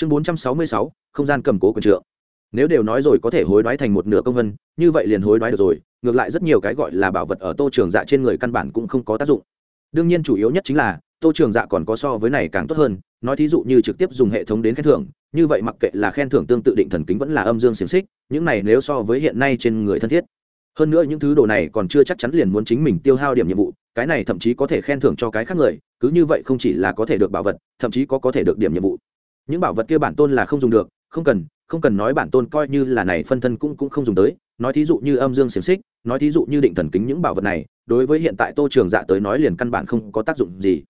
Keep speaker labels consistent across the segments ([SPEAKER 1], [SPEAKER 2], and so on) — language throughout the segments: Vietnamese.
[SPEAKER 1] chương bốn trăm sáu mươi sáu, không gian cầm cố quyền trượng. Nếu đều nói rồi có thể hối đoái thành một nửa công vân, như vậy liền hối đoái được rồi, ngược lại rất nhiều cái gọi là bảo vật ở tô trường dạ trên người căn bản cũng không có tác dụng. Đương nhiên chủ yếu nhất chính là, tô trường dạ còn có so với này càng tốt hơn, nói thí dụ như trực tiếp dùng hệ thống đến khen thưởng, như vậy mặc kệ là khen thưởng tương tự định thần kính vẫn là âm dương xiềng xích, những này nếu so với hiện nay trên người thân thiết. Hơn nữa những thứ đồ này còn chưa chắc chắn liền muốn chính mình tiêu hao điểm nhiệm vụ, cái này thậm chí có thể khen thưởng cho cái khác người, cứ như vậy không chỉ là có thể được bảo vật, thậm chí có có thể được điểm nhiệm vụ những bảo vật kia bản tôn là không dùng được, không cần không cần nói bản tôn coi như là này phân thân cũng cũng không dùng tới. Nói thí dụ như âm dương xiềng xích, nói thí dụ như định thần kính những bảo vật này, đối với hiện tại tô trường dạ tới nói liền căn bản không có tác dụng gì.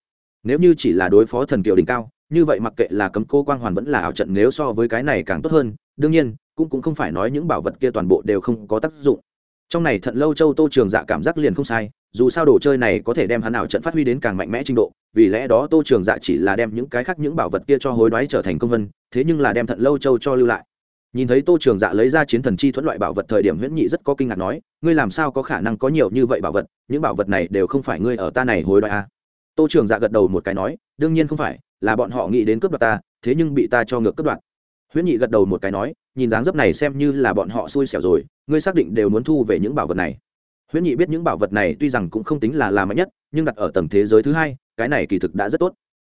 [SPEAKER 1] Nếu như chỉ là đối phó thần kiều đỉnh cao, như vậy mặc kệ là cấm cô quang hoàn vẫn là ảo trận nếu so với cái này càng tốt hơn, đương nhiên, cũng cũng không phải nói những bảo vật kia toàn bộ đều không có tác dụng. Trong này thận lâu châu tô trường dạ cảm giác liền không sai dù sao đồ chơi này có thể đem hắn ảo trận phát huy đến càng mạnh mẽ trình độ, vì lẽ đó tô trường dạ chỉ là đem những cái khác những bảo vật kia cho hối đoái trở thành công vân, thế nhưng là đem thận lâu châu cho lưu lại. Nhìn thấy tô trường dạ lấy ra chiến thần chi thuẫn loại bảo vật thời điểm huyễn nhị rất có kinh ngạc nói, ngươi làm sao có khả năng có nhiều như vậy bảo vật? Những bảo vật này đều không phải ngươi ở ta này hối đoái à. tô trường dạ gật đầu một cái nói, đương nhiên không phải, là bọn họ nghĩ đến cướp đoạt ta, thế nhưng bị ta cho ngược cướp đoạt. Huyễn nhị gật đầu một cái nói, nhìn dáng dấp này xem như là bọn họ xui xẻo rồi, ngươi xác định đều muốn thu về những bảo vật này huyễn nhị biết những bảo vật này tuy rằng cũng không tính là là mạnh nhất, nhưng đặt ở tầng thế giới thứ hai, cái này kỳ thực đã rất tốt.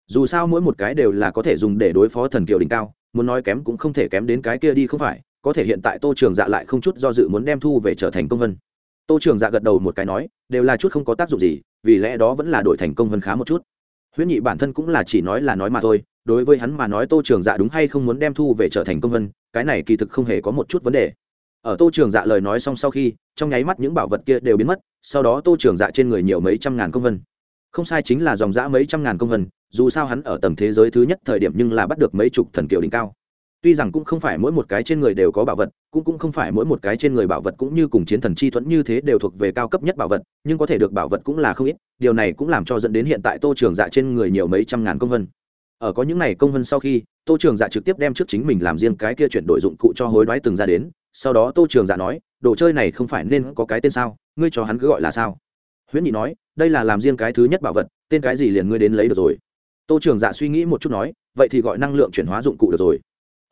[SPEAKER 1] Dù sao mỗi một cái đều là có thể dùng để đối phó thần kiều đỉnh cao, muốn nói kém cũng không thể kém đến cái kia đi không phải, có thể hiện tại tô trường dạ lại không chút do dự muốn đem thu về trở thành công vân. Tô trường dạ gật đầu một cái nói, đều là chút không có tác dụng gì, vì lẽ đó vẫn là đổi thành công vân khá một chút. Huyễn nhị bản thân cũng là chỉ nói là nói mà thôi, đối với hắn mà nói tô trường dạ đúng hay không muốn đem thu về trở thành công vân, cái này kỳ thực không hề có một chút vấn đề ở tô trường dạ lời nói xong sau khi, trong nháy mắt những bảo vật kia đều biến mất, sau đó tô trường dạ trên người nhiều mấy trăm ngàn công vân. Không sai chính là dòng dã mấy trăm ngàn công vân, dù sao hắn ở tầng thế giới thứ nhất thời điểm nhưng là bắt được mấy chục thần kiều đỉnh cao. Tuy rằng cũng không phải mỗi một cái trên người đều có bảo vật, cũng cũng không phải mỗi một cái trên người bảo vật cũng như cùng chiến thần chi thuẫn như thế đều thuộc về cao cấp nhất bảo vật, nhưng có thể được bảo vật cũng là không ít, điều này cũng làm cho dẫn đến hiện tại tô trường dạ trên người nhiều mấy trăm ngàn công vân. Ở có những này công vân sau khi, tô trường dạ trực tiếp đem trước chính mình làm riêng cái kia chuyển đổi dụng cụ cho hối đoái từng ra đến sau đó tô trường dạ nói, đồ chơi này không phải nên có cái tên sao? Ngươi cho hắn cứ gọi là sao? Huyễn nhị nói, đây là làm riêng cái thứ nhất bảo vật, tên cái gì liền ngươi đến lấy được rồi. Tô trường dạ suy nghĩ một chút nói, vậy thì gọi năng lượng chuyển hóa dụng cụ được rồi.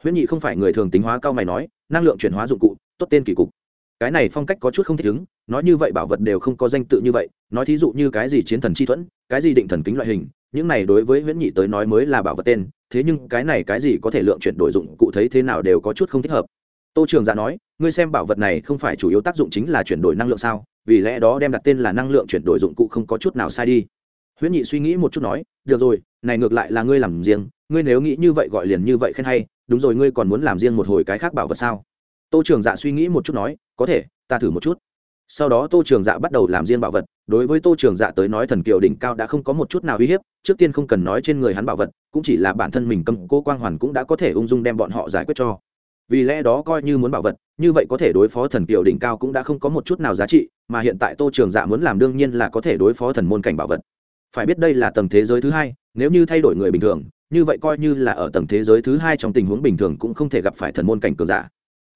[SPEAKER 1] Huyễn nhị không phải người thường tính hóa cao mày nói, năng lượng chuyển hóa dụng cụ, tốt tên kỳ cục. Cái này phong cách có chút không thích ứng, nói như vậy bảo vật đều không có danh tự như vậy, nói thí dụ như cái gì chiến thần chi thuẫn, cái gì định thần kính loại hình, những này đối với huyễn nhị tới nói mới là bảo vật tên, thế nhưng cái này cái gì có thể lượng chuyển đổi dụng cụ thấy thế nào đều có chút không thích hợp tô trường dạ nói, ngươi xem bảo vật này không phải chủ yếu tác dụng chính là chuyển đổi năng lượng sao? Vì lẽ đó đem đặt tên là năng lượng chuyển đổi dụng cụ không có chút nào sai đi. Huyễn nhị suy nghĩ một chút nói, được rồi, này ngược lại là ngươi làm riêng. Ngươi nếu nghĩ như vậy gọi liền như vậy khen hay. Đúng rồi, ngươi còn muốn làm riêng một hồi cái khác bảo vật sao? Tô trường dạ suy nghĩ một chút nói, có thể, ta thử một chút. Sau đó tô trường dạ bắt đầu làm riêng bảo vật. Đối với tô trường dạ tới nói thần kiều đỉnh cao đã không có một chút nào uy hiếp. Trước tiên không cần nói trên người hắn bảo vật, cũng chỉ là bản thân mình cầm cô quang hoàn cũng đã có thể ung dung đem bọn họ giải quyết cho vì lẽ đó coi như muốn bảo vật, như vậy có thể đối phó thần kiều đỉnh cao cũng đã không có một chút nào giá trị, mà hiện tại tô trường dạ muốn làm đương nhiên là có thể đối phó thần môn cảnh bảo vật. Phải biết đây là tầng thế giới thứ hai, nếu như thay đổi người bình thường, như vậy coi như là ở tầng thế giới thứ hai trong tình huống bình thường cũng không thể gặp phải thần môn cảnh cường giả.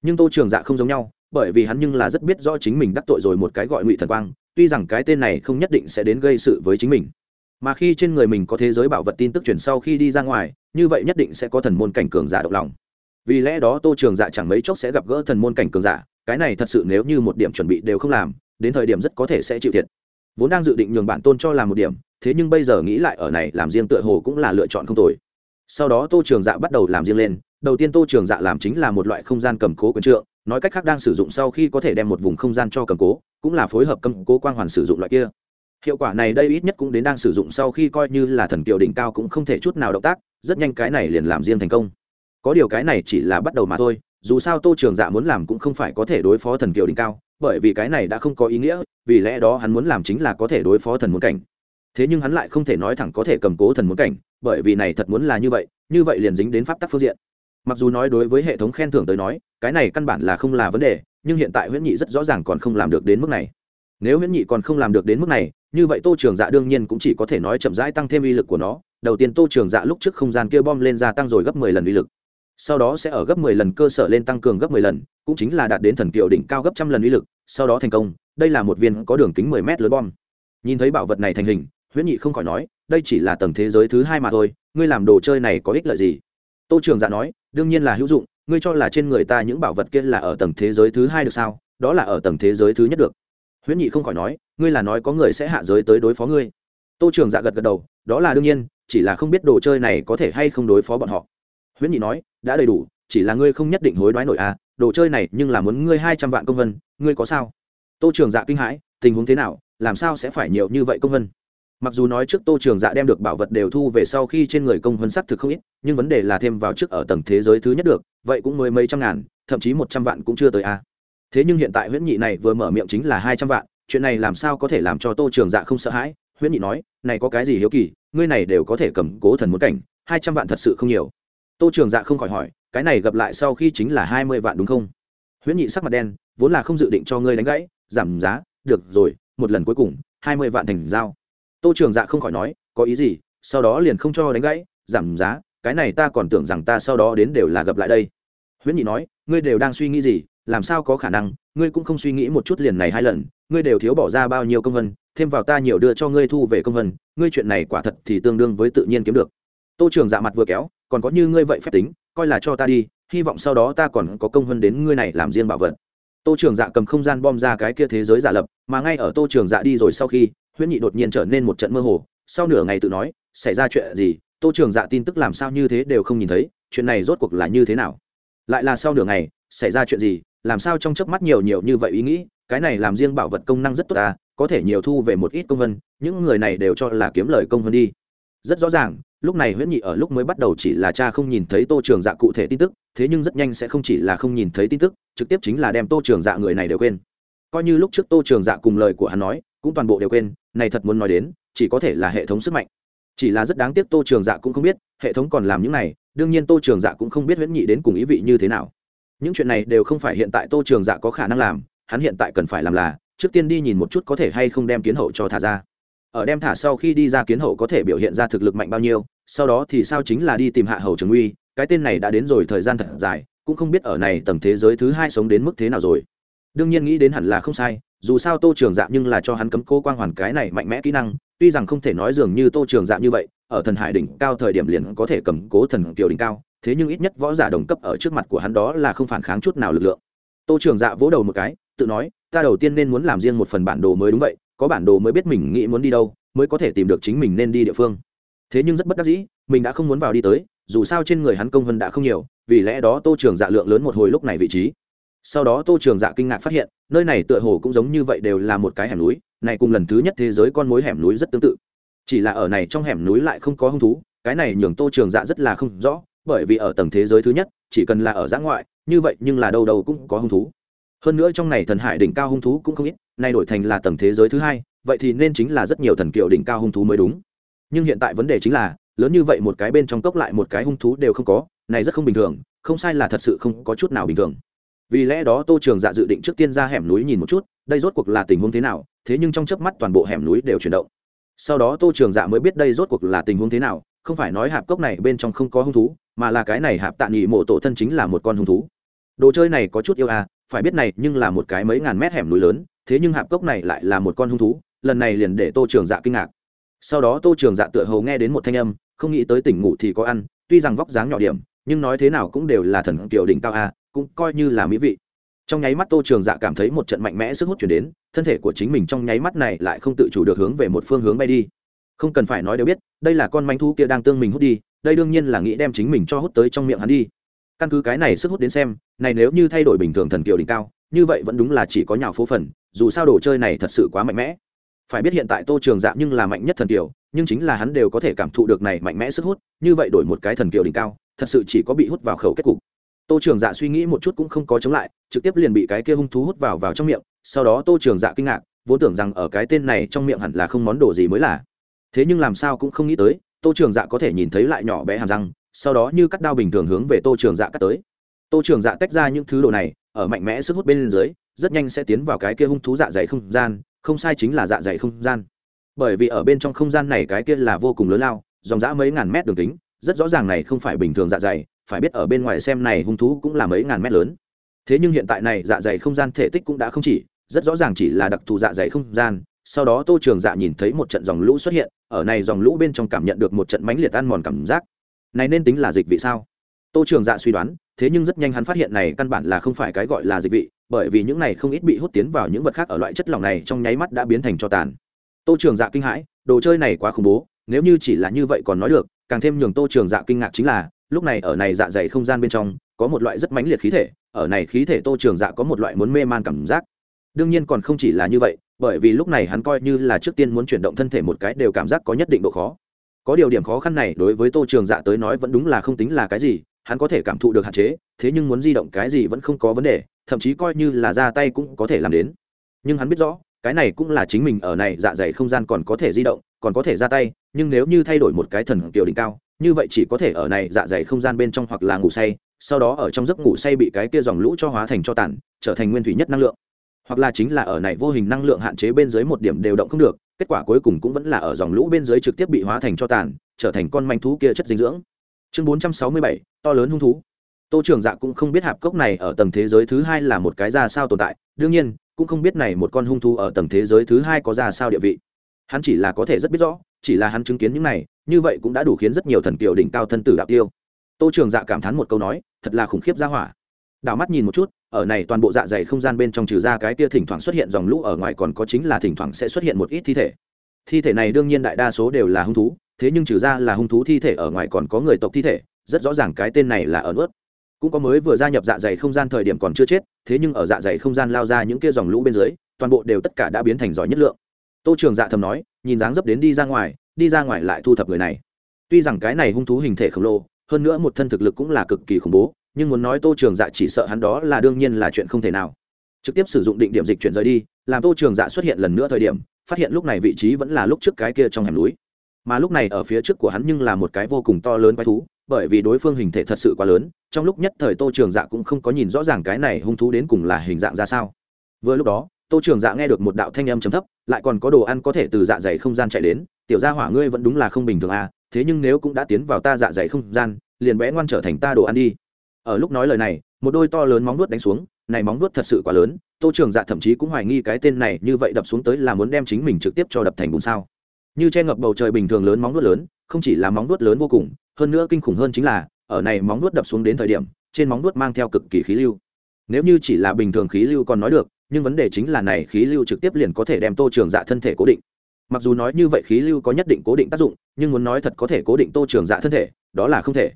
[SPEAKER 1] Nhưng tô trường dạ không giống nhau, bởi vì hắn nhưng là rất biết rõ chính mình đắc tội rồi một cái gọi ngụy thần quang, tuy rằng cái tên này không nhất định sẽ đến gây sự với chính mình. Mà khi trên người mình có thế giới bảo vật tin tức chuyển sau khi đi ra ngoài, như vậy nhất định sẽ có thần môn cảnh cường giả động lòng vì lẽ đó tô trường dạ chẳng mấy chốc sẽ gặp gỡ thần môn cảnh cường giả, cái này thật sự nếu như một điểm chuẩn bị đều không làm, đến thời điểm rất có thể sẽ chịu thiệt. Vốn đang dự định nhường bản tôn cho làm một điểm, thế nhưng bây giờ nghĩ lại ở này làm riêng tựa hồ cũng là lựa chọn không tồi. Sau đó tô trường dạ bắt đầu làm riêng lên, đầu tiên tô trường dạ làm chính là một loại không gian cầm cố quyền trượng, nói cách khác đang sử dụng sau khi có thể đem một vùng không gian cho cầm cố, cũng là phối hợp cầm cố quang hoàn sử dụng loại kia. Hiệu quả này đây ít nhất cũng đến đang sử dụng sau khi coi như là thần kiều đỉnh cao cũng không thể chút nào động tác, rất nhanh cái này liền làm riêng thành công có điều cái này chỉ là bắt đầu mà thôi, dù sao tô trường dạ muốn làm cũng không phải có thể đối phó thần kiều đỉnh cao, bởi vì cái này đã không có ý nghĩa, vì lẽ đó hắn muốn làm chính là có thể đối phó thần muốn cảnh. Thế nhưng hắn lại không thể nói thẳng có thể cầm cố thần muốn cảnh, bởi vì này thật muốn là như vậy như vậy liền dính đến pháp tắc phương diện. Mặc dù nói đối với hệ thống khen thưởng tới nói, cái này căn bản là không là vấn đề, nhưng hiện tại huyễn nhị rất rõ ràng còn không làm được đến mức này. Nếu huyễn nhị còn không làm được đến mức này, như vậy tô trường dạ đương nhiên cũng chỉ có thể nói chậm rãi tăng thêm uy lực của nó. Đầu tiên tô trường dạ lúc trước không gian kia bom lên gia tăng rồi gấp mười lần uy lực sau đó sẽ ở gấp mười lần cơ sở lên tăng cường gấp mười lần, cũng chính là đạt đến thần kiệu đỉnh cao gấp trăm lần uy lực, sau đó thành công, đây là một viên có đường kính mười mét lớn bom. Nhìn thấy bảo vật này thành hình, huyễn nhị không khỏi nói, đây chỉ là tầng thế giới thứ hai mà thôi, ngươi làm đồ chơi này có ích lợi gì? Tô trường dạ nói, đương nhiên là hữu dụng, ngươi cho là trên người ta những bảo vật kia là ở tầng thế giới thứ hai được sao? Đó là ở tầng thế giới thứ nhất được. Huyễn nhị không khỏi nói, ngươi là nói có người sẽ hạ giới tới đối phó ngươi. Tô trường dạ gật gật đầu, đó là đương nhiên, chỉ là không biết đồ chơi này có thể hay không đối phó bọn họ. Huyễn nhị nói đã đầy đủ, chỉ là ngươi không nhất định hối đoái nổi à đồ chơi này nhưng là muốn ngươi hai trăm vạn công vân, ngươi có sao? Tô trường dạ kinh hãi, tình huống thế nào, làm sao sẽ phải nhiều như vậy công vân? Mặc dù nói trước tô trường dạ đem được bảo vật đều thu về sau khi trên người công vân sắc thực không ít, nhưng vấn đề là thêm vào trước ở tầng thế giới thứ nhất được, vậy cũng mới mấy trăm ngàn, thậm chí một trăm vạn cũng chưa tới à. thế nhưng hiện tại huyễn nhị này vừa mở miệng chính là hai trăm vạn, chuyện này làm sao có thể làm cho tô trường dạ không sợ hãi? Huyễn nhị nói, này có cái gì hiếu kỳ, ngươi này đều có thể cầm cố thần muốn cảnh, hai trăm vạn thật sự không nhiều tô trường dạ không khỏi hỏi, cái này gặp lại sau khi chính là hai mươi vạn đúng không? Huyễn nhị sắc mặt đen, vốn là không dự định cho ngươi đánh gãy, giảm giá, được rồi, một lần cuối cùng, hai mươi vạn thành giao. Tô trường dạ không khỏi nói, có ý gì, sau đó liền không cho đánh gãy, giảm giá, cái này ta còn tưởng rằng ta sau đó đến đều là gặp lại đây. Huyễn nhị nói, ngươi đều đang suy nghĩ gì, làm sao có khả năng, ngươi cũng không suy nghĩ một chút liền này hai lần, ngươi đều thiếu bỏ ra bao nhiêu công vân, thêm vào ta nhiều đưa cho ngươi thu về công vân, ngươi chuyện này quả thật thì tương đương với tự nhiên kiếm được. Tô trường dạ mặt vừa kéo còn có như ngươi vậy phép tính, coi là cho ta đi, hy vọng sau đó ta còn có công hơn đến ngươi này làm riêng bảo vật. Tô trường dạ cầm không gian bom ra cái kia thế giới giả lập, mà ngay ở tô trường dạ đi rồi sau khi, huyễn nhị đột nhiên trở nên một trận mơ hồ, sau nửa ngày tự nói, xảy ra chuyện gì? Tô trường dạ tin tức làm sao như thế đều không nhìn thấy, chuyện này rốt cuộc là như thế nào? Lại là sau nửa ngày, xảy ra chuyện gì? Làm sao trong chớp mắt nhiều nhiều như vậy ý nghĩ? Cái này làm riêng bảo vật công năng rất tốt ta có thể nhiều thu về một ít công vân, những người này đều cho là kiếm lời công vân đi. Rất rõ ràng lúc này huyễn nhị ở lúc mới bắt đầu chỉ là cha không nhìn thấy tô trường dạ cụ thể tin tức, thế nhưng rất nhanh sẽ không chỉ là không nhìn thấy tin tức, trực tiếp chính là đem tô trường dạ người này đều quên. Coi như lúc trước tô trường dạ cùng lời của hắn nói, cũng toàn bộ đều quên, này thật muốn nói đến, chỉ có thể là hệ thống sức mạnh. Chỉ là rất đáng tiếc tô trường dạ cũng không biết, hệ thống còn làm những này, đương nhiên tô trường dạ cũng không biết huyễn nhị đến cùng ý vị như thế nào. Những chuyện này đều không phải hiện tại tô trường dạ có khả năng làm, hắn hiện tại cần phải làm là, trước tiên đi nhìn một chút có thể hay không đem kiến hậu cho thả ra. Ở đem thả sau khi đi ra kiến hậu có thể biểu hiện ra thực lực mạnh bao nhiêu sau đó thì sao chính là đi tìm hạ hầu trường uy, cái tên này đã đến rồi thời gian thật dài, cũng không biết ở này tầng thế giới thứ hai sống đến mức thế nào rồi. Đương nhiên nghĩ đến hẳn là không sai, dù sao tô trường dạ nhưng là cho hắn cấm cô quang hoàn cái này mạnh mẽ kỹ năng, tuy rằng không thể nói dường như tô trường dạ như vậy, ở thần hải đỉnh cao thời điểm liền có thể cầm cố thần kiều đỉnh cao, thế nhưng ít nhất võ giả đồng cấp ở trước mặt của hắn đó là không phản kháng chút nào lực lượng. Tô trường dạ vỗ đầu một cái, tự nói, ta đầu tiên nên muốn làm riêng một phần bản đồ mới đúng vậy, có bản đồ mới biết mình nghĩ muốn đi đâu, mới có thể tìm được chính mình nên đi địa phương thế nhưng rất bất đắc dĩ, mình đã không muốn vào đi tới, dù sao trên người hắn công vân đã không nhiều, vì lẽ đó tô trường dạ lượng lớn một hồi lúc này vị trí. Sau đó tô trường dạ kinh ngạc phát hiện, nơi này tựa hồ cũng giống như vậy đều là một cái hẻm núi, này cùng lần thứ nhất thế giới con mối hẻm núi rất tương tự. Chỉ là ở này trong hẻm núi lại không có hung thú, cái này nhường tô trường dạ rất là không rõ, bởi vì ở tầng thế giới thứ nhất, chỉ cần là ở giã ngoại, như vậy nhưng là đâu đâu cũng có hung thú. Hơn nữa trong này thần hải đỉnh cao hung thú cũng không ít, nay đổi thành là tầng thế giới thứ hai, vậy thì nên chính là rất nhiều thần kiệu đỉnh cao hung thú mới đúng nhưng hiện tại vấn đề chính là, lớn như vậy một cái bên trong cốc lại một cái hung thú đều không có, này rất không bình thường, không sai là thật sự không có chút nào bình thường. Vì lẽ đó tô trường dạ dự định trước tiên ra hẻm núi nhìn một chút, đây rốt cuộc là tình huống thế nào, thế nhưng trong chớp mắt toàn bộ hẻm núi đều chuyển động. Sau đó tô trường dạ mới biết đây rốt cuộc là tình huống thế nào, không phải nói hạp cốc này bên trong không có hung thú, mà là cái này hạp tạ nghị mộ tổ thân chính là một con hung thú. Đồ chơi này có chút yêu à phải biết này nhưng là một cái mấy ngàn mét hẻm núi lớn, thế nhưng hạp cốc này lại là một con hung thú, lần này liền để tô trường dạ kinh ngạc sau đó tô trường dạ tựa hầu nghe đến một thanh âm, không nghĩ tới tỉnh ngủ thì có ăn, tuy rằng vóc dáng nhỏ điểm, nhưng nói thế nào cũng đều là thần kiều đỉnh cao a, cũng coi như là mỹ vị. Trong nháy mắt tô trường dạ cảm thấy một trận mạnh mẽ sức hút chuyển đến, thân thể của chính mình trong nháy mắt này lại không tự chủ được hướng về một phương hướng bay đi. Không cần phải nói đều biết, đây là con manh thu kia đang tương mình hút đi, đây đương nhiên là nghĩ đem chính mình cho hút tới trong miệng hắn đi. Căn cứ cái này sức hút đến xem, này nếu như thay đổi bình thường thần kiều đỉnh cao, như vậy vẫn đúng là chỉ có nhào phố phần, dù sao đồ chơi này thật sự quá mạnh mẽ phải biết hiện tại tô trường dạ nhưng là mạnh nhất thần kiều, nhưng chính là hắn đều có thể cảm thụ được này mạnh mẽ sức hút, như vậy đổi một cái thần kiều đỉnh cao, thật sự chỉ có bị hút vào khẩu kết cục. Tô trường dạ suy nghĩ một chút cũng không có chống lại, trực tiếp liền bị cái kia hung thú hút vào vào trong miệng, sau đó tô trường dạ kinh ngạc, vốn tưởng rằng ở cái tên này trong miệng hẳn là không món đồ gì mới là thế nhưng làm sao cũng không nghĩ tới, tô trường dạ có thể nhìn thấy lại nhỏ bé hàm răng, sau đó như cắt đao bình thường hướng về tô trường dạ cắt tới. Tô trường dạ tách ra những thứ đồ này, ở mạnh mẽ sức hút bên dưới, rất nhanh sẽ tiến vào cái kia hung thú dạ dày không gian không sai chính là dạ dày không gian. Bởi vì ở bên trong không gian này cái kia là vô cùng lớn lao, dòng dã mấy ngàn mét đường kính, rất rõ ràng này không phải bình thường dạ dày, phải biết ở bên ngoài xem này hung thú cũng là mấy ngàn mét lớn. Thế nhưng hiện tại này dạ dày không gian thể tích cũng đã không chỉ, rất rõ ràng chỉ là đặc thù dạ dày không gian. Sau đó tô trường dạ nhìn thấy một trận dòng lũ xuất hiện, ở này dòng lũ bên trong cảm nhận được một trận mãnh liệt ăn mòn cảm giác. Này nên tính là dịch vị sao? Tô trường dạ suy đoán, thế nhưng rất nhanh hắn phát hiện này căn bản là không phải cái gọi là dịch vị bởi vì những này không ít bị hút tiến vào những vật khác ở loại chất lỏng này trong nháy mắt đã biến thành cho tàn. Tô trường dạ kinh hãi, đồ chơi này quá khủng bố, nếu như chỉ là như vậy còn nói được, càng thêm nhường tô trường dạ kinh ngạc chính là, lúc này ở này dạ dày không gian bên trong, có một loại rất mãnh liệt khí thể, ở này khí thể tô trường dạ có một loại muốn mê man cảm giác. Đương nhiên còn không chỉ là như vậy, bởi vì lúc này hắn coi như là trước tiên muốn chuyển động thân thể một cái đều cảm giác có nhất định độ khó. Có điều điểm khó khăn này đối với tô trường dạ tới nói vẫn đúng là không tính là cái gì, hắn có thể cảm thụ được hạn chế, thế nhưng muốn di động cái gì vẫn không có vấn đề thậm chí coi như là ra tay cũng có thể làm đến. Nhưng hắn biết rõ, cái này cũng là chính mình ở này dạ dày không gian còn có thể di động, còn có thể ra tay, nhưng nếu như thay đổi một cái thần kiểu đỉnh cao, như vậy chỉ có thể ở này dạ dày không gian bên trong hoặc là ngủ say, sau đó ở trong giấc ngủ say bị cái kia dòng lũ cho hóa thành cho tàn, trở thành nguyên thủy nhất năng lượng. Hoặc là chính là ở này vô hình năng lượng hạn chế bên dưới một điểm đều động không được, kết quả cuối cùng cũng vẫn là ở dòng lũ bên dưới trực tiếp bị hóa thành cho tàn, trở thành con manh thú kia chất dinh dưỡng. Chương bốn trăm sáu mươi bảy, to lớn hung thú tô trường dạ cũng không biết hạp cốc này ở tầng thế giới thứ hai là một cái ra sao tồn tại, đương nhiên, cũng không biết này một con hung thú ở tầng thế giới thứ hai có ra sao địa vị. Hắn chỉ là có thể rất biết rõ, chỉ là hắn chứng kiến những này, như vậy cũng đã đủ khiến rất nhiều thần kiều đỉnh cao thân tử đạo tiêu. Tô trường dạ cảm thán một câu nói, thật là khủng khiếp ra hỏa. Đảo mắt nhìn một chút, ở này toàn bộ dạ dày không gian bên trong trừ ra cái kia thỉnh thoảng xuất hiện dòng lũ ở ngoài còn có chính là thỉnh thoảng sẽ xuất hiện một ít thi thể. Thi thể này đương nhiên đại đa số đều là hung thú, thế nhưng trừ ra là hung thú thi thể ở ngoài còn có người tộc thi thể, rất rõ ràng cái tên này là ở nước cũng có mới vừa gia nhập dạ dày không gian thời điểm còn chưa chết, thế nhưng ở dạ dày không gian lao ra những kia dòng lũ bên dưới, toàn bộ đều tất cả đã biến thành giỏi nhất lượng. Tô trường dạ thầm nói, nhìn dáng dấp đến đi ra ngoài, đi ra ngoài lại thu thập người này. Tuy rằng cái này hung thú hình thể khổng lồ, hơn nữa một thân thực lực cũng là cực kỳ khủng bố, nhưng muốn nói tô trường dạ chỉ sợ hắn đó là đương nhiên là chuyện không thể nào. Trực tiếp sử dụng định điểm dịch chuyển rời đi, làm tô trường dạ xuất hiện lần nữa thời điểm, phát hiện lúc này vị trí vẫn là lúc trước cái kia trong hẻm núi. Mà lúc này ở phía trước của hắn nhưng là một cái vô cùng to lớn quái thú bởi vì đối phương hình thể thật sự quá lớn, trong lúc nhất thời tô trường dạ cũng không có nhìn rõ ràng cái này hung thú đến cùng là hình dạng ra sao. Vừa lúc đó, tô trường dạ nghe được một đạo thanh âm chấm thấp, lại còn có đồ ăn có thể từ dạ dày không gian chạy đến, tiểu gia hỏa ngươi vẫn đúng là không bình thường à thế nhưng nếu cũng đã tiến vào ta dạ dày không gian, liền bé ngoan trở thành ta đồ ăn đi. Ở lúc nói lời này, một đôi to lớn móng vuốt đánh xuống, này móng vuốt thật sự quá lớn. Tô trường dạ thậm chí cũng hoài nghi cái tên này như vậy đập xuống tới là muốn đem chính mình trực tiếp cho đập thành bùn sao. Như che ngập bầu trời bình thường lớn móng vuốt lớn, không chỉ là móng vuốt lớn vô cùng hơn nữa kinh khủng hơn chính là ở này móng vuốt đập xuống đến thời điểm trên móng vuốt mang theo cực kỳ khí lưu. Nếu như chỉ là bình thường khí lưu còn nói được nhưng vấn đề chính là này khí lưu trực tiếp liền có thể đem tô trường dạ thân thể cố định. Mặc dù nói như vậy khí lưu có nhất định cố định tác dụng nhưng muốn nói thật có thể cố định tô trường dạ thân thể đó là không thể.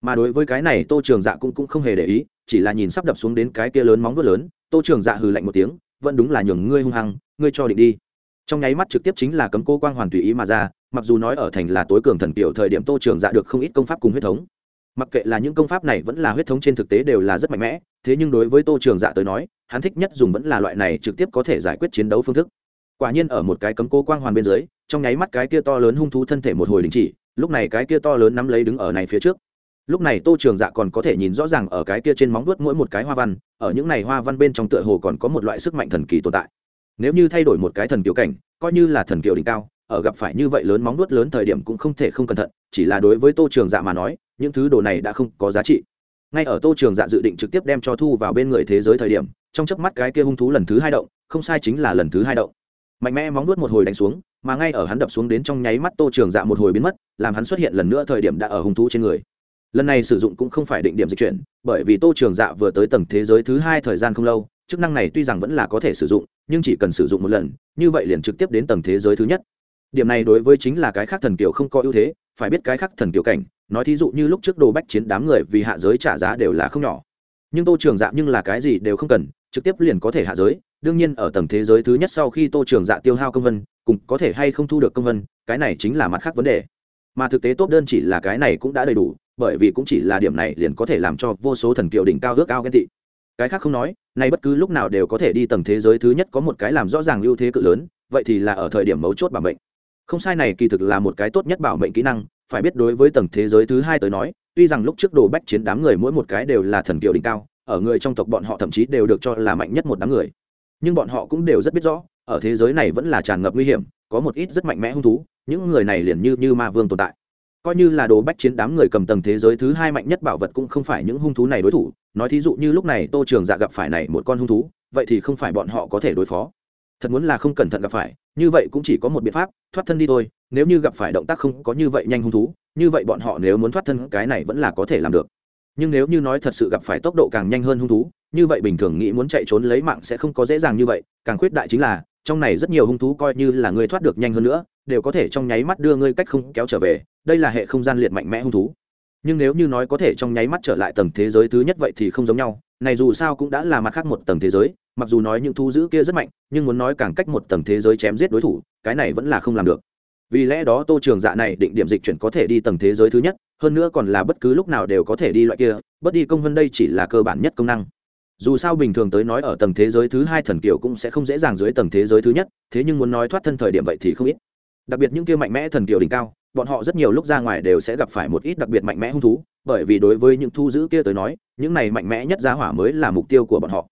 [SPEAKER 1] Mà đối với cái này tô trường dạ cũng, cũng không hề để ý chỉ là nhìn sắp đập xuống đến cái kia lớn móng vuốt lớn tô trường dạ hừ lạnh một tiếng vẫn đúng là nhường ngươi hung hăng ngươi cho định đi. Trong nháy mắt trực tiếp chính là cấm cô quang hoàn tùy ý mà ra mặc dù nói ở thành là tối cường thần kiểu thời điểm tô trường dạ được không ít công pháp cùng huyết thống. Mặc kệ là những công pháp này vẫn là huyết thống trên thực tế đều là rất mạnh mẽ, thế nhưng đối với tô trường dạ tới nói, hắn thích nhất dùng vẫn là loại này trực tiếp có thể giải quyết chiến đấu phương thức. Quả nhiên ở một cái cấm cô quang hoàn bên dưới, trong nháy mắt cái kia to lớn hung thú thân thể một hồi đình chỉ, lúc này cái kia to lớn nắm lấy đứng ở này phía trước. Lúc này tô trường dạ còn có thể nhìn rõ ràng ở cái kia trên móng vuốt mỗi một cái hoa văn, ở những này hoa văn bên trong tựa hồ còn có một loại sức mạnh thần kỳ tồn tại. Nếu như thay đổi một cái thần kiểu cảnh, coi như là thần kiểu đỉnh cao ở gặp phải như vậy lớn móng nuốt lớn thời điểm cũng không thể không cẩn thận, chỉ là đối với tô trường dạ mà nói, những thứ đồ này đã không có giá trị. Ngay ở tô trường dạ dự định trực tiếp đem cho thu vào bên người thế giới thời điểm, trong chớp mắt cái kia hung thú lần thứ hai động, không sai chính là lần thứ hai động. Mạnh mẽ móng nuốt một hồi đánh xuống, mà ngay ở hắn đập xuống đến trong nháy mắt tô trường dạ một hồi biến mất, làm hắn xuất hiện lần nữa thời điểm đã ở hung thú trên người. Lần này sử dụng cũng không phải định điểm dịch chuyển, bởi vì tô trường dạ vừa tới tầng thế giới thứ hai thời gian không lâu, chức năng này tuy rằng vẫn là có thể sử dụng, nhưng chỉ cần sử dụng một lần, như vậy liền trực tiếp đến tầng thế giới thứ nhất điểm này đối với chính là cái khác thần kiều không có ưu thế, phải biết cái khác thần kiều cảnh, nói thí dụ như lúc trước đồ bách chiến đám người vì hạ giới trả giá đều là không nhỏ. Nhưng tô trường dạ nhưng là cái gì đều không cần, trực tiếp liền có thể hạ giới, đương nhiên ở tầng thế giới thứ nhất sau khi tô trường dạ tiêu hao công vân, cùng có thể hay không thu được công vân, cái này chính là mặt khác vấn đề. Mà thực tế tốt đơn chỉ là cái này cũng đã đầy đủ, bởi vì cũng chỉ là điểm này liền có thể làm cho vô số thần kiều đỉnh cao ước ao ghen tị. Cái khác không nói, nay bất cứ lúc nào đều có thể đi tầng thế giới thứ nhất có một cái làm rõ ràng ưu thế cự lớn, vậy thì là ở thời điểm mấu chốt bảo mệnh không sai này kỳ thực là một cái tốt nhất bảo mệnh kỹ năng, phải biết đối với tầng thế giới thứ hai tới nói, tuy rằng lúc trước đồ bách chiến đám người mỗi một cái đều là thần kiều đỉnh cao, ở người trong tộc bọn họ thậm chí đều được cho là mạnh nhất một đám người. Nhưng bọn họ cũng đều rất biết rõ, ở thế giới này vẫn là tràn ngập nguy hiểm, có một ít rất mạnh mẽ hung thú, những người này liền như như ma vương tồn tại. Coi như là đồ bách chiến đám người cầm tầng thế giới thứ hai mạnh nhất bảo vật cũng không phải những hung thú này đối thủ, nói thí dụ như lúc này tô trường dạ gặp phải này một con hung thú, vậy thì không phải bọn họ có thể đối phó. Thật muốn là không cẩn thận gặp phải như vậy cũng chỉ có một biện pháp, thoát thân đi thôi, nếu như gặp phải động tác không có như vậy nhanh hung thú, như vậy bọn họ nếu muốn thoát thân, cái này vẫn là có thể làm được. Nhưng nếu như nói thật sự gặp phải tốc độ càng nhanh hơn hung thú, như vậy bình thường nghĩ muốn chạy trốn lấy mạng sẽ không có dễ dàng như vậy, càng khuyết đại chính là, trong này rất nhiều hung thú coi như là người thoát được nhanh hơn nữa, đều có thể trong nháy mắt đưa ngươi cách không kéo trở về, đây là hệ không gian liệt mạnh mẽ hung thú. Nhưng nếu như nói có thể trong nháy mắt trở lại tầng thế giới thứ nhất vậy thì không giống nhau này dù sao cũng đã là mặt khác một tầng thế giới, mặc dù nói những thu giữ kia rất mạnh, nhưng muốn nói càng cách một tầng thế giới chém giết đối thủ, cái này vẫn là không làm được. Vì lẽ đó tô trường dạ này định điểm dịch chuyển có thể đi tầng thế giới thứ nhất, hơn nữa còn là bất cứ lúc nào đều có thể đi loại kia bất đi công vân đây chỉ là cơ bản nhất công năng. Dù sao bình thường tới nói ở tầng thế giới thứ hai thần kiều cũng sẽ không dễ dàng dưới tầng thế giới thứ nhất, thế nhưng muốn nói thoát thân thời điểm vậy thì không ít. Đặc biệt những kia mạnh mẽ thần kiều đỉnh cao, bọn họ rất nhiều lúc ra ngoài đều sẽ gặp phải một ít đặc biệt mạnh mẽ hung thú bởi vì đối với những thu giữ kia tới nói, những này mạnh mẽ nhất giá hỏa mới là mục tiêu của bọn họ.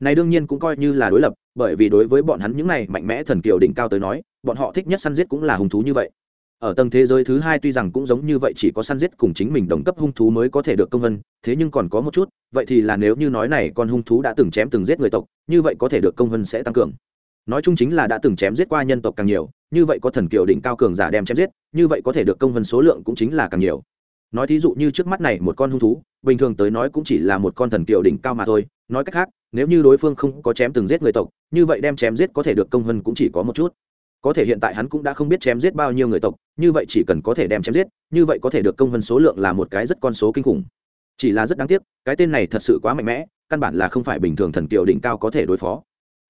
[SPEAKER 1] Này đương nhiên cũng coi như là đối lập, bởi vì đối với bọn hắn những này mạnh mẽ thần kiều đỉnh cao tới nói, bọn họ thích nhất săn giết cũng là hung thú như vậy. Ở tầng thế giới thứ hai tuy rằng cũng giống như vậy chỉ có săn giết cùng chính mình đồng cấp hung thú mới có thể được công vân, thế nhưng còn có một chút, vậy thì là nếu như nói này con hung thú đã từng chém từng giết người tộc, như vậy có thể được công vân sẽ tăng cường. Nói chung chính là đã từng chém giết qua nhân tộc càng nhiều, như vậy có thần kiều đỉnh cao cường giả đem chém giết, như vậy có thể được công vân số lượng cũng chính là càng nhiều nói thí dụ như trước mắt này một con hung thú, bình thường tới nói cũng chỉ là một con thần kiều đỉnh cao mà thôi. Nói cách khác, nếu như đối phương không có chém từng giết người tộc, như vậy đem chém giết có thể được công hơn cũng chỉ có một chút. Có thể hiện tại hắn cũng đã không biết chém giết bao nhiêu người tộc, như vậy chỉ cần có thể đem chém giết, như vậy có thể được công hơn số lượng là một cái rất con số kinh khủng. Chỉ là rất đáng tiếc, cái tên này thật sự quá mạnh mẽ, căn bản là không phải bình thường thần kiều đỉnh cao có thể đối phó.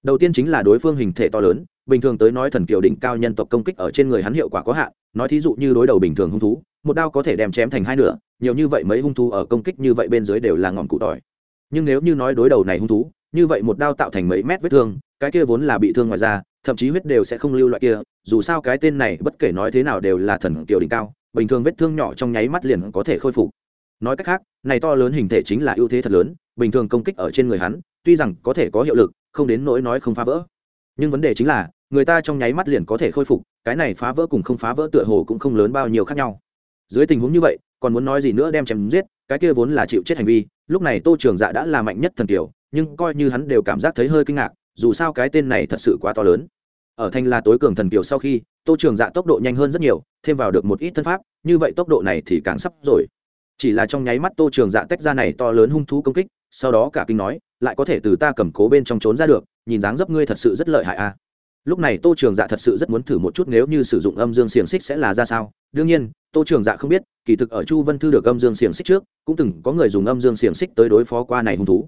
[SPEAKER 1] Đầu tiên chính là đối phương hình thể to lớn bình thường tới nói thần kiều đỉnh cao nhân tộc công kích ở trên người hắn hiệu quả có hạn, nói thí dụ như đối đầu bình thường hung thú, một đao có thể đem chém thành hai nửa, nhiều như vậy mấy hung thú ở công kích như vậy bên dưới đều là ngọn cụ tỏi. Nhưng nếu như nói đối đầu này hung thú, như vậy một đao tạo thành mấy mét vết thương, cái kia vốn là bị thương ngoài ra thậm chí huyết đều sẽ không lưu loại kia, dù sao cái tên này bất kể nói thế nào đều là thần kiều đỉnh cao, bình thường vết thương nhỏ trong nháy mắt liền có thể khôi phục. Nói cách khác, này to lớn hình thể chính là ưu thế thật lớn, bình thường công kích ở trên người hắn, tuy rằng có thể có hiệu lực, không đến nỗi nói không phá vỡ nhưng vấn đề chính là, người ta trong nháy mắt liền có thể khôi phục, cái này phá vỡ cùng không phá vỡ tựa hồ cũng không lớn bao nhiêu khác nhau. Dưới tình huống như vậy, còn muốn nói gì nữa đem chém giết, cái kia vốn là chịu chết hành vi, lúc này tô trường dạ đã là mạnh nhất thần kiều nhưng coi như hắn đều cảm giác thấy hơi kinh ngạc, dù sao cái tên này thật sự quá to lớn. Ở thanh là tối cường thần kiều sau khi, tô trường dạ tốc độ nhanh hơn rất nhiều, thêm vào được một ít thân pháp, như vậy tốc độ này thì càng sắp rồi. Chỉ là trong nháy mắt tô trường dạ tách ra này to lớn hung thú công kích, sau đó cả kinh nói, lại có thể từ ta cầm cố bên trong trốn ra được nhìn dáng dấp ngươi thật sự rất lợi hại a lúc này tô trường dạ thật sự rất muốn thử một chút nếu như sử dụng âm dương xiềng xích sẽ là ra sao. Đương nhiên, tô trường dạ không biết, kỳ thực ở chu vân thư được âm dương xiềng xích trước, cũng từng có người dùng âm dương xiềng xích tới đối phó qua này hung thú.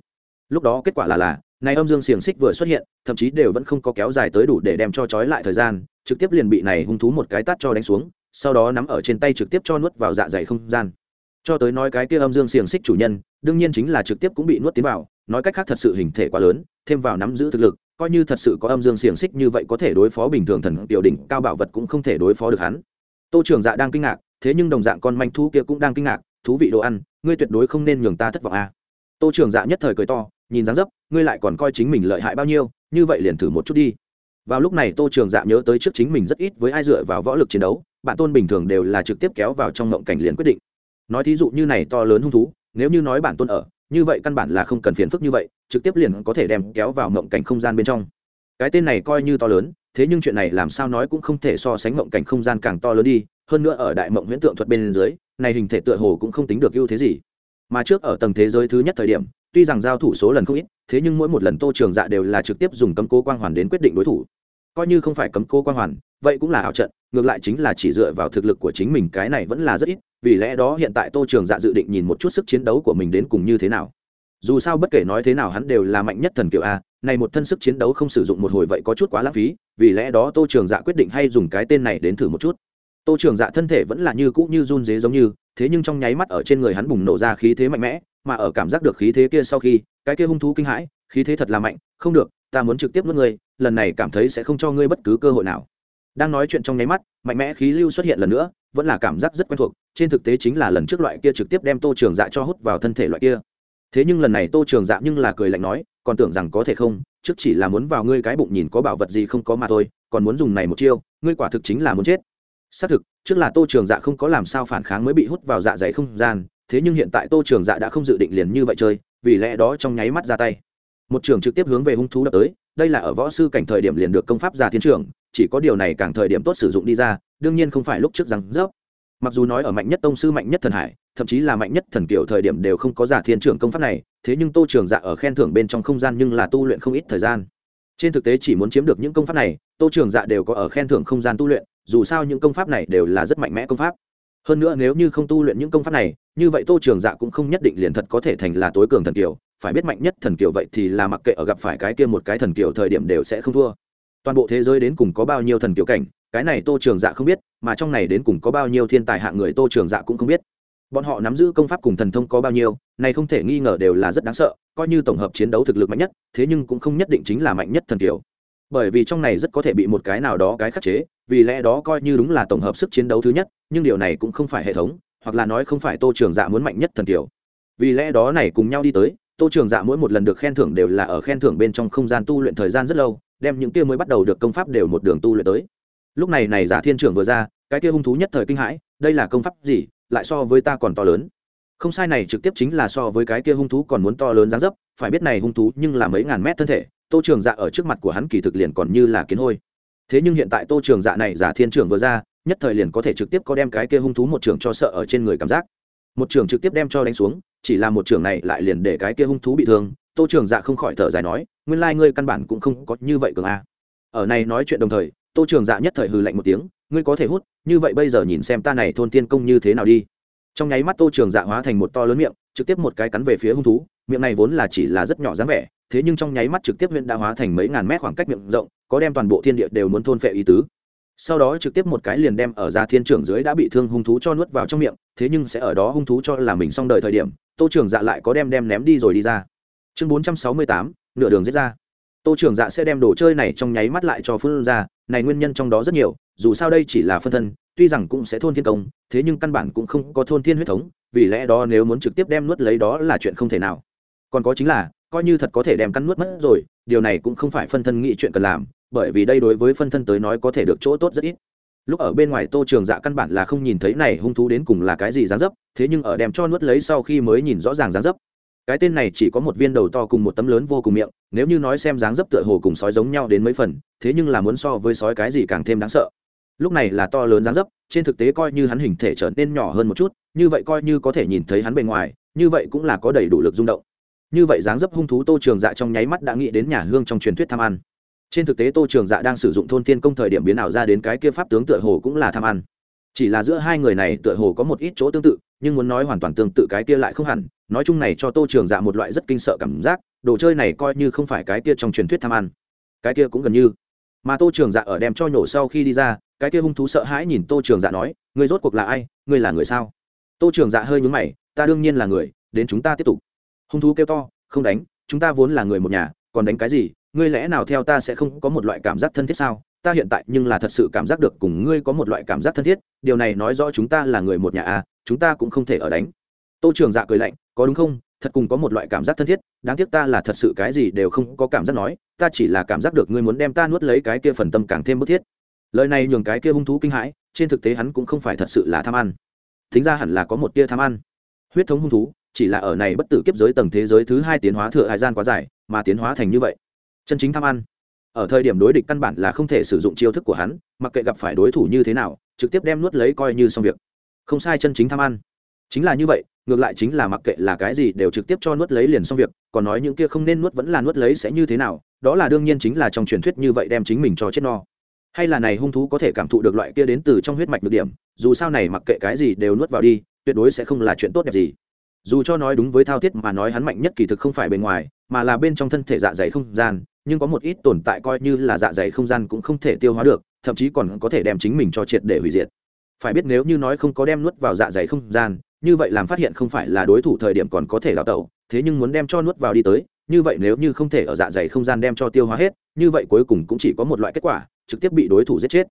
[SPEAKER 1] Lúc đó kết quả là là, này âm dương xiềng xích vừa xuất hiện, thậm chí đều vẫn không có kéo dài tới đủ để đem cho trói lại thời gian, trực tiếp liền bị này hung thú một cái tát cho đánh xuống, sau đó nắm ở trên tay trực tiếp cho nuốt vào dạ dày không gian. Cho tới nói cái kia âm dương xiềng xích chủ nhân, đương nhiên chính là trực tiếp cũng bị nuốt tiến vào, nói cách khác thật sự hình thể quá lớn thêm vào nắm giữ thực lực, coi như thật sự có âm dương xiềng xích như vậy có thể đối phó bình thường thần tiểu đỉnh, cao bảo vật cũng không thể đối phó được hắn. Tô trường dạ đang kinh ngạc, thế nhưng đồng dạng con manh thú kia cũng đang kinh ngạc, thú vị đồ ăn, ngươi tuyệt đối không nên nhường ta thất vọng a à. tô trường dạ nhất thời cười to, nhìn dáng dấp, ngươi lại còn coi chính mình lợi hại bao nhiêu, như vậy liền thử một chút đi. Vào lúc này tô trường dạ nhớ tới trước chính mình rất ít với ai dựa vào võ lực chiến đấu, bạn tôn bình thường đều là trực tiếp kéo vào trong ngộng cảnh liền quyết định. Nói thí dụ như này to lớn hung thú, nếu như nói bản tôn ở, như vậy căn bản là không cần phiền phức như vậy trực tiếp liền có thể đem kéo vào mộng cảnh không gian bên trong. Cái tên này coi như to lớn, thế nhưng chuyện này làm sao nói cũng không thể so sánh mộng cảnh không gian càng to lớn đi, hơn nữa ở đại mộng huyễn tượng thuật bên dưới, này hình thể tựa hồ cũng không tính được ưu thế gì. Mà trước ở tầng thế giới thứ nhất thời điểm, tuy rằng giao thủ số lần không ít, thế nhưng mỗi một lần tô trường dạ đều là trực tiếp dùng cấm cố quang hoàn đến quyết định đối thủ. Coi như không phải cấm cố quang hoàn, vậy cũng là ảo trận, ngược lại chính là chỉ dựa vào thực lực của chính mình cái này vẫn là rất ít, vì lẽ đó hiện tại tô trường dạ dự định nhìn một chút sức chiến đấu của mình đến cùng như thế nào dù sao bất kể nói thế nào hắn đều là mạnh nhất thần kiều a này một thân sức chiến đấu không sử dụng một hồi vậy có chút quá lãng phí, vì lẽ đó tô trường dạ quyết định hay dùng cái tên này đến thử một chút. Tô trường dạ thân thể vẫn là như cũ như run dế giống như, thế nhưng trong nháy mắt ở trên người hắn bùng nổ ra khí thế mạnh mẽ, mà ở cảm giác được khí thế kia sau khi, cái kia hung thú kinh hãi, khí thế thật là mạnh, không được, ta muốn trực tiếp nuốt ngươi, lần này cảm thấy sẽ không cho ngươi bất cứ cơ hội nào. Đang nói chuyện trong nháy mắt, mạnh mẽ khí lưu xuất hiện lần nữa, vẫn là cảm giác rất quen thuộc, trên thực tế chính là lần trước loại kia trực tiếp đem tô trường dạ cho hút vào thân thể loại kia thế nhưng lần này tô trường dạ nhưng là cười lạnh nói, còn tưởng rằng có thể không, trước chỉ là muốn vào ngươi cái bụng nhìn có bảo vật gì không có mà thôi, còn muốn dùng này một chiêu, ngươi quả thực chính là muốn chết. Xác thực, trước là tô trường dạ không có làm sao phản kháng mới bị hút vào dạ dày không gian, thế nhưng hiện tại tô trường dạ đã không dự định liền như vậy chơi, vì lẽ đó trong nháy mắt ra tay. Một trường trực tiếp hướng về hung thú đập tới, đây là ở võ sư cảnh thời điểm liền được công pháp già thiên trường chỉ có điều này càng thời điểm tốt sử dụng đi ra, đương nhiên không phải lúc trước rằng rớp mặc dù nói ở mạnh nhất tông sư, mạnh nhất thần hải, thậm chí là mạnh nhất thần kiểu thời điểm đều không có giả thiên trưởng công pháp này, thế nhưng tô trường dạ ở khen thưởng bên trong không gian nhưng là tu luyện không ít thời gian. Trên thực tế chỉ muốn chiếm được những công pháp này, tô trường dạ đều có ở khen thưởng không gian tu luyện, dù sao những công pháp này đều là rất mạnh mẽ công pháp. Hơn nữa nếu như không tu luyện những công pháp này, như vậy tô trường dạ cũng không nhất định liền thật có thể thành là tối cường thần kiều phải biết mạnh nhất thần kiều vậy thì là mặc kệ ở gặp phải cái kia một cái thần kiều thời điểm đều sẽ không thua. Toàn bộ thế giới đến cùng có bao nhiêu thần kiều cảnh cái này tô trường dạ không biết, mà trong này đến cùng có bao nhiêu thiên tài hạng người tô trường dạ cũng không biết. Bọn họ nắm giữ công pháp cùng thần thông có bao nhiêu, này không thể nghi ngờ đều là rất đáng sợ, coi như tổng hợp chiến đấu thực lực mạnh nhất, thế nhưng cũng không nhất định chính là mạnh nhất thần kiều. Bởi vì trong này rất có thể bị một cái nào đó cái khắc chế, vì lẽ đó coi như đúng là tổng hợp sức chiến đấu thứ nhất, nhưng điều này cũng không phải hệ thống, hoặc là nói không phải tô trường dạ muốn mạnh nhất thần kiều. Vì lẽ đó này cùng nhau đi tới, tô trường dạ mỗi một lần được khen thưởng đều là ở khen thưởng bên trong không gian tu luyện thời gian rất lâu, đem những kia mới bắt đầu được công pháp đều một đường tu luyện tới lúc này này giả thiên trưởng vừa ra, cái kia hung thú nhất thời kinh hãi, đây là công pháp gì, lại so với ta còn to lớn. Không sai này trực tiếp chính là so với cái kia hung thú còn muốn to lớn dáng dấp, phải biết này hung thú nhưng là mấy ngàn mét thân thể, tô trường dạ ở trước mặt của hắn kỳ thực liền còn như là kiến hôi. Thế nhưng hiện tại tô trường dạ này giả thiên trưởng vừa ra, nhất thời liền có thể trực tiếp có đem cái kia hung thú một trường cho sợ ở trên người cảm giác. Một trường trực tiếp đem cho đánh xuống, chỉ là một trường này lại liền để cái kia hung thú bị thương, tô trường dạ không khỏi thở dài nói, nguyên lai ngươi căn bản cũng không có như vậy cường a. Ở này nói chuyện đồng thời tô trường dạ nhất thời hừ lạnh một tiếng, ngươi có thể hút, như vậy bây giờ nhìn xem ta này thôn tiên công như thế nào đi. Trong nháy mắt tô trường dạ hóa thành một to lớn miệng, trực tiếp một cái cắn về phía hung thú, miệng này vốn là chỉ là rất nhỏ dáng vẻ, thế nhưng trong nháy mắt trực tiếp huyện đã hóa thành mấy ngàn mét khoảng cách miệng rộng, có đem toàn bộ thiên địa đều muốn thôn phệ ý tứ. Sau đó trực tiếp một cái liền đem ở ra thiên trưởng dưới đã bị thương hung thú cho nuốt vào trong miệng, thế nhưng sẽ ở đó hung thú cho là mình xong đời thời điểm, tô trường dạ lại có đem đem ném đi rồi đi ra. Chương bốn trăm sáu mươi tám, nửa đường giết ra. Tô trường dạ sẽ đem đồ chơi này trong nháy mắt lại cho phương ra này nguyên nhân trong đó rất nhiều, dù sao đây chỉ là phân thân, tuy rằng cũng sẽ thôn thiên công, thế nhưng căn bản cũng không có thôn thiên huyết thống, vì lẽ đó nếu muốn trực tiếp đem nuốt lấy đó là chuyện không thể nào. Còn có chính là, coi như thật có thể đem cắn nuốt mất rồi, điều này cũng không phải phân thân nghĩ chuyện cần làm, bởi vì đây đối với phân thân tới nói có thể được chỗ tốt rất ít. Lúc ở bên ngoài tô trường dạ căn bản là không nhìn thấy này hung thú đến cùng là cái gì dáng dấp, thế nhưng ở đem cho nuốt lấy sau khi mới nhìn rõ ràng dáng dấp cái tên này chỉ có một viên đầu to cùng một tấm lớn vô cùng miệng, nếu như nói xem dáng dấp tựa hồ cùng sói giống nhau đến mấy phần, thế nhưng là muốn so với sói cái gì càng thêm đáng sợ. Lúc này là to lớn dáng dấp, trên thực tế coi như hắn hình thể trở nên nhỏ hơn một chút, như vậy coi như có thể nhìn thấy hắn bề ngoài, như vậy cũng là có đầy đủ lực rung động. Như vậy dáng dấp hung thú tô trường dạ trong nháy mắt đã nghĩ đến nhà hương trong truyền thuyết tham ăn. Trên thực tế tô trường dạ đang sử dụng thôn thiên công thời điểm biến ảo ra đến cái kia pháp tướng tựa hồ cũng là tham ăn chỉ là giữa hai người này tựa hồ có một ít chỗ tương tự, nhưng muốn nói hoàn toàn tương tự cái kia lại không hẳn. Nói chung này cho tô trường dạ một loại rất kinh sợ cảm giác, đồ chơi này coi như không phải cái kia trong truyền thuyết tham ăn. Cái kia cũng gần như. Mà tô trường dạ ở đem cho nhổ sau khi đi ra, cái kia hung thú sợ hãi nhìn tô trường dạ nói người rốt cuộc là ai? Người là người sao? Tô trường dạ hơi nhúng mày, ta đương nhiên là người, đến chúng ta tiếp tục. Hung thú kêu to, không đánh, chúng ta vốn là người một nhà, còn đánh cái gì? Ngươi lẽ nào theo ta sẽ không có một loại cảm giác thân thiết sao? Ta hiện tại nhưng là thật sự cảm giác được cùng ngươi có một loại cảm giác thân thiết, điều này nói rõ chúng ta là người một nhà à chúng ta cũng không thể ở đánh. Tô trường dạ cười lạnh, có đúng không? Thật cùng có một loại cảm giác thân thiết, đáng tiếc ta là thật sự cái gì đều không có cảm giác nói, ta chỉ là cảm giác được ngươi muốn đem ta nuốt lấy cái kia phần tâm càng thêm bức thiết. Lời này nhường cái kia hung thú kinh hãi, trên thực tế hắn cũng không phải thật sự là tham ăn. Thính ra hẳn là có một tia tham ăn. Huyết thống hung thú, chỉ là ở này bất tử kiếp giới tầng thế giới thứ hai tiến hóa thừa hải gian quá dài, mà tiến hóa thành như vậy. Chân chính tham ăn ở thời điểm đối địch căn bản là không thể sử dụng chiêu thức của hắn, mặc kệ gặp phải đối thủ như thế nào, trực tiếp đem nuốt lấy coi như xong việc. Không sai chân chính tham ăn. Chính là như vậy, ngược lại chính là mặc kệ là cái gì đều trực tiếp cho nuốt lấy liền xong việc, còn nói những kia không nên nuốt vẫn là nuốt lấy sẽ như thế nào, đó là đương nhiên chính là trong truyền thuyết như vậy đem chính mình cho chết no. Hay là này hung thú có thể cảm thụ được loại kia đến từ trong huyết mạch được điểm, dù sao này mặc kệ cái gì đều nuốt vào đi, tuyệt đối sẽ không là chuyện tốt đẹp gì. Dù cho nói đúng với thao thiết mà nói hắn mạnh nhất kỳ thực không phải bên ngoài, mà là bên trong thân thể dạ dày không gian nhưng có một ít tồn tại coi như là dạ dày không gian cũng không thể tiêu hóa được, thậm chí còn có thể đem chính mình cho triệt để hủy diệt. Phải biết nếu như nói không có đem nuốt vào dạ dày không gian, như vậy làm phát hiện không phải là đối thủ thời điểm còn có thể đào tẩu, thế nhưng muốn đem cho nuốt vào đi tới, như vậy nếu như không thể ở dạ dày không gian đem cho tiêu hóa hết, như vậy cuối cùng cũng chỉ có một loại kết quả, trực tiếp bị đối thủ giết chết.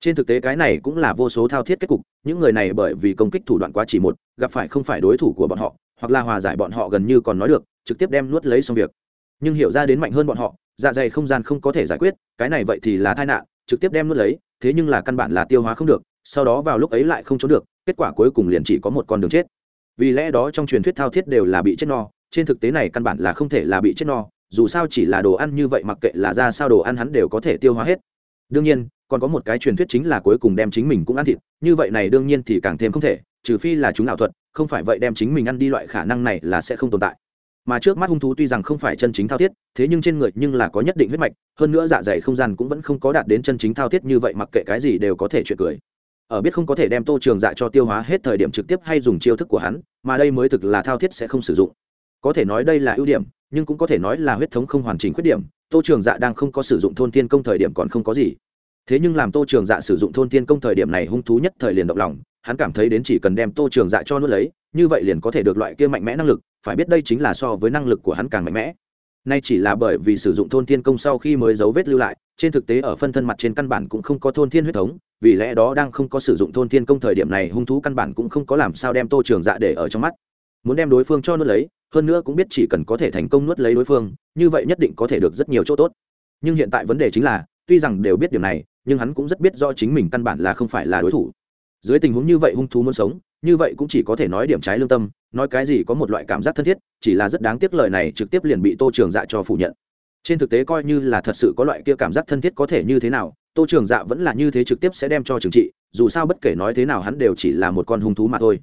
[SPEAKER 1] Trên thực tế cái này cũng là vô số thao thiết kết cục, những người này bởi vì công kích thủ đoạn quá chỉ một, gặp phải không phải đối thủ của bọn họ, hoặc là hòa giải bọn họ gần như còn nói được, trực tiếp đem nuốt lấy xong việc. Nhưng hiểu ra đến mạnh hơn bọn họ dạ dày không gian không có thể giải quyết, cái này vậy thì là tai nạn, trực tiếp đem nuốt lấy, thế nhưng là căn bản là tiêu hóa không được, sau đó vào lúc ấy lại không trốn được, kết quả cuối cùng liền chỉ có một con đường chết. Vì lẽ đó trong truyền thuyết thao thiết đều là bị chết no, trên thực tế này căn bản là không thể là bị chết no, dù sao chỉ là đồ ăn như vậy mặc kệ là ra sao đồ ăn hắn đều có thể tiêu hóa hết. Đương nhiên, còn có một cái truyền thuyết chính là cuối cùng đem chính mình cũng ăn thịt, như vậy này đương nhiên thì càng thêm không thể, trừ phi là chúng ảo thuật, không phải vậy đem chính mình ăn đi loại khả năng này là sẽ không tồn tại mà trước mắt hung thú tuy rằng không phải chân chính thao thiết, thế nhưng trên người nhưng là có nhất định huyết mạch, hơn nữa dạ dày không gian cũng vẫn không có đạt đến chân chính thao thiết như vậy mặc kệ cái gì đều có thể chuyện cười. Ở biết không có thể đem tô trường dạ cho tiêu hóa hết thời điểm trực tiếp hay dùng chiêu thức của hắn, mà đây mới thực là thao thiết sẽ không sử dụng. Có thể nói đây là ưu điểm, nhưng cũng có thể nói là huyết thống không hoàn chỉnh khuyết điểm, tô trường dạ đang không có sử dụng thôn tiên công thời điểm còn không có gì. Thế nhưng làm tô trường dạ sử dụng thôn tiên công thời điểm này hung thú nhất thời liền động lòng hắn cảm thấy đến chỉ cần đem tô trường dạ cho nuốt lấy, như vậy liền có thể được loại kia mạnh mẽ năng lực, phải biết đây chính là so với năng lực của hắn càng mạnh mẽ. Nay chỉ là bởi vì sử dụng thôn thiên công sau khi mới dấu vết lưu lại, trên thực tế ở phân thân mặt trên căn bản cũng không có thôn thiên huyết thống, vì lẽ đó đang không có sử dụng thôn thiên công thời điểm này hung thú căn bản cũng không có làm sao đem tô trường dạ để ở trong mắt. Muốn đem đối phương cho nuốt lấy, hơn nữa cũng biết chỉ cần có thể thành công nuốt lấy đối phương, như vậy nhất định có thể được rất nhiều chỗ tốt. Nhưng hiện tại vấn đề chính là, tuy rằng đều biết điều này, nhưng hắn cũng rất biết do chính mình căn bản là không phải là đối thủ dưới tình huống như vậy hung thú muốn sống, như vậy cũng chỉ có thể nói điểm trái lương tâm, nói cái gì có một loại cảm giác thân thiết, chỉ là rất đáng tiếc lời này trực tiếp liền bị tô trường dạ cho phủ nhận. Trên thực tế coi như là thật sự có loại kia cảm giác thân thiết có thể như thế nào, tô trường dạ vẫn là như thế trực tiếp sẽ đem cho trừng trị, dù sao bất kể nói thế nào hắn đều chỉ là một con hung thú mà thôi.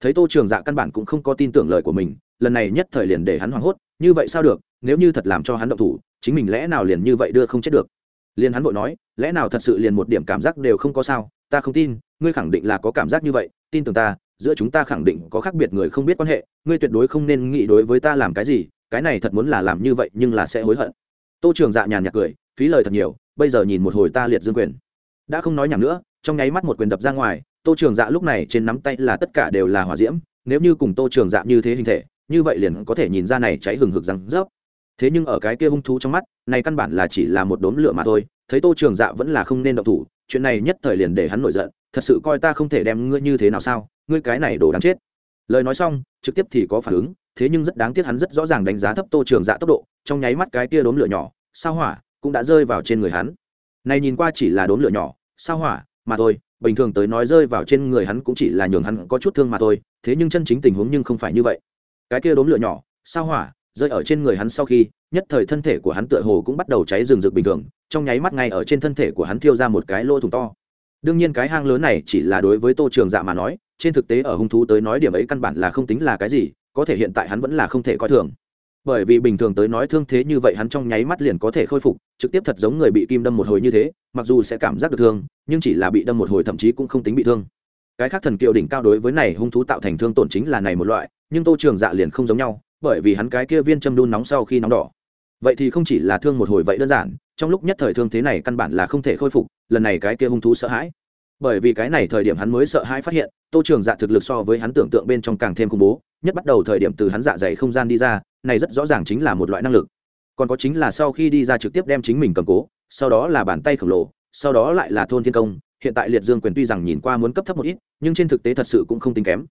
[SPEAKER 1] Thấy tô trường dạ căn bản cũng không có tin tưởng lời của mình, lần này nhất thời liền để hắn hoảng hốt, như vậy sao được, nếu như thật làm cho hắn động thủ, chính mình lẽ nào liền như vậy đưa không chết được? Liền hắn vội nói, lẽ nào thật sự liền một điểm cảm giác đều không có sao, ta không tin ngươi khẳng định là có cảm giác như vậy, tin tưởng ta, giữa chúng ta khẳng định có khác biệt người không biết quan hệ, ngươi tuyệt đối không nên nghĩ đối với ta làm cái gì, cái này thật muốn là làm như vậy nhưng là sẽ hối hận. Tô trường dạ nhàn nhạt cười, phí lời thật nhiều, bây giờ nhìn một hồi ta liệt dương quyền. Đã không nói nhảm nữa, trong nháy mắt một quyền đập ra ngoài, tô trường dạ lúc này trên nắm tay là tất cả đều là hỏa diễm, nếu như cùng tô trường dạ như thế hình thể, như vậy liền có thể nhìn ra này cháy hừng hực răng rớp. Thế nhưng ở cái kia hung thú trong mắt, này căn bản là chỉ là một đốm lửa mà thôi, thấy tô trường dạ vẫn là không nên động thủ, chuyện này nhất thời liền để hắn nổi giận thật sự coi ta không thể đem ngươi như thế nào sao, ngươi cái này đồ đáng chết. Lời nói xong, trực tiếp thì có phản ứng, thế nhưng rất đáng tiếc hắn rất rõ ràng đánh giá thấp tô trường dạ tốc độ, trong nháy mắt cái kia đốm lửa nhỏ, sao hỏa, cũng đã rơi vào trên người hắn. Này nhìn qua chỉ là đốm lửa nhỏ, sao hỏa, mà thôi, bình thường tới nói rơi vào trên người hắn cũng chỉ là nhường hắn có chút thương mà thôi, thế nhưng chân chính tình huống nhưng không phải như vậy. Cái kia đốm lửa nhỏ, sao hỏa, rơi ở trên người hắn sau khi, nhất thời thân thể của hắn tựa hồ cũng bắt đầu cháy rừng rực bình thường, trong nháy mắt ngay ở trên thân thể của hắn thiêu ra một cái lỗ thủng to đương nhiên cái hang lớn này chỉ là đối với tô trường dạ mà nói, trên thực tế ở hung thú tới nói điểm ấy căn bản là không tính là cái gì, có thể hiện tại hắn vẫn là không thể coi thường. Bởi vì bình thường tới nói thương thế như vậy hắn trong nháy mắt liền có thể khôi phục, trực tiếp thật giống người bị kim đâm một hồi như thế, mặc dù sẽ cảm giác được thương, nhưng chỉ là bị đâm một hồi thậm chí cũng không tính bị thương. Cái khác thần kiều đỉnh cao đối với này hung thú tạo thành thương tổn chính là này một loại, nhưng tô trường dạ liền không giống nhau, bởi vì hắn cái kia viên châm đun nóng sau khi nóng đỏ. Vậy thì không chỉ là thương một hồi vậy đơn giản trong lúc nhất thời thương thế này căn bản là không thể khôi phục, lần này cái kia hung thú sợ hãi. Bởi vì cái này thời điểm hắn mới sợ hãi phát hiện, tô trường dạ thực lực so với hắn tưởng tượng bên trong càng thêm khủng bố, nhất bắt đầu thời điểm từ hắn dạ dày không gian đi ra, này rất rõ ràng chính là một loại năng lực. Còn có chính là sau khi đi ra trực tiếp đem chính mình cầm cố, sau đó là bàn tay khổng lồ, sau đó lại là thôn thiên công, hiện tại liệt dương quyền tuy rằng nhìn qua muốn cấp thấp một ít, nhưng trên thực tế thật sự cũng không tính kém.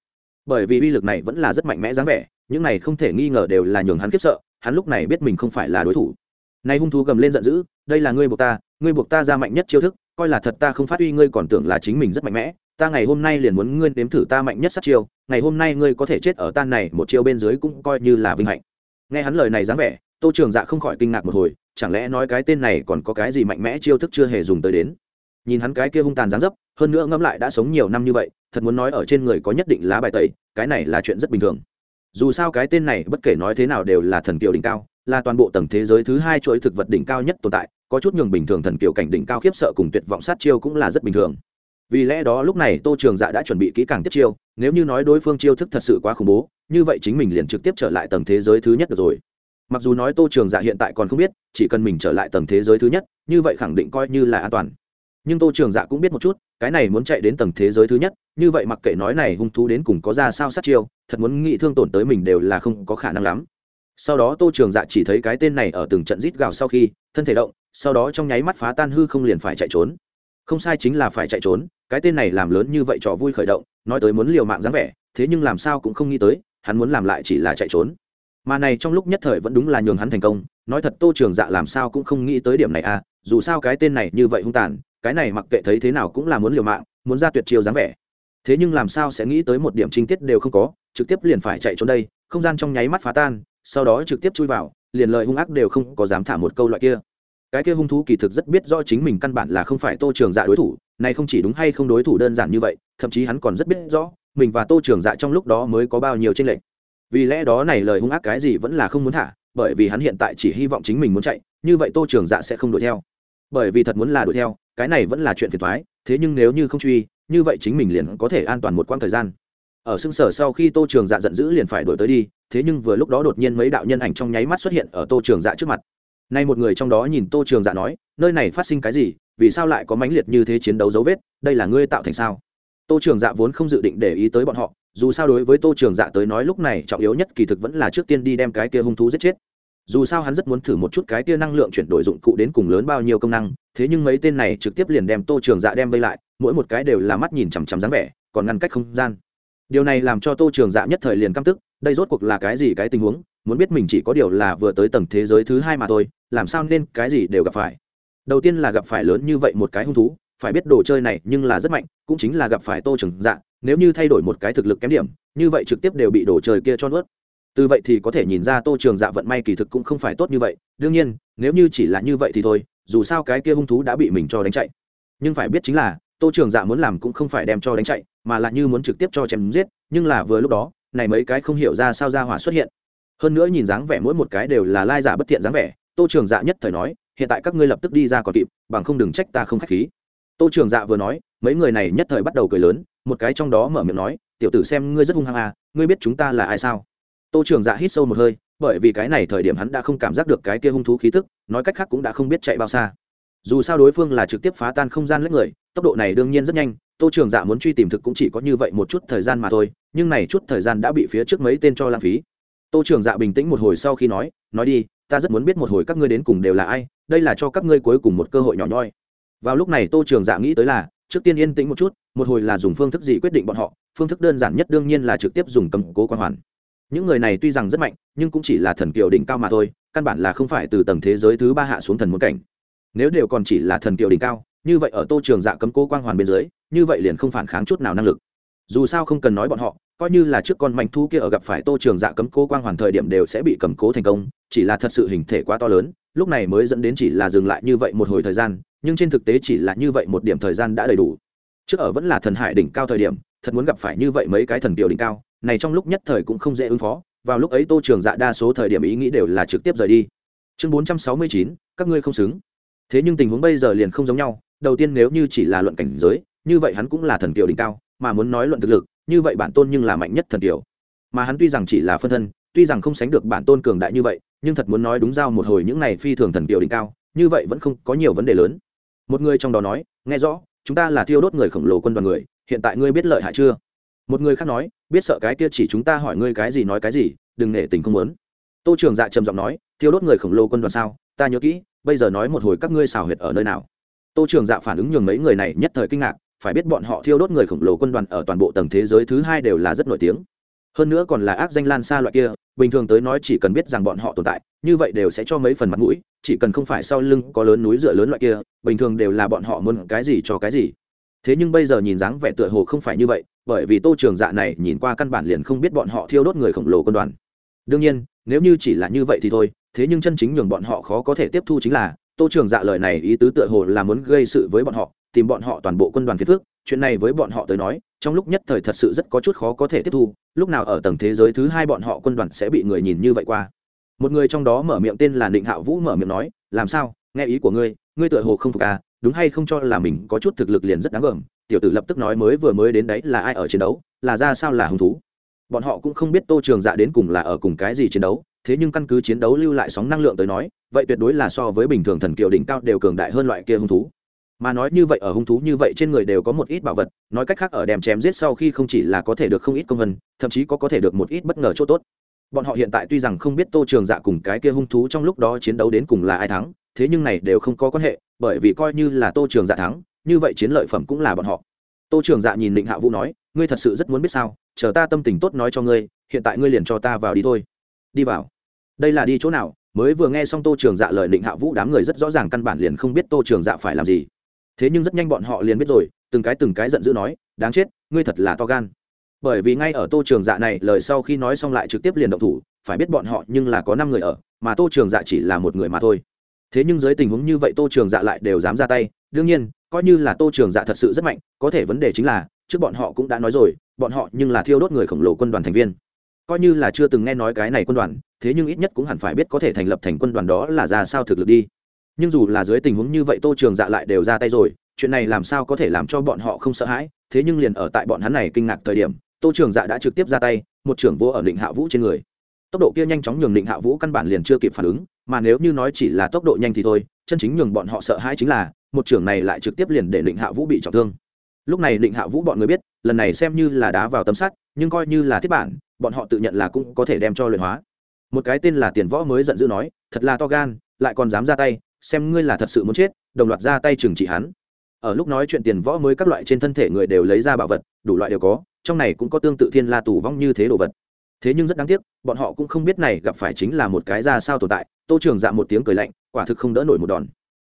[SPEAKER 1] Bởi vì uy lực này vẫn là rất mạnh mẽ dáng vẻ, những này không thể nghi ngờ đều là nhường hắn khiếp sợ, hắn lúc này biết mình không phải là đối thủ nay hung thú gầm lên giận dữ, đây là ngươi buộc ta, ngươi buộc ta ra mạnh nhất chiêu thức, coi là thật ta không phát uy ngươi còn tưởng là chính mình rất mạnh mẽ. Ta ngày hôm nay liền muốn ngươi nếm thử ta mạnh nhất sát chiêu, ngày hôm nay ngươi có thể chết ở tan này, một chiêu bên dưới cũng coi như là vinh hạnh. Nghe hắn lời này dáng vẻ, tô trường dạ không khỏi kinh ngạc một hồi, chẳng lẽ nói cái tên này còn có cái gì mạnh mẽ chiêu thức chưa hề dùng tới đến? Nhìn hắn cái kia hung tàn dáng dấp, hơn nữa ngẫm lại đã sống nhiều năm như vậy, thật muốn nói ở trên người có nhất định lá bài tẩy, cái này là chuyện rất bình thường. Dù sao cái tên này bất kể nói thế nào đều là thần kiều đỉnh cao là toàn bộ tầng thế giới thứ hai chuỗi thực vật đỉnh cao nhất tồn tại, có chút nhường bình thường thần kiều cảnh đỉnh cao khiếp sợ cùng tuyệt vọng sát chiêu cũng là rất bình thường. Vì lẽ đó lúc này tô trường dạ đã chuẩn bị kỹ càng tiếp chiêu, nếu như nói đối phương chiêu thức thật sự quá khủng bố, như vậy chính mình liền trực tiếp trở lại tầng thế giới thứ nhất được rồi. Mặc dù nói tô trường dạ hiện tại còn không biết, chỉ cần mình trở lại tầng thế giới thứ nhất, như vậy khẳng định coi như là an toàn. Nhưng tô trường dạ cũng biết một chút, cái này muốn chạy đến tầng thế giới thứ nhất, như vậy mặc kệ nói này hung thú đến cùng có ra sao sát chiêu, thật muốn nghĩ thương tổn tới mình đều là không có khả năng lắm sau đó tô trường dạ chỉ thấy cái tên này ở từng trận rít gào sau khi thân thể động, sau đó trong nháy mắt phá tan hư không liền phải chạy trốn. Không sai chính là phải chạy trốn, cái tên này làm lớn như vậy trò vui khởi động, nói tới muốn liều mạng dáng vẻ, thế nhưng làm sao cũng không nghĩ tới, hắn muốn làm lại chỉ là chạy trốn. Mà này trong lúc nhất thời vẫn đúng là nhường hắn thành công, nói thật tô trường dạ làm sao cũng không nghĩ tới điểm này à dù sao cái tên này như vậy hung tàn, cái này mặc kệ thấy thế nào cũng là muốn liều mạng, muốn ra tuyệt chiêu dáng vẻ. Thế nhưng làm sao sẽ nghĩ tới một điểm trinh tiết đều không có, trực tiếp liền phải chạy trốn đây, không gian trong nháy mắt phá tan sau đó trực tiếp chui vào, liền lời hung ác đều không có dám thả một câu loại kia. Cái kia hung thú kỳ thực rất biết rõ chính mình căn bản là không phải tô trường dạ đối thủ, này không chỉ đúng hay không đối thủ đơn giản như vậy, thậm chí hắn còn rất biết rõ, mình và tô trường dạ trong lúc đó mới có bao nhiêu tranh lệch. Vì lẽ đó này lời hung ác cái gì vẫn là không muốn thả, bởi vì hắn hiện tại chỉ hy vọng chính mình muốn chạy, như vậy tô trường dạ sẽ không đuổi theo. Bởi vì thật muốn là đuổi theo, cái này vẫn là chuyện phiền thoái thế nhưng nếu như không truy, như vậy chính mình liền có thể an toàn một quãng thời gian ở xương sở sau khi tô trường dạ giận dữ liền phải đổi tới đi, thế nhưng vừa lúc đó đột nhiên mấy đạo nhân ảnh trong nháy mắt xuất hiện ở tô trường dạ trước mặt. Nay một người trong đó nhìn tô trường dạ nói, nơi này phát sinh cái gì? Vì sao lại có mãnh liệt như thế chiến đấu dấu vết? Đây là ngươi tạo thành sao? Tô trường dạ vốn không dự định để ý tới bọn họ, dù sao đối với tô trường dạ tới nói lúc này trọng yếu nhất kỳ thực vẫn là trước tiên đi đem cái kia hung thú giết chết. Dù sao hắn rất muốn thử một chút cái kia năng lượng chuyển đổi dụng cụ đến cùng lớn bao nhiêu công năng, thế nhưng mấy tên này trực tiếp liền đem tô trường dạ đem vây lại, mỗi một cái đều là mắt nhìn chằm chằm dáng vẻ, còn ngăn cách không gian điều này làm cho tô trường dạ nhất thời liền căm tức, đây rốt cuộc là cái gì cái tình huống, muốn biết mình chỉ có điều là vừa tới tầng thế giới thứ hai mà thôi, làm sao nên cái gì đều gặp phải. Đầu tiên là gặp phải lớn như vậy một cái hung thú, phải biết đồ chơi này nhưng là rất mạnh, cũng chính là gặp phải tô trường dạ nếu như thay đổi một cái thực lực kém điểm, như vậy trực tiếp đều bị đồ chơi kia cho nuốt. Từ vậy thì có thể nhìn ra tô trường dạ vận may kỳ thực cũng không phải tốt như vậy, đương nhiên, nếu như chỉ là như vậy thì thôi, dù sao cái kia hung thú đã bị mình cho đánh chạy. Nhưng phải biết chính là tô trường dạ muốn làm cũng không phải đem cho đánh chạy, mà là như muốn trực tiếp cho chém giết, nhưng là vừa lúc đó, này mấy cái không hiểu ra sao ra hỏa xuất hiện. Hơn nữa nhìn dáng vẻ mỗi một cái đều là lai giả bất thiện dáng vẻ, tô trường dạ nhất thời nói, hiện tại các ngươi lập tức đi ra còn kịp, bằng không đừng trách ta không k h á c h khí. Tô trường dạ vừa nói, mấy người này nhất thời bắt đầu cười lớn, một cái trong đó mở miệng nói, tiểu tử xem ngươi rất hung hăng à ngươi biết chúng ta là ai sao? Tô trường dạ hít sâu một hơi, bởi vì cái này thời điểm hắn đã không cảm giác được cái kia hung thú khí tức, nói cách khác cũng đã không biết chạy bao xa. Dù sao đối phương là trực tiếp phá tan không gian lấy người tốc độ này đương nhiên rất nhanh, tô trường dạ muốn truy tìm thực cũng chỉ có như vậy một chút thời gian mà thôi, nhưng này chút thời gian đã bị phía trước mấy tên cho lãng phí. Tô trường dạ bình tĩnh một hồi sau khi nói nói đi, ta rất muốn biết một hồi các ngươi đến cùng đều là ai, đây là cho các ngươi cuối cùng một cơ hội nhỏ nhoi. Vào lúc này tô trường dạ nghĩ tới là, trước tiên yên tĩnh một chút, một hồi là dùng phương thức gì quyết định bọn họ, phương thức đơn giản nhất đương nhiên là trực tiếp dùng cầm cố quan hoàn. Những người này tuy rằng rất mạnh, nhưng cũng chỉ là thần kiều đỉnh cao mà thôi, căn bản là không phải từ tầng thế giới thứ ba hạ xuống thần muốn cảnh. Nếu đều còn chỉ là thần kiều đỉnh cao như vậy ở tô trường dạ cấm cố quang hoàn bên dưới, như vậy liền không phản kháng chút nào năng lực. Dù sao không cần nói bọn họ, coi như là trước con mạnh thu kia ở gặp phải tô trường dạ cấm cố quang hoàn thời điểm đều sẽ bị cầm cố thành công, chỉ là thật sự hình thể quá to lớn, lúc này mới dẫn đến chỉ là dừng lại như vậy một hồi thời gian, nhưng trên thực tế chỉ là như vậy một điểm thời gian đã đầy đủ. Trước ở vẫn là thần hải đỉnh cao thời điểm, thật muốn gặp phải như vậy mấy cái thần điều đỉnh cao, này trong lúc nhất thời cũng không dễ ứng phó, vào lúc ấy tô trường dạ đa số thời điểm ý nghĩ đều là trực tiếp rời đi. Chương bốn trăm sáu mươi chín, các ngươi không xứng. Thế nhưng tình huống bây giờ liền không giống nhau đầu tiên nếu như chỉ là luận cảnh giới, như vậy hắn cũng là thần kiều đỉnh cao, mà muốn nói luận thực lực, như vậy bản tôn nhưng là mạnh nhất thần kiều. Mà hắn tuy rằng chỉ là phân thân, tuy rằng không sánh được bản tôn cường đại như vậy, nhưng thật muốn nói đúng giao một hồi những này phi thường thần kiều đỉnh cao, như vậy vẫn không có nhiều vấn đề lớn. Một người trong đó nói, nghe rõ, chúng ta là thiêu đốt người khổng lồ quân đoàn người, hiện tại ngươi biết lợi hại chưa? Một người khác nói, biết sợ cái kia chỉ chúng ta hỏi ngươi cái gì nói cái gì, đừng nể tình không muốn. Tô trường dạ trầm giọng nói, thiêu đốt người khổng lồ quân đoàn sao? Ta nhớ kỹ, bây giờ nói một hồi các ngươi xào huyệt ở nơi nào? Tô trường dạ phản ứng nhường mấy người này nhất thời kinh ngạc, phải biết bọn họ thiêu đốt người khổng lồ quân đoàn ở toàn bộ tầng thế giới thứ hai đều là rất nổi tiếng. Hơn nữa còn là ác danh lan xa loại kia, bình thường tới nói chỉ cần biết rằng bọn họ tồn tại, như vậy đều sẽ cho mấy phần mặt mũi, chỉ cần không phải sau lưng có lớn núi dựa lớn loại kia, bình thường đều là bọn họ muốn cái gì cho cái gì. Thế nhưng bây giờ nhìn dáng vẻ tựa hồ không phải như vậy, bởi vì tô trường dạ này nhìn qua căn bản liền không biết bọn họ thiêu đốt người khổng lồ quân đoàn. Đương nhiên, nếu như chỉ là như vậy thì thôi, thế nhưng chân chính nhường bọn họ khó có thể tiếp thu chính là tô trường dạ lời này ý tứ tựa hồ là muốn gây sự với bọn họ, tìm bọn họ toàn bộ quân đoàn phiền phước chuyện này với bọn họ tới nói, trong lúc nhất thời thật sự rất có chút khó có thể tiếp thu. Lúc nào ở tầng thế giới thứ hai bọn họ quân đoàn sẽ bị người nhìn như vậy qua? Một người trong đó mở miệng tên là định hạo vũ mở miệng nói, làm sao? Nghe ý của ngươi ngươi tựa hồ không phục à? Đúng hay không cho là mình có chút thực lực liền rất đáng gờm? Tiểu tử lập tức nói mới vừa mới đến đấy là ai ở chiến đấu? Là ra sao là hứng thú? Bọn họ cũng không biết tô trường dạ đến cùng là ở cùng cái gì chiến đấu thế nhưng căn cứ chiến đấu lưu lại sóng năng lượng tới nói, vậy tuyệt đối là so với bình thường thần kiều đỉnh cao đều cường đại hơn loại kia hung thú. Mà nói như vậy ở hung thú như vậy trên người đều có một ít bảo vật, nói cách khác ở đem chém giết sau khi không chỉ là có thể được không ít công vân thậm chí có có thể được một ít bất ngờ chỗ tốt. Bọn họ hiện tại tuy rằng không biết tô trường dạ cùng cái kia hung thú trong lúc đó chiến đấu đến cùng là ai thắng, thế nhưng này đều không có quan hệ, bởi vì coi như là tô trường dạ thắng, như vậy chiến lợi phẩm cũng là bọn họ. Tô trường dạ nhìn định hạ vũ nói, ngươi thật sự rất muốn biết sao? Chờ ta tâm tình tốt nói cho ngươi, hiện tại ngươi liền cho ta vào đi thôi. Đi vào đây là đi chỗ nào? Mới vừa nghe xong tô trường dạ lời định hạ vũ đám người rất rõ ràng căn bản liền không biết tô trường dạ phải làm gì. Thế nhưng rất nhanh bọn họ liền biết rồi, từng cái từng cái giận dữ nói, đáng chết, ngươi thật là to gan. Bởi vì ngay ở tô trường dạ này, lời sau khi nói xong lại trực tiếp liền động thủ, phải biết bọn họ nhưng là có năm người ở, mà tô trường dạ chỉ là một người mà thôi. Thế nhưng dưới tình huống như vậy tô trường dạ lại đều dám ra tay. Đương nhiên, coi như là tô trường dạ thật sự rất mạnh, có thể vấn đề chính là, trước bọn họ cũng đã nói rồi, bọn họ nhưng là thiêu đốt người khổng lồ quân đoàn thành viên. Coi như là chưa từng nghe nói cái này quân đoàn thế nhưng ít nhất cũng hẳn phải biết có thể thành lập thành quân đoàn đó là ra sao thực lực đi. Nhưng dù là dưới tình huống như vậy tô trường dạ lại đều ra tay rồi, chuyện này làm sao có thể làm cho bọn họ không sợ hãi, thế nhưng liền ở tại bọn hắn này kinh ngạc thời điểm, tô trường dạ đã trực tiếp ra tay, một trưởng vô ở định hạ vũ trên người. Tốc độ kia nhanh chóng nhường định hạ vũ căn bản liền chưa kịp phản ứng, mà nếu như nói chỉ là tốc độ nhanh thì thôi, chân chính nhường bọn họ sợ hãi chính là, một trưởng này lại trực tiếp liền để định hạ vũ bị trọng thương. Lúc này định hạ vũ bọn người biết, lần này xem như là đá vào tấm sắt, nhưng coi như là thiết bản, bọn họ tự nhận là cũng có thể đem cho luyện hóa một cái tên là tiền võ mới giận dữ nói, thật là to gan, lại còn dám ra tay, xem ngươi là thật sự muốn chết, đồng loạt ra tay trừng trị hắn. Ở lúc nói chuyện tiền võ mới các loại trên thân thể người đều lấy ra bảo vật, đủ loại đều có, trong này cũng có tương tự thiên la tù vong như thế đồ vật. Thế nhưng rất đáng tiếc, bọn họ cũng không biết này gặp phải chính là một cái ra sao tồn tại, tô trường dạ một tiếng cười lạnh, quả thực không đỡ nổi một đòn.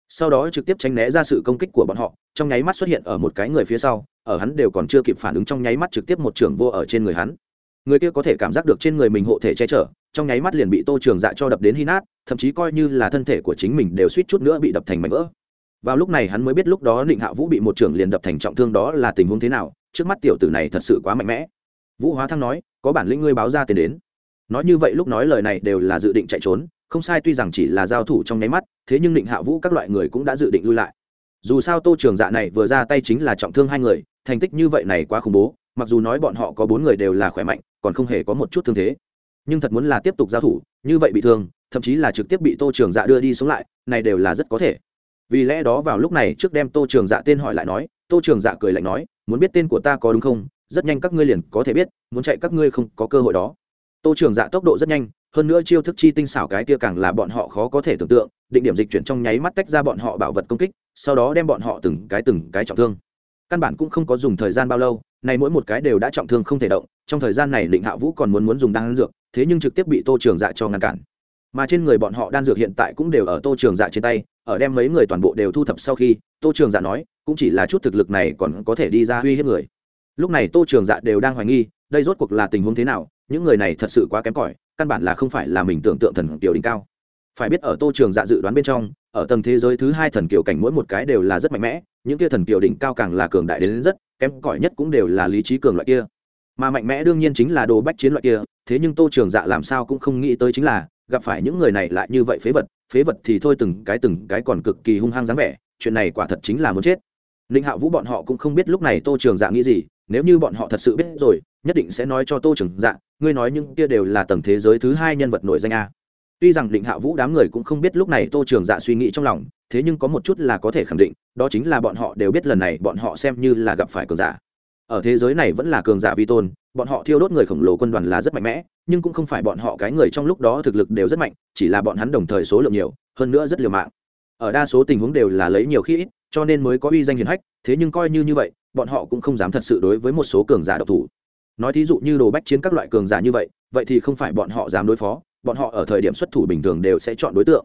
[SPEAKER 1] Sau đó trực tiếp tránh né ra sự công kích của bọn họ, trong nháy mắt xuất hiện ở một cái người phía sau, ở hắn đều còn chưa kịp phản ứng trong nháy mắt trực tiếp một trường vô ở trên người hắn. Người kia có thể cảm giác được trên người mình hộ thể che chở trong nháy mắt liền bị tô trường dạ cho đập đến hy nát, thậm chí coi như là thân thể của chính mình đều suýt chút nữa bị đập thành mảnh vỡ. Vào lúc này hắn mới biết lúc đó định hạ vũ bị một trưởng liền đập thành trọng thương đó là tình huống thế nào, trước mắt tiểu tử này thật sự quá mạnh mẽ. Vũ hóa thăng nói, có bản lĩnh ngươi báo ra tiền đến. Nói như vậy lúc nói lời này đều là dự định chạy trốn, không sai tuy rằng chỉ là giao thủ trong nháy mắt, thế nhưng định hạ vũ các loại người cũng đã dự định lui lại. Dù sao tô trường dạ này vừa ra tay chính là trọng thương hai người, thành tích như vậy này quá khủng bố, mặc dù nói bọn họ có bốn người đều là khỏe mạnh, còn không hề có một chút thương thế nhưng thật muốn là tiếp tục giao thủ, như vậy bị thương, thậm chí là trực tiếp bị tô trường dạ đưa đi xuống lại, này đều là rất có thể. Vì lẽ đó vào lúc này, trước đem tô trường dạ tên hỏi lại nói, tô trường dạ cười lạnh nói, muốn biết tên của ta có đúng không? Rất nhanh các ngươi liền có thể biết, muốn chạy các ngươi không có cơ hội đó. Tô trường dạ tốc độ rất nhanh, hơn nữa chiêu thức chi tinh xảo cái kia càng là bọn họ khó có thể tưởng tượng, định điểm dịch chuyển trong nháy mắt tách ra bọn họ bảo vật công kích, sau đó đem bọn họ từng cái từng cái trọng thương. Căn bản cũng không có dùng thời gian bao lâu, này mỗi một cái đều đã trọng thương không thể động, trong thời gian này định hạ vũ còn muốn muốn dùng đan dược thế nhưng trực tiếp bị tô trường dạ cho ngăn cản. Mà trên người bọn họ đan dược hiện tại cũng đều ở tô trường dạ trên tay, ở đem mấy người toàn bộ đều thu thập sau khi, tô trường dạ nói, cũng chỉ là chút thực lực này còn có thể đi ra uy hiếp người. Lúc này tô trường dạ đều đang hoài nghi, đây rốt cuộc là tình huống thế nào, những người này thật sự quá kém cỏi, căn bản là không phải là mình tưởng tượng thần tiểu đỉnh cao. Phải biết ở tô trường dạ dự đoán bên trong, ở tầng thế giới thứ hai thần kiều cảnh mỗi một cái đều là rất mạnh mẽ, những kia thần kiều đỉnh cao càng là cường đại đến rất, kém cỏi nhất cũng đều là lý trí cường loại kia mà mạnh mẽ đương nhiên chính là đồ bách chiến loại kia, thế nhưng tô trường dạ làm sao cũng không nghĩ tới chính là, gặp phải những người này lại như vậy phế vật phế vật thì thôi từng cái từng cái còn cực kỳ hung hăng dáng vẻ, chuyện này quả thật chính là muốn chết. Ninh hạ vũ bọn họ cũng không biết lúc này tô trường dạ nghĩ gì, nếu như bọn họ thật sự biết rồi, nhất định sẽ nói cho tô trường dạ ngươi nói những kia đều là tầng thế giới thứ hai nhân vật nổi danh a. Tuy rằng định hạ vũ đám người cũng không biết lúc này tô trường dạ suy nghĩ trong lòng, thế nhưng có một chút là có thể khẳng định, đó chính là bọn họ đều biết lần này bọn họ xem như là gặp phải cường giả ở thế giới này vẫn là cường giả vi tôn, bọn họ thiêu đốt người khổng lồ quân đoàn là rất mạnh mẽ, nhưng cũng không phải bọn họ cái người trong lúc đó thực lực đều rất mạnh, chỉ là bọn hắn đồng thời số lượng nhiều, hơn nữa rất liều mạng. Ở đa số tình huống đều là lấy nhiều khi ít, cho nên mới có uy danh hiền hách, thế nhưng coi như như vậy, bọn họ cũng không dám thật sự đối với một số cường giả độc thủ. Nói thí dụ như đồ bách chiến các loại cường giả như vậy vậy thì không phải bọn họ dám đối phó, bọn họ ở thời điểm xuất thủ bình thường đều sẽ chọn đối tượng.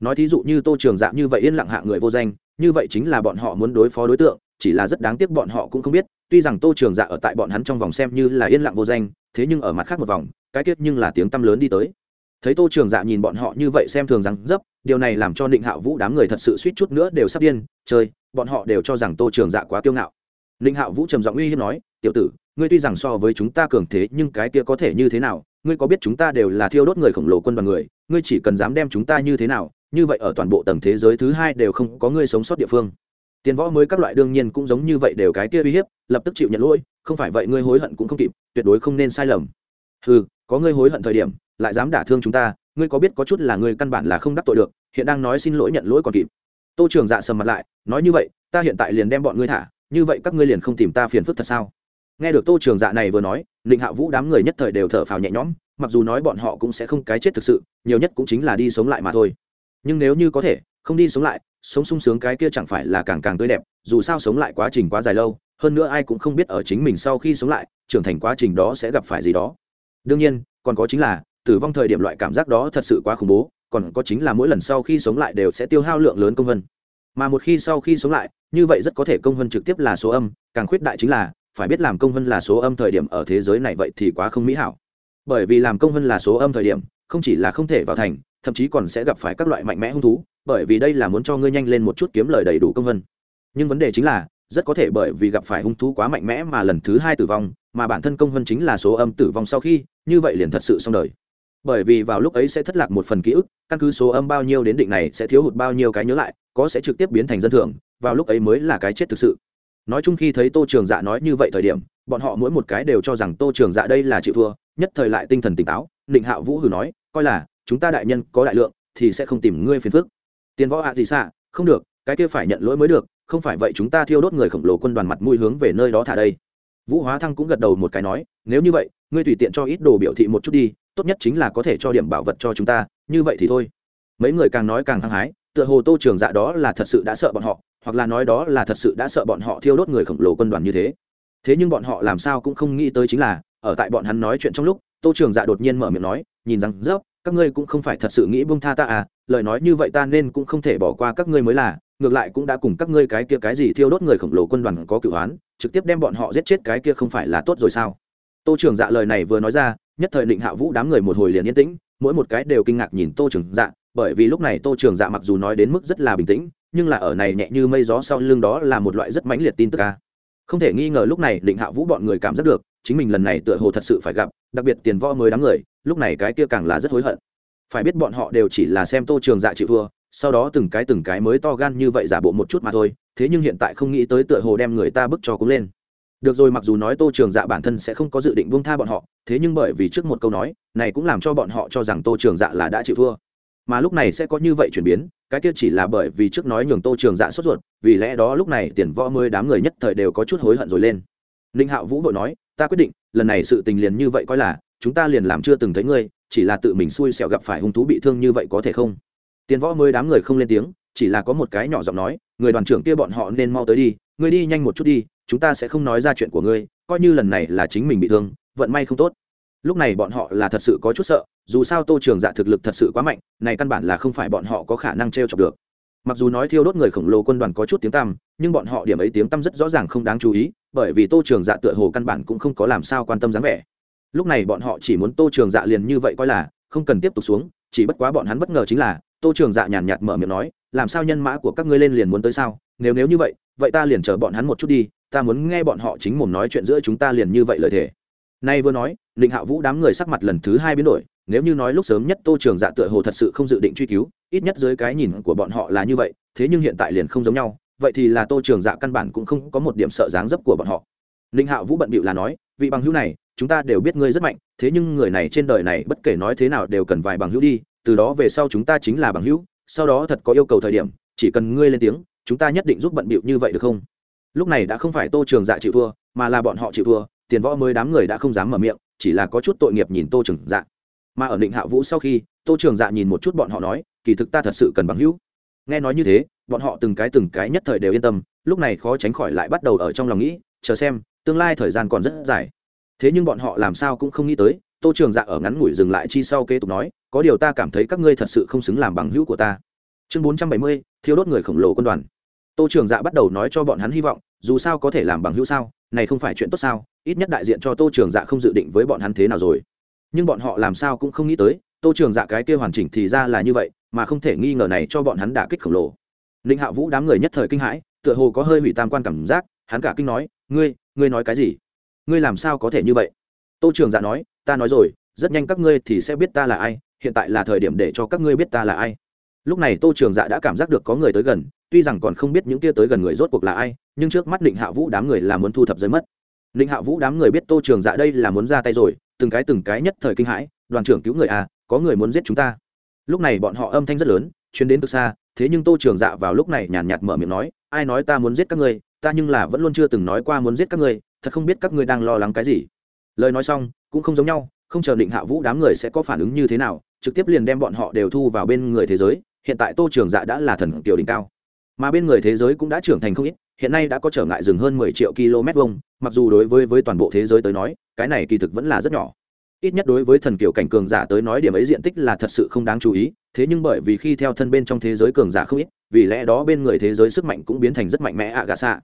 [SPEAKER 1] Nói thí dụ như tô trường dạng như vậy yên lặng hạ người vô danh, như vậy chính là bọn họ muốn đối phó đối tượng, chỉ là rất đáng tiếc bọn họ cũng không biết tuy rằng tô trường dạ ở tại bọn hắn trong vòng xem như là yên lặng vô danh, thế nhưng ở mặt khác một vòng, cái kết nhưng là tiếng tăm lớn đi tới. Thấy tô trường dạ nhìn bọn họ như vậy xem thường rằng dấp, điều này làm cho định hạ vũ đám người thật sự suýt chút nữa đều sắp điên chơi bọn họ đều cho rằng tô trường dạ quá kiêu ngạo. Định hạ vũ trầm giọng uy hiếp nói, tiểu tử, ngươi tuy rằng so với chúng ta cường thế, nhưng cái kia có thể như thế nào? Ngươi có biết chúng ta đều là thiêu đốt người khổng lồ quân đoàn người, ngươi chỉ cần dám đem chúng ta như thế nào, như vậy ở toàn bộ tầng thế giới thứ hai đều không có ngươi sống sót địa phương tiền võ mới các loại đương nhiên cũng giống như vậy đều cái kia uy hiếp, lập tức chịu nhận lỗi, không phải vậy ngươi hối hận cũng không kịp, tuyệt đối không nên sai lầm. Ừ có ngươi hối hận thời điểm, lại dám đả thương chúng ta, ngươi có biết có chút là ngươi căn bản là không đắc tội được, hiện đang nói xin lỗi nhận lỗi còn kịp. Tô trường dạ sầm mặt lại, nói như vậy, ta hiện tại liền đem bọn ngươi thả, như vậy các ngươi liền không tìm ta phiền phức thật sao? Nghe được tô trường dạ này vừa nói định hạ vũ đám người nhất thời đều thở phào nhẹ nhõm, mặc dù nói bọn họ cũng sẽ không cái chết thực sự, nhiều nhất cũng chính là đi sống lại mà thôi. Nhưng nếu như có thể không đi sống lại, sống sung sướng cái kia chẳng phải là càng càng tươi đẹp, dù sao sống lại quá trình quá dài lâu, hơn nữa ai cũng không biết ở chính mình sau khi sống lại, trưởng thành quá trình đó sẽ gặp phải gì đó. Đương nhiên, còn có chính là, tử vong thời điểm loại cảm giác đó thật sự quá khủng bố, còn có chính là mỗi lần sau khi sống lại đều sẽ tiêu hao lượng lớn công vân. Mà một khi sau khi sống lại, như vậy rất có thể công vân trực tiếp là số âm, càng khuyết đại chính là, phải biết làm công vân là số âm thời điểm ở thế giới này vậy thì quá không mỹ hảo. Bởi vì làm công vân là số âm thời điểm, không chỉ là không thể vào thành, thậm chí còn sẽ gặp phải các loại mạnh mẽ hung thú bởi vì đây là muốn cho ngươi nhanh lên một chút kiếm lời đầy đủ công vân nhưng vấn đề chính là, rất có thể bởi vì gặp phải hung thú quá mạnh mẽ mà lần thứ hai tử vong, mà bản thân công vân chính là số âm tử vong sau khi, như vậy liền thật sự xong đời. Bởi vì vào lúc ấy sẽ thất lạc một phần ký ức, căn cứ số âm bao nhiêu đến định này sẽ thiếu hụt bao nhiêu cái nhớ lại, có sẽ trực tiếp biến thành dân thường, vào lúc ấy mới là cái chết thực sự. Nói chung khi thấy tô trường dạ nói như vậy thời điểm, bọn họ mỗi một cái đều cho rằng tô trường dạ đây là chịu thua, nhất thời lại tinh thần tỉnh táo, định hạo vũ hử nói, coi là, chúng ta đại nhân có đại lượng, thì sẽ không tìm ngươi phiền phức tiền võ hạ gì xạ, không được, cái kia phải nhận lỗi mới được, không phải vậy chúng ta thiêu đốt người khổng lồ quân đoàn mặt mũi hướng về nơi đó thả đây. Vũ hóa thăng cũng gật đầu một cái nói, nếu như vậy, ngươi tùy tiện cho ít đồ biểu thị một chút đi, tốt nhất chính là có thể cho điểm bảo vật cho chúng ta, như vậy thì thôi. Mấy người càng nói càng hăng hái, tựa hồ tô trường dạ đó là thật sự đã sợ bọn họ, hoặc là nói đó là thật sự đã sợ bọn họ thiêu đốt người khổng lồ quân đoàn như thế. Thế nhưng bọn họ làm sao cũng không nghĩ tới chính là, ở tại bọn hắn nói chuyện trong lúc, tô trường dạ đột nhiên mở miệng nói, nhìn rằng, dốc các ngươi cũng không phải thật sự nghĩ bông tha ta à lời nói như vậy ta nên cũng không thể bỏ qua các ngươi mới là, ngược lại cũng đã cùng các ngươi cái kia cái gì thiêu đốt người khổng lồ quân đoàn có cựu án trực tiếp đem bọn họ giết chết cái kia không phải là tốt rồi sao? Tô trường dạ lời này vừa nói ra, nhất thời định hạ vũ đám người một hồi liền yên tĩnh, mỗi một cái đều kinh ngạc nhìn tô trường dạ bởi vì lúc này tô trường dạ mặc dù nói đến mức rất là bình tĩnh, nhưng là ở này nhẹ như mây gió sau lưng đó là một loại rất mãnh liệt tin tức ca không thể nghi ngờ lúc này định hạ vũ bọn người cảm giác được chính mình lần này tựa hồ thật sự phải gặp, đặc biệt tiền võ mới đám người, lúc này cái kia càng là rất hối hận. Phải biết bọn họ đều chỉ là xem tô trường dạ chịu thua, sau đó từng cái từng cái mới to gan như vậy giả bộ một chút mà thôi, thế nhưng hiện tại không nghĩ tới tựa hồ đem người ta bức cho cũng lên. Được rồi, mặc dù nói tô trường dạ bản thân sẽ không có dự định buông tha bọn họ, thế nhưng bởi vì trước một câu nói, này cũng làm cho bọn họ cho rằng tô trường dạ là đã chịu thua. Mà lúc này sẽ có như vậy chuyển biến, cái kia chỉ là bởi vì trước nói nhường tô trường dạ sốt ruột, vì lẽ đó lúc này tiền võ mới đám người nhất thời đều có chút hối hận rồi lên. Ninh hạo vũ vội nói ta quyết định, lần này sự tình liền như vậy coi là, chúng ta liền làm chưa từng thấy ngươi, chỉ là tự mình xui xẻo gặp phải hung thú bị thương như vậy có thể không? Tiền võ mới đám người không lên tiếng, chỉ là có một cái nhỏ giọng nói, người đoàn trưởng kia bọn họ nên mau tới đi, ngươi đi nhanh một chút đi, chúng ta sẽ không nói ra chuyện của ngươi, coi như lần này là chính mình bị thương, vận may không tốt. Lúc này bọn họ là thật sự có chút sợ, dù sao tô trường dạ thực lực thật sự quá mạnh, này căn bản là không phải bọn họ có khả năng t r e o chọc được. Mặc dù nói thiêu đốt người khổng lồ quân đoàn có chút tiếng tăm, nhưng bọn họ điểm ấy tiếng tăm rất rõ ràng không đáng chú ý bởi vì tô trường dạ tựa hồ căn bản cũng không có làm sao quan tâm dáng vẻ. Lúc này bọn họ chỉ muốn tô trường dạ liền như vậy coi là, không cần tiếp tục xuống, chỉ bất quá bọn hắn bất ngờ chính là, tô trường dạ nhàn nhạt mở miệng nói, làm sao nhân mã của các ngươi lên liền muốn tới sao? Nếu nếu như vậy vậy ta liền chờ bọn hắn một chút đi, ta muốn nghe bọn họ chính mồm nói chuyện giữa chúng ta liền như vậy lời thề. Nay vừa nói định hạ vũ đám người sắc mặt lần thứ hai biến đổi, nếu như nói lúc sớm nhất tô trường dạ tựa hồ thật sự không dự định truy cứu, ít nhất dưới cái nhìn của bọn họ là như vậy, thế nhưng hiện tại liền không giống nhau vậy thì là tô trường dạ căn bản cũng không có một điểm sợ dáng dấp của bọn họ. Ninh hạ vũ bận bịu là nói, vị bằng hữu này, chúng ta đều biết ngươi rất mạnh, thế nhưng người này trên đời này bất kể nói thế nào đều cần vài bằng hữu đi, từ đó về sau chúng ta chính là bằng hữu, sau đó thật có yêu cầu thời điểm, chỉ cần ngươi lên tiếng, chúng ta nhất định giúp bận bịu như vậy được không? Lúc này đã không phải tô trường dạ chịu thua, mà là bọn họ chịu thua, tiền võ mới đám người đã không dám mở miệng, chỉ là có chút tội nghiệp nhìn tô trường dạ. Mà ở định hạ vũ sau khi, tô trường dạ nhìn một chút bọn họ nói, kỳ thực ta thật sự cần bằng hữu. Nghe nói như thế bọn họ từng cái từng cái nhất thời đều yên tâm, lúc này khó tránh khỏi lại bắt đầu ở trong lòng nghĩ, chờ xem, tương lai thời gian còn rất dài. Thế nhưng bọn họ làm sao cũng không nghĩ tới, tô trường dạ ở ngắn ngủi dừng lại chi sau kế tục nói, có điều ta cảm thấy các ngươi thật sự không xứng làm bằng hữu của ta. Chương bốn trăm bảy mươi thiếu đốt người khổng lồ quân đoàn. Tô trường dạ bắt đầu nói cho bọn hắn hy vọng, dù sao có thể làm bằng hữu sao, này không phải chuyện tốt sao, ít nhất đại diện cho tô trường dạ không dự định với bọn hắn thế nào rồi. Nhưng bọn họ làm sao cũng không nghĩ tới, tô trường dạ cái kia hoàn chỉnh thì ra là như vậy, mà không thể nghi ngờ này cho bọn hắn đả kích khổng lồ ninh hạ vũ đám người nhất thời kinh hãi, tựa hồ có hơi hủy tam quan cảm giác, hắn cả kinh nói, ngươi ngươi nói cái gì? Ngươi làm sao có thể như vậy? Tô trường dạ nói, ta nói rồi, rất nhanh các ngươi thì sẽ biết ta là ai, hiện tại là thời điểm để cho các ngươi biết ta là ai. Lúc này tô trường dạ đã cảm giác được có người tới gần, tuy rằng còn không biết những kia tới gần người rốt cuộc là ai, nhưng trước mắt định hạ vũ đám người là muốn thu thập giới mất. Định hạ vũ đám người biết tô trường dạ đây là muốn ra tay rồi, từng cái từng cái nhất thời kinh hãi, đoàn trưởng cứu người à có người muốn giết chúng ta. Lúc này bọn họ âm thanh rất lớn chuyến đến từ xa thế nhưng tô trường dạ vào lúc này nhàn nhạt mở miệng nói, ai nói ta muốn giết các ngươi, ta nhưng là vẫn luôn chưa từng nói qua muốn giết các ngươi, thật không biết các ngươi đang lo lắng cái gì. Lời nói xong, cũng không giống nhau, không chờ định hạ vũ đám người sẽ có phản ứng như thế nào, trực tiếp liền đem bọn họ đều thu vào bên người thế giới, hiện tại tô trường dạ đã là thần kiểu đỉnh cao. Mà bên người thế giới cũng đã trưởng thành không ít, hiện nay đã có trở ngại rừng hơn mười triệu km vuông, mặc dù đối với với toàn bộ thế giới tới nói, cái này kỳ thực vẫn là rất nhỏ ít nhất đối với thần kiểu cảnh cường giả tới nói điểm ấy diện tích là thật sự không đáng chú ý, thế nhưng bởi vì khi theo thân bên trong thế giới cường giả không ít, vì lẽ đó bên người thế giới sức mạnh cũng biến thành rất mạnh mẽ ạ gà xạ.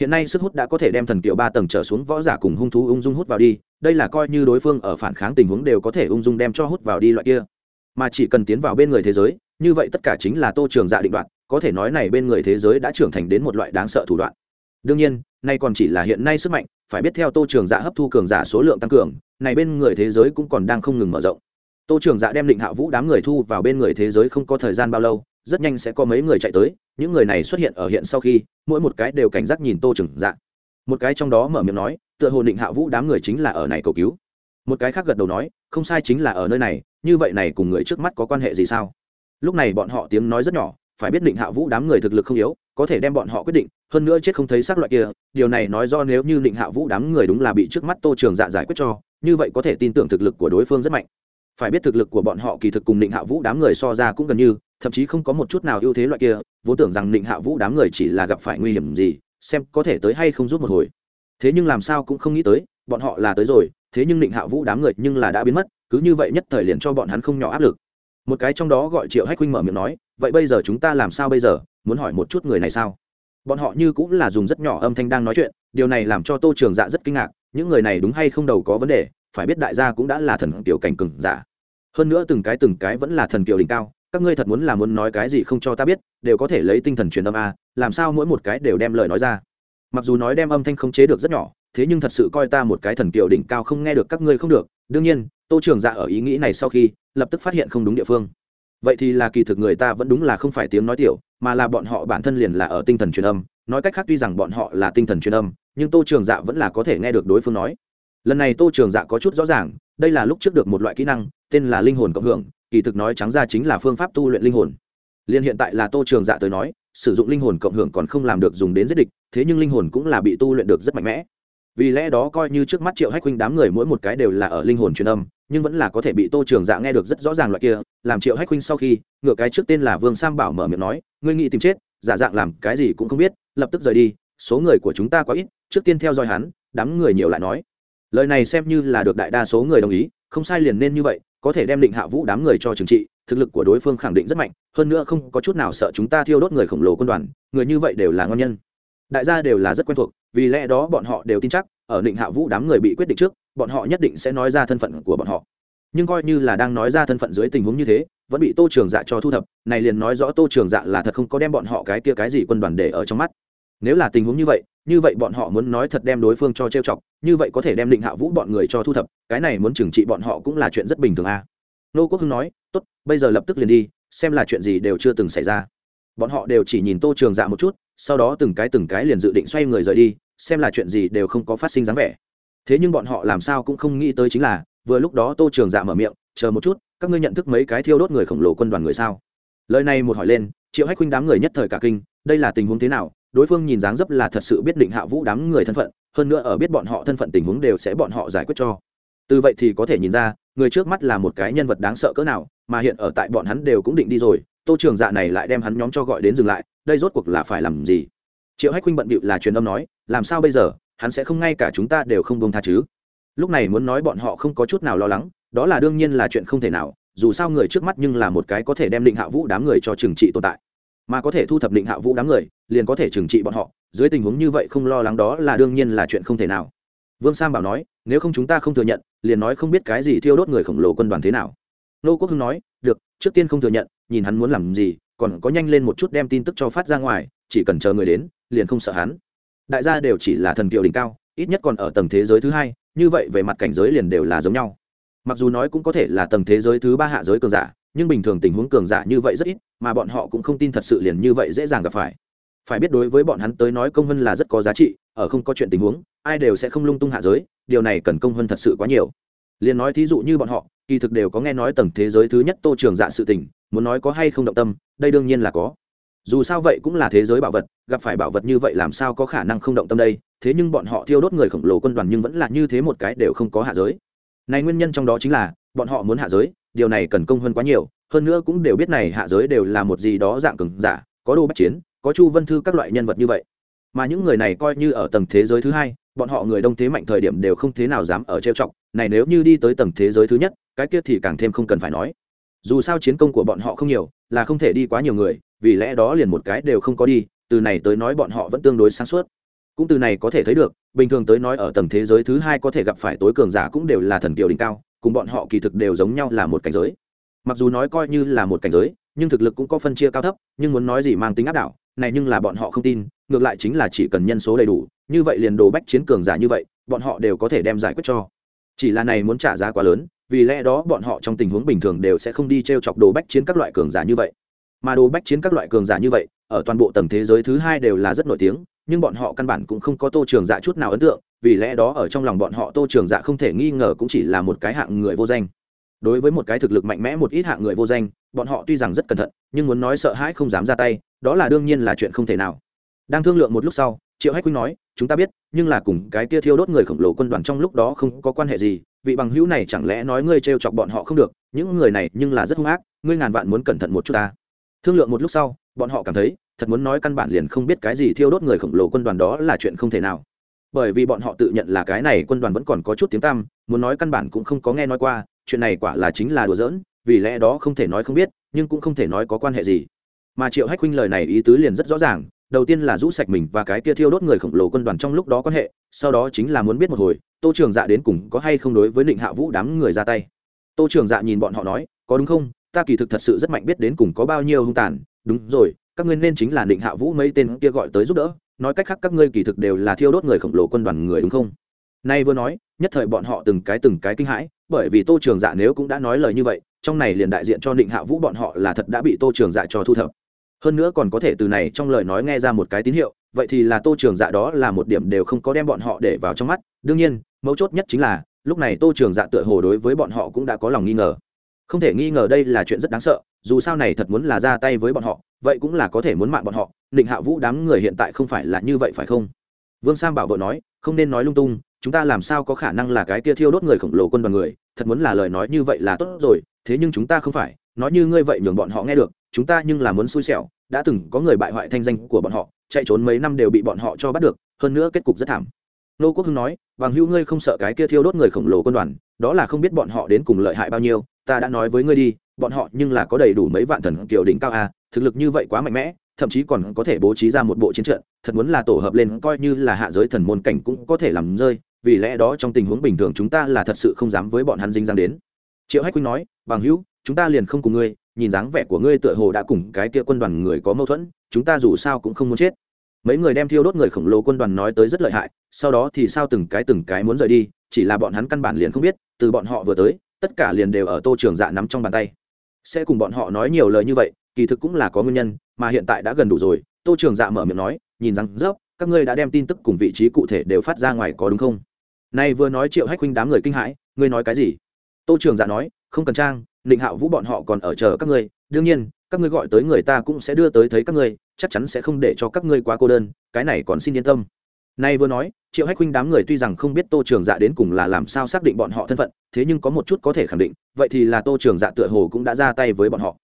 [SPEAKER 1] Hiện nay sức hút đã có thể đem thần kiểu ba tầng trở xuống võ giả cùng hung thú ung dung hút vào đi, đây là coi như đối phương ở phản kháng tình huống đều có thể ung dung đem cho hút vào đi loại kia. Mà chỉ cần tiến vào bên người thế giới, như vậy tất cả chính là tô trường dạ định đoạn, có thể nói này bên người thế giới đã trưởng thành đến một loại đáng sợ thủ đoạn. Đương nhiên, nay còn chỉ là hiện nay sức mạnh, phải biết theo tô trường dạ hấp thu cường giả số lượng tăng cường này bên người thế giới cũng còn đang không ngừng mở rộng. Tô trường dạ đem định hạ vũ đám người thu vào bên người thế giới không có thời gian bao lâu, rất nhanh sẽ có mấy người chạy tới, những người này xuất hiện ở hiện sau khi, mỗi một cái đều cảnh giác nhìn tô trường dạ. Một cái trong đó mở miệng nói, tựa hồ định hạ vũ đám người chính là ở này cầu cứu. Một cái khác gật đầu nói, không sai chính là ở nơi này, như vậy này cùng người trước mắt có quan hệ gì sao? Lúc này bọn họ tiếng nói rất nhỏ phải biết định hạ vũ đám người thực lực không yếu, có thể đem bọn họ quyết định, hơn nữa chết không thấy xác loại kia, điều này nói do nếu như định hạ vũ đám người đúng là bị trước mắt tô trường dạ giải quyết cho, như vậy có thể tin tưởng thực lực của đối phương rất mạnh. Phải biết thực lực của bọn họ kỳ thực cùng định hạ vũ đám người so ra cũng gần như, thậm chí không có một chút nào ưu thế loại kia, vốn tưởng rằng định hạ vũ đám người chỉ là gặp phải nguy hiểm gì, xem có thể tới hay không giúp một hồi. Thế nhưng làm sao cũng không nghĩ tới, bọn họ là tới rồi, thế nhưng định hạ vũ đám người nhưng là đã biến mất, cứ như vậy nhất thời liền cho bọn hắn không nhỏ áp lực. Một cái trong đó gọi triệu hách huynh mở miệng nói vậy bây giờ chúng ta làm sao bây giờ? Muốn hỏi một chút người này sao? Bọn họ như cũng là dùng rất nhỏ âm thanh đang nói chuyện, điều này làm cho tô trường dạ rất kinh ngạc, những người này đúng hay không đầu có vấn đề, phải biết đại gia cũng đã là thần kiểu cảnh cừng giả. Hơn nữa từng cái từng cái vẫn là thần kiểu đỉnh cao, các ngươi thật muốn là muốn nói cái gì không cho ta biết, đều có thể lấy tinh thần truyền âm a, làm sao mỗi một cái đều đem lời nói ra. Mặc dù nói đem âm thanh không chế được rất nhỏ, thế nhưng thật sự coi ta một cái thần kiều đỉnh cao không nghe được các ngươi không được. Đương nhiên, tô trường dạ ở ý nghĩ này sau khi, lập tức phát hiện không đúng địa phương vậy thì là kỳ thực người ta vẫn đúng là không phải tiếng nói tiểu, mà là bọn họ bản thân liền là ở tinh thần truyền âm. Nói cách khác tuy rằng bọn họ là tinh thần truyền âm, nhưng tô trường dạ vẫn là có thể nghe được đối phương nói. Lần này tô trường dạ có chút rõ ràng, đây là lúc trước được một loại kỹ năng, tên là linh hồn cộng hưởng, kỳ thực nói trắng ra chính là phương pháp tu luyện linh hồn. Liền hiện tại là tô trường dạ tới nói, sử dụng linh hồn cộng hưởng còn không làm được dùng đến giết địch, thế nhưng linh hồn cũng là bị tu luyện được rất mạnh mẽ. Vì lẽ đó coi như trước mắt triệu hách huynh đám người mỗi một cái đều là ở linh hồn truyền âm nhưng vẫn là có thể bị tô trường dạ nghe được rất rõ ràng loại kia, làm triệu hách huynh sau khi ngựa cái trước tên là vương sam bảo mở miệng nói, ngươi nghĩ tìm chết, giả dạng làm cái gì cũng không biết, lập tức rời đi, số người của chúng ta quá ít, trước tiên theo dõi hắn, đám người nhiều lại nói. Lời này xem như là được đại đa số người đồng ý, không sai liền nên như vậy, có thể đem định hạ vũ đám người cho trừng trị, thực lực của đối phương khẳng định rất mạnh, hơn nữa không có chút nào sợ chúng ta thiêu đốt người khổng lồ quân đoàn, người như vậy đều là ngon nhân. Đại gia đều là rất quen thuộc, vì lẽ đó bọn họ đều tin chắc ở định hạ vũ đám người bị quyết định trước, bọn họ nhất định sẽ nói ra thân phận của bọn họ. Nhưng coi như là đang nói ra thân phận dưới tình huống như thế, vẫn bị tô trường dạ cho thu thập, này liền nói rõ tô trường dạ là thật không có đem bọn họ cái kia cái gì quân đoàn để ở trong mắt. Nếu là tình huống như vậy như vậy bọn họ muốn nói thật đem đối phương cho trêu chọc, như vậy có thể đem định hạ vũ bọn người cho thu thập, cái này muốn trừng trị bọn họ cũng là chuyện rất bình thường a. À. nô quốc hưng nói, tốt, bây giờ lập tức liền đi, xem là chuyện gì đều chưa từng xảy ra. Bọn họ đều chỉ nhìn tô trường dạ một chút, sau đó từng cái từng cái liền dự định xoay người rời đi xem là chuyện gì đều không có phát sinh dáng vẻ. Thế nhưng bọn họ làm sao cũng không nghĩ tới chính là, vừa lúc đó tô trường dạ mở miệng, chờ một chút, các ngươi nhận thức mấy cái thiêu đốt người khổng lồ quân đoàn người sao? Lời này một hỏi lên, triệu hách huynh đám người nhất thời cả kinh, đây là tình huống thế nào? Đối phương nhìn dáng dấp là thật sự biết định hạ vũ đám người thân phận, hơn nữa ở biết bọn họ thân phận tình huống đều sẽ bọn họ giải quyết cho. Từ vậy thì có thể nhìn ra, người trước mắt là một cái nhân vật đáng sợ cỡ nào, mà hiện ở tại bọn hắn đều cũng định đi rồi, tô trường dạ này lại đem hắn nhóm cho gọi đến dừng lại, đây rốt cuộc là phải làm gì? Triệu hách huynh bận bịu là truyền âm nói, làm sao bây giờ? Hắn sẽ không ngay cả chúng ta đều không bông tha chứ? Lúc này muốn nói bọn họ không có chút nào lo lắng, đó là đương nhiên là chuyện không thể nào, dù sao người trước mắt nhưng là một cái có thể đem định hạ vũ đám người cho trừng trị tồn tại. Mà có thể thu thập định hạ vũ đám người, liền có thể trừng trị bọn họ, dưới tình huống như vậy không lo lắng đó là đương nhiên là chuyện không thể nào. Vương sam bảo nói, nếu không chúng ta không thừa nhận, liền nói không biết cái gì thiêu đốt người khổng lồ quân đoàn thế nào. Nô quốc hưng nói, được, trước tiên không thừa nhận, nhìn hắn muốn làm gì, còn có nhanh lên một chút đem tin tức cho phát ra ngoài, chỉ cần chờ người đến liền không sợ hắn. Đại gia đều chỉ là thần kiều đỉnh cao, ít nhất còn ở tầng thế giới thứ hai, như vậy về mặt cảnh giới liền đều là giống nhau. Mặc dù nói cũng có thể là tầng thế giới thứ ba hạ giới cường giả, nhưng bình thường tình huống cường giả như vậy rất ít, mà bọn họ cũng không tin thật sự liền như vậy dễ dàng gặp phải. Phải biết đối với bọn hắn tới nói công hơn là rất có giá trị, ở không có chuyện tình huống, ai đều sẽ không lung tung hạ giới, điều này cần công hơn thật sự quá nhiều. Liền nói thí dụ như bọn họ, kỳ thực đều có nghe nói tầng thế giới thứ nhất tô trường dạ sự tình, muốn nói có hay không động tâm, đây đương nhiên là có dù sao vậy cũng là thế giới bảo vật, gặp phải bảo vật như vậy làm sao có khả năng không động tâm đây? Thế nhưng bọn họ thiêu đốt người khổng lồ quân đoàn nhưng vẫn là như thế một cái đều không có hạ giới. Này nguyên nhân trong đó chính là, bọn họ muốn hạ giới, điều này cần công hơn quá nhiều, hơn nữa cũng đều biết này hạ giới đều là một gì đó dạng cường giả, có đô bách chiến, có chu vân thư các loại nhân vật như vậy. Mà những người này coi như ở tầng thế giới thứ hai, bọn họ người đông thế mạnh thời điểm đều không thế nào dám ở trêu chọc, này nếu như đi tới tầng thế giới thứ nhất, cái kia thì càng thêm không cần phải nói. Dù sao chiến công của bọn họ không nhiều, là không thể đi quá nhiều người vì lẽ đó liền một cái đều không có đi, từ này tới nói bọn họ vẫn tương đối sáng suốt. Cũng từ này có thể thấy được, bình thường tới nói ở tầng thế giới thứ hai có thể gặp phải tối cường giả cũng đều là thần kiều đỉnh cao, cùng bọn họ kỳ thực đều giống nhau là một cảnh giới. Mặc dù nói coi như là một cảnh giới, nhưng thực lực cũng có phân chia cao thấp, nhưng muốn nói gì mang tính áp đảo, này nhưng là bọn họ không tin, ngược lại chính là chỉ cần nhân số đầy đủ, như vậy liền đồ bách chiến cường giả như vậy, bọn họ đều có thể đem giải quyết cho. Chỉ là này muốn trả giá quá lớn, vì lẽ đó bọn họ trong tình huống bình thường đều sẽ không đi t r e o chọc đồ bách chiến các loại cường giả như vậy mà đồ bách chiến các loại cường giả như vậy, ở toàn bộ tầng thế giới thứ hai đều là rất nổi tiếng, nhưng bọn họ căn bản cũng không có tô trường dạ chút nào ấn tượng, vì lẽ đó ở trong lòng bọn họ tô trường dạ không thể nghi ngờ cũng chỉ là một cái hạng người vô danh. Đối với một cái thực lực mạnh mẽ một ít hạng người vô danh, bọn họ tuy rằng rất cẩn thận, nhưng muốn nói sợ hãi không dám ra tay, đó là đương nhiên là chuyện không thể nào. Đang thương lượng một lúc sau, triệu hách quynh nói, chúng ta biết, nhưng là cùng cái tia thiêu đốt người khổng lồ quân đoàn trong lúc đó không có quan hệ gì, vị bằng hữu này chẳng lẽ nói ngươi trêu chọc bọn họ không được, những người này nhưng là rất hung ác, ngươi ngàn vạn muốn cẩn thận một chút ta thương lượng một lúc sau, bọn họ cảm thấy, thật muốn nói căn bản liền không biết cái gì thiêu đốt người khổng lồ quân đoàn đó là chuyện không thể nào. Bởi vì bọn họ tự nhận là cái này quân đoàn vẫn còn có chút tiếng tăm, muốn nói căn bản cũng không có nghe nói qua, chuyện này quả là chính là đùa giỡn, vì lẽ đó không thể nói không biết, nhưng cũng không thể nói có quan hệ gì. Mà triệu hách huynh lời này ý tứ liền rất rõ ràng, đầu tiên là rũ sạch mình và cái kia thiêu đốt người khổng lồ quân đoàn trong lúc đó quan hệ, sau đó chính là muốn biết một hồi, tô trường dạ đến cùng có hay không đối với định hạ vũ đám người ra tay. Tô trường dạ nhìn bọn họ nói, có đúng không? Ta kỳ thực thật sự rất mạnh biết đến cùng có bao nhiêu hung tàn. Đúng rồi, các ngươi nên chính là định hạ vũ mấy tên kia gọi tới giúp đỡ. Nói cách khác các ngươi kỳ thực đều là thiêu đốt người khổng lồ quân đoàn người đúng không? Nay vừa nói, nhất thời bọn họ từng cái từng cái kinh hãi, bởi vì tô trường dạ nếu cũng đã nói lời như vậy, trong này liền đại diện cho định hạ vũ bọn họ là thật đã bị tô trường dạ cho thu thập. Hơn nữa còn có thể từ này trong lời nói nghe ra một cái tín hiệu, vậy thì là tô trường dạ đó là một điểm đều không có đem bọn họ để vào trong mắt. Đương nhiên, mấu chốt nhất chính là, lúc này tô trường dạ tựa hồ đối với bọn họ cũng đã có lòng nghi ngờ không thể nghi ngờ đây là chuyện rất đáng sợ, dù sao này thật muốn là ra tay với bọn họ, vậy cũng là có thể muốn mạng bọn họ định hạ vũ đám người hiện tại không phải là như vậy phải không? Vương sam bảo vợ nói, không nên nói lung tung, chúng ta làm sao có khả năng là cái kia thiêu đốt người khổng lồ quân đoàn người, thật muốn là lời nói như vậy là tốt rồi, thế nhưng chúng ta không phải, nói như ngươi vậy nhường bọn họ nghe được, chúng ta nhưng là muốn xui xẻo, đã từng có người bại hoại thanh danh của bọn họ, chạy trốn mấy năm đều bị bọn họ cho bắt được, hơn nữa kết cục rất thảm. Nô quốc hưng nói bằng hữu ngươi không sợ cái kia thiêu đốt người khổng lồ quân đoàn, đó là không biết bọn họ đến cùng lợi hại bao nhiêu ta đã nói với ngươi đi, bọn họ nhưng là có đầy đủ mấy vạn thần kiểu đỉnh cao a thực lực như vậy quá mạnh mẽ, thậm chí còn có thể bố trí ra một bộ chiến trận, thật muốn là tổ hợp lên coi như là hạ giới thần môn cảnh cũng có thể làm rơi, vì lẽ đó trong tình huống bình thường chúng ta là thật sự không dám với bọn hắn dính dáng đến. Triệu hách quynh nói, bằng hữu, chúng ta liền không cùng ngươi, nhìn dáng vẻ của ngươi tựa hồ đã cùng cái kia quân đoàn người có mâu thuẫn, chúng ta dù sao cũng không muốn chết. Mấy người đem thiêu đốt người khổng lồ quân đoàn nói tới rất lợi hại, sau đó thì sao từng cái từng cái muốn rời đi, chỉ là bọn hắn căn bản liền không biết, từ bọn họ vừa tới tất cả liền đều ở tô trường dạ nắm trong bàn tay. Sẽ cùng bọn họ nói nhiều lời như vậy, kỳ thực cũng là có nguyên nhân, mà hiện tại đã gần đủ rồi, tô trường dạ mở miệng nói, nhìn rằng, dốc, các ngươi đã đem tin tức cùng vị trí cụ thể đều phát ra ngoài có đúng không? Nay vừa nói triệu hách huynh đám người kinh hãi, ngươi nói cái gì? Tô trường dạ nói, không cần trang định hạo vũ bọn họ còn ở chờ các ngươi, đương nhiên, các ngươi gọi tới người ta cũng sẽ đưa tới thấy các ngươi, chắc chắn sẽ không để cho các ngươi quá cô đơn, cái này còn xin yên tâm. Nay vừa nói triệu hách huynh đám người tuy rằng không biết tô trường dạ đến cùng là làm sao xác định bọn họ thân phận, thế nhưng có một chút có thể khẳng định, vậy thì là tô trường dạ tựa hồ cũng đã ra tay với bọn họ.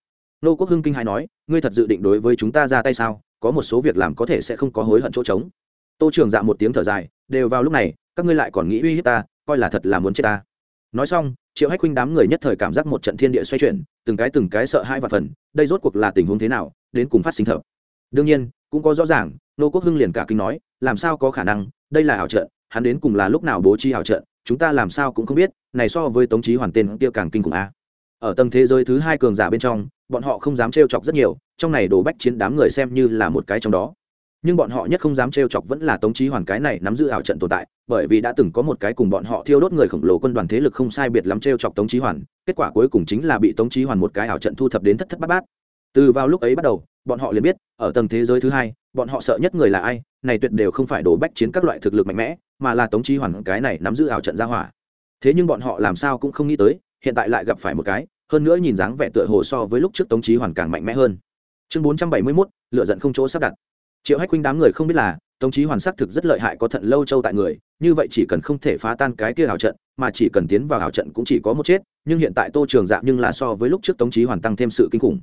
[SPEAKER 1] Nô quốc hưng kinh hai nói, ngươi thật dự định đối với chúng ta ra tay sao? Có một số việc làm có thể sẽ không có hối hận chỗ trống. Tô trường dạ một tiếng thở dài, đều vào lúc này, các ngươi lại còn nghĩ uy hiếp ta, coi là thật là muốn chết ta. Nói xong, triệu hách huynh đám người nhất thời cảm giác một trận thiên địa xoay chuyển, từng cái từng cái sợ hãi và phần, đây rốt cuộc là tình huống thế nào, đến cùng phát sinh thợ đương nhiên cũng có rõ ràng, nô quốc hưng liền cả kinh nói, làm sao có khả năng, đây là ảo trận, hắn đến cùng là lúc nào bố trí ảo trận, chúng ta làm sao cũng không biết, này so với tống trí hoàn tên kia càng kinh khủng a. Ở tầng thế giới thứ hai cường giả bên trong, bọn họ không dám trêu chọc rất nhiều, trong này đồ bách chiến đám người xem như là một cái trong đó. Nhưng bọn họ nhất không dám trêu chọc vẫn là tống trí hoàn cái này nắm giữ ảo trận tồn tại, bởi vì đã từng có một cái cùng bọn họ thiêu đốt người khổng lồ quân đoàn thế lực không sai biệt lắm trêu chọc tống trí hoàn, kết quả cuối cùng chính là bị tống trí hoàn một cái ảo trận thu thập đến thất thất bát bát. Từ vào lúc ấy bắt đầu bọn họ liền biết, ở tầng thế giới thứ hai, bọn họ sợ nhất người là ai, này tuyệt đều không phải đổ bách chiến các loại thực lực mạnh mẽ, mà là tống trí hoàn cái này nắm giữ ảo trận ra hỏa. Thế nhưng bọn họ làm sao cũng không nghĩ tới, hiện tại lại gặp phải một cái, hơn nữa nhìn dáng vẻ tựa hồ so với lúc trước tống trí hoàn càng mạnh mẽ hơn. Chương bốn trăm bảy mươi mốt, lựa giận không chỗ sắp đặt. Triệu hách huynh đám người không biết là, tống trí hoàn sắc thực rất lợi hại có thận lâu châu tại người, như vậy chỉ cần không thể phá tan cái kia ảo trận, mà chỉ cần tiến vào ảo trận cũng chỉ có một chết, nhưng hiện tại tô trường dạ nhưng là so với lúc trước tống trí hoàn tăng thêm sự kinh khủng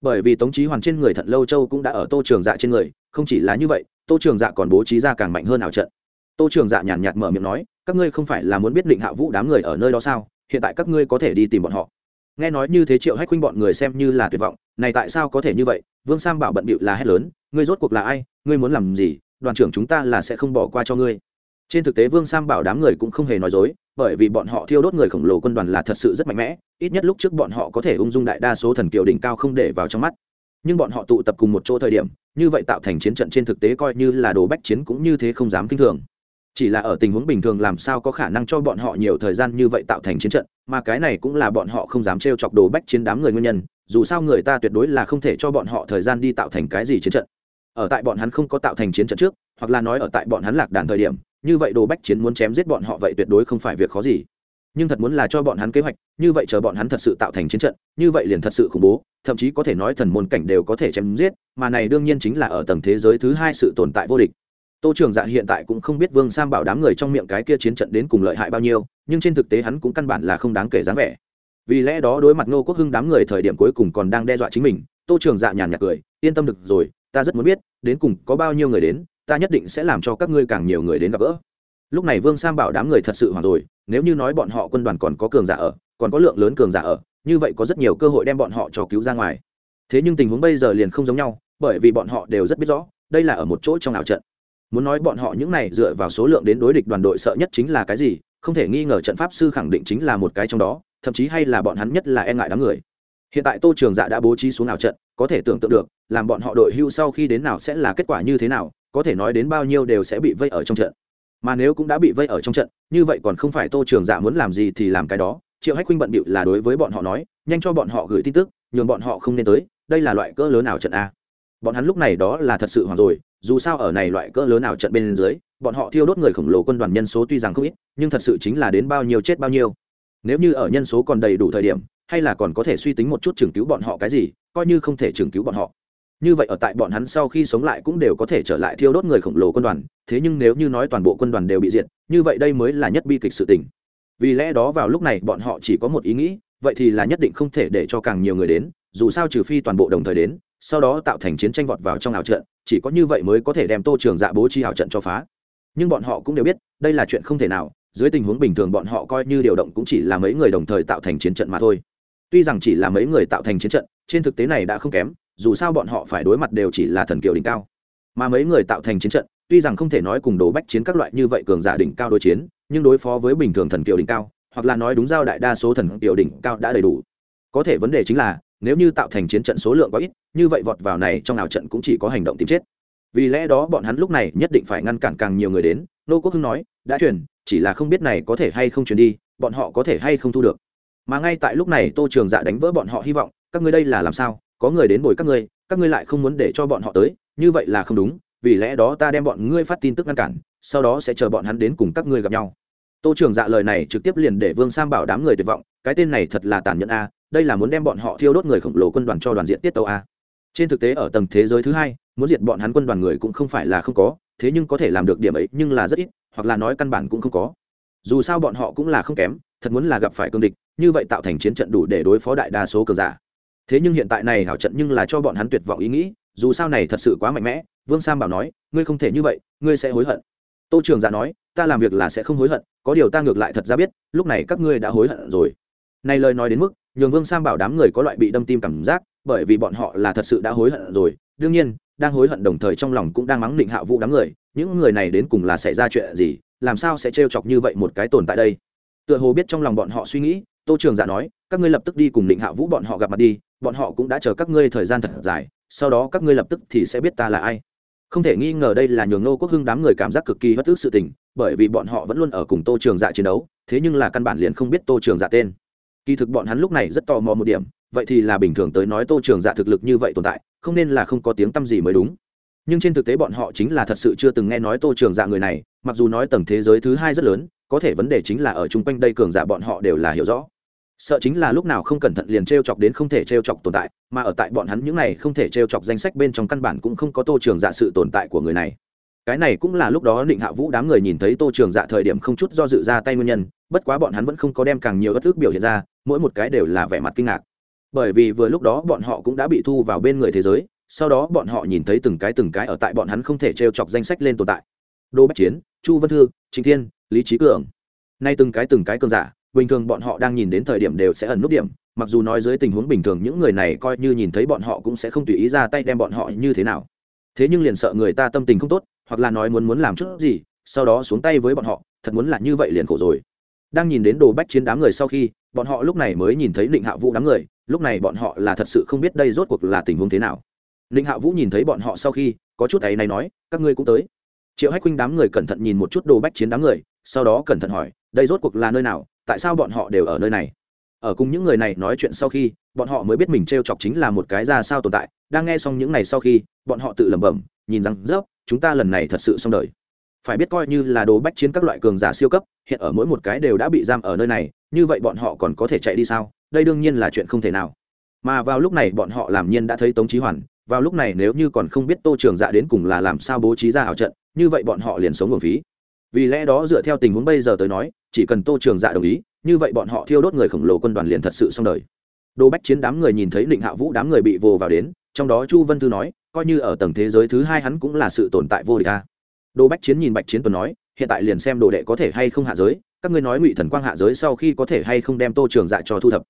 [SPEAKER 1] bởi vì tống trí hoàn trên người thận lâu châu cũng đã ở tô trường dạ trên người, không chỉ là như vậy, tô trường dạ còn bố trí ra càng mạnh hơn ảo trận. Tô trường dạ nhàn nhạt mở miệng nói, các ngươi không phải là muốn biết định hạ vũ đám người ở nơi đó sao? Hiện tại các ngươi có thể đi tìm bọn họ. Nghe nói như thế triệu hách huynh bọn người xem như là tuyệt vọng, này tại sao có thể như vậy? Vương sam bảo bận bịu là hét lớn, ngươi rốt cuộc là ai? Ngươi muốn làm gì? Đoàn trưởng chúng ta là sẽ không bỏ qua cho ngươi. Trên thực tế vương sam bảo đám người cũng không hề nói dối bởi vì bọn họ thiêu đốt người khổng lồ quân đoàn là thật sự rất mạnh mẽ, ít nhất lúc trước bọn họ có thể ung dung đại đa số thần kiều đỉnh cao không để vào trong mắt. Nhưng bọn họ tụ tập cùng một chỗ thời điểm, như vậy tạo thành chiến trận trên thực tế coi như là đồ bách chiến cũng như thế không dám kinh thường. Chỉ là ở tình huống bình thường làm sao có khả năng cho bọn họ nhiều thời gian như vậy tạo thành chiến trận, mà cái này cũng là bọn họ không dám t chọc đồ bách chiến đám người nguyên nhân, dù sao người ta tuyệt đối là không thể cho bọn họ thời gian đi tạo thành cái gì chiến trận. Ở tại bọn hắn không có tạo thành chiến trận trước, hoặc là nói ở tại bọn hắn lạc đàn thời điểm như vậy đồ bách chiến muốn chém giết bọn họ vậy tuyệt đối không phải việc khó gì. Nhưng thật muốn là cho bọn hắn kế hoạch, như vậy chờ bọn hắn thật sự tạo thành chiến trận, như vậy liền thật sự khủng bố, thậm chí có thể nói thần môn cảnh đều có thể chém giết, mà này đương nhiên chính là ở tầng thế giới thứ hai sự tồn tại vô địch. Tô trường dạ hiện tại cũng không biết vương sam bảo đám người trong miệng cái kia chiến trận đến cùng lợi hại bao nhiêu, nhưng trên thực tế hắn cũng căn bản là không đáng kể dáng vẻ. Vì lẽ đó đối mặt ngô quốc hưng đám người thời điểm cuối cùng còn đang đe dọa chính mình, tô trường dạ nhàn nhạt cười, yên tâm được rồi, ta rất muốn biết, đến cùng có bao nhiêu người đến ta nhất định sẽ làm cho các ngươi càng nhiều người đến gặp gỡ. Lúc này vương sam bảo đám người thật sự hoảng rồi, nếu như nói bọn họ quân đoàn còn có cường giả ở, còn có lượng lớn cường giả ở, như vậy có rất nhiều cơ hội đem bọn họ cho cứu ra ngoài. Thế nhưng tình huống bây giờ liền không giống nhau, bởi vì bọn họ đều rất biết rõ, đây là ở một chỗ trong ảo trận. Muốn nói bọn họ những này dựa vào số lượng đến đối địch đoàn đội sợ nhất chính là cái gì, không thể nghi ngờ trận pháp sư khẳng định chính là một cái trong đó, thậm chí hay là bọn hắn nhất là e ngại đám người. Hiện tại tô trường dạ đã bố trí xuống ảo trận, có thể tưởng tượng được, làm bọn họ đội hưu sau khi đến nào sẽ là kết quả như thế nào có thể nói đến bao nhiêu đều sẽ bị vây ở trong trận. Mà nếu cũng đã bị vây ở trong trận, như vậy còn không phải tô trường dạ muốn làm gì thì làm cái đó. Triệu hách huynh bận bịu là đối với bọn họ nói, nhanh cho bọn họ gửi tin tức, nhường bọn họ không nên tới, đây là loại cỡ lớn nào trận a. Bọn hắn lúc này đó là thật sự hoảng rồi, dù sao ở này loại cỡ lớn nào trận bên dưới, bọn họ thiêu đốt người khổng lồ quân đoàn nhân số tuy rằng không ít, nhưng thật sự chính là đến bao nhiêu chết bao nhiêu. Nếu như ở nhân số còn đầy đủ thời điểm, hay là còn có thể suy tính một chút chừng cứu bọn họ cái gì, coi như không thể chừng cứu bọn họ như vậy ở tại bọn hắn sau khi sống lại cũng đều có thể trở lại thiêu đốt người khổng lồ quân đoàn, thế nhưng nếu như nói toàn bộ quân đoàn đều bị diệt, như vậy đây mới là nhất bi kịch sự tình. Vì lẽ đó vào lúc này bọn họ chỉ có một ý nghĩ, vậy thì là nhất định không thể để cho càng nhiều người đến, dù sao trừ phi toàn bộ đồng thời đến, sau đó tạo thành chiến tranh vọt vào trong ảo trận, chỉ có như vậy mới có thể đem tô trường dạ bố trí ảo trận cho phá. Nhưng bọn họ cũng đều biết, đây là chuyện không thể nào, dưới tình huống bình thường bọn họ coi như điều động cũng chỉ là mấy người đồng thời tạo thành chiến trận mà thôi. Tuy rằng chỉ là mấy người tạo thành chiến trận, trên thực tế này đã không kém dù sao bọn họ phải đối mặt đều chỉ là thần kiều đỉnh cao. Mà mấy người tạo thành chiến trận, tuy rằng không thể nói cùng đồ bách chiến các loại như vậy cường giả đỉnh cao đối chiến, nhưng đối phó với bình thường thần kiều đỉnh cao, hoặc là nói đúng giao đại đa số thần kiều đỉnh cao đã đầy đủ. Có thể vấn đề chính là, nếu như tạo thành chiến trận số lượng quá ít, như vậy vọt vào này trong nào trận cũng chỉ có hành động tìm chết. Vì lẽ đó bọn hắn lúc này nhất định phải ngăn cản càng nhiều người đến, nô quốc hưng nói, đã truyền, chỉ là không biết này có thể hay không truyền đi, bọn họ có thể hay không thu được. Mà ngay tại lúc này, tô trường dạ đánh vỡ bọn họ hy vọng, các ngươi đây là làm sao? Có người đến bồi các ngươi các ngươi lại không muốn để cho bọn họ tới, như vậy là không đúng, vì lẽ đó ta đem bọn ngươi phát tin tức ngăn cản, sau đó sẽ chờ bọn hắn đến cùng các ngươi gặp nhau. Tô trường dạ lời này trực tiếp liền để vương sam bảo đám người tuyệt vọng, cái tên này thật là tàn nhẫn a, đây là muốn đem bọn họ thiêu đốt người khổng lồ quân đoàn cho đoàn diện tiết tàu a. Trên thực tế ở tầng thế giới thứ hai, muốn diệt bọn hắn quân đoàn người cũng không phải là không có, thế nhưng có thể làm được điểm ấy nhưng là rất ít, hoặc là nói căn bản cũng không có. Dù sao bọn họ cũng là không kém, thật muốn là gặp phải cương địch, như vậy tạo thành chiến trận đủ để đối phó đại đa số cờ giả thế nhưng hiện tại này hảo trận nhưng là cho bọn hắn tuyệt vọng ý nghĩ, dù sao này thật sự quá mạnh mẽ, vương sam bảo nói, ngươi không thể như vậy, ngươi sẽ hối hận. Tô trường giả nói, ta làm việc là sẽ không hối hận, có điều ta ngược lại thật ra biết, lúc này các ngươi đã hối hận rồi. Này lời nói đến mức, nhường vương sam bảo đám người có loại bị đâm tim cảm giác, bởi vì bọn họ là thật sự đã hối hận rồi. Đương nhiên, đang hối hận đồng thời trong lòng cũng đang mắng định hạ vũ đám người, những người này đến cùng là xảy ra chuyện gì, làm sao sẽ trêu chọc như vậy một cái tồn tại đây? Tựa hồ biết trong lòng bọn họ suy nghĩ tô trường dạ nói, các ngươi lập tức đi cùng định hạ vũ bọn họ gặp mặt đi, bọn họ cũng đã chờ các ngươi thời gian thật dài, sau đó các ngươi lập tức thì sẽ biết ta là ai. Không thể nghi ngờ đây là nhường nô quốc hưng đám người cảm giác cực kỳ bất tức sự tình, bởi vì bọn họ vẫn luôn ở cùng tô trường dạ chiến đấu, thế nhưng là căn bản liền không biết tô trường dạ tên. Kỳ thực bọn hắn lúc này rất tò mò một điểm, vậy thì là bình thường tới nói tô trường dạ thực lực như vậy tồn tại, không nên là không có tiếng tăm gì mới đúng. Nhưng trên thực tế bọn họ chính là thật sự chưa từng nghe nói tô trường dạ người này, mặc dù nói tầng thế giới thứ hai rất lớn có thể vấn đề chính là ở chung quanh đây cường giả bọn họ đều là hiểu rõ. Sợ chính là lúc nào không cẩn thận liền t r e o chọc đến không thể t r e o chọc tồn tại, mà ở tại bọn hắn những này không thể t r e o chọc danh sách bên trong căn bản cũng không có tô trường dạ sự tồn tại của người này. Cái này cũng là lúc đó định hạ vũ đám người nhìn thấy tô trường dạ thời điểm không chút do dự ra tay nguyên nhân, bất quá bọn hắn vẫn không có đem càng nhiều bất ước biểu hiện ra, mỗi một cái đều là vẻ mặt kinh ngạc. Bởi vì vừa lúc đó bọn họ cũng đã bị thu vào bên người thế giới, sau đó bọn họ nhìn thấy từng cái từng cái ở tại bọn hắn không thể t r e o chọc danh sách lên tồn tại. Đô bách chiến, chu văn thư trịnh thiên lý trí cường. Nay từng cái từng cái cường giả, bình thường bọn họ đang nhìn đến thời điểm đều sẽ ẩn nút điểm, mặc dù nói dưới tình huống bình thường những người này coi như nhìn thấy bọn họ cũng sẽ không tùy ý ra tay đem bọn họ như thế nào. Thế nhưng liền sợ người ta tâm tình không tốt, hoặc là nói muốn muốn làm chút gì, sau đó xuống tay với bọn họ, thật muốn là như vậy liền khổ rồi. Đang nhìn đến đồ bách chiến đám người sau khi, bọn họ lúc này mới nhìn thấy định hạ vũ đám người, lúc này bọn họ là thật sự không biết đây rốt cuộc là tình huống thế nào. Định hạ vũ nhìn thấy bọn họ sau khi, có chút ấy này nói, các ngươi cũng tới. Triệu hách huynh đám người cẩn thận nhìn một chút đồ bách chiến đám người sau đó cẩn thận hỏi, đây rốt cuộc là nơi nào? Tại sao bọn họ đều ở nơi này? Ở cùng những người này nói chuyện sau khi, bọn họ mới biết mình t r e o chọc chính là một cái ra sao tồn tại. Đang nghe xong những này sau khi, bọn họ tự lẩm bẩm, nhìn rằng rớp chúng ta lần này thật sự xong đời. Phải biết coi như là đồ bách chiến các loại cường giả siêu cấp, hiện ở mỗi một cái đều đã bị giam ở nơi này, như vậy bọn họ còn có thể chạy đi sao? Đây đương nhiên là chuyện không thể nào. Mà vào lúc này bọn họ làm nhiên đã thấy tống trí hoàn, vào lúc này nếu như còn không biết tô trường dạ đến cùng là làm sao bố trí ra ảo trận, như vậy bọn họ liền sống nguồn phí vì lẽ đó dựa theo tình huống bây giờ tới nói, chỉ cần tô trường dạ đồng ý, như vậy bọn họ thiêu đốt người khổng lồ quân đoàn liền thật sự xong đời. Đô bách chiến đám người nhìn thấy định hạ vũ đám người bị vồ vào đến, trong đó chu vân thư nói, coi như ở tầng thế giới thứ hai hắn cũng là sự tồn tại vô địch ta đô bách chiến nhìn bạch chiến tuần nói, hiện tại liền xem đồ đệ có thể hay không hạ giới, các ngươi nói ngụy thần quang hạ giới sau khi có thể hay không đem tô trường dạ cho thu thập.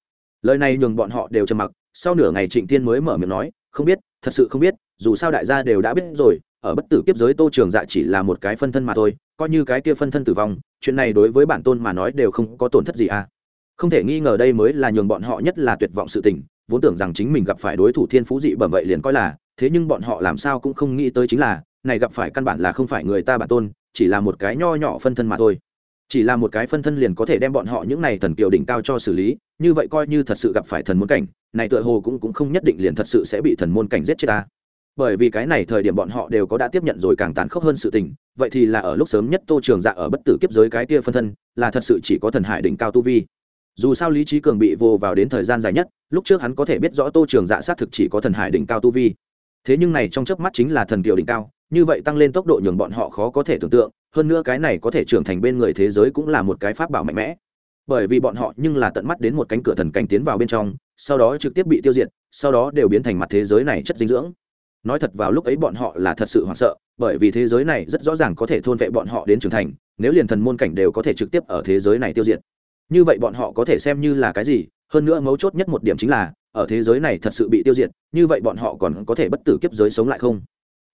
[SPEAKER 1] Lời này nhường bọn họ đều trầm mặc, sau nửa ngày trịnh tiên mới mở miệng nói, không biết, thật sự không biết, dù sao đại gia đều đã biết rồi, ở bất tử kiếp giới tô trường dạ chỉ là một cái phân thân mà thôi coi như cái kia phân thân tử vong, chuyện này đối với bản tôn mà nói đều không có tổn thất gì à. Không thể nghi ngờ đây mới là nhường bọn họ nhất là tuyệt vọng sự tình, vốn tưởng rằng chính mình gặp phải đối thủ thiên phú dị bẩm vậy liền coi là, thế nhưng bọn họ làm sao cũng không nghĩ tới chính là, này gặp phải căn bản là không phải người ta bản tôn, chỉ là một cái nho nhỏ phân thân mà thôi. Chỉ là một cái phân thân liền có thể đem bọn họ những này thần kiều đỉnh cao cho xử lý, như vậy coi như thật sự gặp phải thần môn cảnh, này tựa hồ cũng cũng không nhất định liền thật sự sẽ bị thần môn cảnh giết chết ta bởi vì cái này thời điểm bọn họ đều có đã tiếp nhận rồi càng tàn khốc hơn sự tình, vậy thì là ở lúc sớm nhất tô trường dạ ở bất tử kiếp giới cái kia phân thân, là thật sự chỉ có thần hải đỉnh cao tu vi. Dù sao lý trí cường bị vô vào đến thời gian dài nhất, lúc trước hắn có thể biết rõ tô trường dạ xác thực chỉ có thần hải đỉnh cao tu vi. Thế nhưng này trong chớp mắt chính là thần kiều đỉnh cao, như vậy tăng lên tốc độ nhường bọn họ khó có thể tưởng tượng, hơn nữa cái này có thể trưởng thành bên người thế giới cũng là một cái pháp bảo mạnh mẽ. Bởi vì bọn họ nhưng là tận mắt đến một cánh cửa thần cảnh tiến vào bên trong, sau đó trực tiếp bị tiêu diệt, sau đó đều biến thành mặt thế giới này chất dinh dưỡng nói thật vào lúc ấy bọn họ là thật sự hoảng sợ, bởi vì thế giới này rất rõ ràng có thể thôn vệ bọn họ đến trưởng thành, nếu liền thần môn cảnh đều có thể trực tiếp ở thế giới này tiêu diệt. Như vậy bọn họ có thể xem như là cái gì? Hơn nữa mấu chốt nhất một điểm chính là, ở thế giới này thật sự bị tiêu diệt, như vậy bọn họ còn có thể bất tử kiếp giới sống lại không?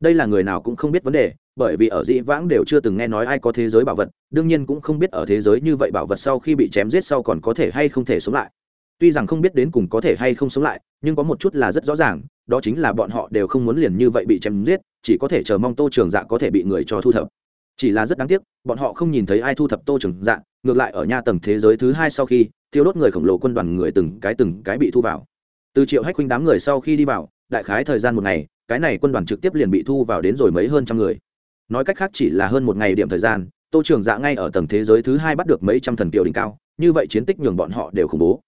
[SPEAKER 1] Đây là người nào cũng không biết vấn đề, bởi vì ở dĩ vãng đều chưa từng nghe nói ai có thế giới bảo vật, đương nhiên cũng không biết ở thế giới như vậy bảo vật sau khi bị chém giết sau còn có thể hay không thể sống lại tuy rằng không biết đến cùng có thể hay không sống lại, nhưng có một chút là rất rõ ràng, đó chính là bọn họ đều không muốn liền như vậy bị chém giết, chỉ có thể chờ mong tô trường dạ có thể bị người cho thu thập. Chỉ là rất đáng tiếc, bọn họ không nhìn thấy ai thu thập tô trường dạ ngược lại ở nha tầng thế giới thứ hai sau khi, thiêu đốt người khổng lồ quân đoàn người từng cái từng cái bị thu vào. Từ triệu hách huynh đám người sau khi đi vào, đại khái thời gian một ngày, cái này quân đoàn trực tiếp liền bị thu vào đến rồi mấy hơn trăm người. Nói cách khác chỉ là hơn một ngày điểm thời gian, tô trường dạ ngay ở tầng thế giới thứ hai bắt được mấy trăm thần kiều đỉnh cao, như vậy chiến tích nhường bọn họ đều khủng bố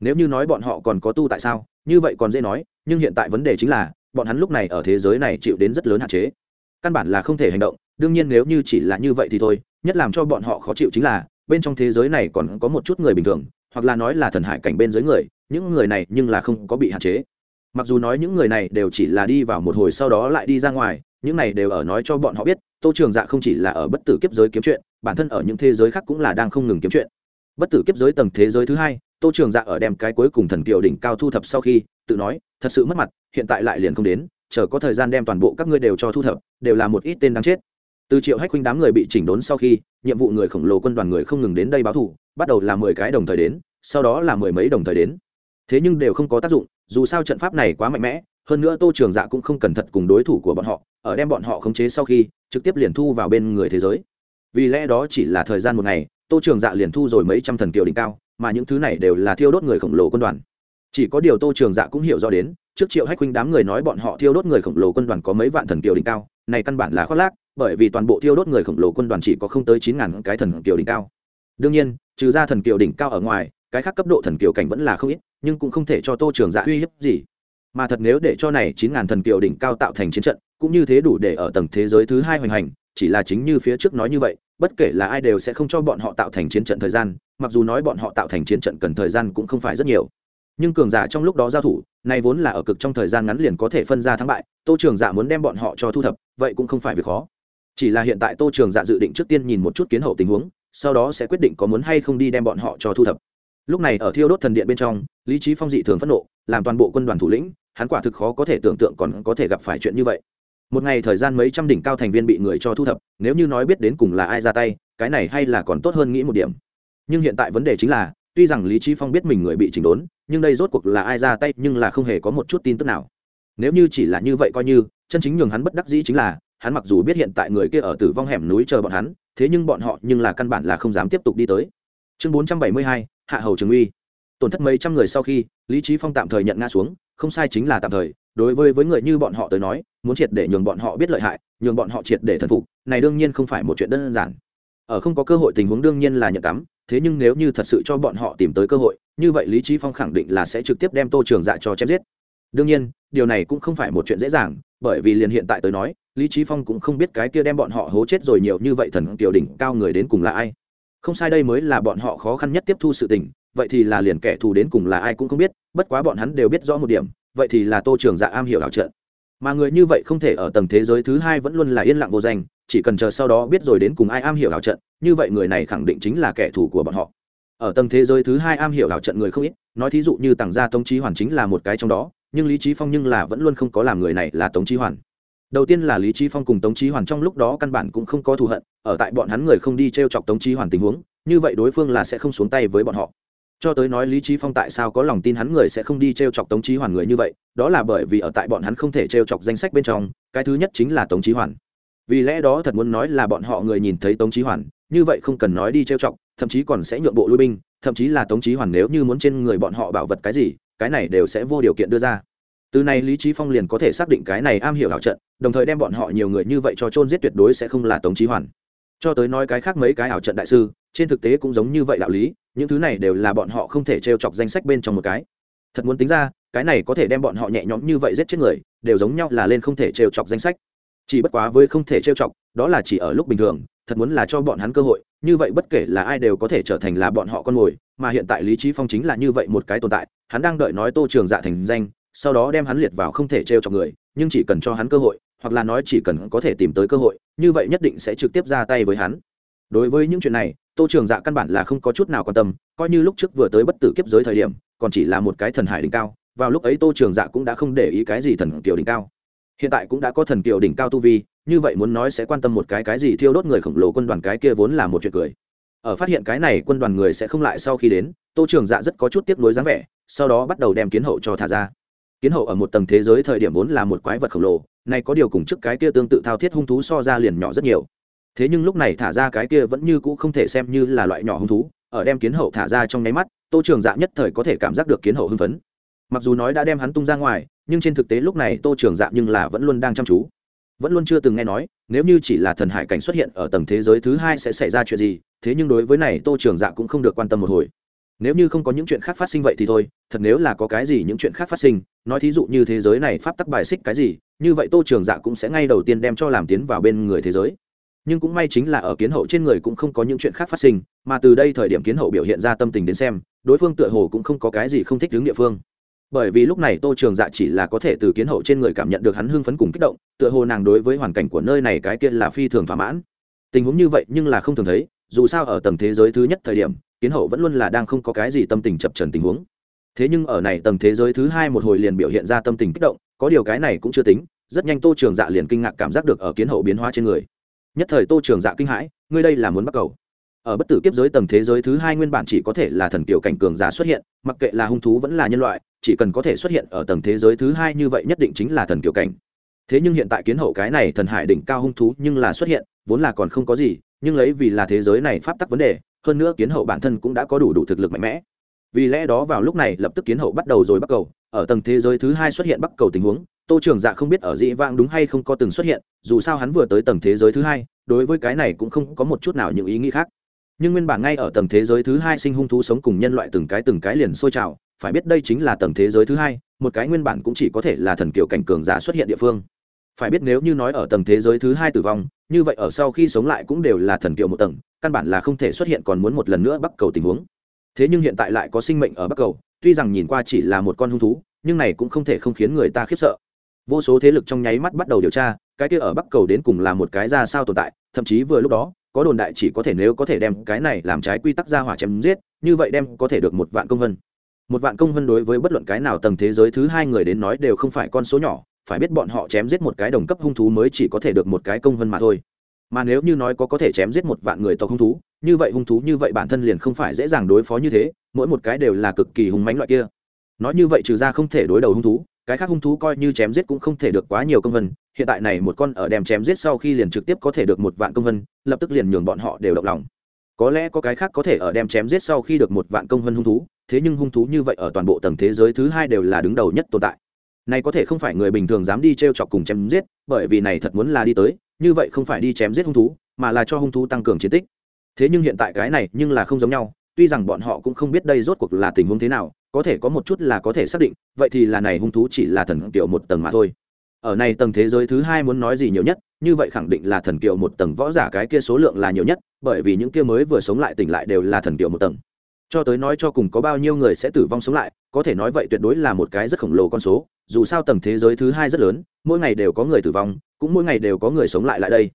[SPEAKER 1] nếu như nói bọn họ còn có tu tại sao? Như vậy còn dễ nói, nhưng hiện tại vấn đề chính là, bọn hắn lúc này ở thế giới này chịu đến rất lớn hạn chế. Căn bản là không thể hành động, đương nhiên nếu như chỉ là như vậy thì thôi, nhất làm cho bọn họ khó chịu chính là, bên trong thế giới này còn có một chút người bình thường, hoặc là nói là thần hải cảnh bên dưới người, những người này nhưng là không có bị hạn chế. Mặc dù nói những người này đều chỉ là đi vào một hồi sau đó lại đi ra ngoài, những này đều ở nói cho bọn họ biết, tô trường dạ không chỉ là ở bất tử kiếp giới kiếm chuyện, bản thân ở những thế giới khác cũng là đang không ngừng kiếm chuyện. Bất tử kiếp giới tầng thế giới thứ hai tô trường dạ ở đem cái cuối cùng thần kiều đỉnh cao thu thập sau khi tự nói thật sự mất mặt hiện tại lại liền không đến chờ có thời gian đem toàn bộ các ngươi đều cho thu thập đều là một ít tên đáng chết. Từ triệu hách huynh đám người bị chỉnh đốn sau khi nhiệm vụ người khổng lồ quân đoàn người không ngừng đến đây báo thù, bắt đầu là mười cái đồng thời đến sau đó là mười mấy đồng thời đến. Thế nhưng đều không có tác dụng dù sao trận pháp này quá mạnh mẽ hơn nữa tô trường dạ cũng không cẩn thận cùng đối thủ của bọn họ ở đem bọn họ khống chế sau khi trực tiếp liền thu vào bên người thế giới. Vì lẽ đó chỉ là thời gian một ngày tô trường dạ liền thu rồi mấy trăm thần kiều đỉnh cao mà những thứ này đều là thiêu đốt người khổng lồ quân đoàn. Chỉ có điều tô trường dạ cũng hiểu rõ đến, trước triệu hách huynh đám người nói bọn họ thiêu đốt người khổng lồ quân đoàn có mấy vạn thần kiều đỉnh cao, này căn bản là khoác lác, bởi vì toàn bộ thiêu đốt người khổng lồ quân đoàn chỉ có không tới chín ngàn cái thần kiều đỉnh cao. Đương nhiên, trừ ra thần kiều đỉnh cao ở ngoài, cái khác cấp độ thần kiều cảnh vẫn là không ít, nhưng cũng không thể cho tô trường dạ uy hiếp gì. Mà thật nếu để cho này chín ngàn thần kiều đỉnh cao tạo thành chiến trận, cũng như thế đủ để ở tầng thế giới thứ hai hoành hành, chỉ là chính như phía trước nói như vậy, bất kể là ai đều sẽ không cho bọn họ tạo thành chiến trận thời gian mặc dù nói bọn họ tạo thành chiến trận cần thời gian cũng không phải rất nhiều. Nhưng cường giả trong lúc đó giao thủ này vốn là ở cực trong thời gian ngắn liền có thể phân ra thắng bại, tô trường dạ muốn đem bọn họ cho thu thập, vậy cũng không phải việc khó. Chỉ là hiện tại tô trường dạ dự định trước tiên nhìn một chút kiến hậu tình huống, sau đó sẽ quyết định có muốn hay không đi đem bọn họ cho thu thập. Lúc này ở thiêu đốt thần điện bên trong, lý trí phong dị thường phẫn nộ, làm toàn bộ quân đoàn thủ lĩnh, hắn quả thực khó có thể tưởng tượng còn có thể gặp phải chuyện như vậy. Một ngày thời gian mấy trăm đỉnh cao thành viên bị người cho thu thập, nếu như nói biết đến cùng là ai ra tay, cái này hay là còn tốt hơn nghĩ một điểm nhưng hiện tại vấn đề chính là, tuy rằng lý trí phong biết mình người bị chỉnh đốn, nhưng đây rốt cuộc là ai ra tay nhưng là không hề có một chút tin tức nào. Nếu như chỉ là như vậy coi như, chân chính nhường hắn bất đắc dĩ chính là, hắn mặc dù biết hiện tại người kia ở tử vong hẻm núi chờ bọn hắn, thế nhưng bọn họ nhưng là căn bản là không dám tiếp tục đi tới. Chương bốn trăm bảy mươi hai, hạ hầu trường uy. Tổn thất mấy trăm người sau khi, lý trí phong tạm thời nhận nga xuống, không sai chính là tạm thời. Đối với với người như bọn họ tới nói, muốn triệt để nhường bọn họ biết lợi hại, nhường bọn họ triệt để thần phục, này đương nhiên không phải một chuyện đơn giản. Ở không có cơ hội tình huống đương nhiên là nhận tắm thế nhưng nếu như thật sự cho bọn họ tìm tới cơ hội, như vậy lý trí phong khẳng định là sẽ trực tiếp đem tô trường dạ cho chém giết. Đương nhiên, điều này cũng không phải một chuyện dễ dàng, bởi vì liền hiện tại tới nói, lý trí phong cũng không biết cái kia đem bọn họ hố chết rồi nhiều như vậy thần tiểu đỉnh cao người đến cùng là ai. Không sai đây mới là bọn họ khó khăn nhất tiếp thu sự tình, vậy thì là liền kẻ thù đến cùng là ai cũng không biết, bất quá bọn hắn đều biết rõ một điểm, vậy thì là tô trường dạ am hiểu đảo trận. Mà người như vậy không thể ở tầng thế giới thứ hai vẫn luôn là yên lặng vô danh chỉ cần chờ sau đó biết rồi đến cùng ai am hiểu ảo trận, như vậy người này khẳng định chính là kẻ thù của bọn họ. Ở tầng thế giới thứ hai am hiểu ảo trận người không ít, nói thí dụ như tàng gia tống trí hoàn chính là một cái trong đó, nhưng lý trí phong nhưng là vẫn luôn không có làm người này là tống trí hoàn. Đầu tiên là lý trí phong cùng tống trí hoàn trong lúc đó căn bản cũng không có thù hận, ở tại bọn hắn người không đi t r e o chọc tống trí hoàn tình huống, như vậy đối phương là sẽ không xuống tay với bọn họ. Cho tới nói lý trí phong tại sao có lòng tin hắn người sẽ không đi t r e o chọc tống trí hoàn người như vậy, đó là bởi vì ở tại bọn hắn không thể t r e o chọc danh sách bên trong, cái thứ nhất chính là tống trí hoàn vì lẽ đó thật muốn nói là bọn họ người nhìn thấy tống trí hoàn, như vậy không cần nói đi trêu chọc, thậm chí còn sẽ nhượng bộ lui binh, thậm chí là tống trí hoàn nếu như muốn trên người bọn họ bảo vật cái gì, cái này đều sẽ vô điều kiện đưa ra. Từ này lý trí phong liền có thể xác định cái này am hiểu hảo trận, đồng thời đem bọn họ nhiều người như vậy cho chôn giết tuyệt đối sẽ không là tống trí hoàn. Cho tới nói cái khác mấy cái ảo trận đại sư, trên thực tế cũng giống như vậy đạo lý, những thứ này đều là bọn họ không thể t chọc danh sách bên trong một cái. Thật muốn tính ra, cái này có thể đem bọn họ nhẹ nhõm như vậy giết chết người, đều giống nhau là lên không thể t chọc danh sách chỉ bất quá với không thể trêu chọc, đó là chỉ ở lúc bình thường, thật muốn là cho bọn hắn cơ hội, như vậy bất kể là ai đều có thể trở thành là bọn họ con mồi, mà hiện tại lý trí phong chính là như vậy một cái tồn tại, hắn đang đợi nói tô trường dạ thành danh, sau đó đem hắn liệt vào không thể trêu chọc người, nhưng chỉ cần cho hắn cơ hội, hoặc là nói chỉ cần có thể tìm tới cơ hội, như vậy nhất định sẽ trực tiếp ra tay với hắn. Đối với những chuyện này, tô trường dạ căn bản là không có chút nào quan tâm, coi như lúc trước vừa tới bất tử kiếp giới thời điểm, còn chỉ là một cái thần hải đỉnh cao, vào lúc ấy tô trường dạ cũng đã không để ý cái gì thần kiểu đỉnh cao hiện tại cũng đã có thần kiều đỉnh cao tu vi, như vậy muốn nói sẽ quan tâm một cái cái gì thiêu đốt người khổng lồ quân đoàn cái kia vốn là một chuyện cười. Ở phát hiện cái này quân đoàn người sẽ không lại sau khi đến, tô trường dạ rất có chút tiếc nuối dáng vẻ, sau đó bắt đầu đem kiến hậu cho thả ra. Kiến hậu ở một tầng thế giới thời điểm vốn là một quái vật khổng lồ này có điều cùng trước cái kia tương tự thao thiết hung thú so ra liền nhỏ rất nhiều. Thế nhưng lúc này thả ra cái kia vẫn như cũ không thể xem như là loại nhỏ hung thú, ở đem kiến hậu thả ra trong nháy mắt, tô trường dạ nhất thời có thể cảm giác được kiến hậu hưng phấn mặc dù nói đã đem hắn tung ra ngoài, nhưng trên thực tế lúc này tô trường dạ nhưng là vẫn luôn đang chăm chú. Vẫn luôn chưa từng nghe nói, nếu như chỉ là thần hải cảnh xuất hiện ở tầng thế giới thứ hai sẽ xảy ra chuyện gì, thế nhưng đối với này tô trường dạ cũng không được quan tâm một hồi. Nếu như không có những chuyện khác phát sinh vậy thì thôi, thật nếu là có cái gì những chuyện khác phát sinh, nói thí dụ như thế giới này pháp tắc bài xích cái gì, như vậy tô trường dạ cũng sẽ ngay đầu tiên đem cho làm tiến vào bên người thế giới. Nhưng cũng may chính là ở kiến hậu trên người cũng không có những chuyện khác phát sinh, mà từ đây thời điểm kiến hậu biểu hiện ra tâm tình đến xem, đối phương tựa hồ cũng không có cái gì không thích đứng địa phương bởi vì lúc này tô trường dạ chỉ là có thể từ kiến hậu trên người cảm nhận được hắn hưng phấn cùng kích động, tựa hồ nàng đối với hoàn cảnh của nơi này cái kia là phi thường thỏa mãn. Tình huống như vậy nhưng là không thường thấy, dù sao ở tầng thế giới thứ nhất thời điểm, kiến hậu vẫn luôn là đang không có cái gì tâm tình chập trần tình huống. Thế nhưng ở này tầng thế giới thứ hai một hồi liền biểu hiện ra tâm tình kích động, có điều cái này cũng chưa tính, rất nhanh tô trường dạ liền kinh ngạc cảm giác được ở kiến hậu biến hóa trên người. Nhất thời tô trường dạ kinh hãi, ngươi đây là muốn bắt cầu. Ở bất tử kiếp giới tầng thế giới thứ hai nguyên bản chỉ có thể là thần kiểu cảnh cường giả xuất hiện, mặc kệ là hung thú vẫn là nhân loại chỉ cần có thể xuất hiện ở tầng thế giới thứ hai như vậy nhất định chính là thần kiểu cảnh. Thế nhưng hiện tại kiến hậu cái này thần hải đỉnh cao hung thú nhưng là xuất hiện, vốn là còn không có gì, nhưng lấy vì là thế giới này pháp tắc vấn đề, hơn nữa kiến hậu bản thân cũng đã có đủ đủ thực lực mạnh mẽ. Vì lẽ đó vào lúc này lập tức kiến hậu bắt đầu rồi bắt cầu, ở tầng thế giới thứ hai xuất hiện bắt cầu tình huống, tô trường dạ không biết ở dĩ vãng đúng hay không có từng xuất hiện, dù sao hắn vừa tới tầng thế giới thứ hai, đối với cái này cũng không có một chút nào những ý nghĩ khác nhưng nguyên bản ngay ở tầng thế giới thứ hai sinh hung thú sống cùng nhân loại từng cái từng cái liền sôi trào, phải biết đây chính là tầng thế giới thứ hai, một cái nguyên bản cũng chỉ có thể là thần kiểu cảnh cường giả xuất hiện địa phương. Phải biết nếu như nói ở tầng thế giới thứ hai tử vong, như vậy ở sau khi sống lại cũng đều là thần kiều một tầng, căn bản là không thể xuất hiện còn muốn một lần nữa bắt cầu tình huống. Thế nhưng hiện tại lại có sinh mệnh ở bắc cầu, tuy rằng nhìn qua chỉ là một con hung thú, nhưng này cũng không thể không khiến người ta khiếp sợ. Vô số thế lực trong nháy mắt bắt đầu điều tra, cái kia ở bắc cầu đến cùng là một cái ra sao tồn tại, thậm chí vừa lúc đó có đồn đại chỉ có thể nếu có thể đem cái này làm trái quy tắc ra hỏa chém giết, như vậy đem có thể được một vạn công vân. Một vạn công vân đối với bất luận cái nào tầng thế giới thứ hai người đến nói đều không phải con số nhỏ, phải biết bọn họ chém giết một cái đồng cấp hung thú mới chỉ có thể được một cái công vân mà thôi. Mà nếu như nói có có thể chém giết một vạn người tộc hung thú, như vậy hung thú như vậy bản thân liền không phải dễ dàng đối phó như thế, mỗi một cái đều là cực kỳ hung mánh loại kia. Nói như vậy trừ ra không thể đối đầu hung thú, cái khác hung thú coi như chém giết cũng không thể được quá nhiều công vân hiện tại này một con ở đem chém giết sau khi liền trực tiếp có thể được một vạn công hân lập tức liền nhường bọn họ đều động lòng. Có lẽ có cái khác có thể ở đem chém giết sau khi được một vạn công hân hung thú, thế nhưng hung thú như vậy ở toàn bộ tầng thế giới thứ hai đều là đứng đầu nhất tồn tại. Này có thể không phải người bình thường dám đi t r e o chọc cùng chém giết, bởi vì này thật muốn là đi tới, như vậy không phải đi chém giết hung thú, mà là cho hung thú tăng cường chiến tích. Thế nhưng hiện tại cái này nhưng là không giống nhau, tuy rằng bọn họ cũng không biết đây rốt cuộc là tình huống thế nào, có thể có một chút là có thể xác định, vậy thì là này hung thú chỉ là thần tiểu một tầng mà thôi ở này tầng thế giới thứ hai muốn nói gì nhiều nhất, như vậy khẳng định là thần kiều một tầng võ giả cái kia số lượng là nhiều nhất, bởi vì những kia mới vừa sống lại tỉnh lại đều là thần kiều một tầng. Cho tới nói cho cùng có bao nhiêu người sẽ tử vong sống lại, có thể nói vậy tuyệt đối là một cái rất khổng lồ con số, dù sao tầng thế giới thứ hai rất lớn, mỗi ngày đều có người tử vong, cũng mỗi ngày đều có người sống lại lại đây.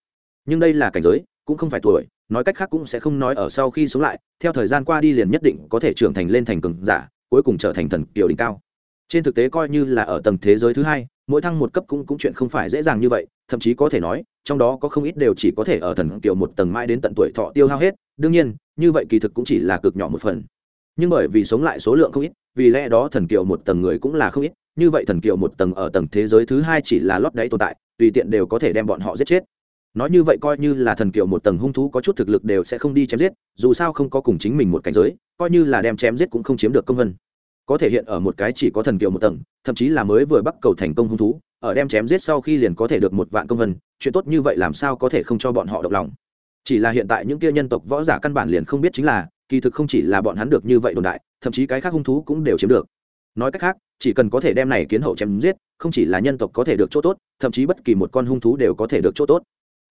[SPEAKER 1] Nhưng đây là cảnh giới, cũng không phải tuổi, nói cách khác cũng sẽ không nói ở sau khi sống lại, theo thời gian qua đi liền nhất định có thể trưởng thành lên thành cường giả, cuối cùng trở thành thần kiều đỉnh cao. Trên thực tế coi như là ở tầng thế giới thứ hai mỗi thăng một cấp cũng cũng chuyện không phải dễ dàng như vậy, thậm chí có thể nói, trong đó có không ít đều chỉ có thể ở thần kiều một tầng mãi đến tận tuổi thọ tiêu hao hết. Đương nhiên, như vậy kỳ thực cũng chỉ là cực nhỏ một phần. Nhưng bởi vì sống lại số lượng không ít, vì lẽ đó thần kiều một tầng người cũng là không ít. Như vậy thần kiều một tầng ở tầng thế giới thứ hai chỉ là lót đáy tồn tại, tùy tiện đều có thể đem bọn họ giết chết. Nói như vậy coi như là thần kiều một tầng hung thú có chút thực lực đều sẽ không đi chém giết, dù sao không có cùng chính mình một cảnh giới, coi như là đem chém giết cũng không chiếm được công vân có thể hiện ở một cái chỉ có thần kiều một tầng, thậm chí là mới vừa bắt cầu thành công hung thú, ở đem chém giết sau khi liền có thể được một vạn công vân, chuyện tốt như vậy làm sao có thể không cho bọn họ động lòng? Chỉ là hiện tại những kia nhân tộc võ giả căn bản liền không biết chính là, kỳ thực không chỉ là bọn hắn được như vậy đồn đại, thậm chí cái khác hung thú cũng đều chiếm được. Nói cách khác, chỉ cần có thể đem này kiến hậu chém giết, không chỉ là nhân tộc có thể được chỗ tốt, thậm chí bất kỳ một con hung thú đều có thể được chỗ tốt.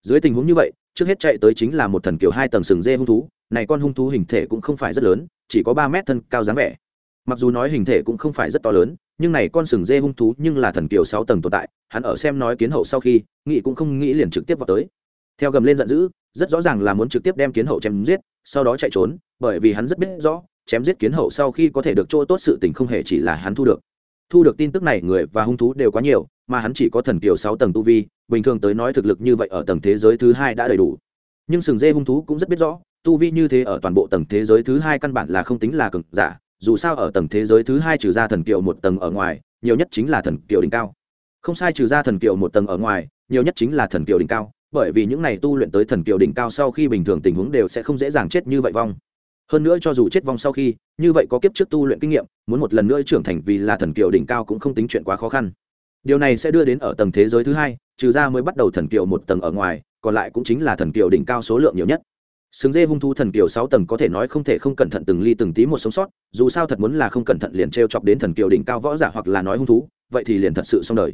[SPEAKER 1] Dưới tình huống như vậy, trước hết chạy tới chính là một thần kiều hai tầng sừng dê hung thú, này con hung thú hình thể cũng không phải rất lớn, chỉ có ba mét thân cao dáng vẻ mặc dù nói hình thể cũng không phải rất to lớn, nhưng này con sừng dê hung thú nhưng là thần kiều sáu tầng tồn tại, hắn ở xem nói kiến hậu sau khi nghị cũng không nghĩ liền trực tiếp vào tới. Theo gầm lên giận dữ, rất rõ ràng là muốn trực tiếp đem kiến hậu chém giết, sau đó chạy trốn, bởi vì hắn rất biết rõ, chém giết kiến hậu sau khi có thể được chỗ tốt sự tình không hề chỉ là hắn thu được. Thu được tin tức này, người và hung thú đều quá nhiều, mà hắn chỉ có thần kiều sáu tầng tu vi, bình thường tới nói thực lực như vậy ở tầng thế giới thứ hai đã đầy đủ. Nhưng sừng dê hung thú cũng rất biết rõ, tu vi như thế ở toàn bộ tầng thế giới thứ hai căn bản là không tính là cực giả dù sao ở tầng thế giới thứ hai trừ ra thần kiều một tầng ở ngoài, nhiều nhất chính là thần kiều đỉnh cao. Không sai trừ ra thần kiều một tầng ở ngoài, nhiều nhất chính là thần kiều đỉnh cao, bởi vì những này tu luyện tới thần kiều đỉnh cao sau khi bình thường tình huống đều sẽ không dễ dàng chết như vậy vong. Hơn nữa cho dù chết vong sau khi, như vậy có kiếp trước tu luyện kinh nghiệm, muốn một lần nữa trưởng thành vì là thần kiều đỉnh cao cũng không tính chuyện quá khó khăn. Điều này sẽ đưa đến ở tầng thế giới thứ hai, trừ ra mới bắt đầu thần kiều một tầng ở ngoài, còn lại cũng chính là thần kiều đỉnh cao số lượng nhiều nhất. Sừng dê hung thú thần kiều sáu tầng có thể nói không thể không cẩn thận từng ly từng tí một sống sót, dù sao thật muốn là không cẩn thận liền t r e o chọc đến thần kiều đỉnh cao võ giả hoặc là nói hung thú, vậy thì liền thật sự xong đời.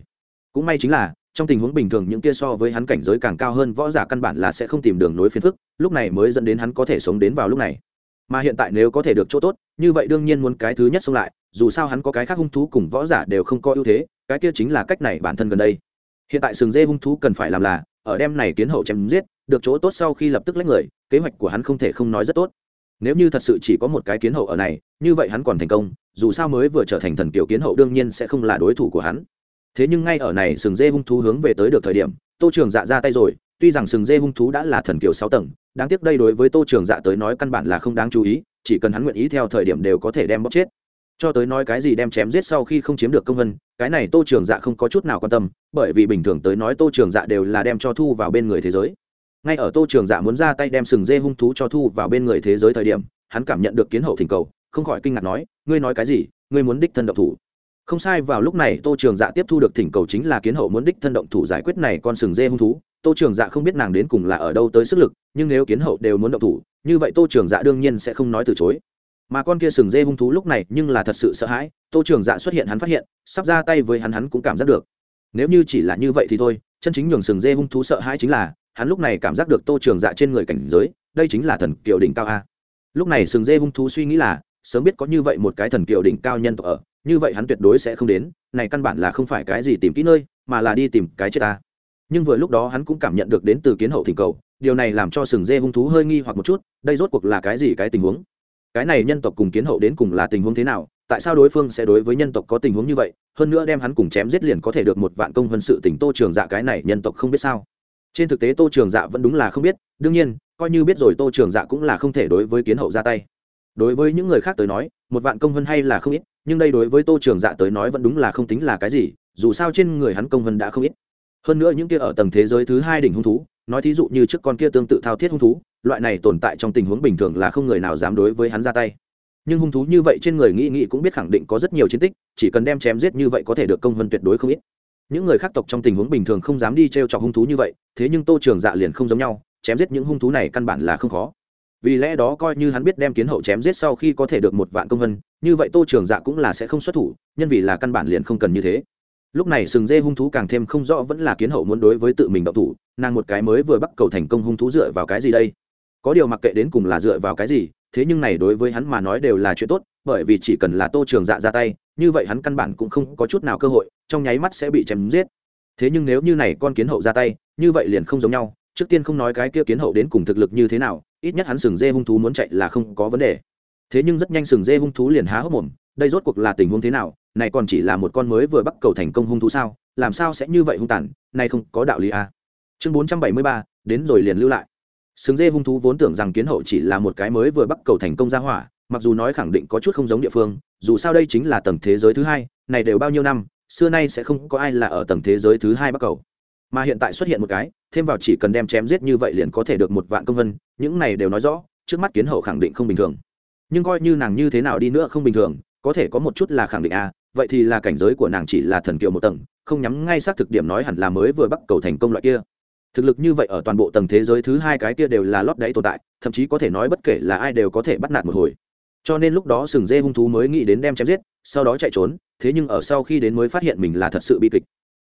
[SPEAKER 1] Cũng may chính là, trong tình huống bình thường những kia so với hắn cảnh giới càng cao hơn võ giả căn bản là sẽ không tìm đường nối phiền phức, lúc này mới dẫn đến hắn có thể sống đến vào lúc này. Mà hiện tại nếu có thể được chỗ tốt, như vậy đương nhiên muốn cái thứ nhất xông lại, dù sao hắn có cái khác hung thú cùng võ giả đều không có ưu thế, cái kia chính là cách này bản thân gần đây. Hiện tại sừng dê hung thú cần phải làm là ở đem này kiến hậu chém giết, được chỗ tốt sau khi lập tức lấy người, kế hoạch của hắn không thể không nói rất tốt. Nếu như thật sự chỉ có một cái kiến hậu ở này, như vậy hắn còn thành công, dù sao mới vừa trở thành thần kiểu kiến hậu đương nhiên sẽ không là đối thủ của hắn. Thế nhưng ngay ở này sừng dê hung thú hướng về tới được thời điểm, tô trường dạ ra tay rồi, tuy rằng sừng dê hung thú đã là thần kiểu sáu tầng, đáng tiếc đây đối với tô trường dạ tới nói căn bản là không đáng chú ý, chỉ cần hắn nguyện ý theo thời điểm đều có thể đem bóc chết cho tới nói cái gì đem chém giết sau khi không chiếm được công vân, cái này tô trường dạ không có chút nào quan tâm, bởi vì bình thường tới nói tô trường dạ đều là đem cho thu vào bên người thế giới. Ngay ở tô trường dạ muốn ra tay đem sừng dê hung thú cho thu vào bên người thế giới thời điểm, hắn cảm nhận được kiến hậu thỉnh cầu, không khỏi kinh ngạc nói, ngươi nói cái gì? Ngươi muốn đích thân động thủ? Không sai, vào lúc này tô trường dạ tiếp thu được thỉnh cầu chính là kiến hậu muốn đích thân động thủ giải quyết này con sừng dê hung thú. Tô trường dạ không biết nàng đến cùng là ở đâu tới sức lực, nhưng nếu kiến hậu đều muốn động thủ, như vậy tô trường dạ đương nhiên sẽ không nói từ chối mà con kia sừng dê hung thú lúc này nhưng là thật sự sợ hãi, tô trường dạ xuất hiện hắn phát hiện, sắp ra tay với hắn hắn cũng cảm giác được. Nếu như chỉ là như vậy thì thôi, chân chính nhường sừng dê hung thú sợ hãi chính là, hắn lúc này cảm giác được tô trường dạ trên người cảnh giới, đây chính là thần kiều đỉnh cao a. Lúc này sừng dê hung thú suy nghĩ là, sớm biết có như vậy một cái thần kiều đỉnh cao nhân tộc ở, như vậy hắn tuyệt đối sẽ không đến, này căn bản là không phải cái gì tìm kỹ nơi, mà là đi tìm cái chết ta. Nhưng vừa lúc đó hắn cũng cảm nhận được đến từ kiến hậu thỉnh cầu, điều này làm cho sừng dê hung thú hơi nghi hoặc một chút, đây rốt cuộc là cái gì cái tình huống? Cái này nhân tộc cùng kiến hậu đến cùng là tình huống thế nào, tại sao đối phương sẽ đối với nhân tộc có tình huống như vậy, hơn nữa đem hắn cùng chém giết liền có thể được một vạn công vân sự tỉnh tô trường dạ cái này nhân tộc không biết sao. Trên thực tế tô trường dạ vẫn đúng là không biết, đương nhiên, coi như biết rồi tô trường dạ cũng là không thể đối với kiến hậu ra tay. Đối với những người khác tới nói, một vạn công vân hay là không ít, nhưng đây đối với tô trường dạ tới nói vẫn đúng là không tính là cái gì, dù sao trên người hắn công vân đã không ít. Hơn nữa những kia ở tầng thế giới thứ hai đỉnh hung thú nói thí dụ như trước con kia tương tự thao thiết hung thú, loại này tồn tại trong tình huống bình thường là không người nào dám đối với hắn ra tay. Nhưng hung thú như vậy trên người nghĩ nghĩ cũng biết khẳng định có rất nhiều chiến tích, chỉ cần đem chém giết như vậy có thể được công hơn tuyệt đối không ít. Những người khác tộc trong tình huống bình thường không dám đi t r e o chọc hung thú như vậy, thế nhưng tô trường dạ liền không giống nhau, chém giết những hung thú này căn bản là không khó. Vì lẽ đó coi như hắn biết đem kiến hậu chém giết sau khi có thể được một vạn công vân như vậy tô trường dạ cũng là sẽ không xuất thủ, nhân vì là căn bản liền không cần như thế lúc này sừng dê hung thú càng thêm không rõ vẫn là kiến hậu muốn đối với tự mình động thủ, nàng một cái mới vừa bắt cầu thành công hung thú dựa vào cái gì đây? Có điều mặc kệ đến cùng là dựa vào cái gì, thế nhưng này đối với hắn mà nói đều là chuyện tốt, bởi vì chỉ cần là tô trường dạ ra tay, như vậy hắn căn bản cũng không có chút nào cơ hội, trong nháy mắt sẽ bị chém giết. Thế nhưng nếu như này con kiến hậu ra tay, như vậy liền không giống nhau, trước tiên không nói cái kia kiến hậu đến cùng thực lực như thế nào, ít nhất hắn sừng dê hung thú muốn chạy là không có vấn đề. Thế nhưng rất nhanh sừng dê hung thú liền há hốc mồm, đây rốt cuộc là tình huống thế nào này còn chỉ là một con mới vừa bắt cầu thành công hung thú sao làm sao sẽ như vậy hung tàn nay không có đạo lý à. chương bốn trăm bảy mươi ba đến rồi liền lưu lại. Sừng dê hung thú vốn tưởng rằng kiến hậu chỉ là một cái mới vừa bắt cầu thành công ra hỏa mặc dù nói khẳng định có chút không giống địa phương dù sao đây chính là tầng thế giới thứ hai này đều bao nhiêu năm xưa nay sẽ không có ai là ở tầng thế giới thứ hai bắc cầu. Mà hiện tại xuất hiện một cái thêm vào chỉ cần đem chém giết như vậy liền có thể được một vạn công vân những này đều nói rõ trước mắt kiến hậu khẳng định không bình thường. Nhưng coi như nàng như thế nào đi nữa không bình thường có thể có một chút là khẳng định a à, vậy thì là cảnh giới của nàng chỉ là thần kiều một tầng, không nhắm ngay xác thực điểm nói hẳn là mới vừa bắt cầu thành công loại kia. Thực lực như vậy ở toàn bộ tầng thế giới thứ hai cái kia đều là lót đáy tồn tại, thậm chí có thể nói bất kể là ai đều có thể bắt nạt một hồi. Cho nên lúc đó sừng dê hung thú mới nghĩ đến đem chém giết, sau đó chạy trốn, thế nhưng ở sau khi đến mới phát hiện mình là thật sự bi kịch.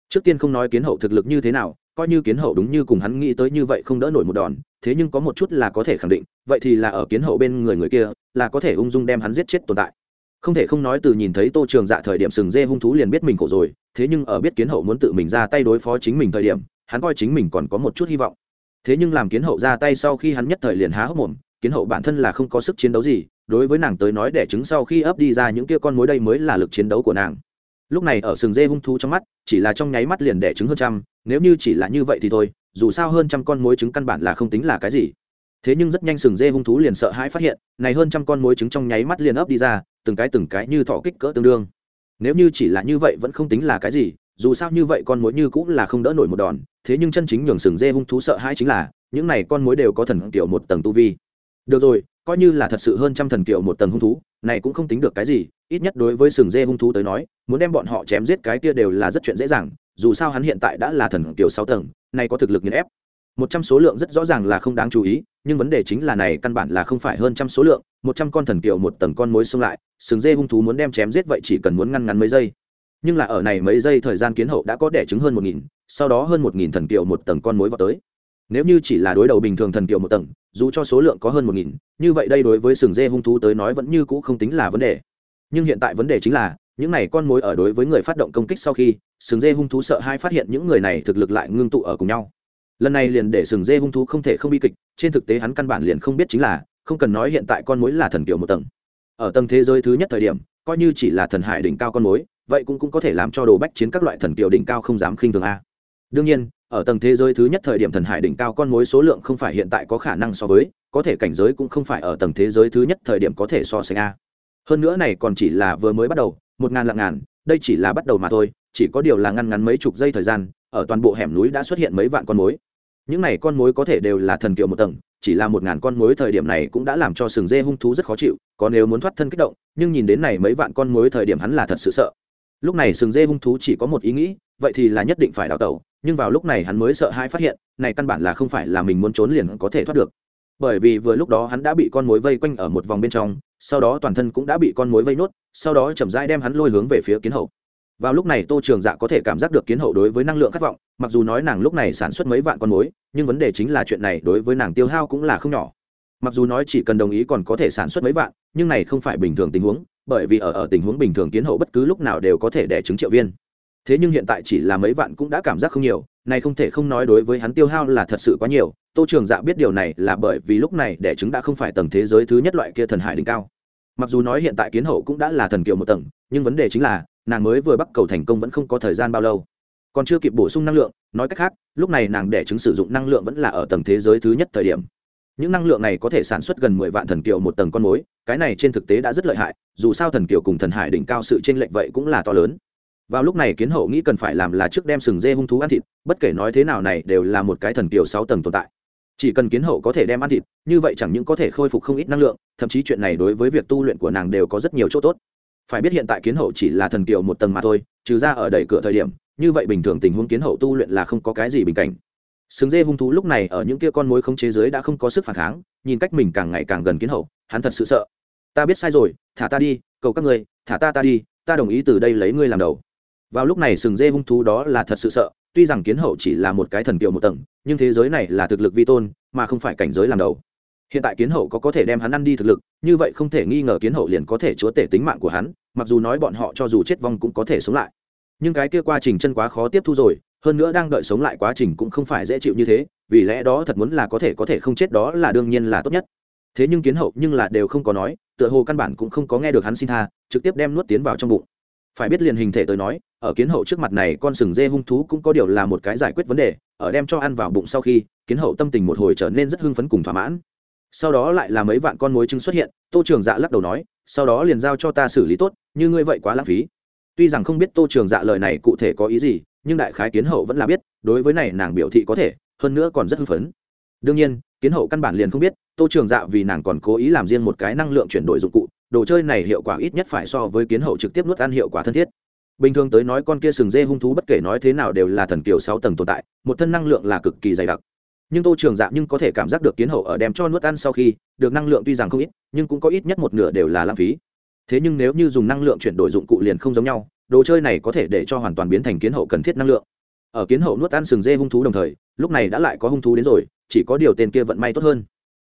[SPEAKER 1] Trước tiên không nói kiến hậu thực lực như thế nào, coi như kiến hậu đúng như cùng hắn nghĩ tới như vậy không đỡ nổi một đòn, thế nhưng có một chút là có thể khẳng định, vậy thì là ở kiến hậu bên người người kia, là có thể ung dung đem hắn giết chết tồn tại không thể không nói từ nhìn thấy tô trường dạ thời điểm sừng dê hung thú liền biết mình khổ rồi, thế nhưng ở biết kiến hậu muốn tự mình ra tay đối phó chính mình thời điểm, hắn coi chính mình còn có một chút hy vọng. Thế nhưng làm kiến hậu ra tay sau khi hắn nhất thời liền há hốc mồm, kiến hậu bản thân là không có sức chiến đấu gì, đối với nàng tới nói đẻ trứng sau khi ấp đi ra những kia con mối đây mới là lực chiến đấu của nàng. Lúc này ở sừng dê hung thú trong mắt, chỉ là trong nháy mắt liền đẻ trứng hơn trăm, nếu như chỉ là như vậy thì thôi, dù sao hơn trăm con mối trứng căn bản là không tính là cái gì. Thế nhưng rất nhanh sừng dê hung thú liền sợ hãi phát hiện, này hơn trăm con mối trứng trong nháy mắt liền ấp đi ra từng cái từng cái như thọ kích cỡ tương đương. Nếu như chỉ là như vậy vẫn không tính là cái gì, dù sao như vậy con mối như cũng là không đỡ nổi một đòn, thế nhưng chân chính nhường sừng dê hung thú sợ hãi chính là, những này con mối đều có thần kiểu một tầng tu vi. Được rồi, coi như là thật sự hơn trăm thần kiểu một tầng hung thú, này cũng không tính được cái gì, ít nhất đối với sừng dê hung thú tới nói, muốn đem bọn họ chém giết cái kia đều là rất chuyện dễ dàng, dù sao hắn hiện tại đã là thần kiểu sáu tầng, này có thực lực nghiền ép một trăm số lượng rất rõ ràng là không đáng chú ý, nhưng vấn đề chính là này căn bản là không phải hơn trăm số lượng, một trăm con thần kiều một tầng con mối xông lại, sừng dê hung thú muốn đem chém giết vậy chỉ cần muốn ngăn ngắn mấy giây. Nhưng là ở này mấy giây thời gian kiến hậu đã có đẻ trứng hơn một nghìn, sau đó hơn một nghìn thần kiều một tầng con mối vào tới. Nếu như chỉ là đối đầu bình thường thần kiều một tầng, dù cho số lượng có hơn một nghìn, như vậy đây đối với sừng dê hung thú tới nói vẫn như cũ không tính là vấn đề. Nhưng hiện tại vấn đề chính là, những này con mối ở đối với người phát động công kích sau khi, sừng dê hung thú sợ hai phát hiện những người này thực lực lại ngưng tụ ở cùng nhau lần này liền để sừng dê hung thú không thể không bi kịch trên thực tế hắn căn bản liền không biết chính là không cần nói hiện tại con mối là thần kiều một tầng. Ở tầng thế giới thứ nhất thời điểm coi như chỉ là thần hải đỉnh cao con mối vậy cũng, cũng có thể làm cho đồ bách chiến các loại thần kiều đỉnh cao không dám khinh thường a. Đương nhiên ở tầng thế giới thứ nhất thời điểm thần hải đỉnh cao con mối số lượng không phải hiện tại có khả năng so với có thể cảnh giới cũng không phải ở tầng thế giới thứ nhất thời điểm có thể so sánh a. Hơn nữa này còn chỉ là vừa mới bắt đầu một ngàn lạng ngàn đây chỉ là bắt đầu mà thôi chỉ có điều là ngăn ngắn mấy chục giây thời gian ở toàn bộ hẻm núi đã xuất hiện mấy vạn con mối những này con mối có thể đều là thần kiều một tầng, chỉ là một ngàn con mối thời điểm này cũng đã làm cho sừng dê hung thú rất khó chịu, có nếu muốn thoát thân kích động, nhưng nhìn đến này mấy vạn con mối thời điểm hắn là thật sự sợ. Lúc này sừng dê hung thú chỉ có một ý nghĩ, vậy thì là nhất định phải đào tẩu, nhưng vào lúc này hắn mới sợ hai phát hiện, này căn bản là không phải là mình muốn trốn liền có thể thoát được. Bởi vì vừa lúc đó hắn đã bị con mối vây quanh ở một vòng bên trong, sau đó toàn thân cũng đã bị con mối vây nốt, sau đó chậm rãi đem hắn lôi hướng về phía kiến hậu vào lúc này tô trường dạ có thể cảm giác được kiến hậu đối với năng lượng khát vọng, mặc dù nói nàng lúc này sản xuất mấy vạn con mối nhưng vấn đề chính là chuyện này đối với nàng tiêu hao cũng là không nhỏ. Mặc dù nói chỉ cần đồng ý còn có thể sản xuất mấy vạn, nhưng này không phải bình thường tình huống, bởi vì ở ở tình huống bình thường kiến hậu bất cứ lúc nào đều có thể đẻ trứng triệu viên. Thế nhưng hiện tại chỉ là mấy vạn cũng đã cảm giác không nhiều, này không thể không nói đối với hắn tiêu hao là thật sự quá nhiều, tô trường dạ biết điều này là bởi vì lúc này đẻ trứng đã không phải tầng thế giới thứ nhất loại kia thần hải đỉnh cao. Mặc dù nói hiện tại kiến hậu cũng đã là thần kiều một tầng, nhưng vấn đề chính là nàng mới vừa bắt cầu thành công vẫn không có thời gian bao lâu. Còn chưa kịp bổ sung năng lượng, nói cách khác, lúc này nàng đẻ trứng sử dụng năng lượng vẫn là ở tầng thế giới thứ nhất thời điểm. Những năng lượng này có thể sản xuất gần mười vạn thần kiều một tầng con mối, cái này trên thực tế đã rất lợi hại, dù sao thần kiều cùng thần hải đỉnh cao sự t r ê n lệch vậy cũng là to lớn. Vào lúc này kiến hậu nghĩ cần phải làm là trước đem sừng dê hung thú ăn thịt, bất kể nói thế nào này đều là một cái thần kiều sáu tầng tồn tại. Chỉ cần kiến hậu có thể đem ăn thịt, như vậy chẳng những có thể khôi phục không ít năng lượng, thậm chí chuyện này đối với việc tu luyện của nàng đều có rất nhiều chỗ tốt phải biết hiện tại kiến hậu chỉ là thần kiều một tầng mà thôi, trừ ra ở đầy cửa thời điểm, như vậy bình thường tình huống kiến hậu tu luyện là không có cái gì bình cảnh. Sừng dê hung thú lúc này ở những kia con mối không chế giới đã không có sức phản kháng, nhìn cách mình càng ngày càng gần kiến hậu, hắn thật sự sợ. Ta biết sai rồi, thả ta đi, cầu các ngươi, thả ta ta đi, ta đồng ý từ đây lấy ngươi làm đầu. Vào lúc này sừng dê hung thú đó là thật sự sợ, tuy rằng kiến hậu chỉ là một cái thần kiều một tầng, nhưng thế giới này là thực lực vi tôn, mà không phải cảnh giới làm đầu hiện tại kiến hậu có có thể đem hắn ăn đi thực lực, như vậy không thể nghi ngờ kiến hậu liền có thể chúa tể tính mạng của hắn, mặc dù nói bọn họ cho dù chết vong cũng có thể sống lại. Nhưng cái kia quá trình chân quá khó tiếp thu rồi, hơn nữa đang đợi sống lại quá trình cũng không phải dễ chịu như thế, vì lẽ đó thật muốn là có thể có thể không chết đó là đương nhiên là tốt nhất. Thế nhưng kiến hậu nhưng là đều không có nói, tựa hồ căn bản cũng không có nghe được hắn xin tha, trực tiếp đem nuốt tiến vào trong bụng. Phải biết liền hình thể tới nói, ở kiến hậu trước mặt này con sừng dê hung thú cũng có điều là một cái giải quyết vấn đề, ở đem cho ăn vào bụng sau khi, kiến hậu tâm tình một hồi trở nên rất hưng phấn cùng thỏa mãn sau đó lại là mấy vạn con mối trứng xuất hiện, tô trường dạ lắc đầu nói, sau đó liền giao cho ta xử lý tốt, như ngươi vậy quá lãng phí. Tuy rằng không biết tô trường dạ lời này cụ thể có ý gì, nhưng đại khái kiến hậu vẫn là biết, đối với này nàng biểu thị có thể, hơn nữa còn rất hưng phấn. Đương nhiên, kiến hậu căn bản liền không biết, tô trường dạ vì nàng còn cố ý làm riêng một cái năng lượng chuyển đổi dụng cụ, đồ chơi này hiệu quả ít nhất phải so với kiến hậu trực tiếp nuốt ăn hiệu quả thân thiết. Bình thường tới nói con kia sừng dê hung thú bất kể nói thế nào đều là thần kiều sáu tầng tồn tại, một thân năng lượng là cực kỳ dày đặc nhưng tô trường dạ nhưng có thể cảm giác được kiến hậu ở đem cho nuốt ăn sau khi, được năng lượng tuy rằng không ít, nhưng cũng có ít nhất một nửa đều là lãng phí. Thế nhưng nếu như dùng năng lượng chuyển đổi dụng cụ liền không giống nhau, đồ chơi này có thể để cho hoàn toàn biến thành kiến hậu cần thiết năng lượng. Ở kiến hậu nuốt ăn sừng dê hung thú đồng thời, lúc này đã lại có hung thú đến rồi, chỉ có điều tên kia vận may tốt hơn.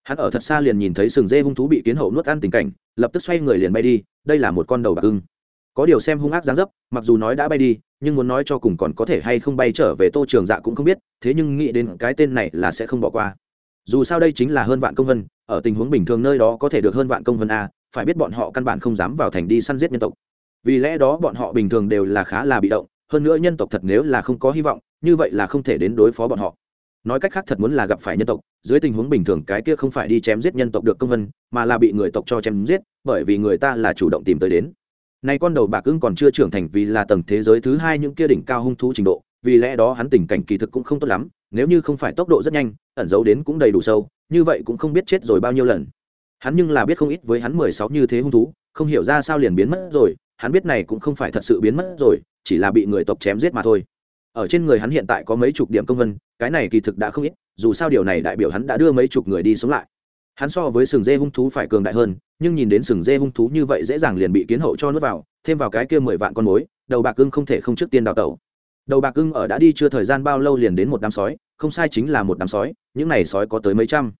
[SPEAKER 1] Hắn ở thật xa liền nhìn thấy sừng dê hung thú bị kiến hậu nuốt ăn tình cảnh, lập tức xoay người liền bay đi, đây là một con đầu bạc ưng. Có điều xem hung ác dáng dấp, mặc dù nói đã bay đi nhưng muốn nói cho cùng còn có thể hay không bay trở về tô trường dạ cũng không biết, thế nhưng nghĩ đến cái tên này là sẽ không bỏ qua. Dù sao đây chính là hơn vạn công vân, ở tình huống bình thường nơi đó có thể được hơn vạn công vân a phải biết bọn họ căn bản không dám vào thành đi săn giết nhân tộc. Vì lẽ đó bọn họ bình thường đều là khá là bị động, hơn nữa nhân tộc thật nếu là không có hy vọng, như vậy là không thể đến đối phó bọn họ. Nói cách khác thật muốn là gặp phải nhân tộc, dưới tình huống bình thường cái kia không phải đi chém giết nhân tộc được công vân, mà là bị người tộc cho chém giết, bởi vì người ta là chủ động tìm tới đến nay con đầu bạc ưng còn chưa trưởng thành vì là tầng thế giới thứ hai những kia đỉnh cao hung thú trình độ, vì lẽ đó hắn tình cảnh kỳ thực cũng không tốt lắm, nếu như không phải tốc độ rất nhanh, ẩn giấu đến cũng đầy đủ sâu, như vậy cũng không biết chết rồi bao nhiêu lần. Hắn nhưng là biết không ít với hắn mười sáu như thế hung thú, không hiểu ra sao liền biến mất rồi, hắn biết này cũng không phải thật sự biến mất rồi, chỉ là bị người tộc chém giết mà thôi. Ở trên người hắn hiện tại có mấy chục điểm công vân, cái này kỳ thực đã không ít, dù sao điều này đại biểu hắn đã đưa mấy chục người đi sống lại. Hắn so với sừng dê hung thú phải cường đại hơn nhưng nhìn đến sừng dê hung thú như vậy dễ dàng liền bị kiến hậu cho nuốt vào, thêm vào cái kia mười vạn con mối, đầu bạc cưng không thể không trước tiên đào tẩu. Đầu bạc cưng ở đã đi chưa thời gian bao lâu liền đến một đám sói, không sai chính là một đám sói, những này sói có tới mấy trăm.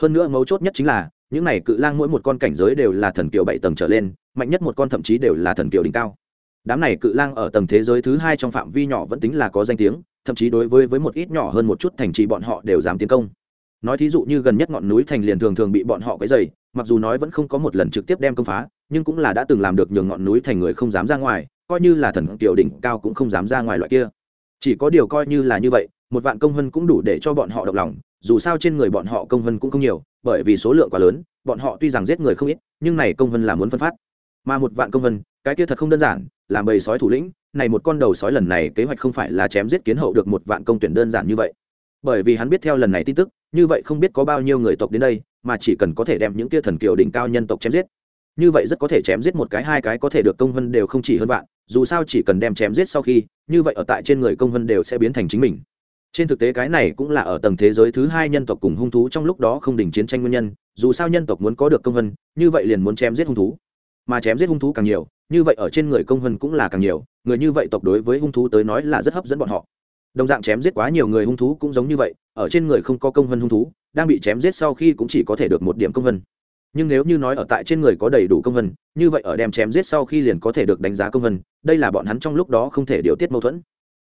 [SPEAKER 1] Hơn nữa mấu chốt nhất chính là, những này cự lang mỗi một con cảnh giới đều là thần kiều bảy tầng trở lên, mạnh nhất một con thậm chí đều là thần kiều đỉnh cao. Đám này cự lang ở tầng thế giới thứ hai trong phạm vi nhỏ vẫn tính là có danh tiếng, thậm chí đối với với một ít nhỏ hơn một chút thành trì bọn họ đều dám tiến công nói thí dụ như gần nhất ngọn núi thành liền thường thường bị bọn họ cái dày mặc dù nói vẫn không có một lần trực tiếp đem công phá, nhưng cũng là đã từng làm được nhường ngọn núi thành người không dám ra ngoài, coi như là thần kiều đỉnh cao cũng không dám ra ngoài loại kia. Chỉ có điều coi như là như vậy, một vạn công vân cũng đủ để cho bọn họ động lòng, dù sao trên người bọn họ công vân cũng không nhiều, bởi vì số lượng quá lớn, bọn họ tuy rằng giết người không ít, nhưng này công vân là muốn phân phát. Mà một vạn công vân cái kia thật không đơn giản, làm bầy sói thủ lĩnh, này một con đầu sói lần này kế hoạch không phải là chém giết kiến hậu được một vạn công tuyển đơn giản như vậy bởi vì hắn biết theo lần này tin tức, như vậy không biết có bao nhiêu người tộc đến đây, mà chỉ cần có thể đem những kia thần kiều đỉnh cao nhân tộc chém giết. Như vậy rất có thể chém giết một cái, hai cái có thể được công vân đều không chỉ hơn vạn, dù sao chỉ cần đem chém giết sau khi, như vậy ở tại trên người công vân đều sẽ biến thành chính mình. Trên thực tế cái này cũng là ở tầng thế giới thứ hai nhân tộc cùng hung thú trong lúc đó không đình chiến tranh nguyên nhân, dù sao nhân tộc muốn có được công vân như vậy liền muốn chém giết hung thú. Mà chém giết hung thú càng nhiều, như vậy ở trên người công vân cũng là càng nhiều, người như vậy tộc đối với hung thú tới nói là rất hấp dẫn bọn họ đồng dạng chém giết quá nhiều người hung thú cũng giống như vậy, ở trên người không có công vân hung thú, đang bị chém giết sau khi cũng chỉ có thể được một điểm công vân. Nhưng nếu như nói ở tại trên người có đầy đủ công vân, như vậy ở đem chém giết sau khi liền có thể được đánh giá công vân, đây là bọn hắn trong lúc đó không thể điều tiết mâu thuẫn.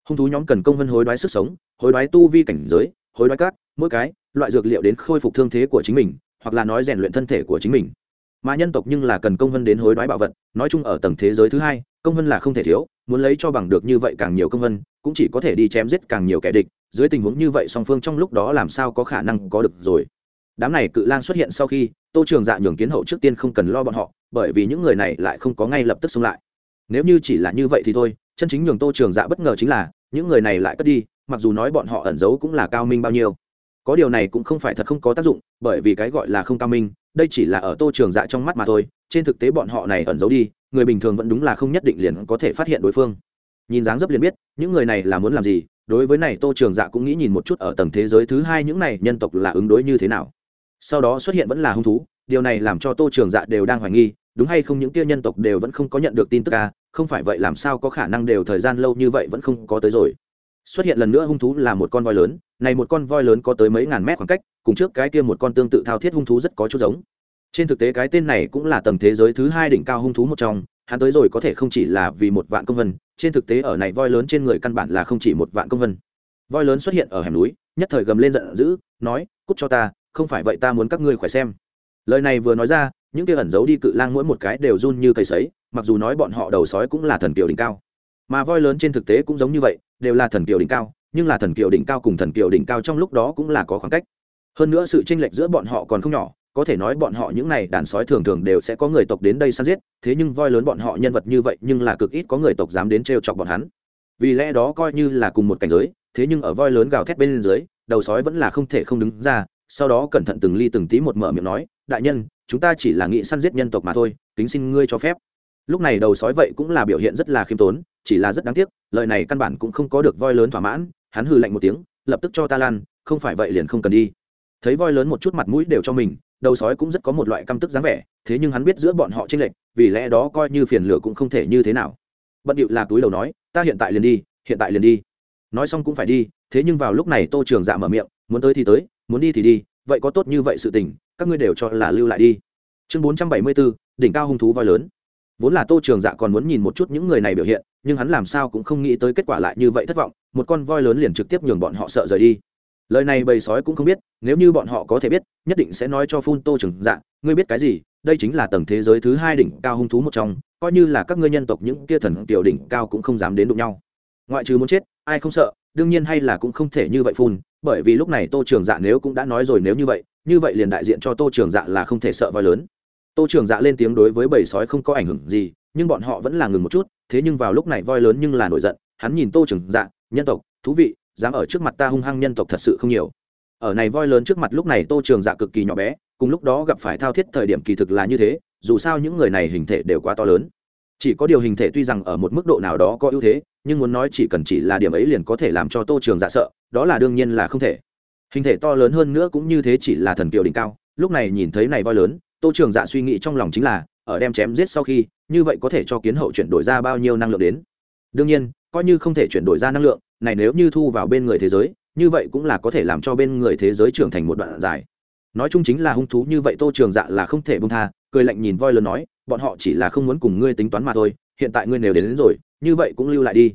[SPEAKER 1] Hung thú nhóm cần công vân hối đoái sức sống, hối đoái tu vi cảnh giới, hối đoái cát mỗi cái, loại dược liệu đến khôi phục thương thế của chính mình, hoặc là nói rèn luyện thân thể của chính mình mà nhân tộc nhưng là cần công vân đến hối đoái bảo vật, nói chung ở tầng thế giới thứ hai, công vân là không thể thiếu, muốn lấy cho bằng được như vậy càng nhiều công vân, cũng chỉ có thể đi chém giết càng nhiều kẻ địch, dưới tình huống như vậy song phương trong lúc đó làm sao có khả năng có được rồi. Đám này cự lang xuất hiện sau khi, tô trường dạ nhường kiến hậu trước tiên không cần lo bọn họ, bởi vì những người này lại không có ngay lập tức xông lại. Nếu như chỉ là như vậy thì thôi, chân chính nhường tô trường dạ bất ngờ chính là, những người này lại cất đi, mặc dù nói bọn họ ẩn giấu cũng là cao minh bao nhiêu có điều này cũng không phải thật không có tác dụng, bởi vì cái gọi là không cao minh, đây chỉ là ở tô trường dạ trong mắt mà thôi, trên thực tế bọn họ này ẩn giấu đi, người bình thường vẫn đúng là không nhất định liền có thể phát hiện đối phương. Nhìn dáng dấp liền biết, những người này là muốn làm gì, đối với này tô trường dạ cũng nghĩ nhìn một chút ở tầng thế giới thứ hai những này nhân tộc là ứng đối như thế nào. Sau đó xuất hiện vẫn là hung thú, điều này làm cho tô trường dạ đều đang hoài nghi, đúng hay không những tia nhân tộc đều vẫn không có nhận được tin tức à không phải vậy làm sao có khả năng đều thời gian lâu như vậy vẫn không có tới rồi. Xuất hiện lần nữa hung thú là một con voi lớn này một con voi lớn có tới mấy ngàn mét khoảng cách, cùng trước cái kia một con tương tự thao thiết hung thú rất có chút giống. Trên thực tế cái tên này cũng là tầng thế giới thứ hai đỉnh cao hung thú một trong, hắn tới rồi có thể không chỉ là vì một vạn công vân, trên thực tế ở này voi lớn trên người căn bản là không chỉ một vạn công vân. Voi lớn xuất hiện ở hẻm núi, nhất thời gầm lên giận dữ, nói, cút cho ta, không phải vậy ta muốn các ngươi khỏe xem. Lời này vừa nói ra, những kia ẩn giấu đi cự lang mỗi một cái đều run như cây sấy, mặc dù nói bọn họ đầu sói cũng là thần kiều đỉnh cao. Mà voi lớn trên thực tế cũng giống như vậy, đều là thần kiều đỉnh cao nhưng là thần kiều đỉnh cao cùng thần kiều đỉnh cao trong lúc đó cũng là có khoảng cách. Hơn nữa sự chênh lệch giữa bọn họ còn không nhỏ, có thể nói bọn họ những này đàn sói thường thường đều sẽ có người tộc đến đây săn giết, thế nhưng voi lớn bọn họ nhân vật như vậy nhưng là cực ít có người tộc dám đến trêu chọc bọn hắn. Vì lẽ đó coi như là cùng một cảnh giới, thế nhưng ở voi lớn gào thét bên dưới, đầu sói vẫn là không thể không đứng ra, sau đó cẩn thận từng ly từng tí một mở miệng nói, đại nhân, chúng ta chỉ là nghĩ săn giết nhân tộc mà thôi, kính xin ngươi cho phép. Lúc này đầu sói vậy cũng là biểu hiện rất là khiêm tốn, chỉ là rất đáng tiếc, lời này căn bản cũng không có được voi lớn thỏa mãn hắn hừ lạnh một tiếng, lập tức cho ta lan không phải vậy liền không cần đi. Thấy voi lớn một chút mặt mũi đều cho mình, đầu sói cũng rất có một loại căm tức dáng vẻ, thế nhưng hắn biết giữa bọn họ tranh lệch, vì lẽ đó coi như phiền lửa cũng không thể như thế nào. Bận điệu là túi đầu nói, ta hiện tại liền đi, hiện tại liền đi. Nói xong cũng phải đi, thế nhưng vào lúc này tô trường dạ mở miệng, muốn tới thì tới, muốn đi thì đi, vậy có tốt như vậy sự tình, các ngươi đều cho là lưu lại đi. Chương bốn trăm bảy mươi bốn, đỉnh cao hung thú voi lớn vốn là tô trường dạ còn muốn nhìn một chút những người này biểu hiện, nhưng hắn làm sao cũng không nghĩ tới kết quả lại như vậy thất vọng, một con voi lớn liền trực tiếp nhường bọn họ sợ rời đi. Lời này bầy sói cũng không biết, nếu như bọn họ có thể biết, nhất định sẽ nói cho phun tô trường dạ ngươi biết cái gì? Đây chính là tầng thế giới thứ hai đỉnh cao hung thú một trong, coi như là các ngươi nhân tộc những kia thần tiểu đỉnh cao cũng không dám đến đụng nhau. Ngoại trừ muốn chết, ai không sợ, đương nhiên hay là cũng không thể như vậy phun, bởi vì lúc này tô trường dạ nếu cũng đã nói rồi nếu như vậy như vậy liền đại diện cho tô trường dạ là không thể sợ voi lớn tô trường dạ lên tiếng đối với bầy sói không có ảnh hưởng gì, nhưng bọn họ vẫn là ngừng một chút, thế nhưng vào lúc này voi lớn nhưng là nổi giận, hắn nhìn tô trường dạ nhân tộc, thú vị, dám ở trước mặt ta hung hăng nhân tộc thật sự không nhiều. Ở này voi lớn trước mặt lúc này tô trường dạ cực kỳ nhỏ bé, cùng lúc đó gặp phải thao thiết thời điểm kỳ thực là như thế, dù sao những người này hình thể đều quá to lớn. Chỉ có điều hình thể tuy rằng ở một mức độ nào đó có ưu thế, nhưng muốn nói chỉ cần chỉ là điểm ấy liền có thể làm cho tô trường dạ sợ, đó là đương nhiên là không thể. Hình thể to lớn hơn nữa cũng như thế chỉ là thần kiều đỉnh cao, lúc này nhìn thấy này voi lớn tô trường dạ suy nghĩ trong lòng chính là ở đem chém giết sau khi như vậy có thể cho kiến hậu chuyển đổi ra bao nhiêu năng lượng đến? Đương nhiên coi như không thể chuyển đổi ra năng lượng này nếu như thu vào bên người thế giới như vậy cũng là có thể làm cho bên người thế giới trưởng thành một đoạn dài. Nói chung chính là hung thú như vậy tô trường dạ là không thể bông tha cười lạnh nhìn voi lớn nói bọn họ chỉ là không muốn cùng ngươi tính toán mà thôi hiện tại ngươi nếu đến, đến rồi như vậy cũng lưu lại đi.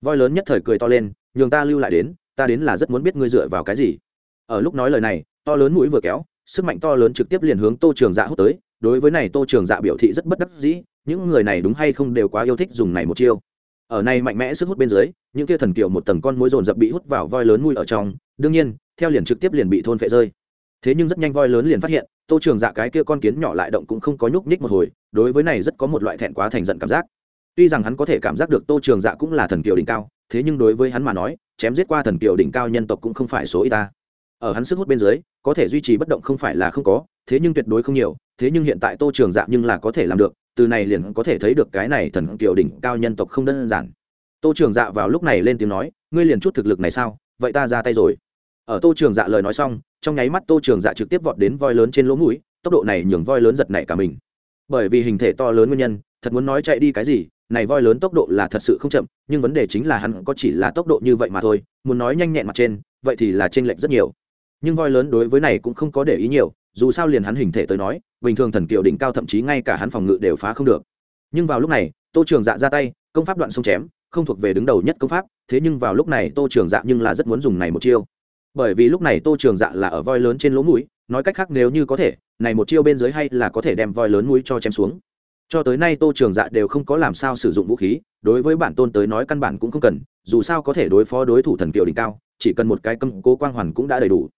[SPEAKER 1] Voi lớn nhất thời cười to lên nhường ta lưu lại đến ta đến là rất muốn biết ngươi dựa vào cái gì. Ở lúc nói lời này to lớn mũi vừa kéo sức mạnh to lớn trực tiếp liền hướng tô trường dạ hút tới, đối với này tô trường dạ biểu thị rất bất đắc dĩ, những người này đúng hay không đều quá yêu thích dùng này một chiêu. Ở này mạnh mẽ sức hút bên dưới, những kia thần kiều một tầng con mối dồn dập bị hút vào voi lớn mùi ở trong, đương nhiên, theo liền trực tiếp liền bị thôn phệ rơi. Thế nhưng rất nhanh voi lớn liền phát hiện, tô trường dạ cái kia con kiến nhỏ lại động cũng không có nhúc nhích một hồi, đối với này rất có một loại thẹn quá thành giận cảm giác. Tuy rằng hắn có thể cảm giác được tô trường dạ cũng là thần kiều đỉnh cao, thế nhưng đối với hắn mà nói, chém giết qua thần kiều đỉnh cao nhân tộc cũng không phải số y ta ở hắn sức hút bên dưới, có thể duy trì bất động không phải là không có, thế nhưng tuyệt đối không nhiều, thế nhưng hiện tại tô trường dạ nhưng là có thể làm được, từ này liền có thể thấy được cái này thần kiều đỉnh cao nhân tộc không đơn giản. Tô trường dạ vào lúc này lên tiếng nói, ngươi liền chút thực lực này sao? Vậy ta ra tay rồi. Ở tô trường dạ lời nói xong, trong nháy mắt tô trường dạ trực tiếp vọt đến voi lớn trên lỗ mũi, tốc độ này nhường voi lớn giật nảy cả mình. Bởi vì hình thể to lớn nguyên nhân, thật muốn nói chạy đi cái gì, này voi lớn tốc độ là thật sự không chậm, nhưng vấn đề chính là hắn có chỉ là tốc độ như vậy mà thôi, muốn nói nhanh nhẹn mặt trên, vậy thì là t r ê n lệch rất nhiều nhưng voi lớn đối với này cũng không có để ý nhiều, dù sao liền hắn hình thể tới nói, bình thường thần kiều đỉnh cao thậm chí ngay cả hắn phòng ngự đều phá không được. Nhưng vào lúc này, tô trường dạ ra tay, công pháp đoạn sông chém, không thuộc về đứng đầu nhất công pháp, thế nhưng vào lúc này tô trường dạ nhưng là rất muốn dùng này một chiêu. Bởi vì lúc này tô trường dạ là ở voi lớn trên lỗ mũi, nói cách khác nếu như có thể, này một chiêu bên dưới hay là có thể đem voi lớn mũi cho chém xuống. Cho tới nay tô trường dạ đều không có làm sao sử dụng vũ khí, đối với bản tôn tới nói căn bản cũng không cần, dù sao có thể đối phó đối thủ thần kiều đỉnh cao, chỉ cần một cái câm cố quang hoàn cũng đã đầy đủ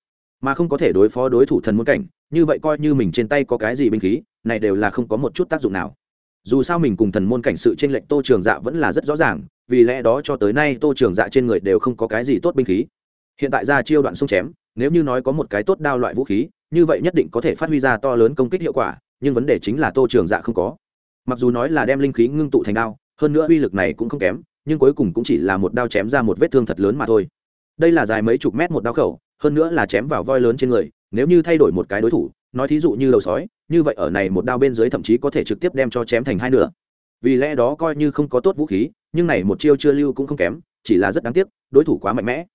[SPEAKER 1] mà không có thể đối phó đối thủ thần muốn cảnh, như vậy coi như mình trên tay có cái gì binh khí, này đều là không có một chút tác dụng nào. Dù sao mình cùng thần môn cảnh sự trên lệnh tô trường dạ vẫn là rất rõ ràng, vì lẽ đó cho tới nay tô trường dạ trên người đều không có cái gì tốt binh khí. Hiện tại ra chiêu đoạn sông chém, nếu như nói có một cái tốt đao loại vũ khí, như vậy nhất định có thể phát huy ra to lớn công kích hiệu quả, nhưng vấn đề chính là tô trường dạ không có. Mặc dù nói là đem linh khí ngưng tụ thành đao, hơn nữa uy lực này cũng không kém, nhưng cuối cùng cũng chỉ là một đao chém ra một vết thương thật lớn mà thôi. Đây là dài mấy chục mét một đao khẩu hơn nữa là chém vào voi lớn trên người, nếu như thay đổi một cái đối thủ, nói thí dụ như đầu sói, như vậy ở này một đao bên dưới thậm chí có thể trực tiếp đem cho chém thành hai nửa. Vì lẽ đó coi như không có tốt vũ khí, nhưng này một chiêu chưa lưu cũng không kém, chỉ là rất đáng tiếc, đối thủ quá mạnh mẽ.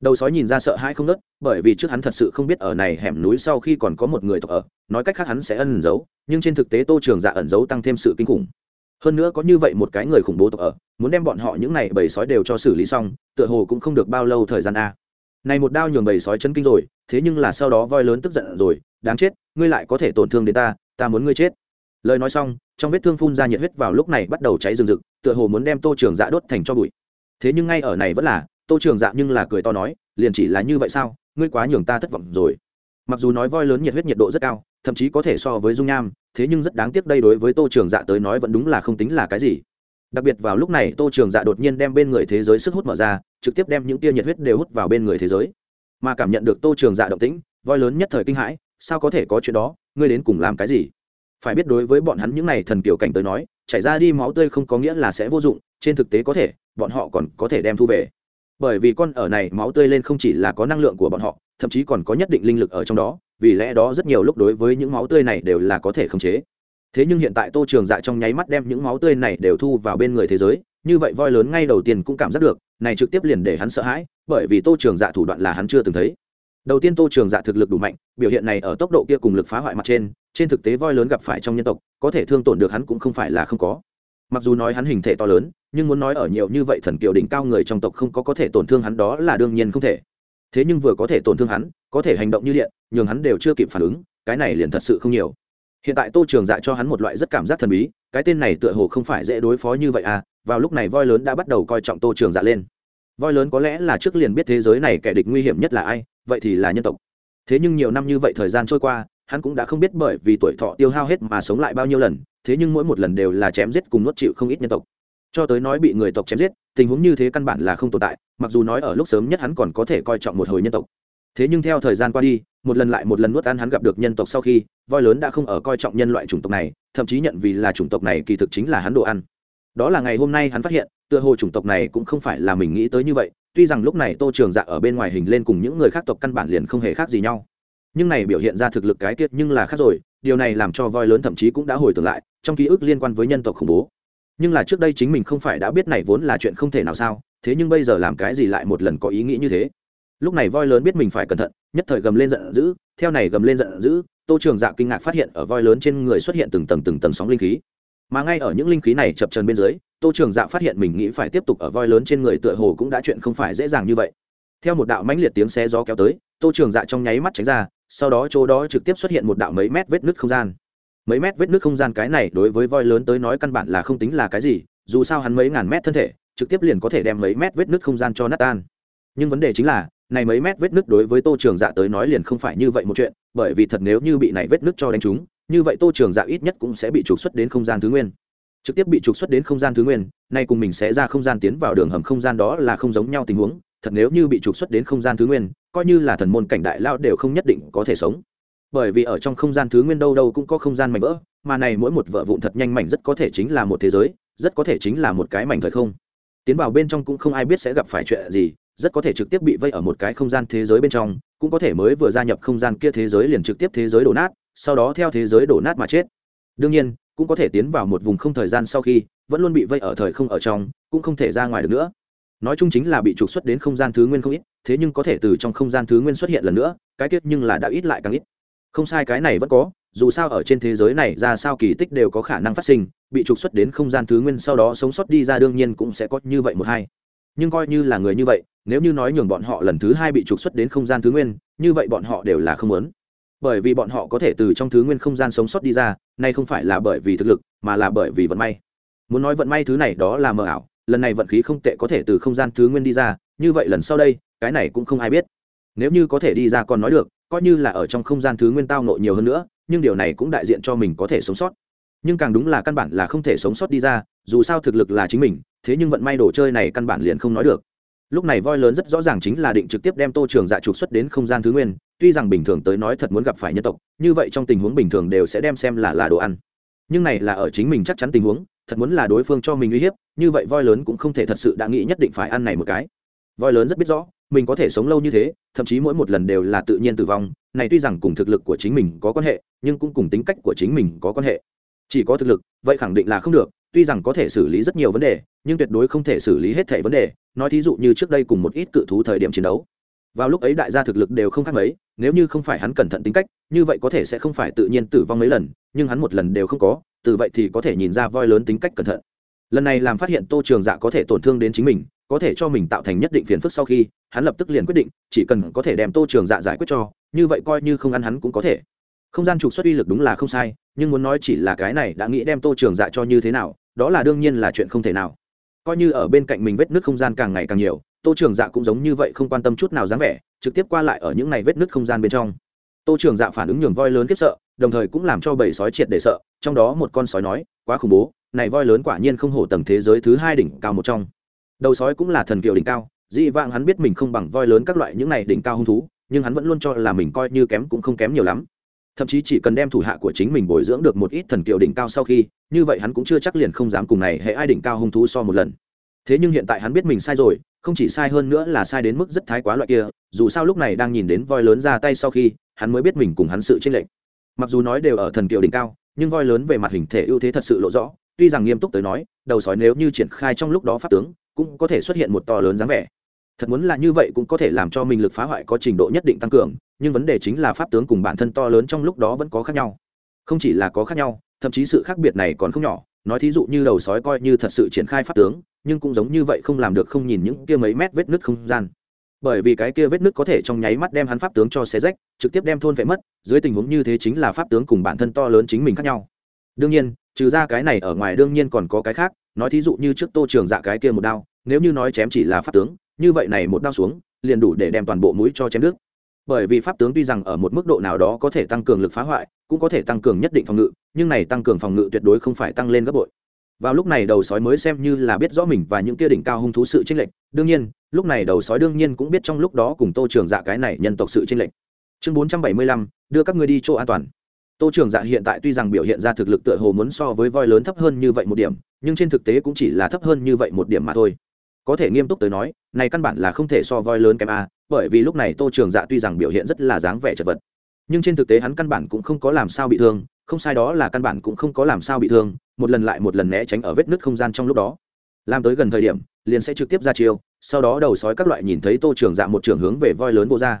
[SPEAKER 1] Đầu sói nhìn ra sợ hãi không nớt bởi vì trước hắn thật sự không biết ở này hẻm núi sau khi còn có một người tộc ở, nói cách khác hắn sẽ ẩn giấu, nhưng trên thực tế tô trường dạ ẩn giấu tăng thêm sự kinh khủng. Hơn nữa có như vậy một cái người khủng bố tộc ở, muốn đem bọn họ những này bầy sói đều cho xử lý xong, tựa hồ cũng không được bao lâu thời gian a này một đao nhường bầy sói chân kinh rồi, thế nhưng là sau đó voi lớn tức giận rồi, đáng chết, ngươi lại có thể tổn thương đến ta ta muốn ngươi chết. Lời nói xong, trong vết thương phun ra nhiệt huyết vào lúc này bắt đầu cháy rừng rực, tựa hồ muốn đem tô trường dạ đốt thành cho bụi. Thế nhưng ngay ở này vẫn là, tô trường dạ nhưng là cười to nói, liền chỉ là như vậy sao, ngươi quá nhường ta thất vọng rồi. Mặc dù nói voi lớn nhiệt huyết nhiệt độ rất cao, thậm chí có thể so với dung nham, thế nhưng rất đáng tiếc đây đối với tô trường dạ tới nói vẫn đúng là không tính là cái gì đặc biệt vào lúc này, tô trường dạ đột nhiên đem bên người thế giới sức hút mở ra, trực tiếp đem những tia nhiệt huyết đều hút vào bên người thế giới. Mà cảm nhận được tô trường dạ động tĩnh, voi lớn nhất thời kinh hãi, sao có thể có chuyện đó, ngươi đến cùng làm cái gì? Phải biết đối với bọn hắn những n à y thần kiểu cảnh tới nói, chảy ra đi máu tươi không có nghĩa là sẽ vô dụng, trên thực tế có thể, bọn họ còn có thể đem thu về. Bởi vì con ở này máu tươi lên không chỉ là có năng lượng của bọn họ, thậm chí còn có nhất định linh lực ở trong đó, vì lẽ đó rất nhiều lúc đối với những máu tươi này đều là có thể khống chế thế nhưng hiện tại tô trường dạ trong nháy mắt đem những máu tươi này đều thu vào bên người thế giới, như vậy voi lớn ngay đầu tiên cũng cảm giác được, này trực tiếp liền để hắn sợ hãi, bởi vì tô trường dạ thủ đoạn là hắn chưa từng thấy. Đầu tiên tô trường dạ thực lực đủ mạnh, biểu hiện này ở tốc độ kia cùng lực phá hoại mặt trên trên thực tế voi lớn gặp phải trong nhân tộc, có thể thương tổn được hắn cũng không phải là không có. Mặc dù nói hắn hình thể to lớn, nhưng muốn nói ở nhiều như vậy thần kiều đỉnh cao người trong tộc không có có thể tổn thương hắn đó là đương nhiên không thể. Thế nhưng vừa có thể tổn thương hắn, có thể hành động như điện, nhường hắn đều chưa kịp phản ứng, cái này liền thật sự không nhiều hiện tại tô trường dạ cho hắn một loại rất cảm giác thần bí, cái tên này tựa hồ không phải dễ đối phó như vậy à vào lúc này voi lớn đã bắt đầu coi trọng tô trường dạ lên. Voi lớn có lẽ là trước liền biết thế giới này kẻ địch nguy hiểm nhất là ai, vậy thì là nhân tộc. Thế nhưng nhiều năm như vậy thời gian trôi qua, hắn cũng đã không biết bởi vì tuổi thọ tiêu hao hết mà sống lại bao nhiêu lần, thế nhưng mỗi một lần đều là chém giết cùng nuốt chịu không ít nhân tộc. Cho tới nói bị người tộc chém giết, tình huống như thế căn bản là không tồn tại, mặc dù nói ở lúc sớm nhất hắn còn có thể coi trọng một hồi nhân tộc. Thế nhưng theo thời gian qua đi một lần lại một lần nuốt ăn hắn gặp được nhân tộc sau khi, voi lớn đã không ở coi trọng nhân loại chủng tộc này, thậm chí nhận vì là chủng tộc này kỳ thực chính là hắn đồ ăn. Đó là ngày hôm nay hắn phát hiện, tựa hồ chủng tộc này cũng không phải là mình nghĩ tới như vậy, tuy rằng lúc này tô trường dạ ở bên ngoài hình lên cùng những người khác tộc căn bản liền không hề khác gì nhau. Nhưng này biểu hiện ra thực lực cái tiết nhưng là khác rồi, điều này làm cho voi lớn thậm chí cũng đã hồi tưởng lại, trong ký ức liên quan với nhân tộc khủng bố. Nhưng là trước đây chính mình không phải đã biết này vốn là chuyện không thể nào sao, thế nhưng bây giờ làm cái gì lại một lần có ý nghĩ như thế? Lúc này voi lớn biết mình phải cẩn thận, nhất thời gầm lên giận dữ, theo này gầm lên giận dữ, tô trường dạ kinh ngạc phát hiện ở voi lớn trên người xuất hiện từng tầng từng tầng sóng linh khí. Mà ngay ở những linh khí này chập trần bên dưới, tô trường dạ phát hiện mình nghĩ phải tiếp tục ở voi lớn trên người tựa hồ cũng đã chuyện không phải dễ dàng như vậy. Theo một đạo mãnh liệt tiếng xe gió kéo tới, tô trường dạ trong nháy mắt tránh ra, sau đó chỗ đó trực tiếp xuất hiện một đạo mấy mét vết nứt không gian. Mấy mét vết nứt không gian cái này đối với voi lớn tới nói căn bản là không tính là cái gì, dù sao hắn mấy ngàn mét thân thể, trực tiếp liền có thể đem mấy mét vết nứt không gian cho nát tan. Nhưng vấn đề chính là này mấy mét vết nứt đối với tô trường dạ tới nói liền không phải như vậy một chuyện, bởi vì thật nếu như bị này vết nứt cho đánh trúng, như vậy tô trường dạ ít nhất cũng sẽ bị trục xuất đến không gian thứ nguyên. Trực tiếp bị trục xuất đến không gian thứ nguyên, nay cùng mình sẽ ra không gian tiến vào đường hầm không gian đó là không giống nhau tình huống, thật nếu như bị trục xuất đến không gian thứ nguyên, coi như là thần môn cảnh đại lao đều không nhất định có thể sống. Bởi vì ở trong không gian thứ nguyên đâu đâu cũng có không gian mảnh vỡ, mà này mỗi một vợ vụn thật nhanh mảnh rất có thể chính là một thế giới, rất có thể chính là một cái mảnh thời không. Tiến vào bên trong cũng không ai biết sẽ gặp phải chuyện gì rất có thể trực tiếp bị vây ở một cái không gian thế giới bên trong, cũng có thể mới vừa gia nhập không gian kia thế giới liền trực tiếp thế giới đổ nát, sau đó theo thế giới đổ nát mà chết. Đương nhiên, cũng có thể tiến vào một vùng không thời gian sau khi, vẫn luôn bị vây ở thời không ở trong, cũng không thể ra ngoài được nữa. Nói chung chính là bị trục xuất đến không gian thứ nguyên không ít, thế nhưng có thể từ trong không gian thứ nguyên xuất hiện lần nữa, cái tiết nhưng là đã ít lại càng ít. Không sai cái này vẫn có, dù sao ở trên thế giới này ra sao kỳ tích đều có khả năng phát sinh, bị trục xuất đến không gian thứ nguyên sau đó sống sót đi ra đương nhiên cũng sẽ có như vậy một hai nhưng coi như là người như vậy, nếu như nói nhường bọn họ lần thứ hai bị trục xuất đến không gian thứ nguyên, như vậy bọn họ đều là không muốn. Bởi vì bọn họ có thể từ trong thứ nguyên không gian sống sót đi ra, nay không phải là bởi vì thực lực, mà là bởi vì vận may. Muốn nói vận may thứ này đó là mờ ảo, lần này vận khí không tệ có thể từ không gian thứ nguyên đi ra, như vậy lần sau đây, cái này cũng không ai biết. Nếu như có thể đi ra còn nói được, coi như là ở trong không gian thứ nguyên tao nộ nhiều hơn nữa, nhưng điều này cũng đại diện cho mình có thể sống sót nhưng càng đúng là căn bản là không thể sống sót đi ra, dù sao thực lực là chính mình, thế nhưng vận may đồ chơi này căn bản liền không nói được. Lúc này voi lớn rất rõ ràng chính là định trực tiếp đem tô trường dạ trục xuất đến không gian thứ nguyên, tuy rằng bình thường tới nói thật muốn gặp phải nhân tộc, như vậy trong tình huống bình thường đều sẽ đem xem là là đồ ăn. Nhưng này là ở chính mình chắc chắn tình huống, thật muốn là đối phương cho mình uy hiếp, như vậy voi lớn cũng không thể thật sự đã nghĩ nhất định phải ăn này một cái. Voi lớn rất biết rõ, mình có thể sống lâu như thế, thậm chí mỗi một lần đều là tự nhiên tử vong, này tuy rằng cùng thực lực của chính mình có quan hệ, nhưng cũng cùng tính cách của chính mình có quan hệ chỉ có thực lực, vậy khẳng định là không được, tuy rằng có thể xử lý rất nhiều vấn đề, nhưng tuyệt đối không thể xử lý hết thể vấn đề. Nói thí dụ như trước đây cùng một ít cự thú thời điểm chiến đấu. Vào lúc ấy đại gia thực lực đều không khác mấy, nếu như không phải hắn cẩn thận tính cách, như vậy có thể sẽ không phải tự nhiên tử vong mấy lần, nhưng hắn một lần đều không có, từ vậy thì có thể nhìn ra voi lớn tính cách cẩn thận. Lần này làm phát hiện tô trường dạ có thể tổn thương đến chính mình, có thể cho mình tạo thành nhất định phiền phức sau khi, hắn lập tức liền quyết định, chỉ cần có thể đem tô trường dạ giải quyết cho, như vậy coi như không ăn hắn cũng có thể không gian trục xuất uy lực đúng là không sai, nhưng muốn nói chỉ là cái này đã nghĩ đem tô trường dạ cho như thế nào, đó là đương nhiên là chuyện không thể nào. Coi như ở bên cạnh mình vết nứt không gian càng ngày càng nhiều, tô trường dạ cũng giống như vậy không quan tâm chút nào dáng vẻ, trực tiếp qua lại ở những này vết nứt không gian bên trong. Tô trường dạ phản ứng nhường voi lớn kiếp sợ, đồng thời cũng làm cho bầy sói triệt để sợ, trong đó một con sói nói, quá khủng bố, này voi lớn quả nhiên không hổ tầng thế giới thứ hai đỉnh cao một trong. Đầu sói cũng là thần kiều đỉnh cao, dị vãng hắn biết mình không bằng voi lớn các loại những này đỉnh cao hung thú, nhưng hắn vẫn luôn cho là mình coi như kém cũng không kém nhiều lắm thậm chí chỉ cần đem thủ hạ của chính mình bồi dưỡng được một ít thần kiều đỉnh cao sau khi, như vậy hắn cũng chưa chắc liền không dám cùng này hệ ai đỉnh cao hung thú so một lần. Thế nhưng hiện tại hắn biết mình sai rồi, không chỉ sai hơn nữa là sai đến mức rất thái quá loại kia, dù sao lúc này đang nhìn đến voi lớn ra tay sau khi, hắn mới biết mình cùng hắn sự chênh lệch. Mặc dù nói đều ở thần kiều đỉnh cao, nhưng voi lớn về mặt hình thể ưu thế thật sự lộ rõ, tuy rằng nghiêm túc tới nói, đầu sói nếu như triển khai trong lúc đó pháp tướng, cũng có thể xuất hiện một to lớn dáng vẻ. Thật muốn là như vậy cũng có thể làm cho mình lực phá hoại có trình độ nhất định tăng cường nhưng vấn đề chính là pháp tướng cùng bản thân to lớn trong lúc đó vẫn có khác nhau. Không chỉ là có khác nhau, thậm chí sự khác biệt này còn không nhỏ. Nói thí dụ như đầu sói coi như thật sự triển khai pháp tướng, nhưng cũng giống như vậy không làm được không nhìn những kia mấy mét vết nứt không gian. Bởi vì cái kia vết nứt có thể trong nháy mắt đem hắn pháp tướng cho xé rách, trực tiếp đem thôn vệ mất, dưới tình huống như thế chính là pháp tướng cùng bản thân to lớn chính mình khác nhau. Đương nhiên, trừ ra cái này ở ngoài đương nhiên còn có cái khác, nói thí dụ như trước tô trường dạ cái kia một đao, nếu như nói chém chỉ là pháp tướng, như vậy này một đao xuống, liền đủ để đem toàn bộ mũi cho chém đứt bởi vì pháp tướng tuy rằng ở một mức độ nào đó có thể tăng cường lực phá hoại, cũng có thể tăng cường nhất định phòng ngự, nhưng này tăng cường phòng ngự tuyệt đối không phải tăng lên gấp bội. Vào lúc này đầu sói mới xem như là biết rõ mình và những kia đỉnh cao hung thú sự chênh lệch, đương nhiên, lúc này đầu sói đương nhiên cũng biết trong lúc đó cùng tô trường dạ cái này nhân tộc sự chênh lệch. Chương bốn trăm bảy mươi lăm, đưa các người đi chỗ an toàn. Tô trường dạ hiện tại tuy rằng biểu hiện ra thực lực tựa hồ muốn so với voi lớn thấp hơn như vậy một điểm, nhưng trên thực tế cũng chỉ là thấp hơn như vậy một điểm mà thôi có thể nghiêm túc tới nói, này căn bản là không thể so voi lớn kém a, bởi vì lúc này tô trường dạ tuy rằng biểu hiện rất là dáng vẻ chật vật, nhưng trên thực tế hắn căn bản cũng không có làm sao bị thương, không sai đó là căn bản cũng không có làm sao bị thương, một lần lại một lần né tránh ở vết nứt không gian trong lúc đó. Làm tới gần thời điểm, liền sẽ trực tiếp ra chiêu, sau đó đầu sói các loại nhìn thấy tô trường dạ một trường hướng về voi lớn vô ra.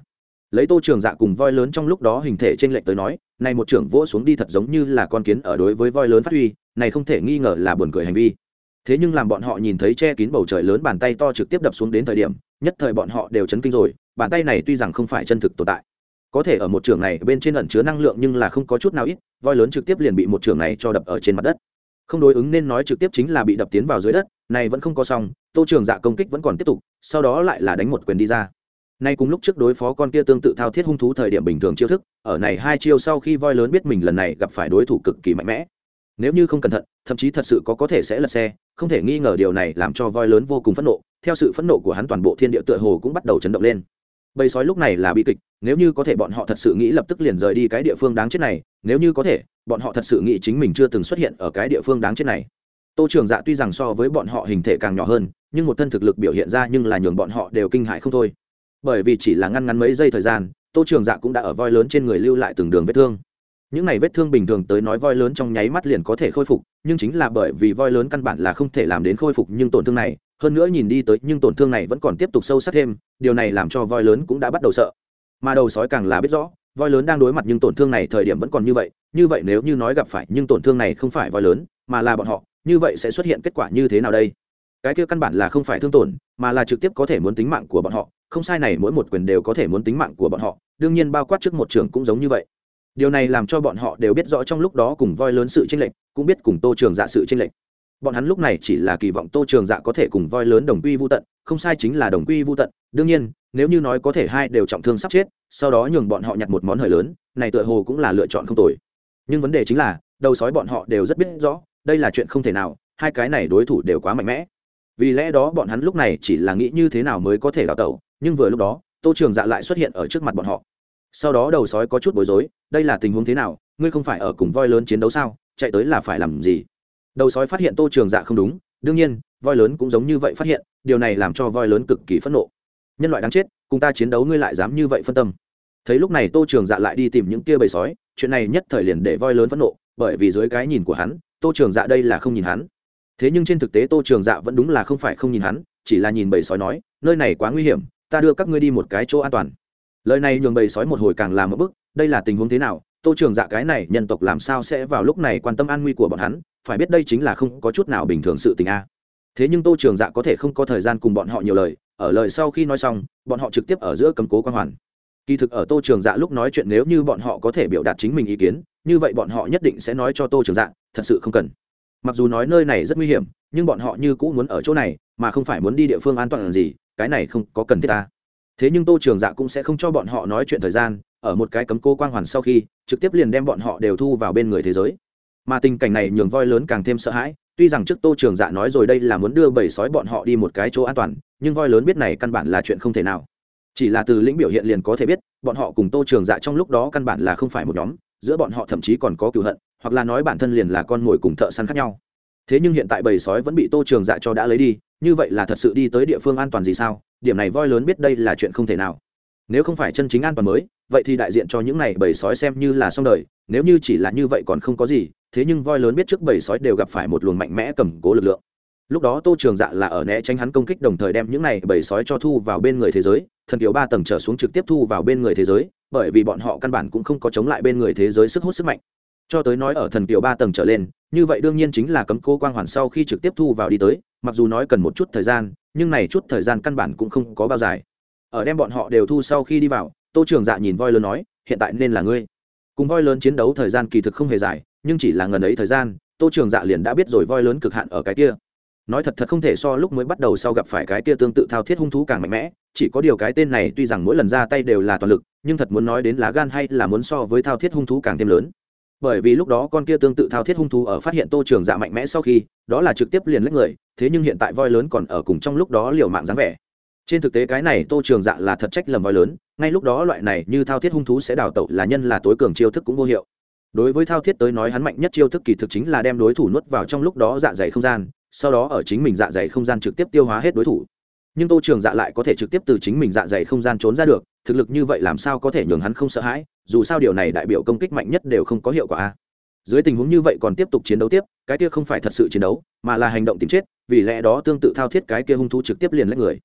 [SPEAKER 1] Lấy tô trường dạ cùng voi lớn trong lúc đó hình thể t r ê n lệch tới nói, này một trưởng vỗ xuống đi thật giống như là con kiến ở đối với voi lớn phát huy, này không thể nghi ngờ là buồn cười hành vi thế nhưng làm bọn họ nhìn thấy che kín bầu trời lớn bàn tay to trực tiếp đập xuống đến thời điểm, nhất thời bọn họ đều chấn kinh rồi, bàn tay này tuy rằng không phải chân thực tồn tại, có thể ở một trường này bên trên ẩn chứa năng lượng nhưng là không có chút nào ít, voi lớn trực tiếp liền bị một trường này cho đập ở trên mặt đất. Không đối ứng nên nói trực tiếp chính là bị đập tiến vào dưới đất, này vẫn không có xong, tô trường dạ công kích vẫn còn tiếp tục, sau đó lại là đánh một quyền đi ra. Nay cùng lúc trước đối phó con kia tương tự thao thiết hung thú thời điểm bình thường chiêu thức, ở này hai chiêu sau khi voi lớn biết mình lần này gặp phải đối thủ cực kỳ mạnh mẽ nếu như không cẩn thận, thậm chí thật sự có có thể sẽ lật xe, không thể nghi ngờ điều này làm cho voi lớn vô cùng phẫn nộ. Theo sự phẫn nộ của hắn toàn bộ thiên địa tựa hồ cũng bắt đầu chấn động lên. Bầy sói lúc này là bi kịch, nếu như có thể bọn họ thật sự nghĩ lập tức liền rời đi cái địa phương đáng chết này, nếu như có thể, bọn họ thật sự nghĩ chính mình chưa từng xuất hiện ở cái địa phương đáng chết này. Tô trường dạ tuy rằng so với bọn họ hình thể càng nhỏ hơn, nhưng một thân thực lực biểu hiện ra nhưng là nhường bọn họ đều kinh hại không thôi. Bởi vì chỉ là ngăn ngắn mấy giây thời gian, tô trường dạ cũng đã ở voi lớn trên người lưu lại từng đường vết thương những này vết thương bình thường tới nói voi lớn trong nháy mắt liền có thể khôi phục, nhưng chính là bởi vì voi lớn căn bản là không thể làm đến khôi phục nhưng tổn thương này, hơn nữa nhìn đi tới nhưng tổn thương này vẫn còn tiếp tục sâu sắc thêm, điều này làm cho voi lớn cũng đã bắt đầu sợ. Mà đầu sói càng là biết rõ, voi lớn đang đối mặt nhưng tổn thương này thời điểm vẫn còn như vậy như vậy nếu như nói gặp phải nhưng tổn thương này không phải voi lớn, mà là bọn họ, như vậy sẽ xuất hiện kết quả như thế nào đây? Cái kia căn bản là không phải thương tổn, mà là trực tiếp có thể muốn tính mạng của bọn họ, không sai này mỗi một quyền đều có thể muốn tính mạng của bọn họ, đương nhiên bao quát trước một trường cũng giống như vậy điều này làm cho bọn họ đều biết rõ trong lúc đó cùng voi lớn sự tranh lệch, cũng biết cùng tô trường dạ sự tranh lệch. Bọn hắn lúc này chỉ là kỳ vọng tô trường dạ có thể cùng voi lớn đồng quy vô tận, không sai chính là đồng quy vô tận. Đương nhiên, nếu như nói có thể hai đều trọng thương sắp chết, sau đó nhường bọn họ nhặt một món hời lớn, này tựa hồ cũng là lựa chọn không tồi. Nhưng vấn đề chính là, đầu sói bọn họ đều rất biết rõ, đây là chuyện không thể nào, hai cái này đối thủ đều quá mạnh mẽ. Vì lẽ đó bọn hắn lúc này chỉ là nghĩ như thế nào mới có thể đào tẩu, nhưng vừa lúc đó, tô trường dạ lại xuất hiện ở trước mặt bọn họ sau đó đầu sói có chút bối rối, đây là tình huống thế nào, ngươi không phải ở cùng voi lớn chiến đấu sao, chạy tới là phải làm gì? Đầu sói phát hiện tô trường dạ không đúng, đương nhiên, voi lớn cũng giống như vậy phát hiện, điều này làm cho voi lớn cực kỳ phẫn nộ. Nhân loại đáng chết, cùng ta chiến đấu ngươi lại dám như vậy phân tâm. Thấy lúc này tô trường dạ lại đi tìm những kia bầy sói, chuyện này nhất thời liền để voi lớn phẫn nộ, bởi vì dưới cái nhìn của hắn, tô trường dạ đây là không nhìn hắn. Thế nhưng trên thực tế tô trường dạ vẫn đúng là không phải không nhìn hắn, chỉ là nhìn bầy sói nói, nơi này quá nguy hiểm, ta đưa các ngươi đi một cái chỗ an toàn lời này nhường bầy sói một hồi càng làm một bức, đây là tình huống thế nào? Tô trường dạ cái này nhân tộc làm sao sẽ vào lúc này quan tâm an nguy của bọn hắn? Phải biết đây chính là không có chút nào bình thường sự tình a. Thế nhưng tô trường dạ có thể không có thời gian cùng bọn họ nhiều lời, ở lời sau khi nói xong, bọn họ trực tiếp ở giữa cầm cố quan hoàn. Kỳ thực ở tô trường dạ lúc nói chuyện nếu như bọn họ có thể biểu đạt chính mình ý kiến, như vậy bọn họ nhất định sẽ nói cho tô trường dạ thật sự không cần. Mặc dù nói nơi này rất nguy hiểm, nhưng bọn họ như cũ muốn ở chỗ này, mà không phải muốn đi địa phương an toàn gì, cái này không có cần thiết ta thế nhưng tô trường dạ cũng sẽ không cho bọn họ nói chuyện thời gian, ở một cái cấm cô quang hoàn sau khi, trực tiếp liền đem bọn họ đều thu vào bên người thế giới. Mà tình cảnh này nhường voi lớn càng thêm sợ hãi, tuy rằng trước tô trường dạ nói rồi đây là muốn đưa bầy sói bọn họ đi một cái chỗ an toàn, nhưng voi lớn biết này căn bản là chuyện không thể nào. Chỉ là từ lĩnh biểu hiện liền có thể biết, bọn họ cùng tô trường dạ trong lúc đó căn bản là không phải một nhóm, giữa bọn họ thậm chí còn có cựu hận, hoặc là nói bản thân liền là con mồi cùng thợ săn khác nhau. Thế nhưng hiện tại bầy sói vẫn bị tô trường dạ cho đã lấy đi, như vậy là thật sự đi tới địa phương an toàn gì sao? Điểm này voi lớn biết đây là chuyện không thể nào. Nếu không phải chân chính an toàn mới, vậy thì đại diện cho những này bầy sói xem như là xong đời, nếu như chỉ là như vậy còn không có gì, thế nhưng voi lớn biết trước bầy sói đều gặp phải một luồng mạnh mẽ cầm cố lực lượng. Lúc đó tô trường dạ là ở né tránh hắn công kích đồng thời đem những này bầy sói cho thu vào bên người thế giới, thần kiểu ba tầng trở xuống trực tiếp thu vào bên người thế giới, bởi vì bọn họ căn bản cũng không có chống lại bên người thế giới sức hút sức mạnh. Cho tới nói ở thần kiểu ba tầng trở lên, như vậy đương nhiên chính là cấm cố quang hoàn sau khi trực tiếp thu vào đi tới, mặc dù nói cần một chút thời gian nhưng này chút thời gian căn bản cũng không có bao dài. Ở đem bọn họ đều thu sau khi đi vào, tô trường dạ nhìn voi lớn nói, hiện tại nên là ngươi. Cùng voi lớn chiến đấu thời gian kỳ thực không hề dài, nhưng chỉ là ngần ấy thời gian, tô trường dạ liền đã biết rồi voi lớn cực hạn ở cái kia. Nói thật thật không thể so lúc mới bắt đầu sau gặp phải cái kia tương tự thao thiết hung thú càng mạnh mẽ, chỉ có điều cái tên này tuy rằng mỗi lần ra tay đều là toàn lực, nhưng thật muốn nói đến lá gan hay là muốn so với thao thiết hung thú càng thêm lớn bởi vì lúc đó con kia tương tự thao thiết hung thú ở phát hiện tô trường dạ mạnh mẽ sau khi, đó là trực tiếp liền lấy người, thế nhưng hiện tại voi lớn còn ở cùng trong lúc đó liều mạng dáng vẻ. Trên thực tế cái này tô trường dạ là thật trách lầm voi lớn, ngay lúc đó loại này như thao thiết hung thú sẽ đào tẩu là nhân là tối cường chiêu thức cũng vô hiệu. Đối với thao thiết tới nói hắn mạnh nhất chiêu thức kỳ thực chính là đem đối thủ nuốt vào trong lúc đó dạ dày không gian, sau đó ở chính mình dạ dày không gian trực tiếp tiêu hóa hết đối thủ. Nhưng tô trường dạ lại có thể trực tiếp từ chính mình dạ dày không gian trốn ra được, thực lực như vậy làm sao có thể nhường hắn không sợ hãi? Dù sao điều này đại biểu công kích mạnh nhất đều không có hiệu quả a. dưới tình huống như vậy còn tiếp tục chiến đấu tiếp, cái kia không phải thật sự chiến đấu, mà là hành động tìm chết, vì lẽ đó tương tự thao thiết cái kia hung thú trực tiếp liền lấy người.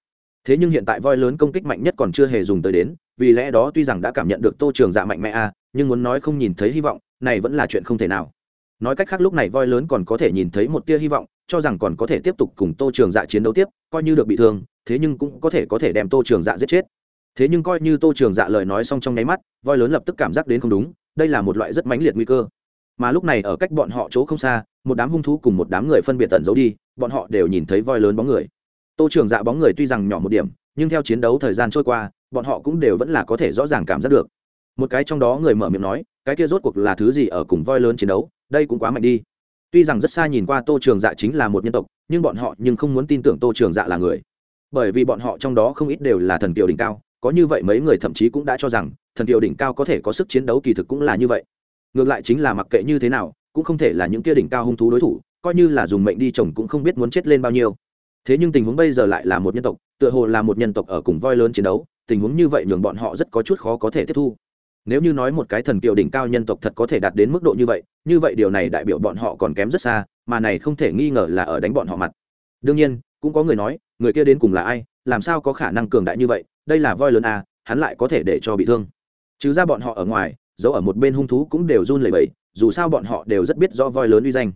[SPEAKER 1] Thế nhưng hiện tại voi lớn công kích mạnh nhất còn chưa hề dùng tới đến, vì lẽ đó tuy rằng đã cảm nhận được tô trường dạ mạnh mẽ a, nhưng muốn nói không nhìn thấy hy vọng, này vẫn là chuyện không thể nào. Nói cách khác lúc này voi lớn còn có thể nhìn thấy một tia hy vọng, cho rằng còn có thể tiếp tục cùng tô trường dạ chiến đấu tiếp, coi như được bị thương, thế nhưng cũng có thể có thể đem tô trường dạ giết chết thế nhưng coi như tô trường dạ lời nói xong trong nháy mắt, voi lớn lập tức cảm giác đến không đúng, đây là một loại rất mãnh liệt nguy cơ. Mà lúc này ở cách bọn họ chỗ không xa, một đám hung thú cùng một đám người phân biệt tẩn giấu đi, bọn họ đều nhìn thấy voi lớn bóng người. Tô trường dạ bóng người tuy rằng nhỏ một điểm, nhưng theo chiến đấu thời gian trôi qua, bọn họ cũng đều vẫn là có thể rõ ràng cảm giác được. Một cái trong đó người mở miệng nói, cái kia rốt cuộc là thứ gì ở cùng voi lớn chiến đấu? Đây cũng quá mạnh đi. Tuy rằng rất xa nhìn qua tô trường dạ chính là một nhân tộc, nhưng bọn họ nhưng không muốn tin tưởng tô trường dạ là người. Bởi vì bọn họ trong đó không ít đều là thần kiều đỉnh cao có như vậy mấy người thậm chí cũng đã cho rằng, thần kiều đỉnh cao có thể có sức chiến đấu kỳ thực cũng là như vậy. Ngược lại chính là mặc kệ như thế nào, cũng không thể là những kia đỉnh cao hung thú đối thủ, coi như là dùng mệnh đi chồng cũng không biết muốn chết lên bao nhiêu. Thế nhưng tình huống bây giờ lại là một nhân tộc, tựa hồ là một nhân tộc ở cùng voi lớn chiến đấu, tình huống như vậy nhường bọn họ rất có chút khó có thể tiếp thu. Nếu như nói một cái thần kiều đỉnh cao nhân tộc thật có thể đạt đến mức độ như vậy như vậy điều này đại biểu bọn họ còn kém rất xa, mà này không thể nghi ngờ là ở đánh bọn họ mặt. Đương nhiên, cũng có người nói, người kia đến cùng là ai? Làm sao có khả năng cường đại như vậy, đây là voi lớn à hắn lại có thể để cho bị thương. Chứ ra bọn họ ở ngoài giấu ở một bên hung thú cũng đều run lẩy bẩy, dù sao bọn họ đều rất biết do voi lớn uy danh.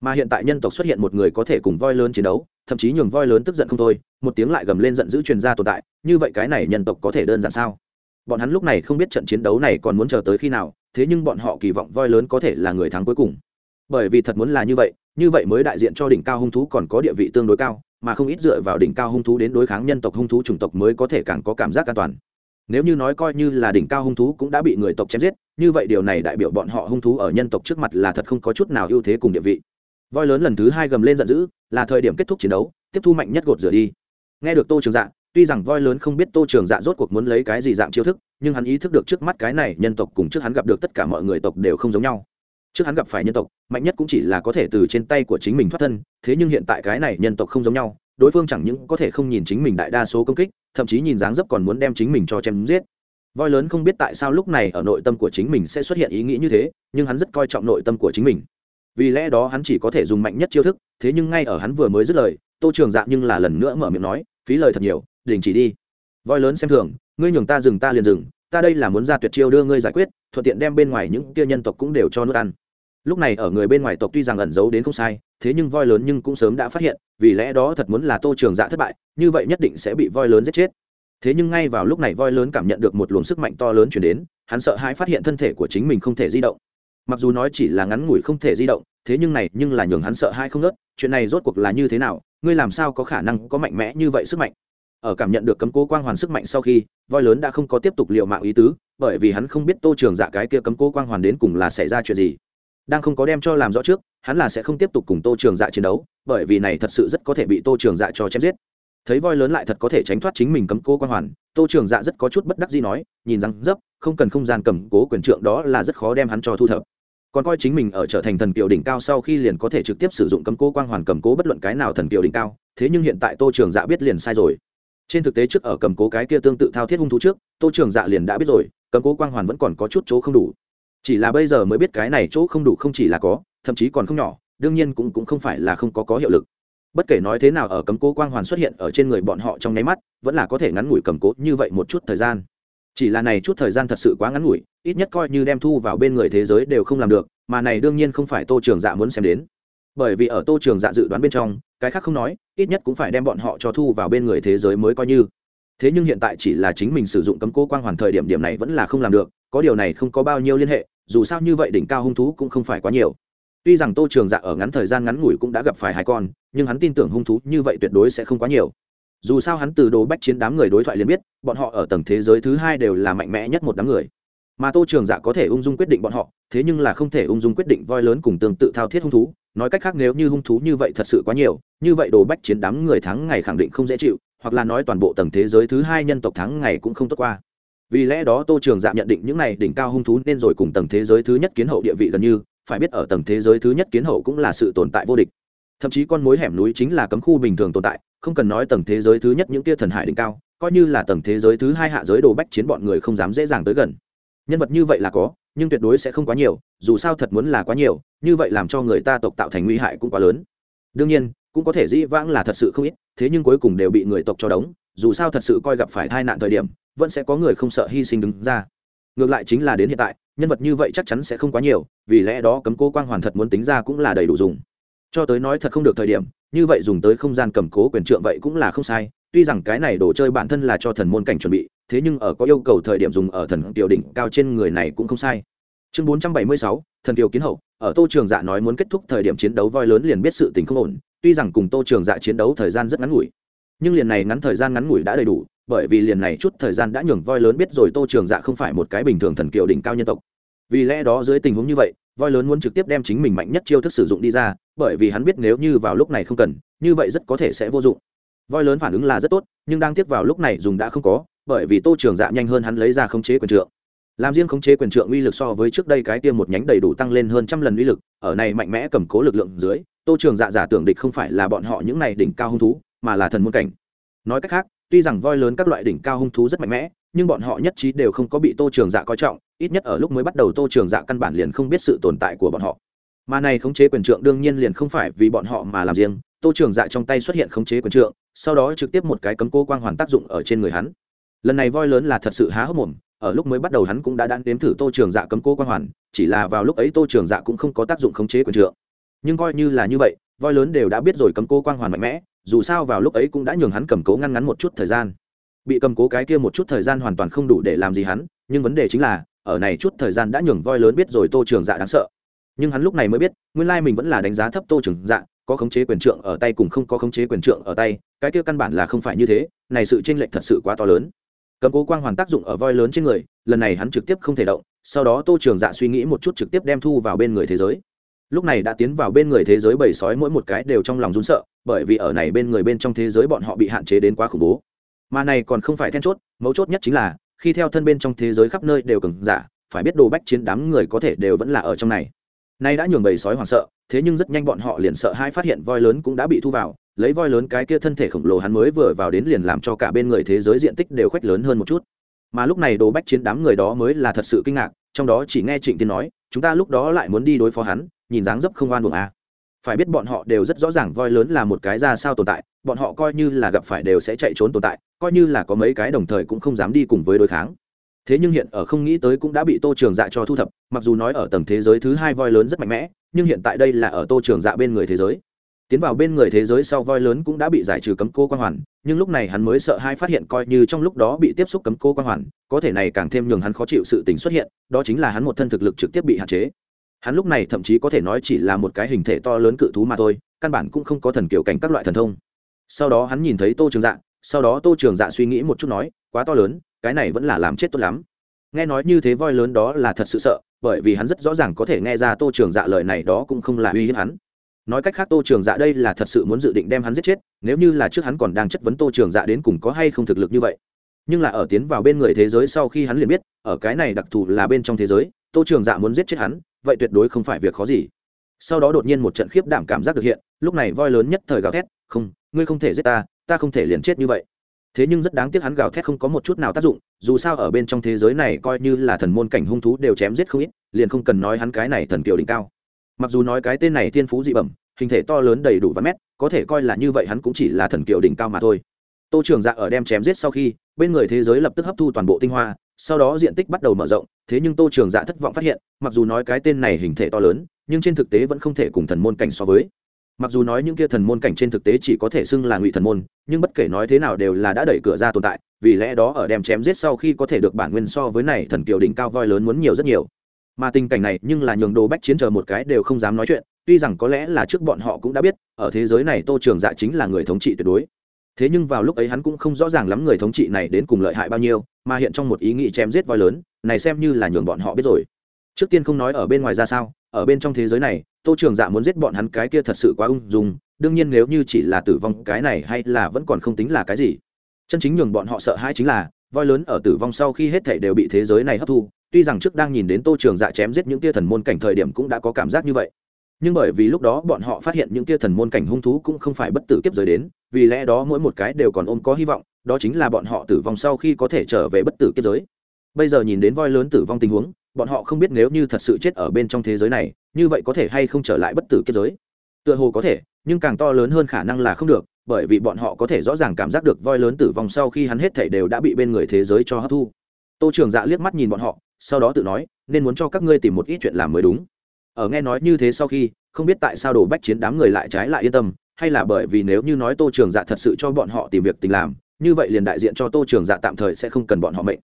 [SPEAKER 1] Mà hiện tại nhân tộc xuất hiện một người có thể cùng voi lớn chiến đấu, thậm chí nhường voi lớn tức giận không thôi, một tiếng lại gầm lên giận dữ truyền ra tồn tại, như vậy cái này nhân tộc có thể đơn giản sao? Bọn hắn lúc này không biết trận chiến đấu này còn muốn chờ tới khi nào, thế nhưng bọn họ kỳ vọng voi lớn có thể là người thắng cuối cùng. Bởi vì thật muốn là như vậy như vậy mới đại diện cho đỉnh cao hung thú còn có địa vị tương đối cao mà không ít dựa vào đỉnh cao hung thú đến đối kháng nhân tộc hung thú chủng tộc mới có thể càng có cảm giác an toàn. Nếu như nói coi như là đỉnh cao hung thú cũng đã bị người tộc chém giết, như vậy điều này đại biểu bọn họ hung thú ở nhân tộc trước mặt là thật không có chút nào ưu thế cùng địa vị. Voi lớn lần thứ hai gầm lên giận dữ, là thời điểm kết thúc chiến đấu, tiếp thu mạnh nhất gột rửa đi. Nghe được tô trường dạ tuy rằng voi lớn không biết tô trường dạ rốt cuộc muốn lấy cái gì dạng chiêu thức, nhưng hắn ý thức được trước mắt cái này nhân tộc cùng trước hắn gặp được tất cả mọi người tộc đều không giống nhau trước hắn gặp phải nhân tộc, mạnh nhất cũng chỉ là có thể từ trên tay của chính mình thoát thân, thế nhưng hiện tại cái này nhân tộc không giống nhau, đối phương chẳng những có thể không nhìn chính mình đại đa số công kích, thậm chí nhìn dáng dấp còn muốn đem chính mình cho chém giết. Voi lớn không biết tại sao lúc này ở nội tâm của chính mình sẽ xuất hiện ý nghĩ như thế, nhưng hắn rất coi trọng nội tâm của chính mình. Vì lẽ đó hắn chỉ có thể dùng mạnh nhất chiêu thức, thế nhưng ngay ở hắn vừa mới dứt lời, tô trường dạ nhưng là lần nữa mở miệng nói, phí lời thật nhiều, đình chỉ đi. Voi lớn xem thường, ngươi nhường ta dừng ta liền dừng ta đây là muốn ra tuyệt chiêu đưa ngươi giải quyết, thuận tiện đem bên ngoài những kia nhân tộc cũng đều cho nước ăn. Lúc này ở người bên ngoài tộc tuy rằng ẩn giấu đến không sai, thế nhưng voi lớn nhưng cũng sớm đã phát hiện, vì lẽ đó thật muốn là tô trường dạ thất bại, như vậy nhất định sẽ bị voi lớn giết chết. Thế nhưng ngay vào lúc này voi lớn cảm nhận được một luồng sức mạnh to lớn chuyển đến, hắn sợ hãi phát hiện thân thể của chính mình không thể di động. Mặc dù nói chỉ là ngắn ngủi không thể di động, thế nhưng này nhưng là nhường hắn sợ hãi không nớt chuyện này rốt cuộc là như thế nào, ngươi làm sao có khả năng có mạnh mẽ như vậy sức mạnh? Ở cảm nhận được cấm cố quang hoàn sức mạnh sau khi, voi lớn đã không có tiếp tục liệu mạng ý tứ, bởi vì hắn không biết tô trường dạ cái kia cấm cố quang hoàn đến cùng là xảy ra chuyện gì. Đang không có đem cho làm rõ trước, hắn là sẽ không tiếp tục cùng tô trường dạ chiến đấu, bởi vì này thật sự rất có thể bị tô trường dạ cho chém giết. Thấy voi lớn lại thật có thể tránh thoát chính mình cấm cố quang hoàn, tô trường dạ rất có chút bất đắc gì nói, nhìn rằng dấp, không cần không gian cầm cố quyền trượng đó là rất khó đem hắn cho thu thập. Còn coi chính mình ở trở thành thần kiều đỉnh cao sau khi liền có thể trực tiếp sử dụng cấm cố quang hoàn cầm cố bất luận cái nào thần kiều đỉnh cao, thế nhưng hiện tại tô trường dạ biết liền sai rồi trên thực tế trước ở cầm cố cái kia tương tự thao thiết hung thú trước, tô trường dạ liền đã biết rồi, cầm cố quang hoàn vẫn còn có chút chỗ không đủ. Chỉ là bây giờ mới biết cái này chỗ không đủ không chỉ là có, thậm chí còn không nhỏ, đương nhiên cũng cũng không phải là không có có hiệu lực. Bất kể nói thế nào ở cầm cố quang hoàn xuất hiện ở trên người bọn họ trong nháy mắt, vẫn là có thể ngắn ngủi cầm cố như vậy một chút thời gian. Chỉ là này chút thời gian thật sự quá ngắn ngủi, ít nhất coi như đem thu vào bên người thế giới đều không làm được, mà này đương nhiên không phải tô trường dạ muốn xem đến bởi vì ở tô trường dạ dự đoán bên trong, cái khác không nói, ít nhất cũng phải đem bọn họ cho thu vào bên người thế giới mới coi như. Thế nhưng hiện tại chỉ là chính mình sử dụng cấm cố quang hoàn thời điểm điểm này vẫn là không làm được, có điều này không có bao nhiêu liên hệ, dù sao như vậy đỉnh cao hung thú cũng không phải quá nhiều. Tuy rằng tô trường dạ ở ngắn thời gian ngắn ngủi cũng đã gặp phải hai con, nhưng hắn tin tưởng hung thú như vậy tuyệt đối sẽ không quá nhiều. Dù sao hắn từ đồ bách chiến đám người đối thoại liền biết, bọn họ ở tầng thế giới thứ hai đều là mạnh mẽ nhất một đám người. Mà tô trường dạ có thể ung dung quyết định bọn họ, thế nhưng là không thể ung dung quyết định voi lớn cùng tương tự thao thiết hung thú nói cách khác nếu như hung thú như vậy thật sự quá nhiều, như vậy đồ bách chiến đám người thắng ngày khẳng định không dễ chịu, hoặc là nói toàn bộ tầng thế giới thứ hai nhân tộc thắng ngày cũng không tốt qua. Vì lẽ đó tô trường dạ nhận định những này đỉnh cao hung thú nên rồi cùng tầng thế giới thứ nhất kiến hậu địa vị gần như, phải biết ở tầng thế giới thứ nhất kiến hậu cũng là sự tồn tại vô địch. Thậm chí con mối hẻm núi chính là cấm khu bình thường tồn tại, không cần nói tầng thế giới thứ nhất những tia thần hải đỉnh cao, coi như là tầng thế giới thứ hai hạ giới đồ bách chiến bọn người không dám dễ dàng tới gần. Nhân vật như vậy là có nhưng tuyệt đối sẽ không quá nhiều, dù sao thật muốn là quá nhiều, như vậy làm cho người ta tộc tạo thành nguy hại cũng quá lớn. Đương nhiên, cũng có thể dĩ vãng là thật sự không ít, thế nhưng cuối cùng đều bị người tộc cho đóng, dù sao thật sự coi gặp phải tai nạn thời điểm, vẫn sẽ có người không sợ hy sinh đứng ra. Ngược lại chính là đến hiện tại, nhân vật như vậy chắc chắn sẽ không quá nhiều, vì lẽ đó cấm cố quang hoàn thật muốn tính ra cũng là đầy đủ dùng. Cho tới nói thật không được thời điểm, như vậy dùng tới không gian cầm cố quyền trượng vậy cũng là không sai, tuy rằng cái này đồ chơi bản thân là cho thần môn cảnh chuẩn bị thế nhưng ở có yêu cầu thời điểm dùng ở thần tiểu đỉnh cao trên người này cũng không sai. Chương bốn trăm bảy mươi sáu, thần tiểu kiến hậu, ở tô trường dạ nói muốn kết thúc thời điểm chiến đấu voi lớn liền biết sự tình không ổn, tuy rằng cùng tô trường dạ chiến đấu thời gian rất ngắn ngủi, nhưng liền này ngắn thời gian ngắn ngủi đã đầy đủ, bởi vì liền này chút thời gian đã nhường voi lớn biết rồi tô trường dạ không phải một cái bình thường thần kiều đỉnh cao nhân tộc. Vì lẽ đó dưới tình huống như vậy, voi lớn muốn trực tiếp đem chính mình mạnh nhất chiêu thức sử dụng đi ra, bởi vì hắn biết nếu như vào lúc này không cần, như vậy rất có thể sẽ vô dụng. Voi lớn phản ứng là rất tốt, nhưng đang tiếp vào lúc này dùng đã không có bởi vì tô trường dạ nhanh hơn hắn lấy ra khống chế quyền trượng. Làm riêng khống chế quyền trượng uy lực so với trước đây cái tiêm một nhánh đầy đủ tăng lên hơn trăm lần uy lực, ở này mạnh mẽ cầm cố lực lượng dưới, tô trường dạ giả tưởng địch không phải là bọn họ những này đỉnh cao hung thú, mà là thần môn cảnh. Nói cách khác, tuy rằng voi lớn các loại đỉnh cao hung thú rất mạnh mẽ, nhưng bọn họ nhất trí đều không có bị tô trường dạ coi trọng, ít nhất ở lúc mới bắt đầu tô trường dạ căn bản liền không biết sự tồn tại của bọn họ. Mà này khống chế quyền trượng đương nhiên liền không phải vì bọn họ mà làm riêng, tô trường dạ trong tay xuất hiện khống chế quyền trượng, sau đó trực tiếp một cái cấm cô quang hoàn tác dụng ở trên người hắn lần này voi lớn là thật sự há hốc mồm, ở lúc mới bắt đầu hắn cũng đã đan đếm thử tô trường dạ cấm cô quan hoàn, chỉ là vào lúc ấy tô trường dạ cũng không có tác dụng khống chế quyền trượng. Nhưng coi như là như vậy, voi lớn đều đã biết rồi cấm cô quan hoàn mạnh mẽ, dù sao vào lúc ấy cũng đã nhường hắn cầm cố ngăn ngắn một chút thời gian. Bị cầm cố cái kia một chút thời gian hoàn toàn không đủ để làm gì hắn, nhưng vấn đề chính là, ở này chút thời gian đã nhường voi lớn biết rồi tô trường dạ đáng sợ. Nhưng hắn lúc này mới biết, nguyên lai mình vẫn là đánh giá thấp tô trường dạ có khống chế quyền trượng ở tay cùng không có khống chế quyền trượng ở tay, cái kia căn bản là không phải như thế, này sự tranh lệch thật sự quá to lớn cầm cố quang hoàn tác dụng ở voi lớn trên người, lần này hắn trực tiếp không thể động, sau đó tô trường dạ suy nghĩ một chút trực tiếp đem thu vào bên người thế giới. Lúc này đã tiến vào bên người thế giới bầy sói mỗi một cái đều trong lòng rún sợ, bởi vì ở này bên người bên trong thế giới bọn họ bị hạn chế đến quá khủng bố. Mà này còn không phải then chốt, mấu chốt nhất chính là, khi theo thân bên trong thế giới khắp nơi đều cứng giả, phải biết đồ bách chiến đám người có thể đều vẫn là ở trong này. Nay đã nhường bầy sói hoảng sợ, thế nhưng rất nhanh bọn họ liền sợ hai phát hiện voi lớn cũng đã bị thu vào lấy voi lớn cái kia thân thể khổng lồ hắn mới vừa vào đến liền làm cho cả bên người thế giới diện tích đều khoét lớn hơn một chút. Mà lúc này đồ bách chiến đám người đó mới là thật sự kinh ngạc, trong đó chỉ nghe trịnh tiên nói, chúng ta lúc đó lại muốn đi đối phó hắn, nhìn dáng dấp không oan buồng a à. phải biết bọn họ đều rất rõ ràng voi lớn là một cái ra sao tồn tại, bọn họ coi như là gặp phải đều sẽ chạy trốn tồn tại, coi như là có mấy cái đồng thời cũng không dám đi cùng với đối kháng. Thế nhưng hiện ở không nghĩ tới cũng đã bị tô trường dạ cho thu thập, mặc dù nói ở tầng thế giới thứ hai voi lớn rất mạnh mẽ, nhưng hiện tại đây là ở tô trường dạ bên người thế giới tiến vào bên người thế giới sau voi lớn cũng đã bị giải trừ cấm cô quan hoàn, nhưng lúc này hắn mới sợ hai phát hiện coi như trong lúc đó bị tiếp xúc cấm cô quan hoàn, có thể này càng thêm nhường hắn khó chịu sự tình xuất hiện, đó chính là hắn một thân thực lực trực tiếp bị hạn chế. Hắn lúc này thậm chí có thể nói chỉ là một cái hình thể to lớn cự thú mà thôi, căn bản cũng không có thần kiểu cảnh các loại thần thông. Sau đó hắn nhìn thấy tô trường dạ sau đó tô trường dạ suy nghĩ một chút nói, quá to lớn, cái này vẫn là làm chết tốt lắm. Nghe nói như thế voi lớn đó là thật sự sợ, bởi vì hắn rất rõ ràng có thể nghe ra tô trường dạ lời này đó cũng không là uy hiếp hắn nói cách khác tô trường dạ đây là thật sự muốn dự định đem hắn giết chết, nếu như là trước hắn còn đang chất vấn tô trường dạ đến cùng có hay không thực lực như vậy. Nhưng là ở tiến vào bên người thế giới sau khi hắn liền biết, ở cái này đặc thù là bên trong thế giới, tô trường dạ muốn giết chết hắn, vậy tuyệt đối không phải việc khó gì. Sau đó đột nhiên một trận khiếp đảm cảm giác được hiện, lúc này voi lớn nhất thời gào thét, không, ngươi không thể giết ta ta không thể liền chết như vậy. Thế nhưng rất đáng tiếc hắn gào thét không có một chút nào tác dụng, dù sao ở bên trong thế giới này coi như là thần môn cảnh hung thú đều chém giết không ít, liền không cần nói hắn cái này thần kiều đỉnh cao mặc dù nói cái tên này thiên phú dị bẩm, hình thể to lớn đầy đủ và mét, có thể coi là như vậy hắn cũng chỉ là thần kiều đỉnh cao mà thôi. Tô trường dạ ở đem chém giết sau khi, bên người thế giới lập tức hấp thu toàn bộ tinh hoa, sau đó diện tích bắt đầu mở rộng, thế nhưng tô trường dạ thất vọng phát hiện, mặc dù nói cái tên này hình thể to lớn, nhưng trên thực tế vẫn không thể cùng thần môn cảnh so với. Mặc dù nói những kia thần môn cảnh trên thực tế chỉ có thể xưng là ngụy thần môn, nhưng bất kể nói thế nào đều là đã đẩy cửa ra tồn tại, vì lẽ đó ở đem chém giết sau khi có thể được bản nguyên so với này thần kiều đỉnh cao voi lớn muốn nhiều rất nhiều mà tình cảnh này nhưng là nhường đồ bách chiến chờ một cái đều không dám nói chuyện, tuy rằng có lẽ là trước bọn họ cũng đã biết, ở thế giới này tô trường dạ chính là người thống trị tuyệt đối. Thế nhưng vào lúc ấy hắn cũng không rõ ràng lắm người thống trị này đến cùng lợi hại bao nhiêu, mà hiện trong một ý nghĩ chém giết voi lớn, này xem như là nhường bọn họ biết rồi. Trước tiên không nói ở bên ngoài ra sao, ở bên trong thế giới này, tô trường dạ muốn giết bọn hắn cái kia thật sự quá ung dung, đương nhiên nếu như chỉ là tử vong cái này hay là vẫn còn không tính là cái gì. Chân chính nhường bọn họ sợ hãi chính là, voi lớn ở tử vong sau khi hết thể đều bị thế giới này hấp thu tuy rằng trước đang nhìn đến tô trường dạ chém giết những tia thần môn cảnh thời điểm cũng đã có cảm giác như vậy. Nhưng bởi vì lúc đó bọn họ phát hiện những tia thần môn cảnh hung thú cũng không phải bất tử kiếp giới đến, vì lẽ đó mỗi một cái đều còn ôm có hy vọng, đó chính là bọn họ tử vong sau khi có thể trở về bất tử kiếp giới. Bây giờ nhìn đến voi lớn tử vong tình huống, bọn họ không biết nếu như thật sự chết ở bên trong thế giới này, như vậy có thể hay không trở lại bất tử kiếp giới? Tựa hồ có thể, nhưng càng to lớn hơn khả năng là không được, bởi vì bọn họ có thể rõ ràng cảm giác được voi lớn tử vong sau khi hắn hết thể đều đã bị bên người thế giới cho hấp thu. Tô trường dạ liếc mắt nhìn bọn họ sau đó tự nói, nên muốn cho các ngươi tìm một ít chuyện làm mới đúng. Ở nghe nói như thế sau khi, không biết tại sao đồ bách chiến đám người lại trái lại yên tâm, hay là bởi vì nếu như nói tô trường dạ thật sự cho bọn họ tìm việc tình làm, như vậy liền đại diện cho tô trường dạ tạm thời sẽ không cần bọn họ mệnh.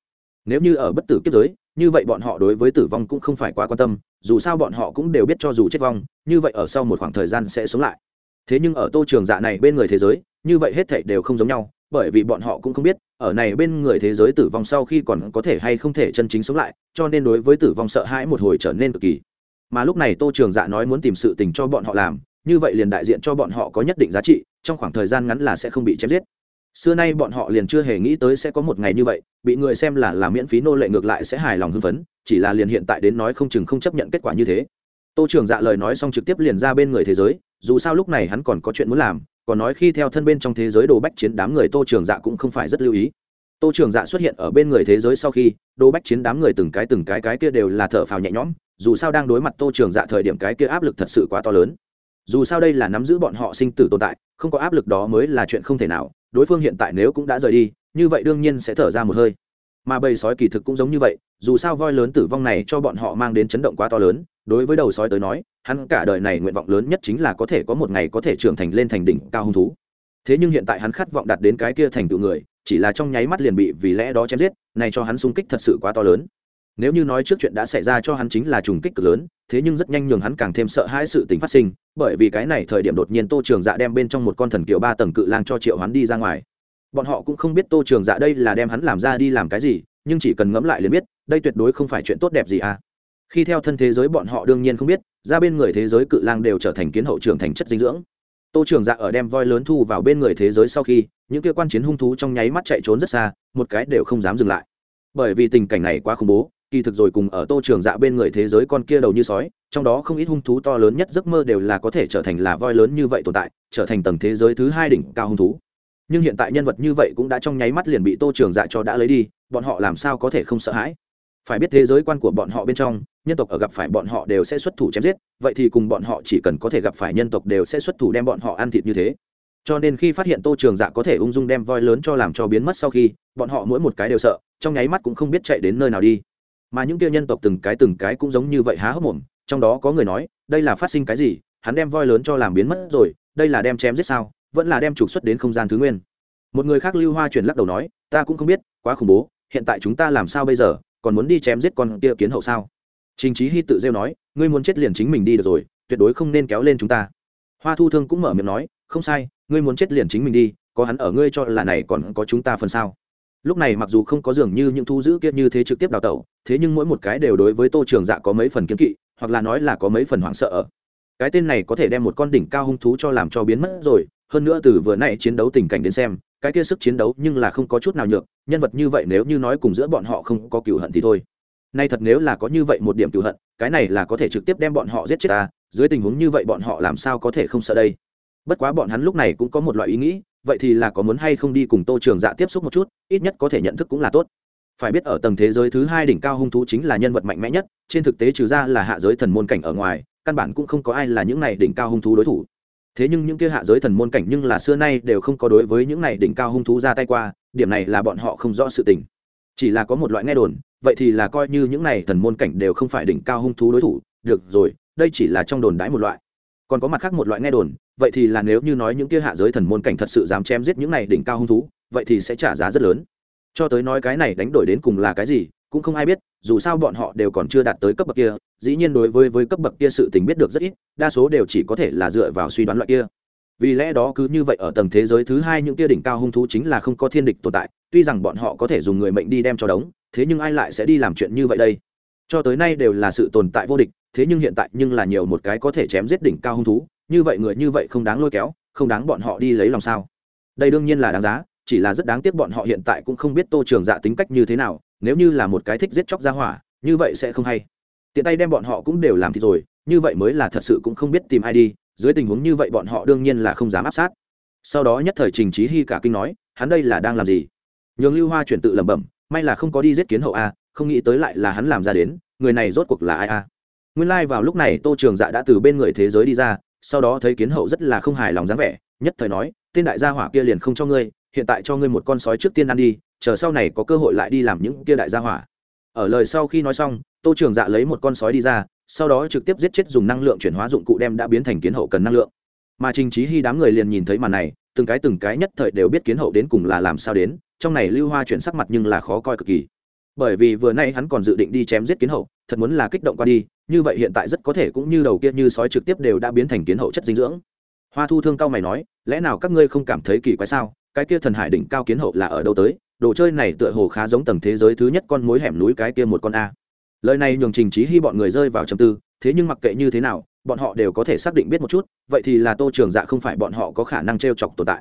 [SPEAKER 1] Nếu như ở bất tử kiếp giới, như vậy bọn họ đối với tử vong cũng không phải quá quan tâm, dù sao bọn họ cũng đều biết cho dù chết vong, như vậy ở sau một khoảng thời gian sẽ sống lại. Thế nhưng ở tô trường dạ này bên người thế giới, như vậy hết thảy đều không giống nhau bởi vì bọn họ cũng không biết, ở này bên người thế giới tử vong sau khi còn có thể hay không thể chân chính sống lại, cho nên đối với tử vong sợ hãi một hồi trở nên cực kỳ. Mà lúc này tô trường dạ nói muốn tìm sự tình cho bọn họ làm, như vậy liền đại diện cho bọn họ có nhất định giá trị, trong khoảng thời gian ngắn là sẽ không bị chém giết. Xưa nay bọn họ liền chưa hề nghĩ tới sẽ có một ngày như vậy, bị người xem là là miễn phí nô lệ ngược lại sẽ hài lòng hưng phấn, chỉ là liền hiện tại đến nói không chừng không chấp nhận kết quả như thế. Tô trường dạ lời nói xong trực tiếp liền ra bên người thế giới, dù sao lúc này hắn còn có chuyện muốn làm còn nói khi theo thân bên trong thế giới đồ bách chiến đám người tô trường dạ cũng không phải rất lưu ý. Tô trường dạ xuất hiện ở bên người thế giới sau khi, đồ bách chiến đám người từng cái từng cái cái kia đều là thở phào nhẹ nhõm, dù sao đang đối mặt tô trường dạ thời điểm cái kia áp lực thật sự quá to lớn. Dù sao đây là nắm giữ bọn họ sinh tử tồn tại, không có áp lực đó mới là chuyện không thể nào, đối phương hiện tại nếu cũng đã rời đi, như vậy đương nhiên sẽ thở ra một hơi. Mà bầy sói kỳ thực cũng giống như vậy, dù sao voi lớn tử vong này cho bọn họ mang đến chấn động quá to lớn đối với đầu sói tới nói, hắn cả đời này nguyện vọng lớn nhất chính là có thể có một ngày có thể trưởng thành lên thành đỉnh cao hung thú. Thế nhưng hiện tại hắn khát vọng đạt đến cái kia thành tựu người, chỉ là trong nháy mắt liền bị vì lẽ đó chém giết, này cho hắn sung kích thật sự quá to lớn. Nếu như nói trước chuyện đã xảy ra cho hắn chính là trùng kích cực lớn, thế nhưng rất nhanh nhường hắn càng thêm sợ hãi sự tình phát sinh, bởi vì cái này thời điểm đột nhiên tô trường dạ đem bên trong một con thần kiều ba tầng cự lang cho triệu hắn đi ra ngoài. Bọn họ cũng không biết tô trường dạ đây là đem hắn làm ra đi làm cái gì, nhưng chỉ cần ngẫm lại liền biết, đây tuyệt đối không phải chuyện tốt đẹp gì à khi theo thân thế giới bọn họ đương nhiên không biết, ra bên người thế giới cự lang đều trở thành kiến hậu trưởng thành chất dinh dưỡng. Tô trường dạ ở đem voi lớn thu vào bên người thế giới sau khi, những kia quan chiến hung thú trong nháy mắt chạy trốn rất xa, một cái đều không dám dừng lại. Bởi vì tình cảnh này quá khủng bố, kỳ thực rồi cùng ở tô trường dạ bên người thế giới con kia đầu như sói, trong đó không ít hung thú to lớn nhất giấc mơ đều là có thể trở thành là voi lớn như vậy tồn tại, trở thành tầng thế giới thứ hai đỉnh cao hung thú. Nhưng hiện tại nhân vật như vậy cũng đã trong nháy mắt liền bị tô trường dạ cho đã lấy đi, bọn họ làm sao có thể không sợ hãi? Phải biết thế giới quan của bọn họ bên trong, nhân tộc ở gặp phải bọn họ đều sẽ xuất thủ chém giết, vậy thì cùng bọn họ chỉ cần có thể gặp phải nhân tộc đều sẽ xuất thủ đem bọn họ ăn thịt như thế. Cho nên khi phát hiện tô trường dạ có thể ung dung đem voi lớn cho làm cho biến mất sau khi, bọn họ mỗi một cái đều sợ, trong nháy mắt cũng không biết chạy đến nơi nào đi. Mà những kia nhân tộc từng cái từng cái cũng giống như vậy há hốc mồm, trong đó có người nói, đây là phát sinh cái gì? Hắn đem voi lớn cho làm biến mất rồi, đây là đem chém giết sao? Vẫn là đem trục xuất đến không gian thứ nguyên. Một người khác lưu hoa chuyển lắc đầu nói, ta cũng không biết, quá khủng bố, hiện tại chúng ta làm sao bây giờ? Còn muốn đi chém giết con kia kiến hậu sao? Trình trí hy tự rêu nói, ngươi muốn chết liền chính mình đi được rồi, tuyệt đối không nên kéo lên chúng ta. Hoa thu thương cũng mở miệng nói, không sai, ngươi muốn chết liền chính mình đi, có hắn ở ngươi cho là này còn có chúng ta phần sao? Lúc này mặc dù không có dường như những thu giữ kia như thế trực tiếp đào tẩu, thế nhưng mỗi một cái đều đối với tô trường dạ có mấy phần kiến kỵ, hoặc là nói là có mấy phần hoảng sợ cái tên này có thể đem một con đỉnh cao hung thú cho làm cho biến mất rồi, hơn nữa từ vừa nãy chiến đấu tình cảnh đến xem cái kia sức chiến đấu nhưng là không có chút nào nhược, nhân vật như vậy nếu như nói cùng giữa bọn họ không có cựu hận thì thôi. Nay thật nếu là có như vậy một điểm cựu hận, cái này là có thể trực tiếp đem bọn họ giết chết ta, dưới tình huống như vậy bọn họ làm sao có thể không sợ đây? Bất quá bọn hắn lúc này cũng có một loại ý nghĩ, vậy thì là có muốn hay không đi cùng tô trường dạ tiếp xúc một chút, ít nhất có thể nhận thức cũng là tốt. Phải biết ở tầng thế giới thứ hai đỉnh cao hung thú chính là nhân vật mạnh mẽ nhất, trên thực tế trừ ra là hạ giới thần môn cảnh ở ngoài, căn bản cũng không có ai là những này đỉnh cao hung thú đối thủ thế nhưng những kia hạ giới thần môn cảnh nhưng là xưa nay đều không có đối với những này đỉnh cao hung thú ra tay qua, điểm này là bọn họ không rõ sự tình. Chỉ là có một loại nghe đồn, vậy thì là coi như những này thần môn cảnh đều không phải đỉnh cao hung thú đối thủ, được rồi, đây chỉ là trong đồn đãi một loại. Còn có mặt khác một loại nghe đồn, vậy thì là nếu như nói những kia hạ giới thần môn cảnh thật sự dám chém giết những này đỉnh cao hung thú, vậy thì sẽ trả giá rất lớn. Cho tới nói cái này đánh đổi đến cùng là cái gì cũng không ai biết, dù sao bọn họ đều còn chưa đạt tới cấp bậc kia, dĩ nhiên đối với với cấp bậc kia sự tình biết được rất ít, đa số đều chỉ có thể là dựa vào suy đoán loại kia. Vì lẽ đó cứ như vậy ở tầng thế giới thứ hai những kia đỉnh cao hung thú chính là không có thiên địch tồn tại, tuy rằng bọn họ có thể dùng người mệnh đi đem cho đống, thế nhưng ai lại sẽ đi làm chuyện như vậy đây? Cho tới nay đều là sự tồn tại vô địch, thế nhưng hiện tại nhưng là nhiều một cái có thể chém giết đỉnh cao hung thú, như vậy người như vậy không đáng lôi kéo, không đáng bọn họ đi lấy lòng sao? Đây đương nhiên là đáng giá, chỉ là rất đáng tiếc bọn họ hiện tại cũng không biết tô trường dạ tính cách như thế nào nếu như là một cái thích giết chóc ra hỏa, như vậy sẽ không hay. Tiện tay đem bọn họ cũng đều làm thì rồi, như vậy mới là thật sự cũng không biết tìm ai đi, dưới tình huống như vậy bọn họ đương nhiên là không dám áp sát. Sau đó nhất thời trình trí hy cả kinh nói, hắn đây là đang làm gì? Nhường lưu hoa chuyển tự lẩm bẩm, may là không có đi giết kiến hậu a, không nghĩ tới lại là hắn làm ra đến, người này rốt cuộc là ai a? Nguyên lai、like、vào lúc này tô trường dạ đã từ bên người thế giới đi ra, sau đó thấy kiến hậu rất là không hài lòng dáng vẻ, nhất thời nói, tên đại gia hỏa kia liền không cho ngươi, hiện tại cho ngươi một con sói trước tiên ăn đi chờ sau này có cơ hội lại đi làm những kia đại gia hỏa. Ở lời sau khi nói xong, tô trường dạ lấy một con sói đi ra, sau đó trực tiếp giết chết dùng năng lượng chuyển hóa dụng cụ đem đã biến thành kiến hậu cần năng lượng. Mà trình trí hy đám người liền nhìn thấy màn này, từng cái từng cái nhất thời đều biết kiến hậu đến cùng là làm sao đến, trong này lưu hoa chuyển sắc mặt nhưng là khó coi cực kỳ. Bởi vì vừa nay hắn còn dự định đi chém giết kiến hậu, thật muốn là kích động qua đi, như vậy hiện tại rất có thể cũng như đầu kia như sói trực tiếp đều đã biến thành kiến hậu chất dinh dưỡng. Hoa thu thương cao mày nói, lẽ nào các ngươi không cảm thấy kỳ quái sao? Cái kia thần hải đỉnh cao kiến hậu là ở đâu tới? Đồ chơi này tựa hồ khá giống tầng thế giới thứ nhất con mối hẻm núi cái kia một con a. Lời này nhường trình trí hy bọn người rơi vào trầm tư, thế nhưng mặc kệ như thế nào, bọn họ đều có thể xác định biết một chút, vậy thì là tô trường dạ không phải bọn họ có khả năng t r e o chọc tồn tại.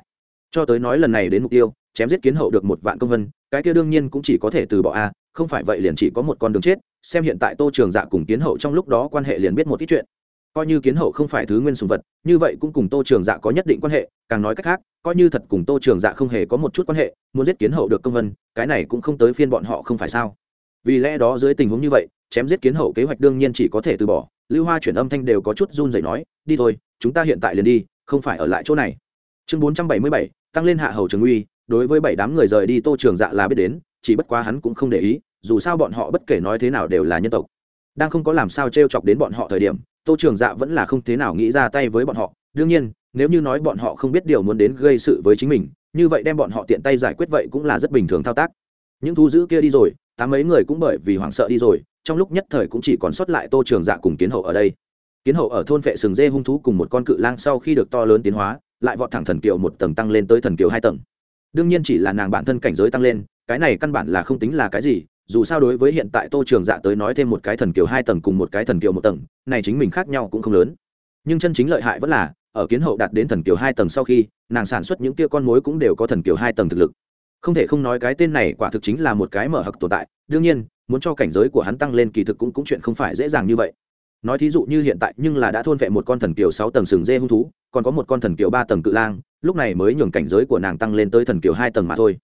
[SPEAKER 1] Cho tới nói lần này đến mục tiêu, chém giết kiến hậu được một vạn công vân, cái kia đương nhiên cũng chỉ có thể từ bỏ a, không phải vậy liền chỉ có một con đường chết, xem hiện tại tô trường dạ cùng kiến hậu trong lúc đó quan hệ liền biết một ít chuyện coi như kiến hậu không phải thứ nguyên sùng vật, như vậy cũng cùng tô trường dạ có nhất định quan hệ, càng nói cách khác, coi như thật cùng tô trường dạ không hề có một chút quan hệ, muốn giết kiến hậu được công vân, cái này cũng không tới phiên bọn họ không phải sao. Vì lẽ đó dưới tình huống như vậy, chém giết kiến hậu kế hoạch đương nhiên chỉ có thể từ bỏ, lưu hoa chuyển âm thanh đều có chút run rẩy nói, đi thôi, chúng ta hiện tại liền đi, không phải ở lại chỗ này. Chương bốn trăm bảy mươi bảy, tăng lên hạ hầu trường uy, đối với bảy đám người rời đi tô trường dạ là biết đến, chỉ bất quá hắn cũng không để ý, dù sao bọn họ bất kể nói thế nào đều là nhân tộc. Đang không có làm sao t r e o chọc đến bọn họ thời điểm tô trường dạ vẫn là không thế nào nghĩ ra tay với bọn họ. Đương nhiên, nếu như nói bọn họ không biết điều muốn đến gây sự với chính mình, như vậy đem bọn họ tiện tay giải quyết vậy cũng là rất bình thường thao tác. Những thu giữ kia đi rồi, tám mấy người cũng bởi vì hoảng sợ đi rồi, trong lúc nhất thời cũng chỉ còn sót lại tô trường dạ cùng kiến hậu ở đây. Kiến hậu ở thôn vệ sừng dê hung thú cùng một con cự lang sau khi được to lớn tiến hóa, lại vọt thẳng thần kiều một tầng tăng lên tới thần kiều hai tầng. Đương nhiên chỉ là nàng bản thân cảnh giới tăng lên, cái này căn bản là không tính là cái gì dù sao đối với hiện tại tô trường dạ tới nói thêm một cái thần kiều hai tầng cùng một cái thần kiều một tầng, này chính mình khác nhau cũng không lớn. Nhưng chân chính lợi hại vẫn là, ở kiến hậu đạt đến thần kiều hai tầng sau khi, nàng sản xuất những kia con mối cũng đều có thần kiều hai tầng thực lực. Không thể không nói cái tên này quả thực chính là một cái mở hặc tồn tại, đương nhiên, muốn cho cảnh giới của hắn tăng lên kỳ thực cũng cũng chuyện không phải dễ dàng như vậy. Nói thí dụ như hiện tại nhưng là đã thôn vệ một con thần kiều sáu tầng sừng dê hung thú, còn có một con thần kiều ba tầng cự lang, lúc này mới nhường cảnh giới của nàng tăng lên tới thần kiều hai tầng mà thôi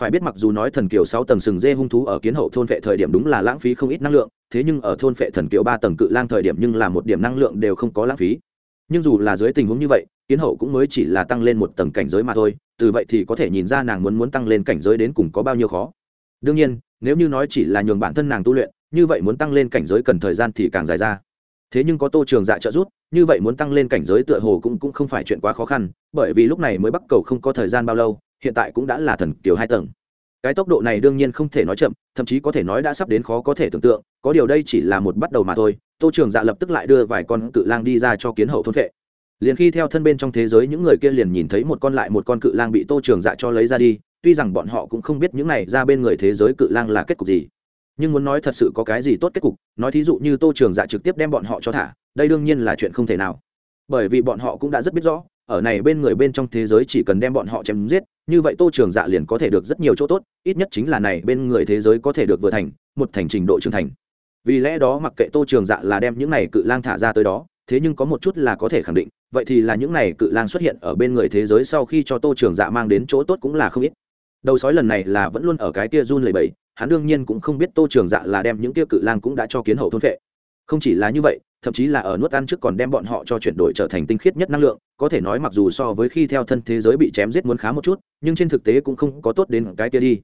[SPEAKER 1] phải biết mặc dù nói thần kiều sáu tầng sừng dê hung thú ở kiến hậu thôn vệ thời điểm đúng là lãng phí không ít năng lượng, thế nhưng ở thôn vệ thần kiều ba tầng cự lang thời điểm nhưng là một điểm năng lượng đều không có lãng phí. Nhưng dù là dưới tình huống như vậy, kiến hậu cũng mới chỉ là tăng lên một tầng cảnh giới mà thôi, từ vậy thì có thể nhìn ra nàng muốn muốn tăng lên cảnh giới đến cùng có bao nhiêu khó. Đương nhiên, nếu như nói chỉ là nhường bản thân nàng tu luyện, như vậy muốn tăng lên cảnh giới cần thời gian thì càng dài ra. Thế nhưng có tô trường dạ trợ giúp, như vậy muốn tăng lên cảnh giới tựa hồ cũng cũng không phải chuyện quá khó khăn, bởi vì lúc này mới bắt cầu không có thời gian bao lâu hiện tại cũng đã là thần kiều hai tầng. Cái tốc độ này đương nhiên không thể nói chậm, thậm chí có thể nói đã sắp đến khó có thể tưởng tượng, có điều đây chỉ là một bắt đầu mà thôi. Tô trường dạ lập tức lại đưa vài con cự lang đi ra cho kiến hậu thôn vệ. Liền khi theo thân bên trong thế giới những người kia liền nhìn thấy một con lại một con cự lang bị tô trường dạ cho lấy ra đi, tuy rằng bọn họ cũng không biết những này ra bên người thế giới cự lang là kết cục gì, nhưng muốn nói thật sự có cái gì tốt kết cục, nói thí dụ như tô trường dạ trực tiếp đem bọn họ cho thả, đây đương nhiên là chuyện không thể nào. Bởi vì bọn họ cũng đã rất biết rõ ở này bên người bên trong thế giới chỉ cần đem bọn họ chém giết, như vậy tô trường dạ liền có thể được rất nhiều chỗ tốt, ít nhất chính là này bên người thế giới có thể được vừa thành, một thành trình độ trưởng thành. Vì lẽ đó mặc kệ tô trường dạ là đem những này cự lang thả ra tới đó, thế nhưng có một chút là có thể khẳng định, vậy thì là những này cự lang xuất hiện ở bên người thế giới sau khi cho tô trường dạ mang đến chỗ tốt cũng là không ít. Đầu sói lần này là vẫn luôn ở cái kia run lầy bẫy hắn đương nhiên cũng không biết tô trường dạ là đem những kia cự lang cũng đã cho kiến hậu thôn vệ không chỉ là như vậy thậm chí là ở nuốt ăn trước còn đem bọn họ cho chuyển đổi trở thành tinh khiết nhất năng lượng, có thể nói mặc dù so với khi theo thân thế giới bị chém giết muốn khá một chút, nhưng trên thực tế cũng không có tốt đến cái kia đi.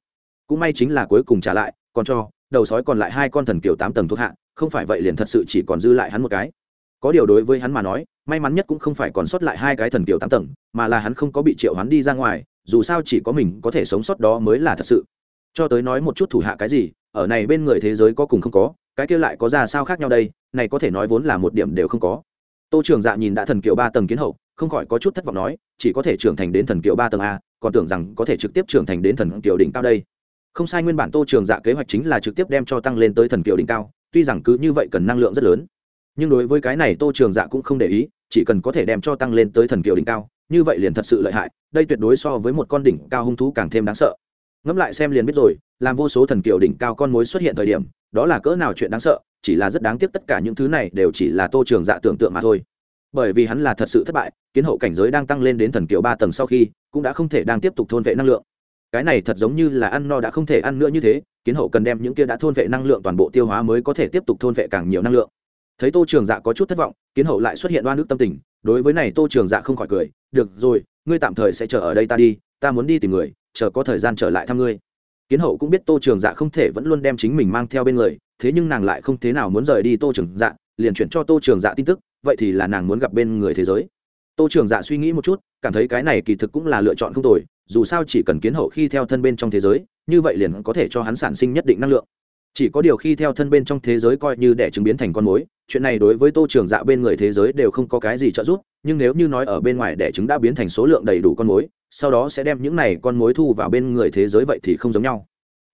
[SPEAKER 1] Cũng may chính là cuối cùng trả lại, còn cho, đầu sói còn lại hai con thần kiểu tám tầng thuộc hạ, không phải vậy liền thật sự chỉ còn dư lại hắn một cái. Có điều đối với hắn mà nói, may mắn nhất cũng không phải còn sót lại hai cái thần kiểu tám tầng, mà là hắn không có bị triệu hắn đi ra ngoài, dù sao chỉ có mình có thể sống sót đó mới là thật sự. Cho tới nói một chút thủ hạ cái gì, ở này bên người thế giới có cùng không có cái kia lại có ra sao khác nhau đây, này có thể nói vốn là một điểm đều không có. Tô trường dạ nhìn đã thần kiều ba tầng kiến hậu, không khỏi có chút thất vọng nói, chỉ có thể trưởng thành đến thần kiều ba tầng a, còn tưởng rằng có thể trực tiếp trưởng thành đến thần kiều đỉnh cao đây. Không sai, nguyên bản tô trường dạ kế hoạch chính là trực tiếp đem cho tăng lên tới thần kiều đỉnh cao, tuy rằng cứ như vậy cần năng lượng rất lớn. Nhưng đối với cái này tô trường dạ cũng không để ý, chỉ cần có thể đem cho tăng lên tới thần kiều đỉnh cao, như vậy liền thật sự lợi hại, đây tuyệt đối so với một con đỉnh cao hung thú càng thêm đáng sợ ngẫm lại xem liền biết rồi, làm vô số thần kiều đỉnh cao con mối xuất hiện thời điểm, đó là cỡ nào chuyện đáng sợ, chỉ là rất đáng tiếc tất cả những thứ này đều chỉ là tô trường dạ tưởng tượng mà thôi. Bởi vì hắn là thật sự thất bại, kiến hậu cảnh giới đang tăng lên đến thần kiều ba tầng sau khi, cũng đã không thể đang tiếp tục thôn vệ năng lượng. Cái này thật giống như là ăn no đã không thể ăn nữa như thế, kiến hậu cần đem những kia đã thôn vệ năng lượng toàn bộ tiêu hóa mới có thể tiếp tục thôn vệ càng nhiều năng lượng. Thấy tô trường dạ có chút thất vọng, kiến hậu lại xuất hiện oan nước tâm tình, đối với này tô trường dạ không khỏi cười, được rồi, ngươi tạm thời sẽ chờ ở đây ta đi, ta muốn đi tìm người chờ có thời gian trở lại thăm ngươi. Kiến hậu cũng biết tô trường dạ không thể vẫn luôn đem chính mình mang theo bên người, thế nhưng nàng lại không thế nào muốn rời đi tô trường dạ liền chuyển cho tô trường dạ tin tức, vậy thì là nàng muốn gặp bên người thế giới. Tô trường dạ suy nghĩ một chút, cảm thấy cái này kỳ thực cũng là lựa chọn không tồi, dù sao chỉ cần kiến hậu khi theo thân bên trong thế giới, như vậy liền có thể cho hắn sản sinh nhất định năng lượng. Chỉ có điều khi theo thân bên trong thế giới coi như đẻ chứng biến thành con mối chuyện này đối với tô trường dạ bên người thế giới đều không có cái gì trợ giúp, nhưng nếu như nói ở bên ngoài đẻ chứng đã biến thành số lượng đầy đủ con mối sau đó sẽ đem những này con mối thu vào bên người thế giới vậy thì không giống nhau.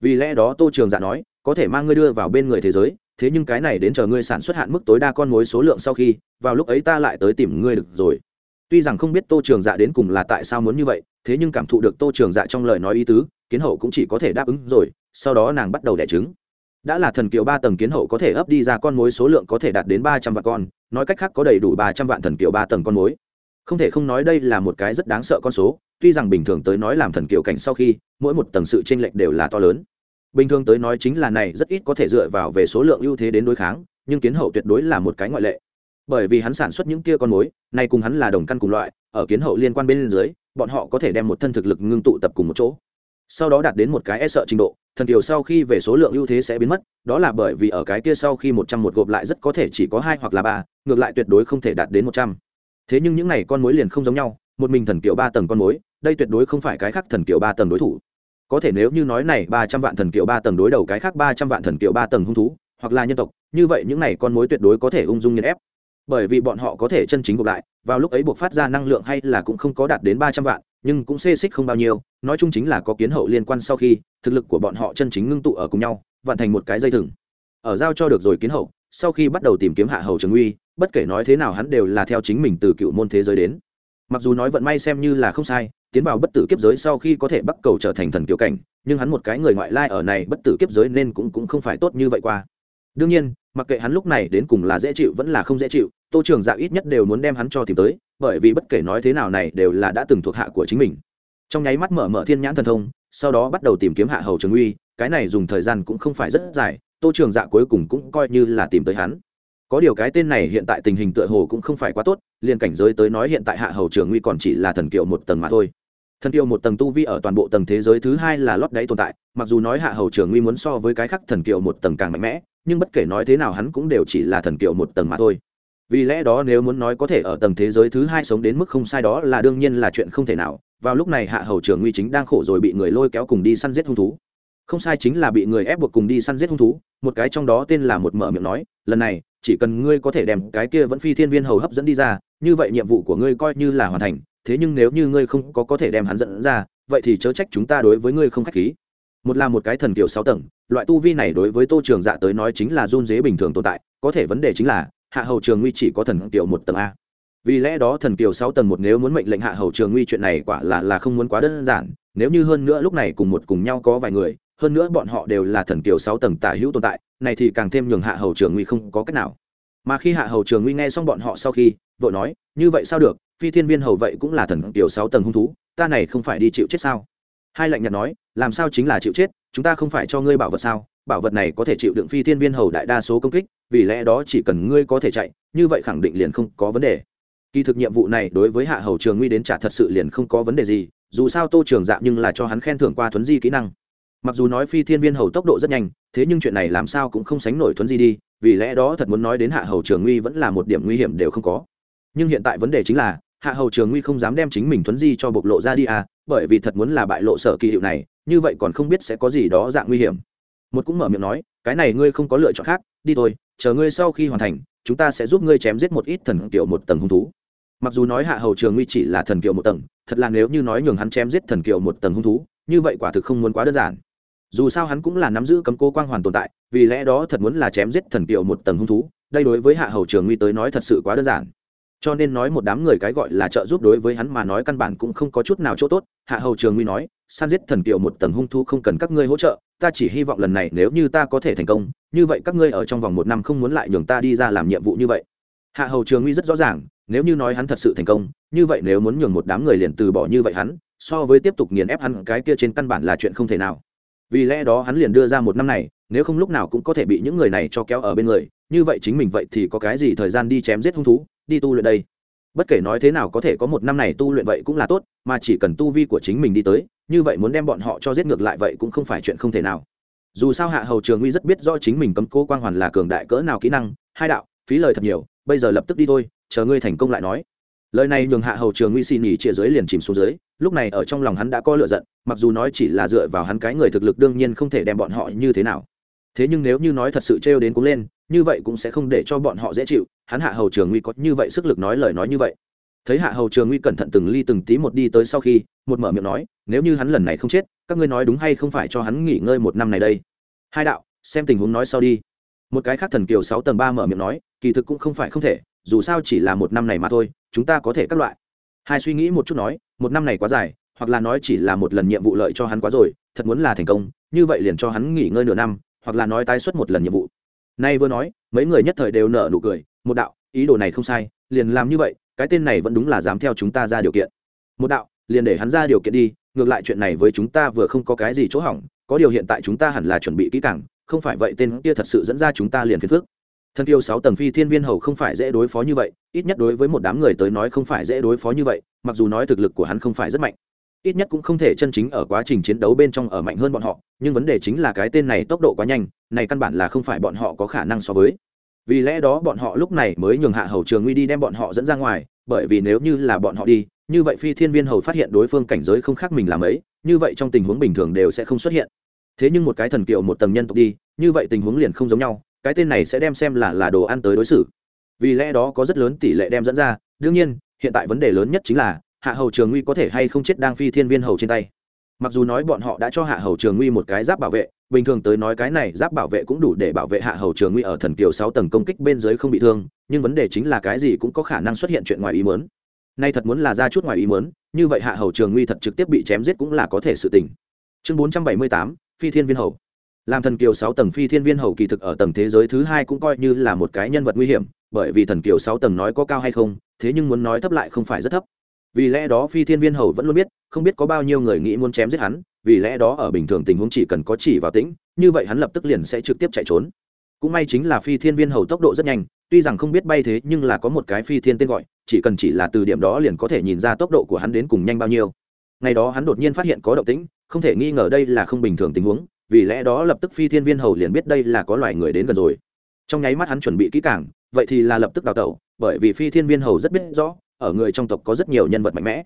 [SPEAKER 1] Vì lẽ đó tô trường dạ nói, có thể mang ngươi đưa vào bên người thế giới, thế nhưng cái này đến chờ ngươi sản xuất hạn mức tối đa con mối số lượng sau khi, vào lúc ấy ta lại tới tìm ngươi được rồi. Tuy rằng không biết tô trường dạ đến cùng là tại sao muốn như vậy, thế nhưng cảm thụ được tô trường dạ trong lời nói ý tứ, kiến hậu cũng chỉ có thể đáp ứng rồi, sau đó nàng bắt đầu đẻ trứng. Đã là thần kiều ba tầng kiến hậu có thể ấp đi ra con mối số lượng có thể đạt đến ba trăm vạn con, nói cách khác có đầy đủ ba trăm vạn thần kiều ba tầng con mối. Không thể không nói đây là một cái rất đáng sợ con số tuy rằng bình thường tới nói làm thần kiều cảnh sau khi, mỗi một tầng sự tranh lệch đều là to lớn. Bình thường tới nói chính là này rất ít có thể dựa vào về số lượng ưu thế đến đối kháng, nhưng kiến hậu tuyệt đối là một cái ngoại lệ. Bởi vì hắn sản xuất những kia con mối nay cùng hắn là đồng căn cùng loại, ở kiến hậu liên quan bên dưới, bọn họ có thể đem một thân thực lực ngưng tụ tập cùng một chỗ. Sau đó đạt đến một cái e sợ trình độ, thần kiều sau khi về số lượng ưu thế sẽ biến mất, đó là bởi vì ở cái kia sau khi một trăm một gộp lại rất có thể chỉ có hai hoặc là ba, ngược lại tuyệt đối không thể đạt đến một trăm. Thế nhưng những này con mối liền không giống nhau một mình thần kiều ba tầng con mối, đây tuyệt đối không phải cái khác thần kiều ba tầng đối thủ. Có thể nếu như nói này ba trăm vạn thần kiều ba tầng đối đầu cái khác ba trăm vạn thần kiều ba tầng hung thú, hoặc là nhân tộc, như vậy những này con mối tuyệt đối có thể ung dung nghiền ép. Bởi vì bọn họ có thể chân chính gộp lại, vào lúc ấy buộc phát ra năng lượng hay là cũng không có đạt đến ba trăm vạn, nhưng cũng xê xích không bao nhiêu, nói chung chính là có kiến hậu liên quan sau khi, thực lực của bọn họ chân chính ngưng tụ ở cùng nhau, vạn thành một cái dây thừng. Ở giao cho được rồi kiến hậu, sau khi bắt đầu tìm kiếm hạ hầu trường uy, bất kể nói thế nào hắn đều là theo chính mình từ cựu môn thế giới đến mặc dù nói vận may xem như là không sai, tiến vào bất tử kiếp giới sau khi có thể bắt cầu trở thành thần kiểu cảnh, nhưng hắn một cái người ngoại lai ở này bất tử kiếp giới nên cũng cũng không phải tốt như vậy qua. Đương nhiên, mặc kệ hắn lúc này đến cùng là dễ chịu vẫn là không dễ chịu, tô trường dạ ít nhất đều muốn đem hắn cho tìm tới, bởi vì bất kể nói thế nào này đều là đã từng thuộc hạ của chính mình. Trong nháy mắt mở mở thiên nhãn thần thông, sau đó bắt đầu tìm kiếm hạ hầu trường uy, cái này dùng thời gian cũng không phải rất dài, tô trường dạ cuối cùng cũng coi như là tìm tới hắn có điều cái tên này hiện tại tình hình tựa hồ cũng không phải quá tốt, liền cảnh giới tới nói hiện tại hạ hầu trường nguy còn chỉ là thần kiệu một tầng mà thôi. Thần kiều một tầng tu vi ở toàn bộ tầng thế giới thứ hai là lót đáy tồn tại, mặc dù nói hạ hầu trường nguy muốn so với cái khác thần kiều một tầng càng mạnh mẽ, nhưng bất kể nói thế nào hắn cũng đều chỉ là thần kiều một tầng mà thôi. Vì lẽ đó nếu muốn nói có thể ở tầng thế giới thứ hai sống đến mức không sai đó là đương nhiên là chuyện không thể nào. Vào lúc này hạ hầu trường nguy chính đang khổ rồi bị người lôi kéo cùng đi săn giết hung thú không sai chính là bị người ép buộc cùng đi săn giết hung thú, một cái trong đó tên là một mở miệng nói, lần này, chỉ cần ngươi có thể đem cái kia vẫn phi thiên viên hầu hấp dẫn đi ra, như vậy nhiệm vụ của ngươi coi như là hoàn thành, thế nhưng nếu như ngươi không có có thể đem hắn dẫn ra, vậy thì chớ trách chúng ta đối với ngươi không khách khí. Một là một cái thần kiểu sáu tầng, loại tu vi này đối với tô trường dạ tới nói chính là run dế bình thường tồn tại, có thể vấn đề chính là, hạ hầu trường nguy chỉ có thần kiểu một tầng a. Vì lẽ đó thần kiều sáu tầng một nếu muốn mệnh lệnh hạ hầu trường nguy chuyện này quả là là không muốn quá đơn giản, nếu như hơn nữa lúc này cùng một cùng nhau có vài người hơn nữa bọn họ đều là thần kiều sáu tầng tả hữu tồn tại, này thì càng thêm nhường hạ hầu trường nguy không có cách nào. Mà khi hạ hầu trường nguy nghe xong bọn họ sau khi, vội nói, như vậy sao được? Phi thiên viên hầu vậy cũng là thần kiều sáu tầng hung thú, ta này không phải đi chịu chết sao? Hai lạnh nhạt nói, làm sao chính là chịu chết? Chúng ta không phải cho ngươi bảo vật sao? Bảo vật này có thể chịu đựng phi thiên viên hầu đại đa số công kích, vì lẽ đó chỉ cần ngươi có thể chạy, như vậy khẳng định liền không có vấn đề. Kỳ thực nhiệm vụ này đối với hạ hầu trường nguy đến trả thật sự liền không có vấn đề gì, dù sao tô trường dạ nhưng là cho hắn khen thưởng qua thuấn di kỹ năng mặc dù nói phi thiên viên hầu tốc độ rất nhanh, thế nhưng chuyện này làm sao cũng không sánh nổi thuấn di đi, vì lẽ đó thật muốn nói đến hạ hầu trường nguy vẫn là một điểm nguy hiểm đều không có. Nhưng hiện tại vấn đề chính là, hạ hầu trường nguy không dám đem chính mình thuấn di cho bộc lộ ra đi à bởi vì thật muốn là bại lộ sở kỳ hiệu này, như vậy còn không biết sẽ có gì đó dạng nguy hiểm. Một cũng mở miệng nói, cái này ngươi không có lựa chọn khác, đi thôi, chờ ngươi sau khi hoàn thành, chúng ta sẽ giúp ngươi chém giết một ít thần kiểu một tầng hung thú. Mặc dù nói hạ hầu trường nguy chỉ là thần kiều một tầng, thật là nếu như nói nhường hắn chém giết thần kiều một tầng hung thú, như vậy quả thực không muốn quá đơn giản dù sao hắn cũng là nắm giữ cấm cố quang hoàn tồn tại, vì lẽ đó thật muốn là chém giết thần kiều một tầng hung thú, đây đối với hạ hầu trường nguy tới nói thật sự quá đơn giản. Cho nên nói một đám người cái gọi là trợ giúp đối với hắn mà nói căn bản cũng không có chút nào chỗ tốt, hạ hầu trường nguy nói, san giết thần kiều một tầng hung thú không cần các ngươi hỗ trợ, ta chỉ hy vọng lần này nếu như ta có thể thành công, như vậy các ngươi ở trong vòng một năm không muốn lại nhường ta đi ra làm nhiệm vụ như vậy. Hạ hầu trường nguy rất rõ ràng, nếu như nói hắn thật sự thành công, như vậy nếu muốn nhường một đám người liền từ bỏ như vậy hắn, so với tiếp tục nghiền ép hắn cái kia trên căn bản là chuyện không thể nào vì lẽ đó hắn liền đưa ra một năm này, nếu không lúc nào cũng có thể bị những người này cho kéo ở bên người, như vậy chính mình vậy thì có cái gì thời gian đi chém giết hung thú, đi tu luyện đây? Bất kể nói thế nào có thể có một năm này tu luyện vậy cũng là tốt, mà chỉ cần tu vi của chính mình đi tới, như vậy muốn đem bọn họ cho giết ngược lại vậy cũng không phải chuyện không thể nào. Dù sao hạ hầu trường uy rất biết rõ chính mình cấm cố quang hoàn là cường đại cỡ nào kỹ năng, hai đạo, phí lời thật nhiều, bây giờ lập tức đi thôi, chờ ngươi thành công lại nói. Lời này nhường hạ hầu trường uy xì nghỉ chia dưới liền chìm xuống dưới lúc này ở trong lòng hắn đã có lựa giận, mặc dù nói chỉ là dựa vào hắn cái người thực lực đương nhiên không thể đem bọn họ như thế nào. Thế nhưng nếu như nói thật sự trêu đến cũng lên, như vậy cũng sẽ không để cho bọn họ dễ chịu, hắn hạ hầu trường nguy có như vậy sức lực nói lời nói như vậy. Thấy hạ hầu trường nguy cẩn thận từng ly từng tí một đi tới sau khi, một mở miệng nói, nếu như hắn lần này không chết, các ngươi nói đúng hay không phải cho hắn nghỉ ngơi một năm này đây? Hai đạo, xem tình huống nói sau đi. Một cái khác thần kiều sáu tầng ba mở miệng nói, kỳ thực cũng không phải không thể, dù sao chỉ là một năm này mà thôi, chúng ta có thể các loại hai suy nghĩ một chút nói, một năm này quá dài, hoặc là nói chỉ là một lần nhiệm vụ lợi cho hắn quá rồi, thật muốn là thành công, như vậy liền cho hắn nghỉ ngơi nửa năm, hoặc là nói tái xuất một lần nhiệm vụ. Nay vừa nói, mấy người nhất thời đều nở nụ cười, một đạo, ý đồ này không sai, liền làm như vậy, cái tên này vẫn đúng là dám theo chúng ta ra điều kiện. Một đạo, liền để hắn ra điều kiện đi, ngược lại chuyện này với chúng ta vừa không có cái gì chỗ hỏng, có điều hiện tại chúng ta hẳn là chuẩn bị kỹ càng, không phải vậy tên kia thật sự dẫn ra chúng ta liền phiền phước thân tiêu sáu tầng phi thiên viên hầu không phải dễ đối phó như vậy ít nhất đối với một đám người tới nói không phải dễ đối phó như vậy, mặc dù nói thực lực của hắn không phải rất mạnh. Ít nhất cũng không thể chân chính ở quá trình chiến đấu bên trong ở mạnh hơn bọn họ, nhưng vấn đề chính là cái tên này tốc độ quá nhanh, này căn bản là không phải bọn họ có khả năng so với. Vì lẽ đó bọn họ lúc này mới nhường hạ hầu trường nguy đi đem bọn họ dẫn ra ngoài, bởi vì nếu như là bọn họ đi, như vậy phi thiên viên hầu phát hiện đối phương cảnh giới không khác mình làm ấy, như vậy trong tình huống bình thường đều sẽ không xuất hiện. Thế nhưng một cái thần kiệu một tầng nhân tộc đi, như vậy tình huống liền không giống nhau, cái tên này sẽ đem xem là là đồ ăn tới đối xử vì lẽ đó có rất lớn tỷ lệ đem dẫn ra. Đương nhiên, hiện tại vấn đề lớn nhất chính là, hạ hầu trường nguy có thể hay không chết đang phi thiên viên hầu trên tay. Mặc dù nói bọn họ đã cho hạ hầu trường nguy một cái giáp bảo vệ, bình thường tới nói cái này giáp bảo vệ cũng đủ để bảo vệ hạ hầu trường nguy ở thần kiều sáu tầng công kích bên dưới không bị thương, nhưng vấn đề chính là cái gì cũng có khả năng xuất hiện chuyện ngoài ý mớn nay thật muốn là ra chút ngoài ý mớn như vậy hạ hầu trường nguy thật trực tiếp bị chém giết cũng là có thể sự tình. Chương bốn trăm bảy mươi tám, phi thiên viên hầu. Làm thần kiều sáu tầng phi thiên viên hầu kỳ thực ở tầng thế giới thứ hai cũng coi như là một cái nhân vật nguy hiểm bởi vì thần kiều sáu tầng nói có cao hay không, thế nhưng muốn nói thấp lại không phải rất thấp. Vì lẽ đó phi thiên viên hầu vẫn luôn biết, không biết có bao nhiêu người nghĩ muốn chém giết hắn, vì lẽ đó ở bình thường tình huống chỉ cần có chỉ vào tĩnh, như vậy hắn lập tức liền sẽ trực tiếp chạy trốn. Cũng may chính là phi thiên viên hầu tốc độ rất nhanh, tuy rằng không biết bay thế nhưng là có một cái phi thiên tên gọi, chỉ cần chỉ là từ điểm đó liền có thể nhìn ra tốc độ của hắn đến cùng nhanh bao nhiêu. Ngày đó hắn đột nhiên phát hiện có động tĩnh, không thể nghi ngờ đây là không bình thường tình huống, vì lẽ đó lập tức phi thiên viên hầu liền biết đây là có loài người đến gần rồi trong nháy mắt hắn chuẩn bị kỹ càng, vậy thì là lập tức đào tẩu, bởi vì phi thiên viên hầu rất biết rõ, ở người trong tộc có rất nhiều nhân vật mạnh mẽ.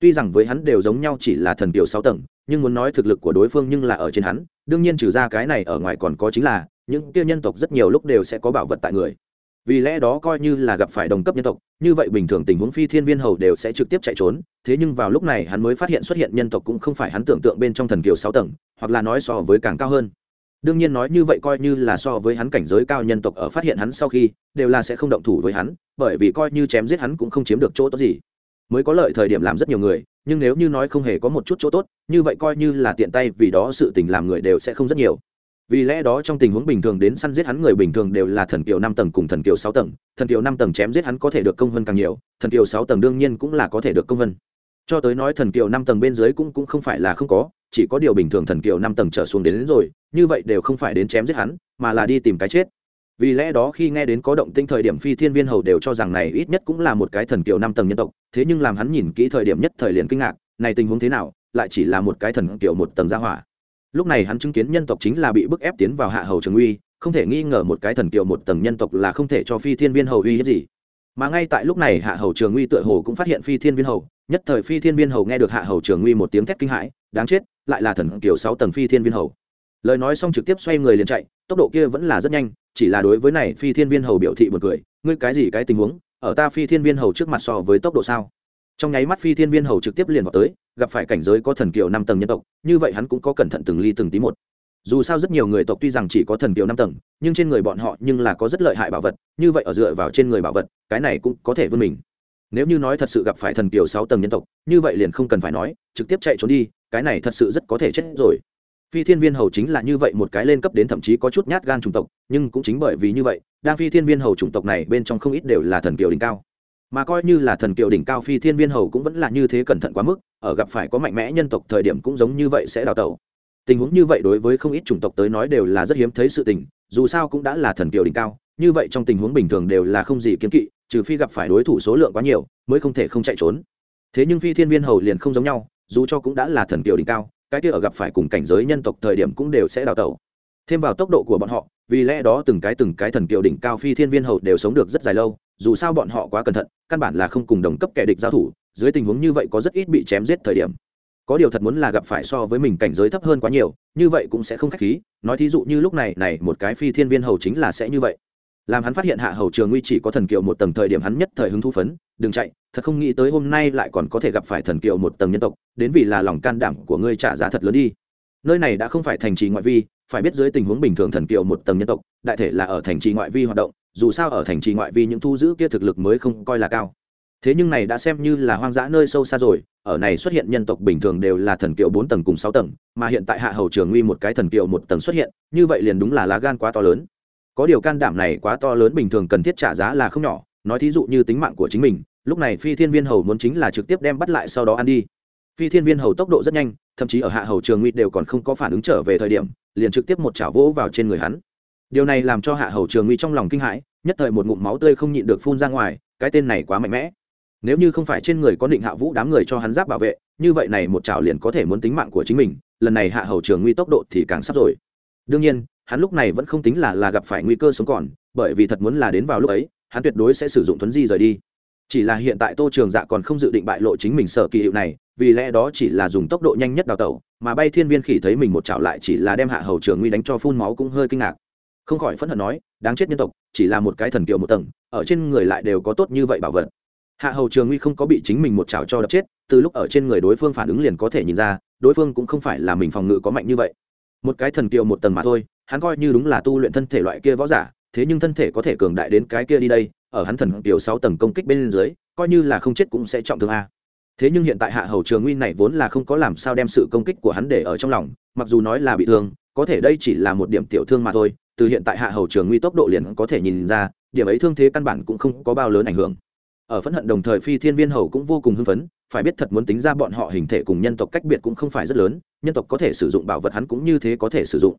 [SPEAKER 1] Tuy rằng với hắn đều giống nhau chỉ là thần kiều sáu tầng, nhưng muốn nói thực lực của đối phương nhưng là ở trên hắn, đương nhiên trừ ra cái này ở ngoài còn có chính là, những kia nhân tộc rất nhiều lúc đều sẽ có bảo vật tại người. Vì lẽ đó coi như là gặp phải đồng cấp nhân tộc, như vậy bình thường tình huống phi thiên viên hầu đều sẽ trực tiếp chạy trốn, thế nhưng vào lúc này hắn mới phát hiện xuất hiện nhân tộc cũng không phải hắn tưởng tượng bên trong thần kiều sáu tầng, hoặc là nói so với càng cao hơn đương nhiên nói như vậy coi như là so với hắn cảnh giới cao nhân tộc ở phát hiện hắn sau khi, đều là sẽ không động thủ với hắn, bởi vì coi như chém giết hắn cũng không chiếm được chỗ tốt gì mới có lợi thời điểm làm rất nhiều người, nhưng nếu như nói không hề có một chút chỗ tốt, như vậy coi như là tiện tay vì đó sự tình làm người đều sẽ không rất nhiều vì lẽ đó trong tình huống bình thường đến săn giết hắn người bình thường đều là thần kiều năm tầng cùng thần kiều sáu tầng, thần kiều năm tầng chém giết hắn có thể được công hơn càng nhiều, thần kiều sáu tầng đương nhiên cũng là có thể được công hơn. cho tới nói thần kiều năm tầng bên dưới cũng cũng không phải là không có chỉ có điều bình thường thần kiều năm tầng trở xuống đến, đến rồi như vậy đều không phải đến chém giết hắn mà là đi tìm cái chết. Vì lẽ đó khi nghe đến có động tinh thời điểm phi thiên viên hầu đều cho rằng này ít nhất cũng là một cái thần kiều năm tầng nhân tộc thế nhưng làm hắn nhìn kỹ thời điểm nhất thời liền kinh ngạc này tình huống thế nào lại chỉ là một cái thần kiều một tầng gia hỏa. Lúc này hắn chứng kiến nhân tộc chính là bị bức ép tiến vào hạ hầu trường uy không thể nghi ngờ một cái thần kiều một tầng nhân tộc là không thể cho phi thiên viên hầu uy hết gì. Mà ngay tại lúc này hạ hầu trường uy tựa hồ cũng phát hiện phi thiên viên hầu nhất thời phi thiên viên hầu nghe được hạ hầu trường uy một tiếng thét kinh hãi đáng chết lại là thần kiều sáu tầng phi thiên viên hầu. Lời nói xong trực tiếp xoay người liền chạy, tốc độ kia vẫn là rất nhanh, chỉ là đối với này phi thiên viên hầu biểu thị một cười, ngươi cái gì cái tình huống, ở ta phi thiên viên hầu trước mặt so với tốc độ sao? Trong nháy mắt phi thiên viên hầu trực tiếp liền vào tới, gặp phải cảnh giới có thần kiều năm tầng nhân tộc, như vậy hắn cũng có cẩn thận từng ly từng tí một. Dù sao rất nhiều người tộc tuy rằng chỉ có thần kiều năm tầng, nhưng trên người bọn họ nhưng là có rất lợi hại bảo vật, như vậy ở dựa vào trên người bảo vật, cái này cũng có thể vươn mình. Nếu như nói thật sự gặp phải thần kiều sáu tầng nhân tộc, như vậy liền không cần phải nói, trực tiếp chạy trốn đi cái này thật sự rất có thể chết rồi. Phi thiên viên hầu chính là như vậy một cái lên cấp đến thậm chí có chút nhát gan chủng tộc, nhưng cũng chính bởi vì như vậy, đang phi thiên viên hầu chủng tộc này bên trong không ít đều là thần kiều đỉnh cao. Mà coi như là thần kiều đỉnh cao, phi thiên viên hầu cũng vẫn là như thế cẩn thận quá mức, ở gặp phải có mạnh mẽ nhân tộc thời điểm cũng giống như vậy sẽ đào tẩu. Tình huống như vậy đối với không ít chủng tộc tới nói đều là rất hiếm thấy sự tình, dù sao cũng đã là thần kiều đỉnh cao, như vậy trong tình huống bình thường đều là không gì kiến kỵ, trừ phi gặp phải đối thủ số lượng quá nhiều, mới không thể không chạy trốn. Thế nhưng phi thiên viên hầu liền không giống nhau dù cho cũng đã là thần kiều đỉnh cao, cái kia ở gặp phải cùng cảnh giới nhân tộc thời điểm cũng đều sẽ đào tẩu. Thêm vào tốc độ của bọn họ, vì lẽ đó từng cái từng cái thần kiều đỉnh cao phi thiên viên hầu đều sống được rất dài lâu, dù sao bọn họ quá cẩn thận, căn bản là không cùng đồng cấp kẻ địch giao thủ, dưới tình huống như vậy có rất ít bị chém giết thời điểm. Có điều thật muốn là gặp phải so với mình cảnh giới thấp hơn quá nhiều, như vậy cũng sẽ không khách khí, nói thí dụ như lúc này này, một cái phi thiên viên hầu chính là sẽ như vậy làm hắn phát hiện hạ hầu trường nguy chỉ có thần kiều một tầng thời điểm hắn nhất thời hứng thú phấn, đừng chạy, thật không nghĩ tới hôm nay lại còn có thể gặp phải thần kiều một tầng nhân tộc, đến vì là lòng can đảm của ngươi trả giá thật lớn đi. Nơi này đã không phải thành trì ngoại vi, phải biết dưới tình huống bình thường thần kiều một tầng nhân tộc, đại thể là ở thành trì ngoại vi hoạt động, dù sao ở thành trì ngoại vi những thu giữ kia thực lực mới không coi là cao. Thế nhưng này đã xem như là hoang dã nơi sâu xa rồi, ở này xuất hiện nhân tộc bình thường đều là thần kiều bốn tầng cùng sáu tầng, mà hiện tại hạ hầu trường nguy một cái thần kiều một tầng xuất hiện, như vậy liền đúng là lá gan quá to lớn có điều can đảm này quá to lớn bình thường cần thiết trả giá là không nhỏ, nói thí dụ như tính mạng của chính mình, lúc này phi thiên viên hầu muốn chính là trực tiếp đem bắt lại sau đó ăn đi. Phi thiên viên hầu tốc độ rất nhanh, thậm chí ở hạ hầu trường nguy đều còn không có phản ứng trở về thời điểm, liền trực tiếp một chảo vỗ vào trên người hắn. Điều này làm cho hạ hầu trường nguy trong lòng kinh hãi, nhất thời một ngụm máu tươi không nhịn được phun ra ngoài, cái tên này quá mạnh mẽ. Nếu như không phải trên người có định hạ vũ đám người cho hắn giáp bảo vệ, như vậy này một chảo liền có thể muốn tính mạng của chính mình, lần này hạ hầu trường nguy tốc độ thì càng sắp rồi. Đương nhiên hắn lúc này vẫn không tính là là gặp phải nguy cơ sống còn, bởi vì thật muốn là đến vào lúc ấy, hắn tuyệt đối sẽ sử dụng thuấn di rời đi. Chỉ là hiện tại tô trường dạ còn không dự định bại lộ chính mình sở kỳ hiệu này, vì lẽ đó chỉ là dùng tốc độ nhanh nhất đào tẩu, mà bay thiên viên khỉ thấy mình một chảo lại chỉ là đem hạ hầu trường nguy đánh cho phun máu cũng hơi kinh ngạc. Không khỏi phẫn hận nói, đáng chết nhân tộc, chỉ là một cái thần kiều một tầng, ở trên người lại đều có tốt như vậy bảo vật. Hạ hầu trường nguy không có bị chính mình một chảo cho đập chết, từ lúc ở trên người đối phương phản ứng liền có thể nhìn ra, đối phương cũng không phải là mình phòng ngự có mạnh như vậy. Một cái thần kiều một tầng mà thôi hắn coi như đúng là tu luyện thân thể loại kia võ giả, thế nhưng thân thể có thể cường đại đến cái kia đi đây, ở hắn thần tiểu sáu tầng công kích bên dưới, coi như là không chết cũng sẽ trọng thương a. Thế nhưng hiện tại hạ hầu trường nguyên này vốn là không có làm sao đem sự công kích của hắn để ở trong lòng, mặc dù nói là bị thương, có thể đây chỉ là một điểm tiểu thương mà thôi, từ hiện tại hạ hầu trường nguy tốc độ liền có thể nhìn ra, điểm ấy thương thế căn bản cũng không có bao lớn ảnh hưởng. Ở phẫn hận đồng thời phi thiên viên hầu cũng vô cùng hưng phấn, phải biết thật muốn tính ra bọn họ hình thể cùng nhân tộc cách biệt cũng không phải rất lớn, nhân tộc có thể sử dụng bảo vật hắn cũng như thế có thể sử dụng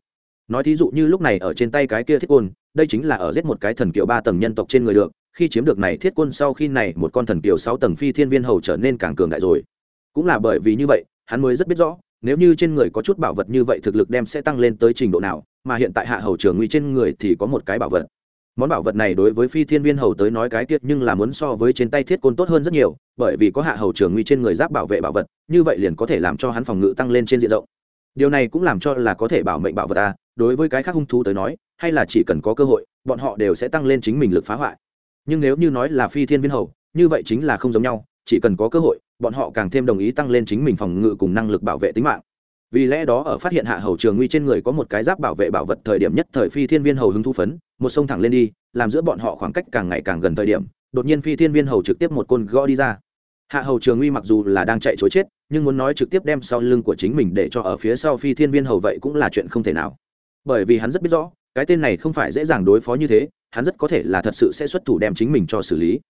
[SPEAKER 1] nói thí dụ như lúc này ở trên tay cái kia thiết côn, đây chính là ở giết một cái thần kiều ba tầng nhân tộc trên người được, khi chiếm được này thiết côn sau khi này một con thần kiều sáu tầng phi thiên viên hầu trở nên càng cường đại rồi. Cũng là bởi vì như vậy, hắn mới rất biết rõ, nếu như trên người có chút bảo vật như vậy thực lực đem sẽ tăng lên tới trình độ nào, mà hiện tại hạ hầu trường nguy trên người thì có một cái bảo vật. Món bảo vật này đối với phi thiên viên hầu tới nói cái tiết nhưng là muốn so với trên tay thiết côn tốt hơn rất nhiều, bởi vì có hạ hầu trường nguy trên người giáp bảo vệ bảo vật, như vậy liền có thể làm cho hắn phòng ngự tăng lên trên diện rộng. Điều này cũng làm cho là có thể bảo mệnh bảo vật ta đối với cái khác hung thú tới nói, hay là chỉ cần có cơ hội, bọn họ đều sẽ tăng lên chính mình lực phá hoại. Nhưng nếu như nói là phi thiên viên hầu, như vậy chính là không giống nhau, chỉ cần có cơ hội, bọn họ càng thêm đồng ý tăng lên chính mình phòng ngự cùng năng lực bảo vệ tính mạng. Vì lẽ đó ở phát hiện hạ hầu trường nguy trên người có một cái giáp bảo vệ bảo vật thời điểm nhất thời phi thiên viên hầu hứng thu phấn, một sông thẳng lên đi, làm giữa bọn họ khoảng cách càng ngày càng gần thời điểm, đột nhiên phi thiên viên hầu trực tiếp một côn gõ đi ra. Hạ hầu trường nguy mặc dù là đang chạy chối chết, nhưng muốn nói trực tiếp đem sau lưng của chính mình để cho ở phía sau phi thiên viên hầu vậy cũng là chuyện không thể nào bởi vì hắn rất biết rõ, cái tên này không phải dễ dàng đối phó như thế, hắn rất có thể là thật sự sẽ xuất thủ đem chính mình cho xử lý.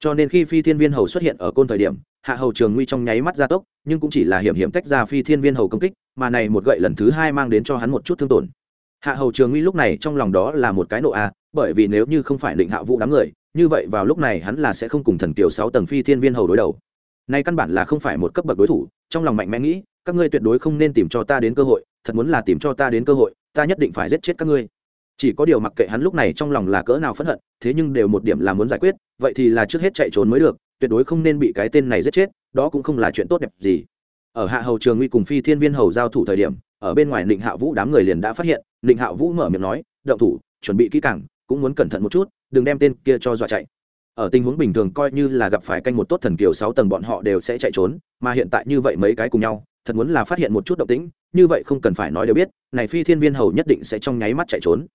[SPEAKER 1] Cho nên khi phi thiên viên hầu xuất hiện ở côn thời điểm, hạ hầu trường nguy trong nháy mắt gia tốc, nhưng cũng chỉ là hiểm hiểm tách ra phi thiên viên hầu công kích, mà này một gậy lần thứ hai mang đến cho hắn một chút thương tổn. Hạ hầu trường nguy lúc này trong lòng đó là một cái nộ a, bởi vì nếu như không phải định hạ vũ đám người, như vậy vào lúc này hắn là sẽ không cùng thần kiều sáu tầng phi thiên viên hầu đối đầu. Nay căn bản là không phải một cấp bậc đối thủ, trong lòng mạnh mẽ nghĩ, các ngươi tuyệt đối không nên tìm cho ta đến cơ hội, thật muốn là tìm cho ta đến cơ hội ta nhất định phải giết chết các ngươi. Chỉ có điều mặc kệ hắn lúc này trong lòng là cỡ nào phẫn hận, thế nhưng đều một điểm là muốn giải quyết, vậy thì là trước hết chạy trốn mới được, tuyệt đối không nên bị cái tên này giết chết, đó cũng không là chuyện tốt đẹp gì. Ở hạ hầu trường nguy cùng phi thiên viên hầu giao thủ thời điểm, ở bên ngoài định hạ vũ đám người liền đã phát hiện định hạ vũ mở miệng nói, động thủ, chuẩn bị kỹ càng, cũng muốn cẩn thận một chút, đừng đem tên kia cho dọa chạy. Ở tình huống bình thường coi như là gặp phải canh một tốt thần kiều sáu tầng bọn họ đều sẽ chạy trốn, mà hiện tại như vậy mấy cái cùng nhau thật muốn là phát hiện một chút động tĩnh, như vậy không cần phải nói đều biết, này phi thiên viên hầu nhất định sẽ trong nháy mắt chạy trốn.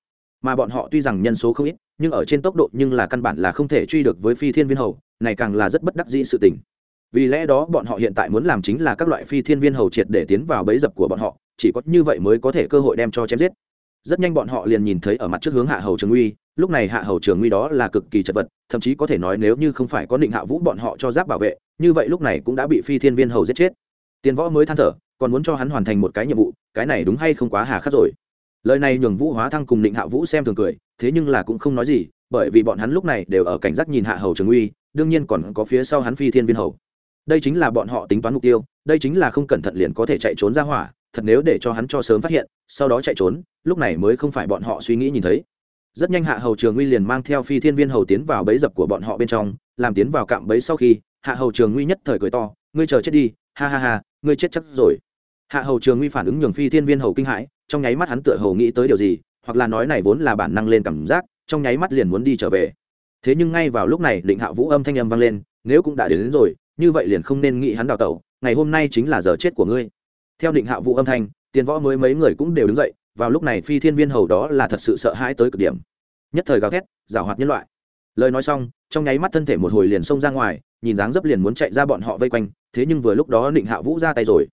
[SPEAKER 1] Mà bọn họ tuy rằng nhân số không ít, nhưng ở trên tốc độ nhưng là căn bản là không thể truy được với phi thiên viên hầu, này càng là rất bất đắc dĩ sự tình. Vì lẽ đó bọn họ hiện tại muốn làm chính là các loại phi thiên viên hầu triệt để tiến vào bẫy dập của bọn họ, chỉ có như vậy mới có thể cơ hội đem cho chém giết. Rất nhanh bọn họ liền nhìn thấy ở mặt trước hướng hạ hầu trường uy, lúc này hạ hầu trường uy đó là cực kỳ chật vật, thậm chí có thể nói nếu như không phải có định hạ vũ bọn họ cho giáp bảo vệ, như vậy lúc này cũng đã bị phi thiên viên hầu giết chết tiền võ mới than thở, còn muốn cho hắn hoàn thành một cái nhiệm vụ, cái này đúng hay không quá hà khắc rồi. Lời này nhường vũ hóa thăng cùng định hạ vũ xem thường cười, thế nhưng là cũng không nói gì, bởi vì bọn hắn lúc này đều ở cảnh giác nhìn hạ hầu trường uy, đương nhiên còn có phía sau hắn phi thiên viên hầu. Đây chính là bọn họ tính toán mục tiêu, đây chính là không cẩn thận liền có thể chạy trốn ra hỏa, thật nếu để cho hắn cho sớm phát hiện, sau đó chạy trốn, lúc này mới không phải bọn họ suy nghĩ nhìn thấy. Rất nhanh hạ hầu trường nguy liền mang theo phi thiên viên hầu tiến vào bẫy dập của bọn họ bên trong, làm tiến vào cạm bẫy sau khi, hạ hầu trường nguy nhất thời cười to, ngươi chờ chết đi ha ha ha ngươi chết chắc rồi. Hạ hầu trường nguy phản ứng nhường phi thiên viên hầu kinh hãi trong nháy mắt hắn tựa hầu nghĩ tới điều gì hoặc là nói này vốn là bản năng lên cảm giác trong nháy mắt liền muốn đi trở về. Thế nhưng ngay vào lúc này định hạ vũ âm thanh âm vang lên nếu cũng đã đến, đến rồi như vậy liền không nên nghĩ hắn đào tẩu ngày hôm nay chính là giờ chết của ngươi. Theo định hạ vũ âm thanh tiền võ mới mấy người cũng đều đứng dậy vào lúc này phi thiên viên hầu đó là thật sự sợ hãi tới cực điểm. Nhất thời gào thét giảo hoạt nhân loại lời nói xong, trong nháy mắt thân thể một hồi liền xông ra ngoài, nhìn dáng dấp liền muốn chạy ra bọn họ vây quanh, thế nhưng vừa lúc đó định hạ vũ ra tay rồi.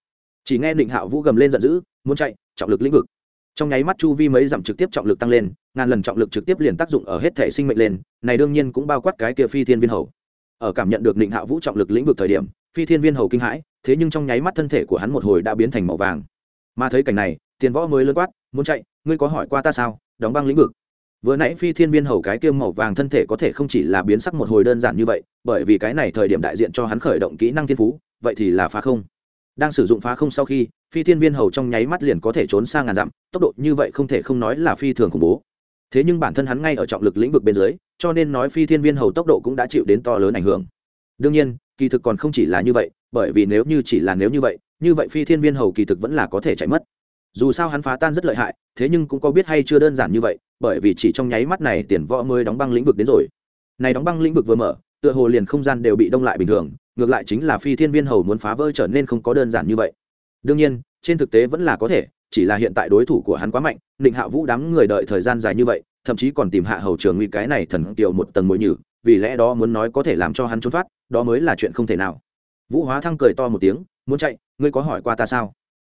[SPEAKER 1] Chỉ nghe định hạ vũ gầm lên giận dữ, muốn chạy, trọng lực lĩnh vực. Trong nháy mắt chu vi mấy dặm trực tiếp trọng lực tăng lên, ngàn lần trọng lực trực tiếp liền tác dụng ở hết thể sinh mệnh lên, này đương nhiên cũng bao quát cái kia phi thiên viên hầu. Ở cảm nhận được định hạ vũ trọng lực lĩnh vực thời điểm, phi thiên viên hầu kinh hãi, thế nhưng trong nháy mắt thân thể của hắn một hồi đã biến thành màu vàng. Mà thấy cảnh này, tiền võ mới lớn quát, muốn chạy, ngươi có hỏi qua ta sao? Đóng băng lĩnh vực vừa nãy phi thiên viên hầu cái kia màu vàng thân thể có thể không chỉ là biến sắc một hồi đơn giản như vậy, bởi vì cái này thời điểm đại diện cho hắn khởi động kỹ năng thiên phú, vậy thì là phá không. Đang sử dụng phá không sau khi, phi thiên viên hầu trong nháy mắt liền có thể trốn sang ngàn dặm, tốc độ như vậy không thể không nói là phi thường khủng bố. Thế nhưng bản thân hắn ngay ở trọng lực lĩnh vực bên dưới, cho nên nói phi thiên viên hầu tốc độ cũng đã chịu đến to lớn ảnh hưởng. Đương nhiên, kỳ thực còn không chỉ là như vậy, bởi vì nếu như chỉ là nếu như vậy như vậy phi thiên viên hầu kỳ thực vẫn là có thể chạy mất dù sao hắn phá tan rất lợi hại, thế nhưng cũng có biết hay chưa đơn giản như vậy, bởi vì chỉ trong nháy mắt này tiền võ mới đóng băng lĩnh vực đến rồi. Này đóng băng lĩnh vực vừa mở, tựa hồ liền không gian đều bị đông lại bình thường, ngược lại chính là phi thiên viên hầu muốn phá vỡ trở nên không có đơn giản như vậy. Đương nhiên, trên thực tế vẫn là có thể, chỉ là hiện tại đối thủ của hắn quá mạnh định hạ vũ đám người đợi thời gian dài như vậy, thậm chí còn tìm hạ hầu trường nguy cái này thần kiều một tầng mồi nhử, vì lẽ đó muốn nói có thể làm cho hắn trốn thoát, đó mới là chuyện không thể nào. Vũ hóa thăng cười to một tiếng, muốn chạy, ngươi có hỏi qua ta sao?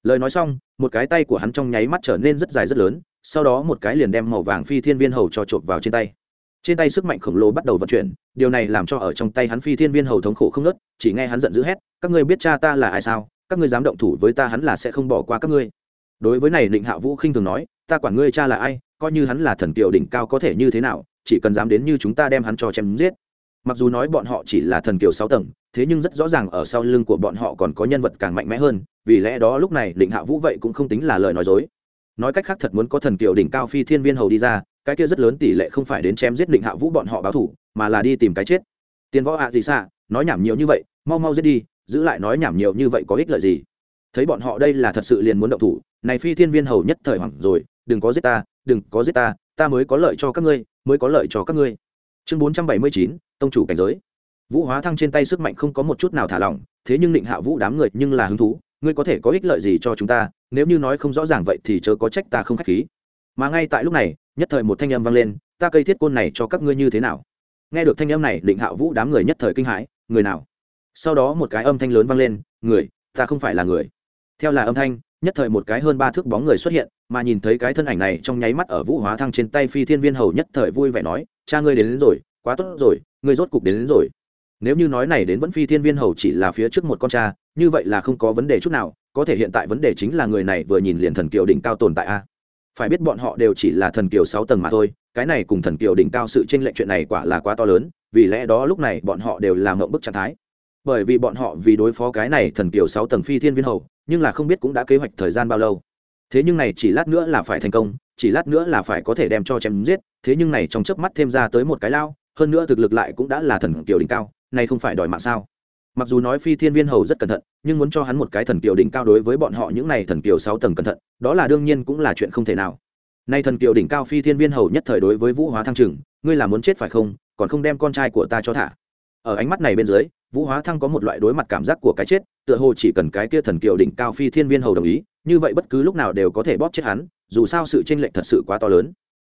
[SPEAKER 1] Lời nói xong, một cái tay của hắn trong nháy mắt trở nên rất dài rất lớn, sau đó một cái liền đem màu vàng phi thiên viên hầu cho trộm vào trên tay. Trên tay sức mạnh khổng lồ bắt đầu vận chuyển, điều này làm cho ở trong tay hắn phi thiên viên hầu thống khổ không nớt, chỉ nghe hắn giận dữ hét, các ngươi biết cha ta là ai sao? Các ngươi dám động thủ với ta hắn là sẽ không bỏ qua các ngươi. Đối với này định hạ vũ khinh thường nói, ta quản ngươi cha là ai, coi như hắn là thần kiều đỉnh cao có thể như thế nào, chỉ cần dám đến như chúng ta đem hắn cho chém giết mặc dù nói bọn họ chỉ là thần kiều sáu tầng, thế nhưng rất rõ ràng ở sau lưng của bọn họ còn có nhân vật càng mạnh mẽ hơn, vì lẽ đó lúc này định hạ vũ vậy cũng không tính là lời nói dối. Nói cách khác thật muốn có thần kiều đỉnh cao phi thiên viên hầu đi ra, cái kia rất lớn tỷ lệ không phải đến chém giết định hạ vũ bọn họ báo thủ, mà là đi tìm cái chết. Tiền võ ạ gì xa nói nhảm nhiều như vậy, mau mau giết đi, giữ lại nói nhảm nhiều như vậy có ích lợi gì? Thấy bọn họ đây là thật sự liền muốn động thủ, này phi thiên viên hầu nhất thời hoảng rồi, đừng có giết ta, đừng có giết ta ta mới có lợi cho các ngươi, mới có lợi cho các ngươi chương bốn trăm bảy mươi chín, tông chủ cảnh giới. Vũ hóa thăng trên tay sức mạnh không có một chút nào thả lỏng, thế nhưng định hạ vũ đám người nhưng là hứng thú, ngươi có thể có ích lợi gì cho chúng ta, nếu như nói không rõ ràng vậy thì chớ có trách ta không k h á c h khí. Mà ngay tại lúc này, nhất thời một thanh âm vang lên, ta cây thiết côn này cho các ngươi như thế nào? Nghe được thanh âm này định hạ vũ đám người nhất thời kinh hãi, người nào? Sau đó một cái âm thanh lớn vang lên, người, ta không phải là người. Theo là âm thanh, nhất thời một cái hơn ba thước bóng người xuất hiện, mà nhìn thấy cái thân ảnh này trong nháy mắt ở vũ hóa thăng trên tay phi thiên viên hầu nhất thời vui vẻ nói cha ngươi đến, đến rồi quá tốt rồi ngươi rốt cục đến, đến rồi. Nếu như nói này đến vẫn phi thiên viên hầu chỉ là phía trước một con cha như vậy là không có vấn đề chút nào có thể hiện tại vấn đề chính là người này vừa nhìn liền thần kiều đỉnh cao tồn tại a. Phải biết bọn họ đều chỉ là thần kiều sáu tầng mà thôi cái này cùng thần kiều đỉnh cao sự tranh lệch chuyện này quả là quá to lớn vì lẽ đó lúc này bọn họ đều làm mộng bức trạng thái. Bởi vì bọn họ vì đối phó cái này thần kiều sáu tầng phi thiên viên hầu nhưng là không biết cũng đã kế hoạch thời gian bao lâu. Thế nhưng này chỉ lát nữa là phải thành công chỉ lát nữa là phải có thể đem cho chém giết, thế nhưng này trong chớp mắt thêm ra tới một cái lao, hơn nữa thực lực lại cũng đã là thần kiều đỉnh cao, này không phải đòi mạng sao? Mặc dù nói phi thiên viên hầu rất cẩn thận, nhưng muốn cho hắn một cái thần kiều đỉnh cao đối với bọn họ những này thần kiều sáu tầng cẩn thận, đó là đương nhiên cũng là chuyện không thể nào. Nay thần kiều đỉnh cao phi thiên viên hầu nhất thời đối với vũ hóa thăng trừng, ngươi là muốn chết phải không? Còn không đem con trai của ta cho thả. Ở ánh mắt này bên dưới, vũ hóa thăng có một loại đối mặt cảm giác của cái chết, tựa hồ chỉ cần cái kia thần kiều đỉnh cao phi thiên viên hầu đồng ý, như vậy bất cứ lúc nào đều có thể bóp chết hắn dù sao sự tranh lệch thật sự quá to lớn.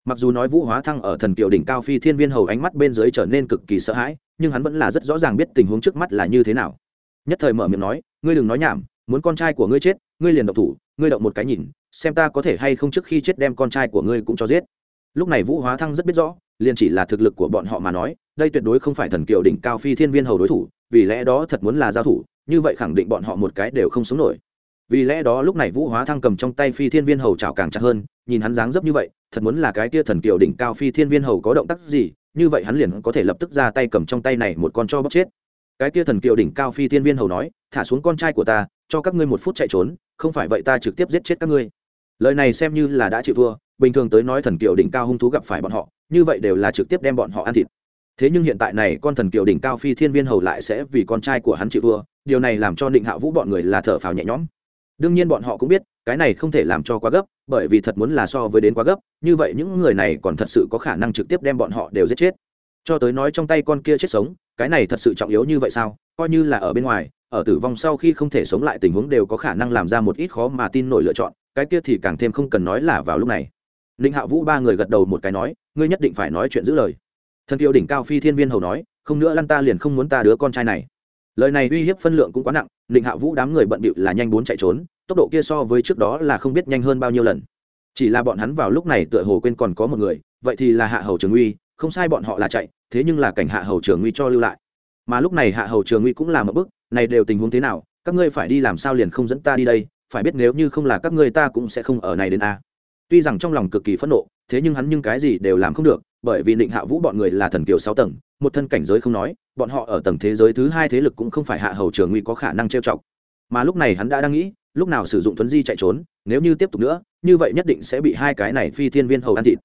[SPEAKER 1] Mặc dù nói vũ hóa thăng ở thần kiều đỉnh cao phi thiên viên hầu ánh mắt bên dưới trở nên cực kỳ sợ hãi, nhưng hắn vẫn là rất rõ ràng biết tình huống trước mắt là như thế nào. Nhất thời mở miệng nói, ngươi đừng nói nhảm, muốn con trai của ngươi chết, ngươi liền động thủ, ngươi động một cái nhìn, xem ta có thể hay không trước khi chết đem con trai của ngươi cũng cho giết. Lúc này vũ hóa thăng rất biết rõ, liền chỉ là thực lực của bọn họ mà nói, đây tuyệt đối không phải thần kiều đỉnh cao phi thiên viên hầu đối thủ, vì lẽ đó thật muốn là giao thủ, như vậy khẳng định bọn họ một cái đều không sống nổi vì lẽ đó lúc này vũ hóa thăng cầm trong tay phi thiên viên hầu chảo càng chặt hơn, nhìn hắn dáng dấp như vậy, thật muốn là cái kia thần kiều đỉnh cao phi thiên viên hầu có động tác gì, như vậy hắn liền có thể lập tức ra tay cầm trong tay này một con cho bóc chết. Cái kia thần kiều đỉnh cao phi thiên viên hầu nói, thả xuống con trai của ta, cho các ngươi một phút chạy trốn, không phải vậy ta trực tiếp giết chết các ngươi. Lời này xem như là đã chịu thua, bình thường tới nói thần kiều đỉnh cao hung thú gặp phải bọn họ, như vậy đều là trực tiếp đem bọn họ ăn thịt. Thế nhưng hiện tại này con thần kiều đỉnh cao phi thiên viên hầu lại sẽ vì con trai của hắn chịu thua, điều này làm cho định hạ vũ bọn người là thở phào nhẹ nhõm đương nhiên bọn họ cũng biết, cái này không thể làm cho quá gấp, bởi vì thật muốn là so với đến quá gấp, như vậy những người này còn thật sự có khả năng trực tiếp đem bọn họ đều giết chết. Cho tới nói trong tay con kia chết sống, cái này thật sự trọng yếu như vậy sao? Coi như là ở bên ngoài, ở tử vong sau khi không thể sống lại tình huống đều có khả năng làm ra một ít khó mà tin nổi lựa chọn, cái kia thì càng thêm không cần nói là vào lúc này. Ninh hạ vũ ba người gật đầu một cái nói, ngươi nhất định phải nói chuyện giữ lời. Thần kiều đỉnh cao phi thiên viên hầu nói, không nữa lăn ta liền không muốn ta đứa con trai này lời này uy hiếp phân lượng cũng quá nặng định hạ vũ đám người bận bịu là nhanh bốn chạy trốn, tốc độ kia so với trước đó là không biết nhanh hơn bao nhiêu lần. Chỉ là bọn hắn vào lúc này tựa hồ quên còn có một người, vậy thì là hạ hầu trường uy, không sai bọn họ là chạy, thế nhưng là cảnh hạ hầu trường uy cho lưu lại. Mà lúc này hạ hầu trường uy cũng làm một bước, này đều tình huống thế nào, các ngươi phải đi làm sao liền không dẫn ta đi đây, phải biết nếu như không là các ngươi ta cũng sẽ không ở này đến a. Tuy rằng trong lòng cực kỳ phẫn nộ, thế nhưng hắn nhưng cái gì đều làm không được, bởi vì định hạ vũ bọn người là thần kiều sáu tầng một thân cảnh giới không nói, bọn họ ở tầng thế giới thứ hai thế lực cũng không phải hạ hầu trường nguy có khả năng trêu chọc. Mà lúc này hắn đã đang nghĩ, lúc nào sử dụng thuấn di chạy trốn, nếu như tiếp tục nữa, như vậy nhất định sẽ bị hai cái này phi thiên viên hầu ăn thịt.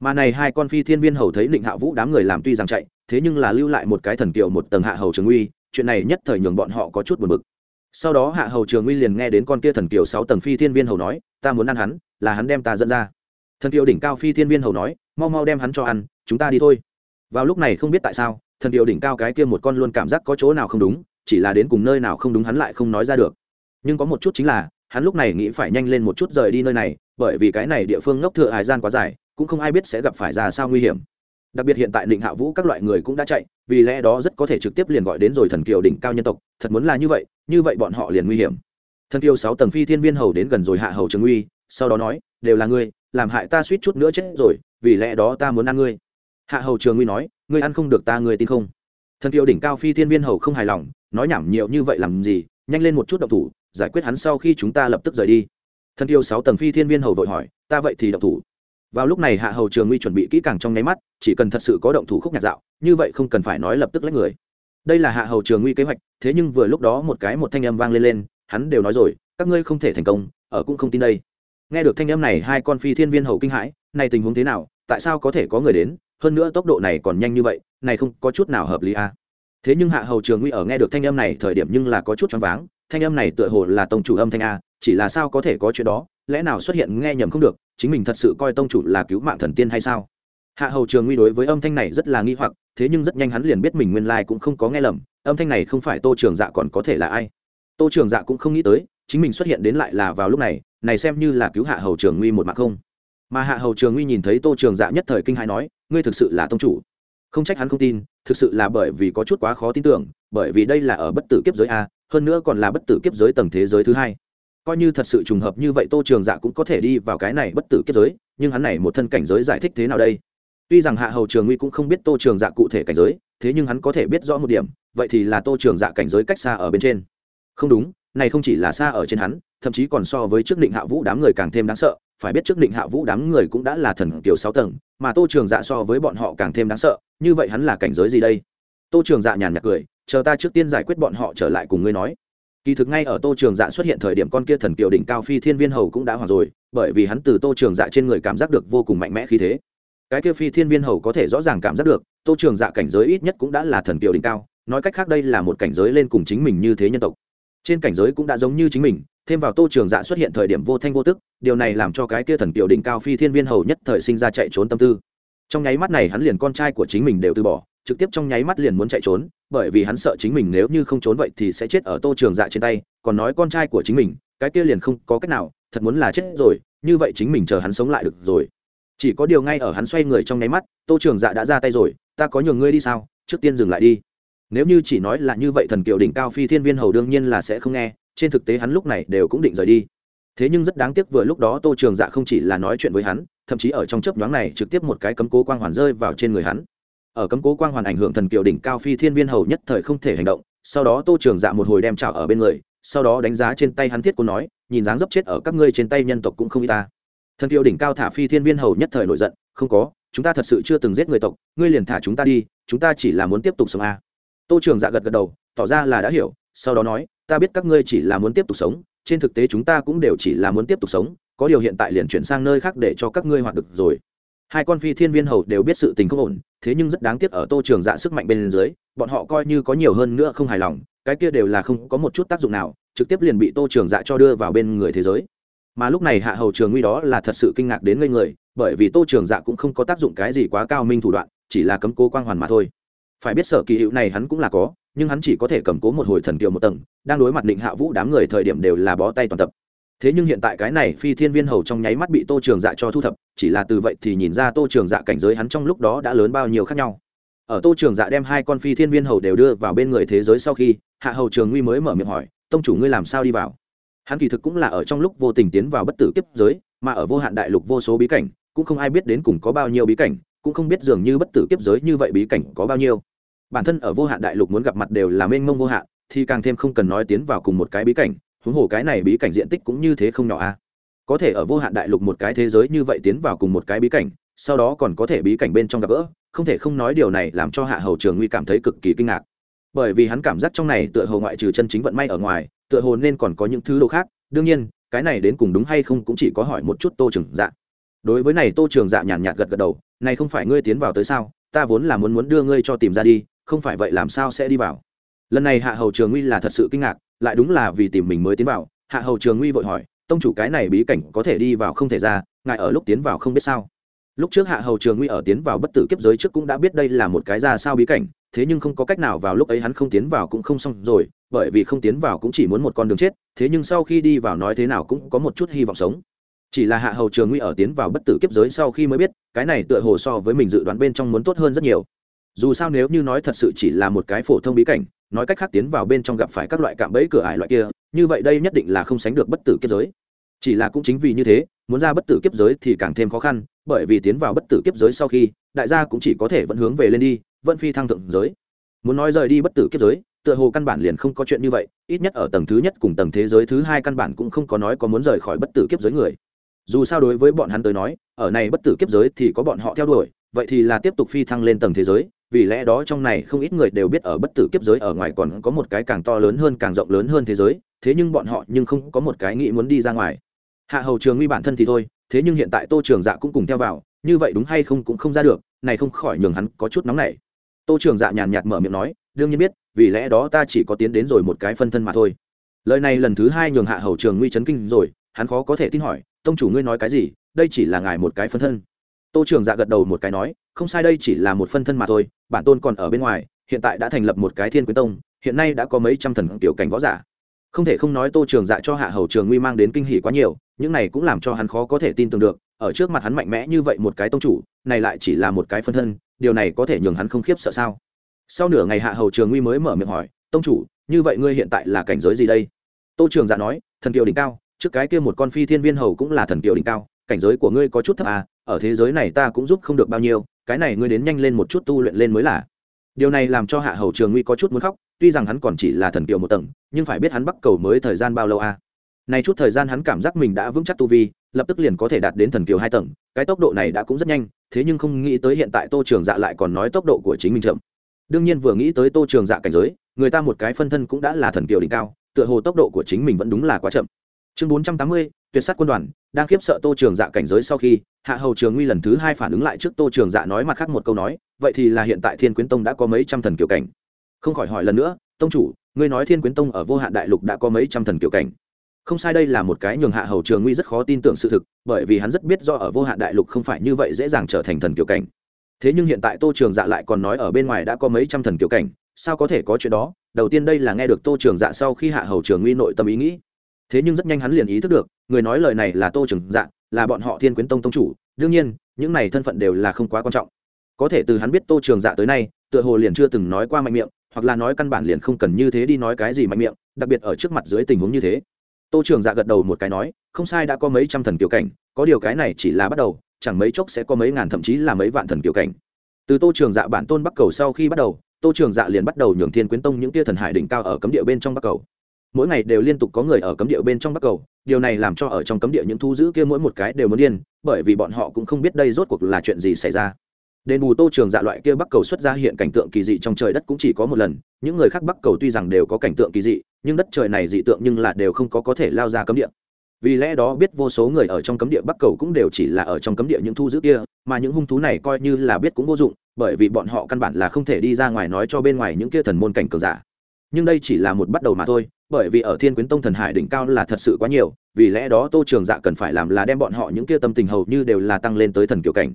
[SPEAKER 1] Mà này hai con phi thiên viên hầu thấy định hạ vũ đám người làm tuy rằng chạy, thế nhưng là lưu lại một cái thần kiều một tầng hạ hầu trường uy chuyện này nhất thời nhường bọn họ có chút buồn bực. Sau đó hạ hầu trường uy liền nghe đến con kia thần kiều sáu tầng phi thiên viên hầu nói, ta muốn ăn hắn, là hắn đem ta dẫn ra. Thần kiều đỉnh cao phi thiên viên hầu nói, mau mau đem hắn cho ăn, chúng ta đi thôi vào lúc này không biết tại sao, thần điệu đỉnh cao cái kia một con luôn cảm giác có chỗ nào không đúng, chỉ là đến cùng nơi nào không đúng hắn lại không nói ra được. Nhưng có một chút chính là, hắn lúc này nghĩ phải nhanh lên một chút rời đi nơi này, bởi vì cái này địa phương ngốc thừa hải gian quá dài, cũng không ai biết sẽ gặp phải ra sao nguy hiểm. Đặc biệt hiện tại định hạ vũ các loại người cũng đã chạy, vì lẽ đó rất có thể trực tiếp liền gọi đến rồi thần kiều đỉnh cao nhân tộc, thật muốn là như vậy như vậy bọn họ liền nguy hiểm. Thần kiều sáu tầng phi thiên viên hầu đến gần rồi hạ hầu trường uy, sau đó nói, đều là ngươi, làm hại ta suýt chút nữa chết rồi, vì lẽ đó ta muốn ăn ngươi hạ hầu trường uy nói, ngươi ăn không được ta ngươi tin không? Thần kiều đỉnh cao phi thiên viên hầu không hài lòng, nói nhảm nhiều như vậy làm gì, nhanh lên một chút động thủ, giải quyết hắn sau khi chúng ta lập tức rời đi. Thần kiều sáu tầng phi thiên viên hầu vội hỏi, ta vậy thì động thủ? Vào lúc này hạ hầu trường uy chuẩn bị kỹ càng trong nháy mắt, chỉ cần thật sự có động thủ khúc nhạc dạo, như vậy không cần phải nói lập tức lấy người. Đây là hạ hầu trường uy kế hoạch, thế nhưng vừa lúc đó một cái một thanh âm vang lên lên, hắn đều nói rồi, các ngươi không thể thành công, ở cũng không tin đây. Nghe được thanh âm này, hai con phi thiên viên hầu kinh hãi, này tình huống thế nào, tại sao có thể có người đến hơn nữa tốc độ này còn nhanh như vậy, này không có chút nào hợp lý à. thế nhưng hạ hầu trường uy ở nghe được thanh âm này thời điểm nhưng là có chút choáng váng, thanh âm này tựa hồ là tông chủ âm thanh a, chỉ là sao có thể có chuyện đó, lẽ nào xuất hiện nghe nhầm không được, chính mình thật sự coi tông chủ là cứu mạng thần tiên hay sao? Hạ hầu trường nguy đối với âm thanh này rất là nghi hoặc, thế nhưng rất nhanh hắn liền biết mình nguyên lai、like、cũng không có nghe lầm, âm thanh này không phải tô trường dạ còn có thể là ai. Tô trường dạ cũng không nghĩ tới, chính mình xuất hiện đến lại là vào lúc này này xem như là cứu hạ hầu trường nguy một mạng không. Mà hạ hầu trường nguy nhìn thấy tô trường dạ nhất thời kinh hãi nói ngươi thực sự là tông chủ. Không trách hắn không tin, thực sự là bởi vì có chút quá khó tin tưởng, bởi vì đây là ở bất tử kiếp giới a, hơn nữa còn là bất tử kiếp giới tầng thế giới thứ hai. Coi như thật sự trùng hợp như vậy tô trường dạ cũng có thể đi vào cái này bất tử kiếp giới, nhưng hắn này một thân cảnh giới giải thích thế nào đây? Tuy rằng hạ hầu trường nguy cũng không biết tô trường dạ cụ thể cảnh giới, thế nhưng hắn có thể biết rõ một điểm, vậy thì là tô trường dạ cảnh giới cách xa ở bên trên. Không đúng, này không chỉ là xa ở trên hắn, thậm chí còn so với trước định hạ vũ đám người càng thêm đáng sợ, phải biết trước định hạ vũ đám người cũng đã là thần kiều sáu tầng mà tô trường dạ so với bọn họ càng thêm đáng sợ, như vậy hắn là cảnh giới gì đây? Tô trường dạ nhàn nhạt cười, chờ ta trước tiên giải quyết bọn họ trở lại cùng ngươi nói. Kỳ thực ngay ở tô trường dạ xuất hiện thời điểm con kia thần kiều đỉnh cao phi thiên viên hầu cũng đã hòa rồi, bởi vì hắn từ tô trường dạ trên người cảm giác được vô cùng mạnh mẽ khí thế. Cái kia phi thiên viên hầu có thể rõ ràng cảm giác được, tô trường dạ cảnh giới ít nhất cũng đã là thần kiều đỉnh cao, nói cách khác đây là một cảnh giới lên cùng chính mình như thế nhân tộc trên cảnh giới cũng đã giống như chính mình, thêm vào tô trường dạ xuất hiện thời điểm vô thanh vô tức, điều này làm cho cái kia thần kiều đỉnh cao phi thiên viên hầu nhất thời sinh ra chạy trốn tâm tư. Trong nháy mắt này hắn liền con trai của chính mình đều từ bỏ, trực tiếp trong nháy mắt liền muốn chạy trốn, bởi vì hắn sợ chính mình nếu như không trốn vậy thì sẽ chết ở tô trường dạ trên tay, còn nói con trai của chính mình, cái kia liền không có cách nào, thật muốn là chết rồi, như vậy chính mình chờ hắn sống lại được rồi. Chỉ có điều ngay ở hắn xoay người trong nháy mắt, tô trường dạ đã ra tay rồi, ta có nhường ngươi đi sao? Trước tiên dừng lại đi nếu như chỉ nói là như vậy thần kiều đỉnh cao phi thiên viên hầu đương nhiên là sẽ không nghe, trên thực tế hắn lúc này đều cũng định rời đi. Thế nhưng rất đáng tiếc vừa lúc đó tô trường dạ không chỉ là nói chuyện với hắn, thậm chí ở trong chớp nhoáng này trực tiếp một cái cấm cố quang hoàn rơi vào trên người hắn. Ở cấm cố quang hoàn ảnh hưởng thần kiều đỉnh cao phi thiên viên hầu nhất thời không thể hành động, sau đó tô trường dạ một hồi đem trào ở bên người, sau đó đánh giá trên tay hắn thiết cô nói, nhìn dáng dấp chết ở các ngươi trên tay nhân tộc cũng không y ta. Thần kiều đỉnh cao thả phi thiên viên hầu nhất thời nổi giận, không có, chúng ta thật sự chưa từng giết người tộc, ngươi liền thả chúng ta đi, chúng ta chỉ là muốn tiếp tục sống a. à tô trường dạ gật gật đầu, tỏ ra là đã hiểu, sau đó nói, ta biết các ngươi chỉ là muốn tiếp tục sống, trên thực tế chúng ta cũng đều chỉ là muốn tiếp tục sống, có điều hiện tại liền chuyển sang nơi khác để cho các ngươi hoạt được rồi. Hai con phi thiên viên hầu đều biết sự tình không ổn, thế nhưng rất đáng tiếc ở tô trường dạ sức mạnh bên dưới, bọn họ coi như có nhiều hơn nữa không hài lòng, cái kia đều là không có một chút tác dụng nào, trực tiếp liền bị tô trường dạ cho đưa vào bên người thế giới. Mà lúc này hạ hầu trường nguy đó là thật sự kinh ngạc đến ngây người, bởi vì tô trường dạ cũng không có tác dụng cái gì quá cao minh thủ đoạn, chỉ là cấm cố quang hoàn mà thôi phải biết sở kỳ hiệu này hắn cũng là có, nhưng hắn chỉ có thể cầm cố một hồi thần kiều một tầng, đang đối mặt định hạ vũ đám người thời điểm đều là bó tay toàn tập. Thế nhưng hiện tại cái này phi thiên viên hầu trong nháy mắt bị tô trường dạ cho thu thập, chỉ là từ vậy thì nhìn ra tô trường dạ cảnh giới hắn trong lúc đó đã lớn bao nhiêu khác nhau. Ở tô trường dạ đem hai con phi thiên viên hầu đều đưa vào bên người thế giới sau khi, hạ hầu trường nguy mới mở miệng hỏi, tông chủ ngươi làm sao đi vào? Hắn kỳ thực cũng là ở trong lúc vô tình tiến vào bất tử kiếp giới, mà ở vô hạn đại lục vô số bí cảnh, cũng không ai biết đến cùng có bao nhiêu bí cảnh cũng không biết dường như bất tử kiếp giới như vậy bí cảnh có bao nhiêu. Bản thân ở vô hạn đại lục muốn gặp mặt đều là mênh mông vô hạn, thì càng thêm không cần nói tiến vào cùng một cái bí cảnh, huống hồ cái này bí cảnh diện tích cũng như thế không nhỏ a có thể ở vô hạn đại lục một cái thế giới như vậy tiến vào cùng một cái bí cảnh, sau đó còn có thể bí cảnh bên trong gặp gỡ, không thể không nói điều này làm cho hạ hầu trường nguy cảm thấy cực kỳ kinh ngạc. Bởi vì hắn cảm giác trong này tựa hồ ngoại trừ chân chính vận may ở ngoài, tựa hồ nên còn có những thứ đồ khác, đương nhiên, cái này đến cùng đúng hay không cũng chỉ có hỏi một chút tô trường dạ đối với này tô trường dạ nhàn nhạt gật gật đầu, này không phải ngươi tiến vào tới sao? Ta vốn là muốn muốn đưa ngươi cho tìm ra đi, không phải vậy làm sao sẽ đi vào? Lần này hạ hầu trường nguy là thật sự kinh ngạc, lại đúng là vì tìm mình mới tiến vào. Hạ hầu trường nguy vội hỏi, tông chủ cái này bí cảnh có thể đi vào không thể ra, ngài ở lúc tiến vào không biết sao? Lúc trước hạ hầu trường nguy ở tiến vào bất tử kiếp giới trước cũng đã biết đây là một cái ra sao bí cảnh, thế nhưng không có cách nào vào lúc ấy hắn không tiến vào cũng không xong rồi, bởi vì không tiến vào cũng chỉ muốn một con đường chết, thế nhưng sau khi đi vào nói thế nào cũng có một chút hy vọng sống chỉ là hạ hầu trường nguy ở tiến vào bất tử kiếp giới sau khi mới biết, cái này tựa hồ so với mình dự đoán bên trong muốn tốt hơn rất nhiều. Dù sao nếu như nói thật sự chỉ là một cái phổ thông bí cảnh, nói cách khác tiến vào bên trong gặp phải các loại cạm bẫy cửa ải loại kia, như vậy đây nhất định là không sánh được bất tử kiếp giới. Chỉ là cũng chính vì như thế, muốn ra bất tử kiếp giới thì càng thêm khó khăn, bởi vì tiến vào bất tử kiếp giới sau khi, đại gia cũng chỉ có thể vẫn hướng về lên đi, vẫn phi thăng thượng giới. Muốn nói rời đi bất tử kiếp giới, tựa hồ căn bản liền không có chuyện như vậy, ít nhất ở tầng thứ nhất cùng tầng thế giới thứ hai căn bản cũng không có nói có muốn rời khỏi bất tử kiếp giới người dù sao đối với bọn hắn tới nói, ở này bất tử kiếp giới thì có bọn họ theo đuổi, vậy thì là tiếp tục phi thăng lên tầng thế giới, vì lẽ đó trong này không ít người đều biết ở bất tử kiếp giới ở ngoài còn có một cái càng to lớn hơn càng rộng lớn hơn thế giới, thế nhưng bọn họ nhưng không có một cái nghĩ muốn đi ra ngoài. Hạ hầu trường nguy bản thân thì thôi, thế nhưng hiện tại tô trường dạ cũng cùng theo vào, như vậy đúng hay không cũng không ra được, này không khỏi nhường hắn có chút nóng nảy. Tô trường dạ nhàn nhạt mở miệng nói, đương nhiên biết, vì lẽ đó ta chỉ có tiến đến rồi một cái phân thân mà thôi. Lời này lần thứ hai nhường hạ hầu trường nguy chấn kinh rồi, hắn khó có thể tin hỏi tông chủ ngươi nói cái gì, đây chỉ là ngài một cái phân thân. Tô trường dạ gật đầu một cái nói, không sai đây chỉ là một phân thân mà thôi, bản tôn còn ở bên ngoài, hiện tại đã thành lập một cái thiên quyến tông, hiện nay đã có mấy trăm thần tiểu cảnh võ giả. Không thể không nói tô trường dạ cho hạ hầu trường nguy mang đến kinh hỷ quá nhiều, những này cũng làm cho hắn khó có thể tin tưởng được, ở trước mặt hắn mạnh mẽ như vậy một cái tông chủ, này lại chỉ là một cái phân thân, điều này có thể nhường hắn không khiếp sợ sao? Sau nửa ngày hạ hầu trường nguy mới mở miệng hỏi, tông chủ, như vậy ngươi hiện tại là cảnh giới gì đây? Tô trường dạ nói, thần kiều đỉnh cao trước cái kia một con phi thiên viên hầu cũng là thần kiều đỉnh cao, cảnh giới của ngươi có chút thấp à ở thế giới này ta cũng giúp không được bao nhiêu, cái này ngươi đến nhanh lên một chút tu luyện lên mới là. Điều này làm cho hạ hầu trường nguy có chút muốn khóc, tuy rằng hắn còn chỉ là thần kiều một tầng, nhưng phải biết hắn bắt cầu mới thời gian bao lâu à. Này chút thời gian hắn cảm giác mình đã vững chắc tu vi, lập tức liền có thể đạt đến thần kiều hai tầng, cái tốc độ này đã cũng rất nhanh, thế nhưng không nghĩ tới hiện tại tô trường dạ lại còn nói tốc độ của chính mình chậm. Đương nhiên vừa nghĩ tới tô trường dạ cảnh giới, người ta một cái phân thân cũng đã là thần kiều đỉnh cao, tựa hồ tốc độ của chính mình vẫn đúng là quá chậm chương bốn trăm tám mươi, tuyệt sát quân đoàn, đang khiếp sợ tô trường dạ cảnh giới sau khi, hạ hầu trường nguy lần thứ hai phản ứng lại trước tô trường dạ nói mặt khác một câu nói, vậy thì là hiện tại thiên quyến tông đã có mấy trăm thần kiều cảnh. Không khỏi hỏi lần nữa, tông chủ, ngươi nói thiên quyến tông ở vô hạn đại lục đã có mấy trăm thần kiều cảnh? Không sai đây là một cái nhường hạ hầu trường nguy rất khó tin tưởng sự thực, bởi vì hắn rất biết do ở vô hạn đại lục không phải như vậy dễ dàng trở thành thần kiều cảnh. Thế nhưng hiện tại tô trường dạ lại còn nói ở bên ngoài đã có mấy trăm thần kiều cảnh, sao có thể có chuyện đó? Đầu tiên đây là nghe được tô trường dạ sau khi hạ hầu trường nguy nội tâm ý nghĩ thế nhưng rất nhanh hắn liền ý thức được, người nói lời này là tô trưởng dạ là bọn họ thiên quyến tông tông chủ. Đương nhiên, những này thân phận đều là không quá quan trọng. Có thể từ hắn biết tô trường dạ tới nay, tựa hồ liền chưa từng nói qua mạnh miệng, hoặc là nói căn bản liền không cần như thế đi nói cái gì mạnh miệng, đặc biệt ở trước mặt dưới tình huống như thế. Tô trường dạ gật đầu một cái nói, không sai đã có mấy trăm thần kiều cảnh, có điều cái này chỉ là bắt đầu, chẳng mấy chốc sẽ có mấy ngàn thậm chí là mấy vạn thần kiều cảnh. Từ tô trường dạ bản tôn bắc cầu sau khi bắt đầu, tô trường dạ liền bắt đầu nhường thiên quyến tông những tia thần hải đỉnh cao ở cấm địa bên trong bắc cầu mỗi ngày đều liên tục có người ở cấm địa bên trong bắc cầu, điều này làm cho ở trong cấm địa những thu giữ kia mỗi một cái đều muốn điên, bởi vì bọn họ cũng không biết đây rốt cuộc là chuyện gì xảy ra. Đền bù tô trường dạ loại kia bắc cầu xuất ra hiện cảnh tượng kỳ dị trong trời đất cũng chỉ có một lần, những người khác bắc cầu tuy rằng đều có cảnh tượng kỳ dị, nhưng đất trời này dị tượng nhưng là đều không có có thể lao ra cấm địa. Vì lẽ đó biết vô số người ở trong cấm địa bắc cầu cũng đều chỉ là ở trong cấm địa những thu giữ kia, mà những hung thú này coi như là biết cũng vô dụng, bởi vì bọn họ căn bản là không thể đi ra ngoài nói cho bên ngoài những kia thần môn cảnh cường giả. Nhưng đây chỉ là một bắt đầu mà thôi bởi vì ở thiên quyến tông thần hải đỉnh cao là thật sự quá nhiều, vì lẽ đó tô trường dạ cần phải làm là đem bọn họ những kia tâm tình hầu như đều là tăng lên tới thần kiểu cảnh.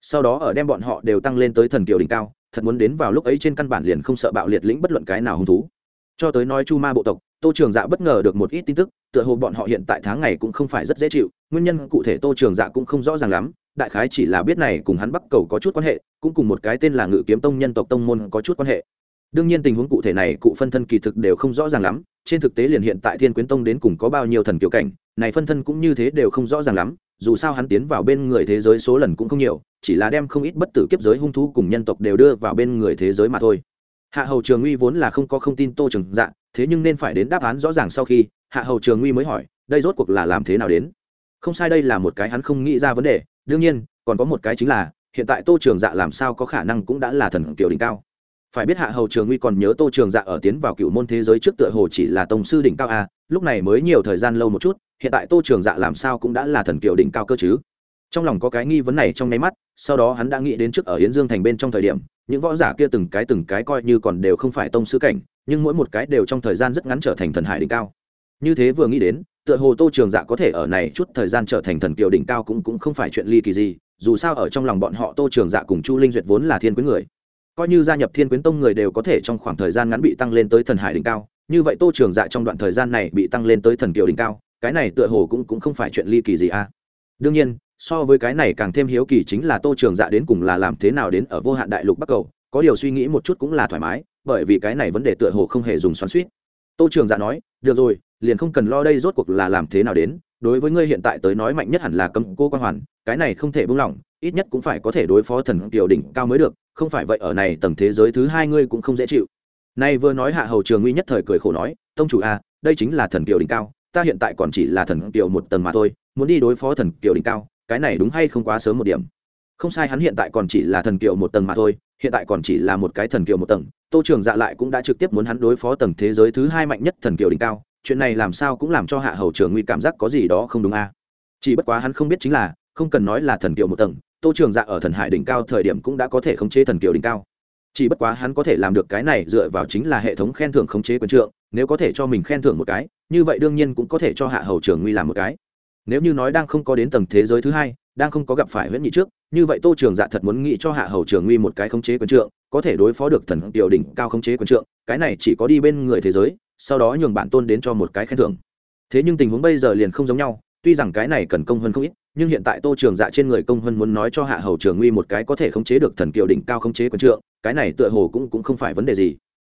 [SPEAKER 1] Sau đó ở đem bọn họ đều tăng lên tới thần kiểu đỉnh cao, thật muốn đến vào lúc ấy trên căn bản liền không sợ bạo liệt lĩnh bất luận cái nào hung thú. Cho tới nói chu ma bộ tộc, tô trường dạ bất ngờ được một ít tin tức, tựa hồ bọn họ hiện tại tháng ngày cũng không phải rất dễ chịu, nguyên nhân cụ thể tô trường dạ cũng không rõ ràng lắm, đại khái chỉ là biết này cùng hắn bắc cầu có chút quan hệ, cũng cùng một cái tên là ngự kiếm tông nhân tộc tông môn có chút quan hệ. Đương nhiên tình huống cụ thể này cụ phân thân kỳ thực đều không rõ ràng lắm trên thực tế liền hiện tại thiên quyến tông đến cùng có bao nhiêu thần kiểu cảnh, này phân thân cũng như thế đều không rõ ràng lắm, dù sao hắn tiến vào bên người thế giới số lần cũng không nhiều, chỉ là đem không ít bất tử kiếp giới hung thú cùng nhân tộc đều đưa vào bên người thế giới mà thôi. Hạ hầu trường uy vốn là không có không tin tô trường dạ thế nhưng nên phải đến đáp án rõ ràng sau khi, hạ hầu trường uy mới hỏi, đây rốt cuộc là làm thế nào đến? Không sai đây là một cái hắn không nghĩ ra vấn đề, đương nhiên, còn có một cái chính là, hiện tại tô trường dạ làm sao có khả năng cũng đã là thần kiểu đỉnh cao phải biết hạ hầu trường uy còn nhớ tô trường dạ ở tiến vào cựu môn thế giới trước tựa hồ chỉ là tông sư đỉnh cao a, lúc này mới nhiều thời gian lâu một chút, hiện tại tô trường dạ làm sao cũng đã là thần kiểu đỉnh cao cơ chứ. Trong lòng có cái nghi vấn này trong nháy mắt, sau đó hắn đã nghĩ đến trước ở yến dương thành bên trong thời điểm, những võ giả kia từng cái từng cái coi như còn đều không phải tông sư cảnh, nhưng mỗi một cái đều trong thời gian rất ngắn trở thành thần hải đỉnh cao. Như thế vừa nghĩ đến, tựa hồ tô trường dạ có thể ở này chút thời gian trở thành thần kiều đỉnh cao cũng cũng không phải chuyện ly kỳ gì, dù sao ở trong lòng bọn họ tô trường dạ cùng chu linh duyệt vốn là thiên quý người coi như gia nhập thiên quyến tông người đều có thể trong khoảng thời gian ngắn bị tăng lên tới thần hải đỉnh cao, như vậy tô trường dạ trong đoạn thời gian này bị tăng lên tới thần kiều đỉnh cao, cái này tựa hồ cũng cũng không phải chuyện ly kỳ gì à. Đương nhiên, so với cái này càng thêm hiếu kỳ chính là tô trường dạ đến cùng là làm thế nào đến ở vô hạn đại lục bắc cầu, có điều suy nghĩ một chút cũng là thoải mái, bởi vì cái này vấn đề tựa hồ không hề dùng xoắn suýt tô trường dạ nói, được rồi, liền không cần lo đây rốt cuộc là làm thế nào đến, đối với ngươi hiện tại tới nói mạnh nhất hẳn là cấm cô quan hoàn, cái này không thể buông lỏng ít nhất cũng phải có thể đối phó thần tiểu đỉnh cao mới được không phải vậy ở này tầng thế giới thứ hai ngươi cũng không dễ chịu. Nay vừa nói hạ hầu trường nguy nhất thời cười khổ nói tông chủ a à, đây chính là thần kiều đỉnh cao ta hiện tại còn chỉ là thần kiều một tầng mà thôi muốn đi đối phó thần kiều đỉnh cao cái này đúng hay không quá sớm một điểm? Không sai hắn hiện tại còn chỉ là thần kiều một tầng mà thôi hiện tại còn chỉ là một cái thần kiều một tầng. Tô trường dạ lại cũng đã trực tiếp muốn hắn đối phó tầng thế giới thứ hai mạnh nhất thần kiều đỉnh cao chuyện này làm sao cũng làm cho hạ hầu trường nguy cảm giác có gì đó không đúng a chỉ bất quá hắn không biết chính là không cần nói là thần kiều một tầng tô trường dạ ở thần hải đỉnh cao thời điểm cũng đã có thể khống chế thần kiều đỉnh cao. Chỉ bất quá hắn có thể làm được cái này dựa vào chính là hệ thống khen thưởng khống chế quyền trượng, nếu có thể cho mình khen thưởng một cái, như vậy đương nhiên cũng có thể cho hạ hầu trường nguy làm một cái. Nếu như nói đang không có đến tầng thế giới thứ hai, đang không có gặp phải huyễn nhị trước, như vậy tô trường dạ thật muốn nghĩ cho hạ hầu trường nguy một cái khống chế quyền trượng, có thể đối phó được thần tiểu đỉnh cao khống chế quyền trượng, cái này chỉ có đi bên người thế giới, sau đó nhường bản tôn đến cho một cái khen thưởng. Thế nhưng tình huống bây giờ liền không giống nhau tuy rằng cái này cần công hơn không ít, nhưng hiện tại tô trường dạ trên người công hơn muốn nói cho hạ hầu trường nguy một cái có thể khống chế được thần kiều đỉnh cao khống chế quân trượng, cái này tựa hồ cũng cũng không phải vấn đề gì.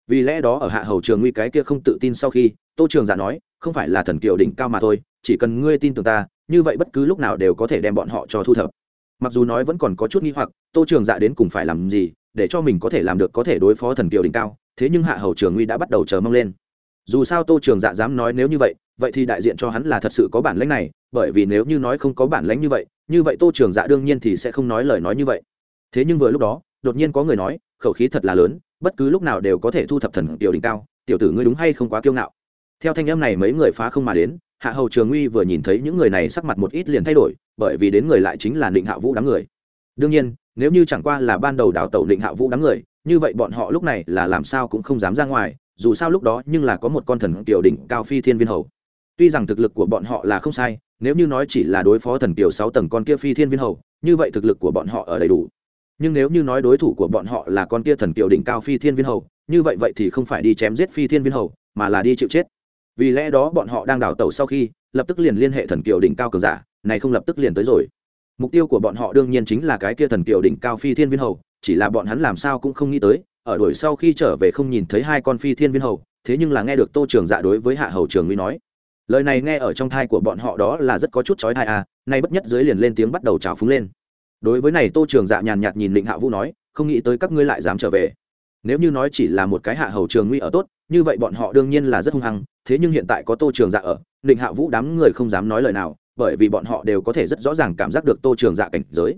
[SPEAKER 1] Vì lẽ đó ở hạ hầu trường nguy cái kia không tự tin sau khi, tô trường dạ nói, không phải là thần kiều đỉnh cao mà thôi, chỉ cần ngươi tin tưởng ta, như vậy bất cứ lúc nào đều có thể đem bọn họ cho thu thập. Mặc dù nói vẫn còn có chút nghi hoặc, tô trường dạ đến cùng phải làm gì, để cho mình có thể làm được có thể đối phó thần kiều đỉnh cao, thế nhưng hạ hầu trường nguy đã bắt đầu chờ mong lên dù sao tô trường dạ dám nói nếu như vậy vậy thì đại diện cho hắn là thật sự có bản lãnh này, bởi vì nếu như nói không có bản lãnh như vậy như vậy tô trường dạ đương nhiên thì sẽ không nói lời nói như vậy. Thế nhưng vừa lúc đó, đột nhiên có người nói, khẩu khí thật là lớn, bất cứ lúc nào đều có thể thu thập thần tiểu đỉnh cao, tiểu tử ngươi đúng hay không quá kiêu ngạo. Theo thanh âm này mấy người phá không mà đến, hạ hầu trường uy vừa nhìn thấy những người này sắc mặt một ít liền thay đổi, bởi vì đến người lại chính là định hạ vũ đám người. Đương nhiên, nếu như chẳng qua là ban đầu đào tẩu định hạ vũ đám người, như vậy bọn họ lúc này là làm sao cũng không dám ra ngoài dù sao lúc đó nhưng là có một con thần kiều đỉnh cao phi thiên viên hầu. Tuy rằng thực lực của bọn họ là không sai, nếu như nói chỉ là đối phó thần kiều sáu tầng con kia phi thiên viên hầu, như vậy thực lực của bọn họ ở đầy đủ. Nhưng nếu như nói đối thủ của bọn họ là con kia thần kiều đỉnh cao phi thiên viên hầu, như vậy vậy thì không phải đi chém giết phi thiên viên hầu, mà là đi chịu chết. Vì lẽ đó bọn họ đang đào tẩu sau khi, lập tức liền liên hệ thần kiều đỉnh cao cường giả, này không lập tức liền tới rồi. Mục tiêu của bọn họ đương nhiên chính là cái kia thần kiều đỉnh cao phi thiên viên hầu, chỉ là bọn hắn làm sao cũng không nghĩ tới ở đuổi sau khi trở về không nhìn thấy hai con phi thiên viên hầu, thế nhưng là nghe được tô trường dạ đối với hạ hầu trường nguy nói. Lời này nghe ở trong thai của bọn họ đó là rất có chút chói thai à nay bất nhất dưới liền lên tiếng bắt đầu trào phúng lên. Đối với này tô trường dạ nhàn nhạt nhìn định hạ vũ nói, không nghĩ tới các ngươi lại dám trở về. Nếu như nói chỉ là một cái hạ hầu trường nguy ở tốt, như vậy bọn họ đương nhiên là rất hung hăng, thế nhưng hiện tại có tô trường dạ ở định hạ vũ đám người không dám nói lời nào, bởi vì bọn họ đều có thể rất rõ ràng cảm giác được tô trường dạ cảnh giới.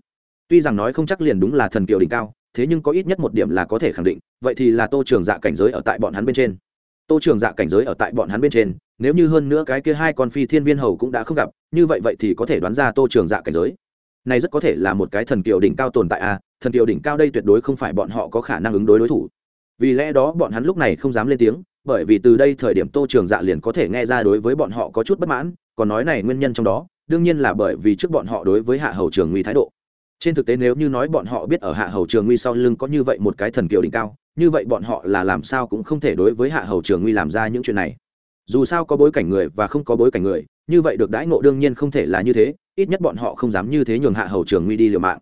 [SPEAKER 1] Tuy rằng nói không chắc liền đúng là thần kiều đỉnh cao thế nhưng có ít nhất một điểm là có thể khẳng định vậy thì là tô trường dạ cảnh giới ở tại bọn hắn bên trên. Tô trường dạ cảnh giới ở tại bọn hắn bên trên nếu như hơn nữa cái kia hai con phi thiên viên hầu cũng đã không gặp như vậy vậy thì có thể đoán ra tô trường dạ cảnh giới. Này rất có thể là một cái thần kiều đỉnh cao tồn tại a à, thần kiều đỉnh cao đây tuyệt đối không phải bọn họ có khả năng ứng đối đối thủ. Vì lẽ đó bọn hắn lúc này không dám lên tiếng bởi vì từ đây thời điểm tô trường dạ liền có thể nghe ra đối với bọn họ có chút bất mãn còn nói này nguyên nhân trong đó đương nhiên là bởi vì trước bọn họ đối với hạ hầu trường nguy thái độ trên thực tế nếu như nói bọn họ biết ở hạ hầu trường nguy sau lưng có như vậy một cái thần kiều đỉnh cao, như vậy bọn họ là làm sao cũng không thể đối với hạ hầu trường nguy làm ra những chuyện này. Dù sao có bối cảnh người và không có bối cảnh người, như vậy được đãi ngộ đương nhiên không thể là như thế, ít nhất bọn họ không dám như thế nhường hạ hầu trường nguy đi liều mạng.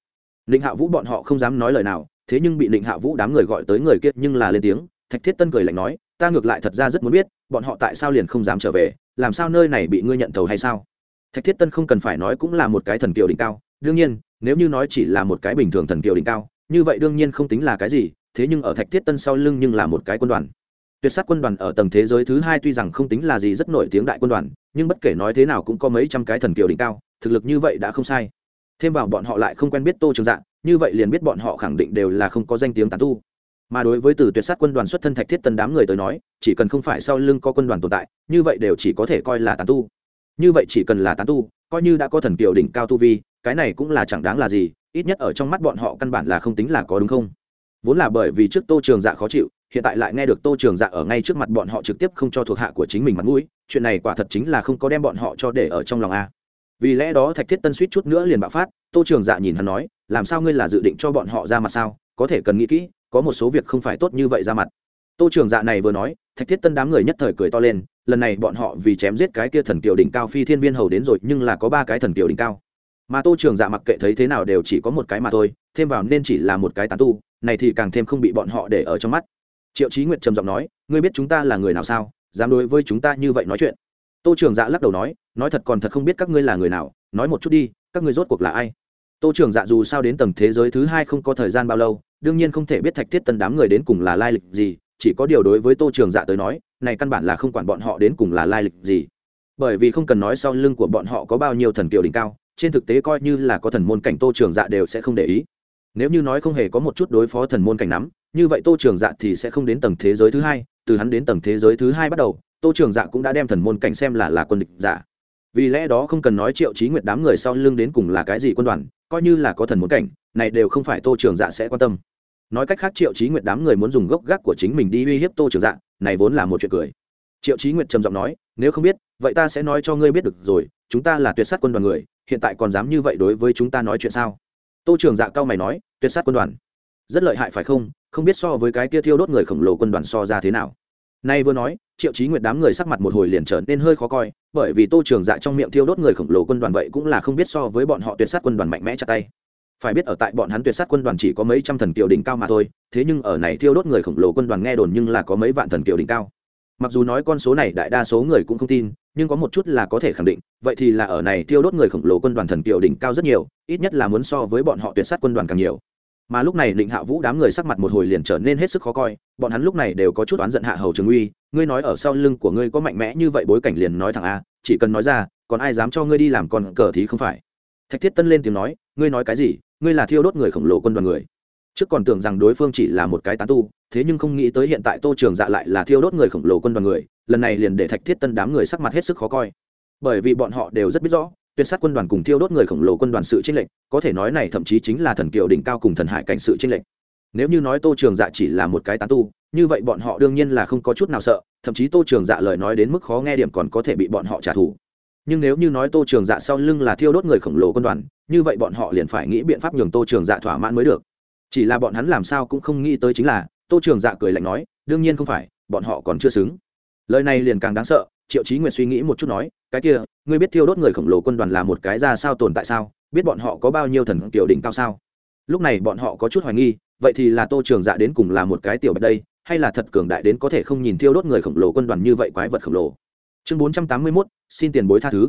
[SPEAKER 1] Định hạ vũ bọn họ không dám nói lời nào, thế nhưng bị định hạ vũ đám người gọi tới người kia nhưng là lên tiếng, thạch thiết tân cười lạnh nói, ta ngược lại thật ra rất muốn biết, bọn họ tại sao liền không dám trở về, làm sao nơi này bị ngươi nhận thầu hay sao? Thạch thiết tân không cần phải nói cũng là một cái thần kiều đỉnh cao, đương nhiên nếu như nói chỉ là một cái bình thường thần kiều đỉnh cao, như vậy đương nhiên không tính là cái gì, thế nhưng ở thạch thiết tân sau lưng nhưng là một cái quân đoàn. Tuyệt sát quân đoàn ở tầng thế giới thứ hai tuy rằng không tính là gì rất nổi tiếng đại quân đoàn, nhưng bất kể nói thế nào cũng có mấy trăm cái thần kiều đỉnh cao, thực lực như vậy đã không sai. Thêm vào bọn họ lại không quen biết tô trường dạng như vậy liền biết bọn họ khẳng định đều là không có danh tiếng tán tu. Mà đối với từ tuyệt sát quân đoàn xuất thân thạch thiết tân đám người tới nói, chỉ cần không phải sau lưng có quân đoàn tồn tại, như vậy đều chỉ có thể coi là tán tu. Như vậy chỉ cần là tán tu, coi như đã có thần kiều đỉnh cao tu vi cái này cũng là chẳng đáng là gì, ít nhất ở trong mắt bọn họ căn bản là không tính là có đúng không? Vốn là bởi vì trước tô trường dạ khó chịu, hiện tại lại nghe được tô trường dạ ở ngay trước mặt bọn họ trực tiếp không cho thuộc hạ của chính mình mặt mũi, chuyện này quả thật chính là không có đem bọn họ cho để ở trong lòng a. Vì lẽ đó thạch thiết tân suýt chút nữa liền bạo phát, tô trường dạ nhìn hắn nói, làm sao ngươi là dự định cho bọn họ ra mặt sao? Có thể cần nghĩ kỹ, có một số việc không phải tốt như vậy ra mặt. Tô trường dạ này vừa nói, thạch thiết tân đám người nhất thời cười to lên, lần này bọn họ vì chém giết cái kia thần kiều đỉnh cao phi thiên viên hầu đến rồi, nhưng là có ba cái thần kiều đỉnh cao mà tô trường dạ mặc kệ thấy thế nào đều chỉ có một cái mà thôi, thêm vào nên chỉ là một cái tán tu, này thì càng thêm không bị bọn họ để ở trong mắt. Triệu trí nguyệt trầm giọng nói, ngươi biết chúng ta là người nào sao? Dám đối với chúng ta như vậy nói chuyện? Tô trường dạ lắc đầu nói nói thật còn thật không biết các ngươi là người nào, nói một chút đi, các ngươi rốt cuộc là ai? Tô trường dạ dù sao đến tầng thế giới thứ hai không có thời gian bao lâu, đương nhiên không thể biết thạch thiết tân đám người đến cùng là lai lịch gì, chỉ có điều đối với tô trường dạ tới nói, này căn bản là không quản bọn họ đến cùng là lai lịch gì. Bởi vì không cần nói sau lưng của bọn họ có bao nhiêu thần kiều đỉnh cao trên thực tế coi như là có thần môn cảnh tô trường dạ đều sẽ không để ý. Nếu như nói không hề có một chút đối phó thần môn cảnh nắm, như vậy tô trường dạ thì sẽ không đến tầng thế giới thứ hai, từ hắn đến tầng thế giới thứ hai bắt đầu, tô trường dạ cũng đã đem thần môn cảnh xem là là quân địch giả. Vì lẽ đó không cần nói triệu trí nguyệt đám người sau lưng đến cùng là cái gì quân đoàn, coi như là có thần môn cảnh, này đều không phải tô trường dạ sẽ quan tâm. Nói cách khác triệu trí nguyệt đám người muốn dùng gốc gác của chính mình đi uy hiếp tô trường dạ này vốn là một chuyện cười. Triệu trí nguyệt trầm giọng nói, nếu không biết, vậy ta sẽ nói cho ngươi biết được rồi, chúng ta là tuyệt sát quân đoàn người hiện tại còn dám như vậy đối với chúng ta nói chuyện sao? Tô trường dạ cao mày nói, tuyệt sát quân đoàn. Rất lợi hại phải không? Không biết so với cái kia thiêu đốt người khổng lồ quân đoàn so ra thế nào? Nay vừa nói, triệu chí nguyệt đám người sắc mặt một hồi liền trở nên hơi khó coi, bởi vì tô trường dạ trong miệng thiêu đốt người khổng lồ quân đoàn vậy cũng là không biết so với bọn họ tuyệt sát quân đoàn mạnh mẽ chặt tay. Phải biết ở tại bọn hắn tuyệt sát quân đoàn chỉ có mấy trăm thần kiều đỉnh cao mà thôi, thế nhưng ở này thiêu đốt người khổng lồ quân đoàn nghe đồn nhưng là có mấy vạn thần kiều đỉnh cao mặc dù nói con số này đại đa số người cũng không tin, nhưng có một chút là có thể khẳng định, vậy thì là ở này thiêu đốt người khổng lồ quân đoàn thần kiều đỉnh cao rất nhiều, ít nhất là muốn so với bọn họ tuyệt sát quân đoàn càng nhiều. Mà lúc này định hạ vũ đám người sắc mặt một hồi liền trở nên hết sức khó coi, bọn hắn lúc này đều có chút oán giận hạ hầu trường uy, ngươi nói ở sau lưng của ngươi có mạnh mẽ như vậy bối cảnh liền nói thẳng a, chỉ cần nói ra, còn ai dám cho ngươi đi làm con cờ thì không phải. Thạch thiết tân lên tiếng nói, ngươi nói cái gì? Ngươi là thiêu đốt người khổng lồ quân đoàn người. Trước còn tưởng rằng đối phương chỉ là một cái tán tu thế nhưng không nghĩ tới hiện tại tô trường dạ lại là thiêu đốt người khổng lồ quân đoàn người, lần này liền để thạch thiết tân đám người sắc mặt hết sức khó coi. Bởi vì bọn họ đều rất biết rõ, tuyệt sát quân đoàn cùng thiêu đốt người khổng lồ quân đoàn sự tranh lệch, có thể nói này thậm chí chính là thần kiều đỉnh cao cùng thần hải cảnh sự tranh lệch. Nếu như nói tô trường dạ chỉ là một cái tán tu, như vậy bọn họ đương nhiên là không có chút nào sợ, thậm chí tô trường dạ lời nói đến mức khó nghe điểm còn có thể bị bọn họ trả thù. Nhưng nếu như nói tô trường dạ sau lưng là thiêu đốt người khổng lồ quân đoàn, như vậy bọn họ liền phải nghĩ biện pháp nhường tô trường dạ thỏa mãn mới được. Chỉ là bọn hắn làm sao cũng không nghĩ tới chính là tô trường dạ cười lạnh nói, đương nhiên không phải, bọn họ còn chưa xứng. Lời này liền càng đáng sợ, triệu chí nguyệt suy nghĩ một chút nói, cái kia, ngươi biết thiêu đốt người khổng lồ quân đoàn là một cái ra sao tồn tại sao? Biết bọn họ có bao nhiêu thần tiểu đỉnh cao sao? Lúc này bọn họ có chút hoài nghi, vậy thì là tô trường dạ đến cùng là một cái tiểu bạch đây, hay là thật cường đại đến có thể không nhìn thiêu đốt người khổng lồ quân đoàn như vậy quái vật khổng lồ? Chương bốn trăm tám mươi mốt, xin tiền bối tha thứ.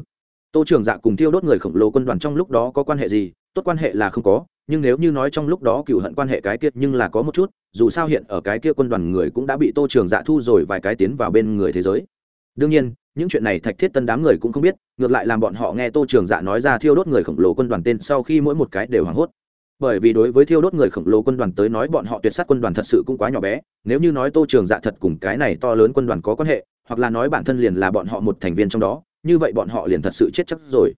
[SPEAKER 1] Tô trường dạ cùng thiêu đốt người khổng lồ quân đoàn trong lúc đó có quan hệ gì? Tốt quan hệ là không có nhưng nếu như nói trong lúc đó cựu hận quan hệ cái kia nhưng là có một chút, dù sao hiện ở cái kia quân đoàn người cũng đã bị tô trường dạ thu rồi vài cái tiến vào bên người thế giới. Đương nhiên, những chuyện này thạch thiết tân đám người cũng không biết, ngược lại làm bọn họ nghe tô trường dạ nói ra thiêu đốt người khổng lồ quân đoàn tên sau khi mỗi một cái đều hoảng hốt. Bởi vì đối với thiêu đốt người khổng lồ quân đoàn tới nói bọn họ tuyệt sát quân đoàn thật sự cũng quá nhỏ bé, nếu như nói tô trường dạ thật cùng cái này to lớn quân đoàn có quan hệ, hoặc là nói bản thân liền là bọn họ một thành viên trong đó, như vậy bọn họ liền thật sự chết chắc rồi.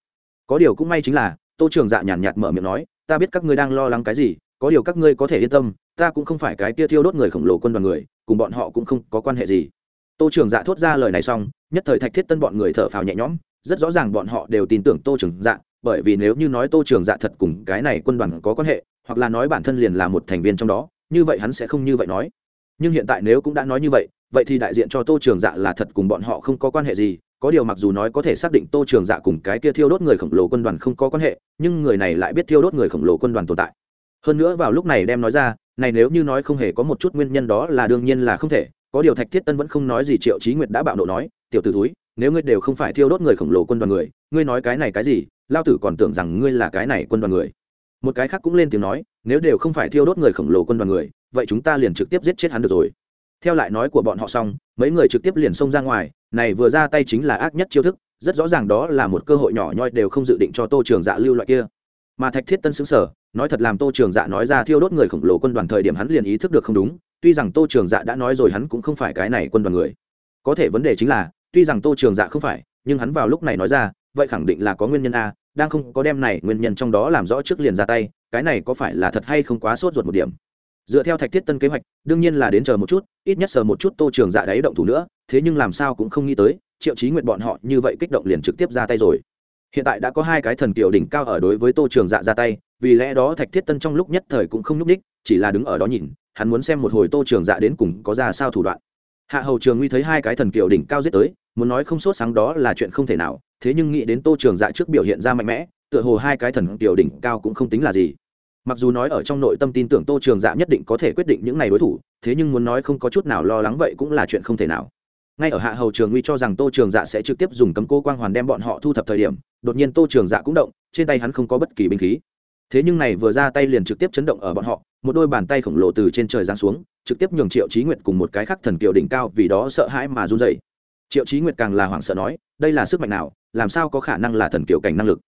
[SPEAKER 1] Có điều cũng may chính là, tô trường dạ nhàn nhạt mở miệng nói ta biết các ngươi đang lo lắng cái gì, có điều các ngươi có thể yên tâm, ta cũng không phải cái kia thiêu đốt người khổng lồ quân đoàn người, cùng bọn họ cũng không có quan hệ gì. Tô trường dạ thốt ra lời này xong, nhất thời thạch thiết tân bọn người thở phào nhẹ nhõm, rất rõ ràng bọn họ đều tin tưởng tô trường dạ bởi vì nếu như nói tô trường dạ thật cùng cái này quân đoàn có quan hệ, hoặc là nói bản thân liền là một thành viên trong đó, như vậy hắn sẽ không như vậy nói. Nhưng hiện tại nếu cũng đã nói như vậy vậy thì đại diện cho tô trường dạ là thật cùng bọn họ không có quan hệ gì có điều mặc dù nói có thể xác định tô trường dạ cùng cái kia thiêu đốt người khổng lồ quân đoàn không có quan hệ, nhưng người này lại biết thiêu đốt người khổng lồ quân đoàn tồn tại. Hơn nữa vào lúc này đem nói ra, này nếu như nói không hề có một chút nguyên nhân đó là đương nhiên là không thể, có điều thạch thiết tân vẫn không nói gì triệu trí nguyệt đã bạo nộ nói, tiểu t ử túi nếu ngươi đều không phải thiêu đốt người khổng lồ quân đoàn người, ngươi nói cái này cái gì, lao tử còn tưởng rằng ngươi là cái này quân đoàn người. Một cái khác cũng lên tiếng nói, nếu đều không phải thiêu đốt người khổng lồ quân đoàn người, vậy chúng ta liền trực tiếp giết chết hắn được rồi theo lại nói của bọn họ xong, mấy người trực tiếp liền xông ra ngoài, này vừa ra tay chính là ác nhất chiêu thức, rất rõ ràng đó là một cơ hội nhỏ nhoi đều không dự định cho tô trường dạ lưu loại kia. Mà thạch thiết tân xứng sở nói thật làm tô trường dạ nói ra thiêu đốt người khổng lồ quân đoàn thời điểm hắn liền ý thức được không đúng, tuy rằng tô trường dạ đã nói rồi hắn cũng không phải cái này quân đoàn người. Có thể vấn đề chính là, tuy rằng tô trường dạ không phải, nhưng hắn vào lúc này nói ra, vậy khẳng định là có nguyên nhân a, đang không có đem này nguyên nhân trong đó làm rõ trước liền ra tay, cái này có phải là thật hay không quá sốt ruột một điểm dựa theo thạch thiết tân kế hoạch, đương nhiên là đến chờ một chút, ít nhất sờ một chút tô trường dạ đáy động thủ nữa, thế nhưng làm sao cũng không nghĩ tới, triệu trí nguyện bọn họ như vậy kích động liền trực tiếp ra tay rồi. Hiện tại đã có hai cái thần kiều đỉnh cao ở đối với tô trường dạ ra tay, vì lẽ đó thạch thiết tân trong lúc nhất thời cũng không nhúc ních chỉ là đứng ở đó nhìn, hắn muốn xem một hồi tô trường dạ đến cùng có ra sao thủ đoạn. Hạ hầu trường nguy thấy hai cái thần kiều đỉnh cao giết tới, muốn nói không sốt sáng đó là chuyện không thể nào, thế nhưng nghĩ đến tô trường dạ trước biểu hiện ra mạnh mẽ, tựa hồ hai cái thần kiều đỉnh cao cũng không tính là gì mặc dù nói ở trong nội tâm tin tưởng tô trường dạ nhất định có thể quyết định những ngày đối thủ, thế nhưng muốn nói không có chút nào lo lắng vậy cũng là chuyện không thể nào. Ngay ở hạ hầu trường nguy cho rằng tô trường dạ sẽ trực tiếp dùng cấm cô quang hoàn đem bọn họ thu thập thời điểm, đột nhiên tô trường dạ cũng động, trên tay hắn không có bất kỳ binh khí. Thế nhưng này vừa ra tay liền trực tiếp chấn động ở bọn họ, một đôi bàn tay khổng lồ từ trên trời giáng xuống, trực tiếp nhường triệu trí nguyệt cùng một cái khắc thần kiều đỉnh cao vì đó sợ hãi mà run dày triệu trí nguyệt càng là hoảng sợ nói, đây là sức mạnh nào, làm sao có khả năng là thần kiều cảnh năng lực?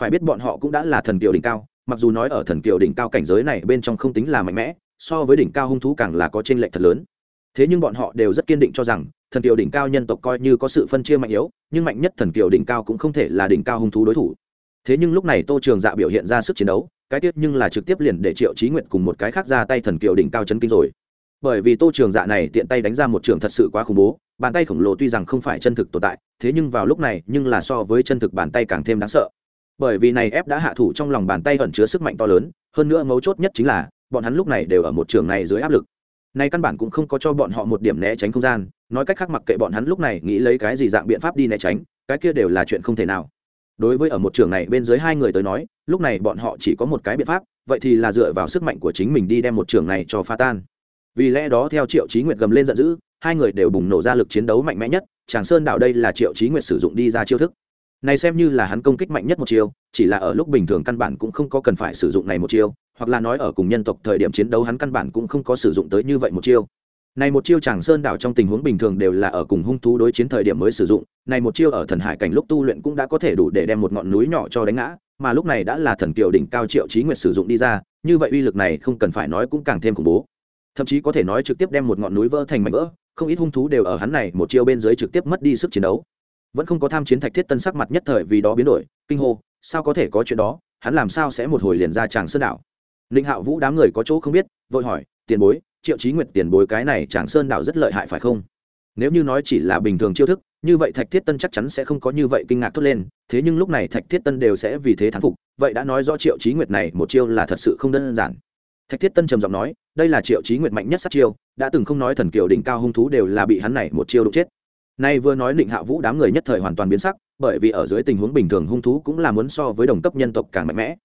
[SPEAKER 1] Phải biết bọn họ cũng đã là thần kiều đỉnh cao mặc dù nói ở thần kiều đỉnh cao cảnh giới này bên trong không tính là mạnh mẽ, so với đỉnh cao hung thú càng là có t r ê n lệch thật lớn. Thế nhưng bọn họ đều rất kiên định cho rằng, thần kiều đỉnh cao nhân tộc coi như có sự phân chia mạnh yếu, nhưng mạnh nhất thần kiều đỉnh cao cũng không thể là đỉnh cao hung thú đối thủ. Thế nhưng lúc này tô trường dạ biểu hiện ra sức chiến đấu, cái tiết nhưng là trực tiếp liền để triệu trí nguyện cùng một cái khác ra tay thần kiều đỉnh cao chấn kinh rồi. Bởi vì tô trường dạ này tiện tay đánh ra một trường thật sự quá khủng bố, bàn tay khổng lồ tuy rằng không phải chân thực tồn tại, thế nhưng vào lúc này nhưng là so với chân thực bàn tay càng thêm đáng sợ bởi vì này ép đã hạ thủ trong lòng bàn tay ẩn chứa sức mạnh to lớn, hơn nữa mấu chốt nhất chính là, bọn hắn lúc này đều ở một trường này dưới áp lực. Này căn bản cũng không có cho bọn họ một điểm né tránh không gian, nói cách khác mặc kệ bọn hắn lúc này nghĩ lấy cái gì dạng biện pháp đi né tránh, cái kia đều là chuyện không thể nào. Đối với ở một trường này bên dưới hai người tới nói, lúc này bọn họ chỉ có một cái biện pháp, vậy thì là dựa vào sức mạnh của chính mình đi đem một trường này cho pha tan. Vì lẽ đó theo triệu trí nguyệt gầm lên giận dữ, hai người đều bùng nổ ra lực chiến đấu mạnh mẽ nhất, tràng sơn đạo đây là triệu trí nguyệt sử dụng đi ra chiêu thức này xem như là hắn công kích mạnh nhất một chiêu, chỉ là ở lúc bình thường căn bản cũng không có cần phải sử dụng này một chiêu, hoặc là nói ở cùng nhân tộc thời điểm chiến đấu hắn căn bản cũng không có sử dụng tới như vậy một chiêu. Này một chiêu chàng sơn đảo trong tình huống bình thường đều là ở cùng hung thú đối chiến thời điểm mới sử dụng, này một chiêu ở thần hải cảnh lúc tu luyện cũng đã có thể đủ để đem một ngọn núi nhỏ cho đánh ngã, mà lúc này đã là thần kiều đỉnh cao triệu trí nguyệt sử dụng đi ra, như vậy uy lực này không cần phải nói cũng càng thêm khủng bố. Thậm chí có thể nói trực tiếp đem một ngọn núi vỡ thành mảnh vỡ, không ít hung thú đều ở hắn này một chiêu bên dưới trực tiếp mất đi sức chiến đấu vẫn không có tham chiến thạch thiết tân sắc mặt nhất thời vì đó biến đổi, kinh hô, sao có thể có chuyện đó, hắn làm sao sẽ một hồi liền ra tràng sơn đảo? Ninh hạo vũ đám người có chỗ không biết, vội hỏi, tiền bối, triệu trí nguyệt tiền bối cái này tràng sơn đảo rất lợi hại phải không? Nếu như nói chỉ là bình thường chiêu thức, như vậy thạch thiết tân chắc chắn sẽ không có như vậy kinh ngạc thốt lên, thế nhưng lúc này thạch thiết tân đều sẽ vì thế thán phục, vậy đã nói rõ triệu trí nguyệt này một chiêu là thật sự không đơn giản. Thạch thiết tân trầm giọng nói, đây là triệu trí nguyệt mạnh nhất sát chiêu, đã từng không nói thần kiều đỉnh cao hung thú đều là bị hắn này một chiêu đụng chết. Nay vừa nói Định Hạ Vũ đám người nhất thời hoàn toàn biến sắc, bởi vì ở dưới tình huống bình thường hung thú cũng là muốn so với đồng cấp nhân tộc càng mạnh mẽ.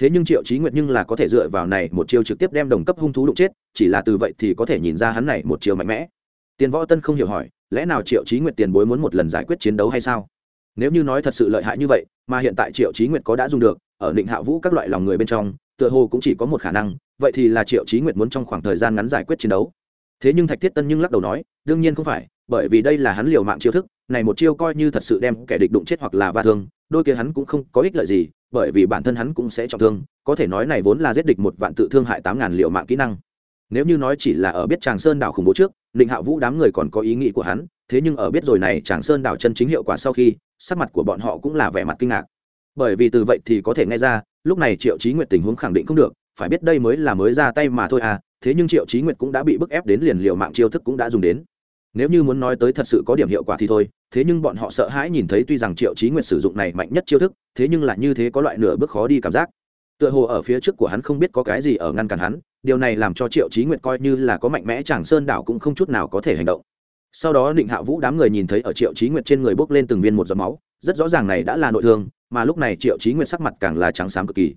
[SPEAKER 1] Thế nhưng Triệu Chí Nguyệt nhưng là có thể dựa vào này một chiêu trực tiếp đem đồng cấp hung thú đụng chết, chỉ là từ vậy thì có thể nhìn ra hắn này một chiêu mạnh mẽ. Tiền Võ Tân không hiểu hỏi, lẽ nào Triệu Chí Nguyệt tiền bối muốn một lần giải quyết chiến đấu hay sao? Nếu như nói thật sự lợi hại như vậy, mà hiện tại Triệu Chí Nguyệt có đã dùng được, ở Định Hạ Vũ các loại lòng người bên trong, tựa hồ cũng chỉ có một khả năng, vậy thì là Triệu Chí Nguyệt muốn trong khoảng thời gian ngắn giải quyết chiến đấu. Thế nhưng Thạch Thiết Tân nhưng lắc đầu nói, đương nhiên không phải, bởi vì đây là hắn liều mạng chiêu thức, này một chiêu coi như thật sự đem kẻ địch đụng chết hoặc là va thương, đôi kia hắn cũng không có ích lợi gì, bởi vì bản thân hắn cũng sẽ trọng thương, có thể nói này vốn là giết địch một vạn tự thương hại tám ngàn liều mạng kỹ năng. Nếu như nói chỉ là ở biết tràng sơn đảo khủng bố trước định hạ vũ đám người còn có ý nghĩ của hắn, thế nhưng ở biết rồi này tràng sơn đảo chân chính hiệu quả sau khi, sắc mặt của bọn họ cũng là vẻ mặt kinh ngạc. Bởi vì từ vậy thì có thể nghe ra, lúc này triệu trí nguyệt tình huống khẳng định không được, phải biết đây mới là mới ra tay mà thôi à thế nhưng triệu trí nguyệt cũng đã bị bức ép đến liền liều mạng chiêu thức cũng đã dùng đến nếu như muốn nói tới thật sự có điểm hiệu quả thì thôi, thế nhưng bọn họ sợ hãi nhìn thấy tuy rằng triệu trí nguyệt sử dụng này mạnh nhất chiêu thức, thế nhưng là như thế có loại nửa bước khó đi cảm giác. Tựa hồ ở phía trước của hắn không biết có cái gì ở ngăn cản hắn, điều này làm cho triệu trí nguyệt coi như là có mạnh mẽ chàng sơn đảo cũng không chút nào có thể hành động. Sau đó định hạ vũ đám người nhìn thấy ở triệu trí nguyệt trên người bốc lên từng viên một giọt máu, rất rõ ràng này đã là nội thương, mà lúc này triệu trí nguyệt sắc mặt càng là trắng xám cực kỳ.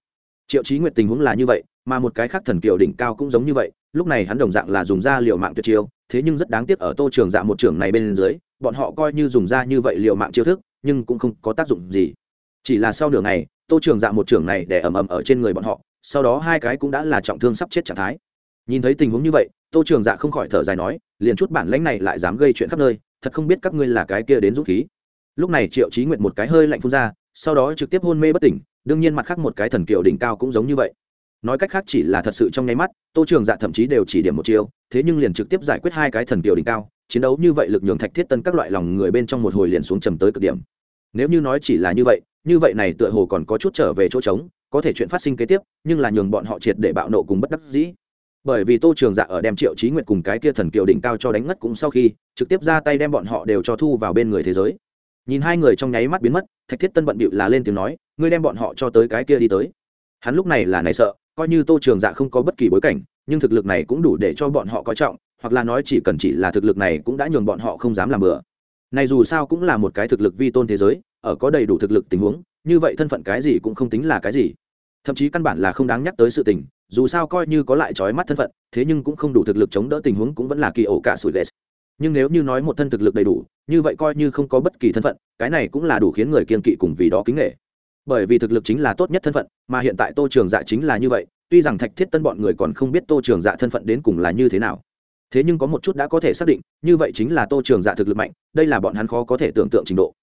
[SPEAKER 1] Triệu trí nguyệt tình huống là như vậy, mà một cái khác thần kiều đỉnh cao cũng giống như vậy, lúc này hắn đồng dạng là dùng ra liệu mạng tuyệt chiêu thế nhưng rất đáng tiếc ở tô trường dạ một trường này bên dưới, bọn họ coi như dùng ra như vậy liệu mạng chiêu thức, nhưng cũng không có tác dụng gì. Chỉ là sau nửa ngày, tô trường dạ một trường này để ầm ầm ở trên người bọn họ, sau đó hai cái cũng đã là trọng thương sắp chết trạng thái. Nhìn thấy tình huống như vậy, tô trường dạ không khỏi thở dài nói, liền chút bản lãnh này lại dám gây chuyện khắp nơi, thật không biết các ngươi là cái kia đến dũng khí. Lúc này triệu trí nguyện một cái hơi lạnh phun ra, sau đó trực tiếp hôn mê bất tỉnh, đương nhiên mặt khác một cái thần kiều đỉnh cao cũng giống như vậy nói cách khác chỉ là thật sự trong nháy mắt, tô trường dạ thậm chí đều chỉ điểm một chiêu, thế nhưng liền trực tiếp giải quyết hai cái thần kiều đỉnh cao, chiến đấu như vậy lực nhường thạch thiết tân các loại lòng người bên trong một hồi liền xuống trầm tới cực điểm. Nếu như nói chỉ là như vậy như vậy này tựa hồ còn có chút trở về chỗ trống, có thể chuyện phát sinh kế tiếp, nhưng là nhường bọn họ triệt để bạo nộ cùng bất đắc dĩ. Bởi vì tô trường dạ ở đem triệu trí nguyệt cùng cái kia thần kiều đỉnh cao cho đánh ngất cũng sau khi, trực tiếp ra tay đem bọn họ đều cho thu vào bên người thế giới. Nhìn hai người trong nháy mắt biến mất, thạch thiết tân bận bịu là lên tiếng nói, ngươi đem bọn họ cho tới cái kia đi tới. Hắn lúc này là này sợ coi như tô trường dạ không có bất kỳ bối cảnh, nhưng thực lực này cũng đủ để cho bọn họ coi trọng, hoặc là nói chỉ cần chỉ là thực lực này cũng đã nhường bọn họ không dám làm bừa. Này dù sao cũng là một cái thực lực vi tôn thế giới, ở có đầy đủ thực lực tình huống, như vậy thân phận cái gì cũng không tính là cái gì. Thậm chí căn bản là không đáng nhắc tới sự tình, dù sao coi như có lại trói mắt thân phận, thế nhưng cũng không đủ thực lực chống đỡ tình huống cũng vẫn là kỳ ổ cả sủi lệch. nhưng nếu như nói một thân thực lực đầy đủ, như vậy coi như không có bất kỳ thân phận, cái này cũng là đủ khiến người kiên kỵ cùng vì đó kính nghệ bởi vì thực lực chính là tốt nhất thân phận, mà hiện tại tô trường dạ chính là như vậy, tuy rằng thạch thiết tân bọn người còn không biết tô trường dạ thân phận đến cùng là như thế nào. Thế nhưng có một chút đã có thể xác định, như vậy chính là tô trường dạ thực lực mạnh, đây là bọn hắn khó có thể tưởng tượng trình độ.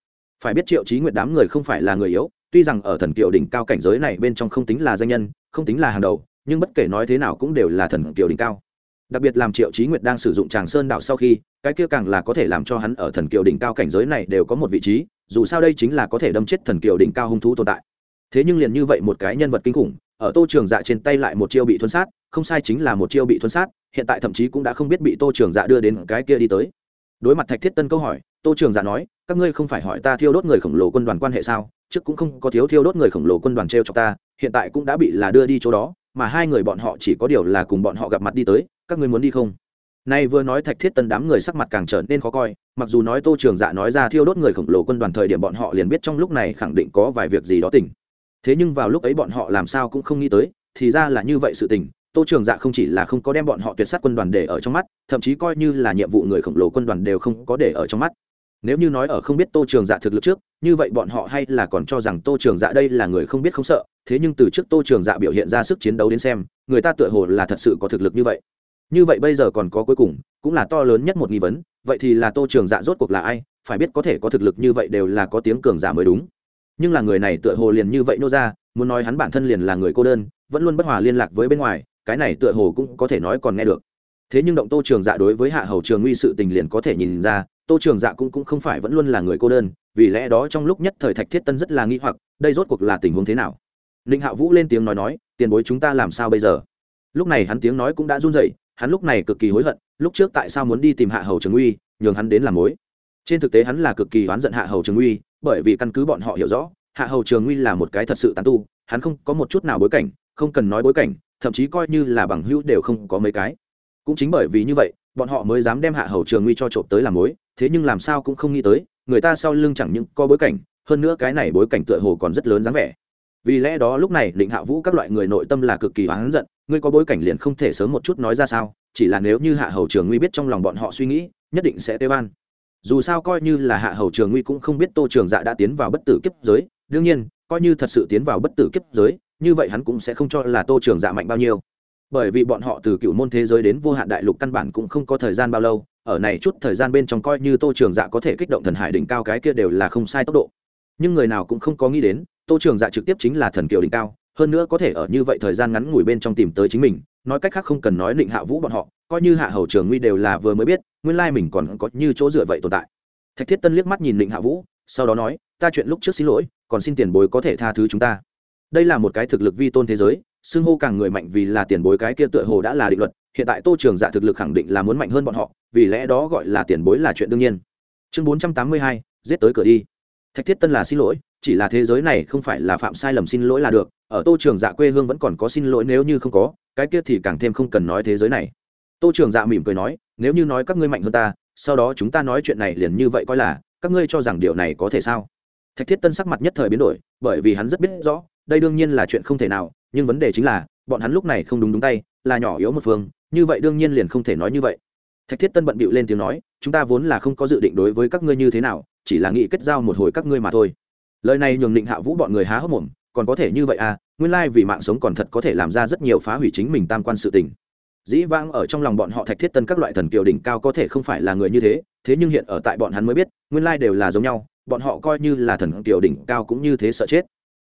[SPEAKER 1] Phải biết triệu trí nguyệt đám người không phải là người yếu, tuy rằng ở thần kiều đỉnh cao cảnh giới này bên trong không tính là danh nhân, không tính là hàng đầu, nhưng bất kể nói thế nào cũng đều là thần kiều đỉnh cao đặc biệt làm triệu trí nguyệt đang sử dụng tràng sơn đạo sau khi, cái kia càng là có thể làm cho hắn ở thần kiều đỉnh cao cảnh giới này đều có một vị trí, dù sao đây chính là có thể đâm chết thần kiều đỉnh cao hung thú tồn tại. Thế nhưng liền như vậy một cái nhân vật kinh khủng, ở tô trường dạ trên tay lại một chiêu bị thuấn sát, không sai chính là một chiêu bị thuấn sát, hiện tại thậm chí cũng đã không biết bị tô trường dạ đưa đến cái kia đi tới. Đối mặt thạch thiết tân câu hỏi, tô trường dạ nói, các ngươi không phải hỏi ta thiêu đốt người khổng lồ quân đoàn quan hệ sao? Trước cũng không có thiếu thiêu đốt người khổng lồ quân đoàn t r e o cho ta, hiện tại cũng đã bị là đưa đi chỗ đó, mà hai người bọn họ chỉ có điều là cùng bọn họ gặp mặt đi tới các ngươi muốn đi không? Nay vừa nói thạch thiết tân đám người sắc mặt càng trở nên khó coi, mặc dù nói tô trường dạ nói ra thiêu đốt người khổng lồ quân đoàn thời điểm bọn họ liền biết trong lúc này khẳng định có vài việc gì đó tỉnh thế nhưng vào lúc ấy bọn họ làm sao cũng không nghĩ tới, thì ra là như vậy sự tình, tô trường dạ không chỉ là không có đem bọn họ tuyệt sát quân đoàn để ở trong mắt, thậm chí coi như là nhiệm vụ người khổng lồ quân đoàn đều không có để ở trong mắt. Nếu như nói ở không biết tô trường dạ thực lực trước, như vậy bọn họ hay là còn cho rằng tô trường dạ đây là người không biết không sợ, thế nhưng từ trước tô trường dạ biểu hiện ra sức chiến đấu đến xem, người ta tựa hồ là thật sự có thực lực như vậy như vậy bây giờ còn có cuối cùng cũng là to lớn nhất một nghi vấn vậy thì là tô trường dạ rốt cuộc là ai? Phải biết có thể có thực lực như vậy đều là có tiếng cường giả mới đúng. Nhưng là người này tựa hồ liền như vậy nô ra muốn nói hắn bản thân liền là người cô đơn vẫn luôn bất hòa liên lạc với bên ngoài cái này tựa hồ cũng có thể nói còn nghe được. Thế nhưng động tô trường dạ đối với hạ hầu trường nguy sự tình liền có thể nhìn ra tô trường dạ cũng, cũng không phải vẫn luôn là người cô đơn vì lẽ đó trong lúc nhất thời thạch thiết tân rất là nghi hoặc đây rốt cuộc là tình huống thế nào? Ninh hạ vũ lên tiếng nói nói tiền bối chúng ta làm sao bây giờ? Lúc này hắn tiếng nói cũng đã run rẩy hắn lúc này cực kỳ hối hận, lúc trước tại sao muốn đi tìm hạ hầu trường uy, nhường hắn đến làm mối. Trên thực tế hắn là cực kỳ oán giận hạ hầu trường uy, bởi vì căn cứ bọn họ hiểu rõ, hạ hầu trường uy là một cái thật sự tán tu, hắn không có một chút nào bối cảnh, không cần nói bối cảnh, thậm chí coi như là bằng hữu đều không có mấy cái. Cũng chính bởi vì như vậy, bọn họ mới dám đem hạ hầu trường uy cho trộm tới làm mối, thế nhưng làm sao cũng không nghĩ tới, người ta sau lưng chẳng những có bối cảnh, hơn nữa cái này bối cảnh tựa hồ còn rất lớn dáng vẻ vì lẽ đó lúc này định hạ vũ các loại người nội tâm là cực kỳ oán giận, ngươi có bối cảnh liền không thể sớm một chút nói ra sao, chỉ là nếu như hạ hầu trường nguy biết trong lòng bọn họ suy nghĩ, nhất định sẽ tê ban dù sao coi như là hạ hầu trường nguy cũng không biết tô trường dạ đã tiến vào bất tử kiếp giới, đương nhiên, coi như thật sự tiến vào bất tử kiếp giới, như vậy hắn cũng sẽ không cho là tô trường dạ mạnh bao nhiêu. Bởi vì bọn họ từ cựu môn thế giới đến vô hạn đại lục căn bản cũng không có thời gian bao lâu, ở này chút thời gian bên trong coi như tô trường dạ có thể kích động thần hải đỉnh cao cái kia đều là không sai tốc độ nhưng người nào cũng không có nghĩ đến, tô trường dạ trực tiếp chính là thần kiều đỉnh cao, hơn nữa có thể ở như vậy thời gian ngắn ngủi bên trong tìm tới chính mình, nói cách khác không cần nói định hạ vũ bọn họ, coi như hạ hầu trường nguy đều là vừa mới biết, nguyên lai mình còn có như chỗ dựa vậy tồn tại. Thạch thiết tân liếc mắt nhìn định hạ vũ, sau đó nói, ta chuyện lúc trước xin lỗi, còn xin tiền bối có thể tha thứ chúng ta. Đây là một cái thực lực vi tôn thế giới, xưng hô càng người mạnh vì là tiền bối cái kia tựa hồ đã là định luật, hiện tại tô trường dạ thực lực khẳng định là muốn mạnh hơn bọn họ, vì lẽ đó gọi là tiền bối là chuyện đương nhiên. Chương bốn trăm tám mươi hai, giết tới cửa đi thạch thiết tân là xin lỗi, chỉ là thế giới này không phải là phạm sai lầm xin lỗi là được, ở tô trường dạ quê hương vẫn còn có xin lỗi nếu như không có, cái kia thì càng thêm không cần nói thế giới này. Tô trường dạ mỉm cười nói, nếu như nói các ngươi mạnh hơn ta, sau đó chúng ta nói chuyện này liền như vậy coi là, các ngươi cho rằng điều này có thể sao? Thạch thiết tân sắc mặt nhất thời biến đổi, bởi vì hắn rất biết rõ, đây đương nhiên là chuyện không thể nào, nhưng vấn đề chính là, bọn hắn lúc này không đúng đúng tay, là nhỏ yếu một phương, như vậy đương nhiên liền không thể nói như vậy thạch thiết tân bận bịu lên tiếng nói, chúng ta vốn là không có dự định đối với các ngươi như thế nào, chỉ là nghị kết giao một hồi các ngươi mà thôi. Lời này nhường định hạ vũ bọn người há hốc mồm, còn có thể như vậy à nguyên lai vì mạng sống còn thật có thể làm ra rất nhiều phá hủy chính mình tam quan sự tình. Dĩ vãng ở trong lòng bọn họ thạch thiết tân các loại thần kiều đỉnh cao có thể không phải là người như thế thế nhưng hiện ở tại bọn hắn mới biết, nguyên lai đều là giống nhau, bọn họ coi như là thần kiều đỉnh cao cũng như thế sợ chết.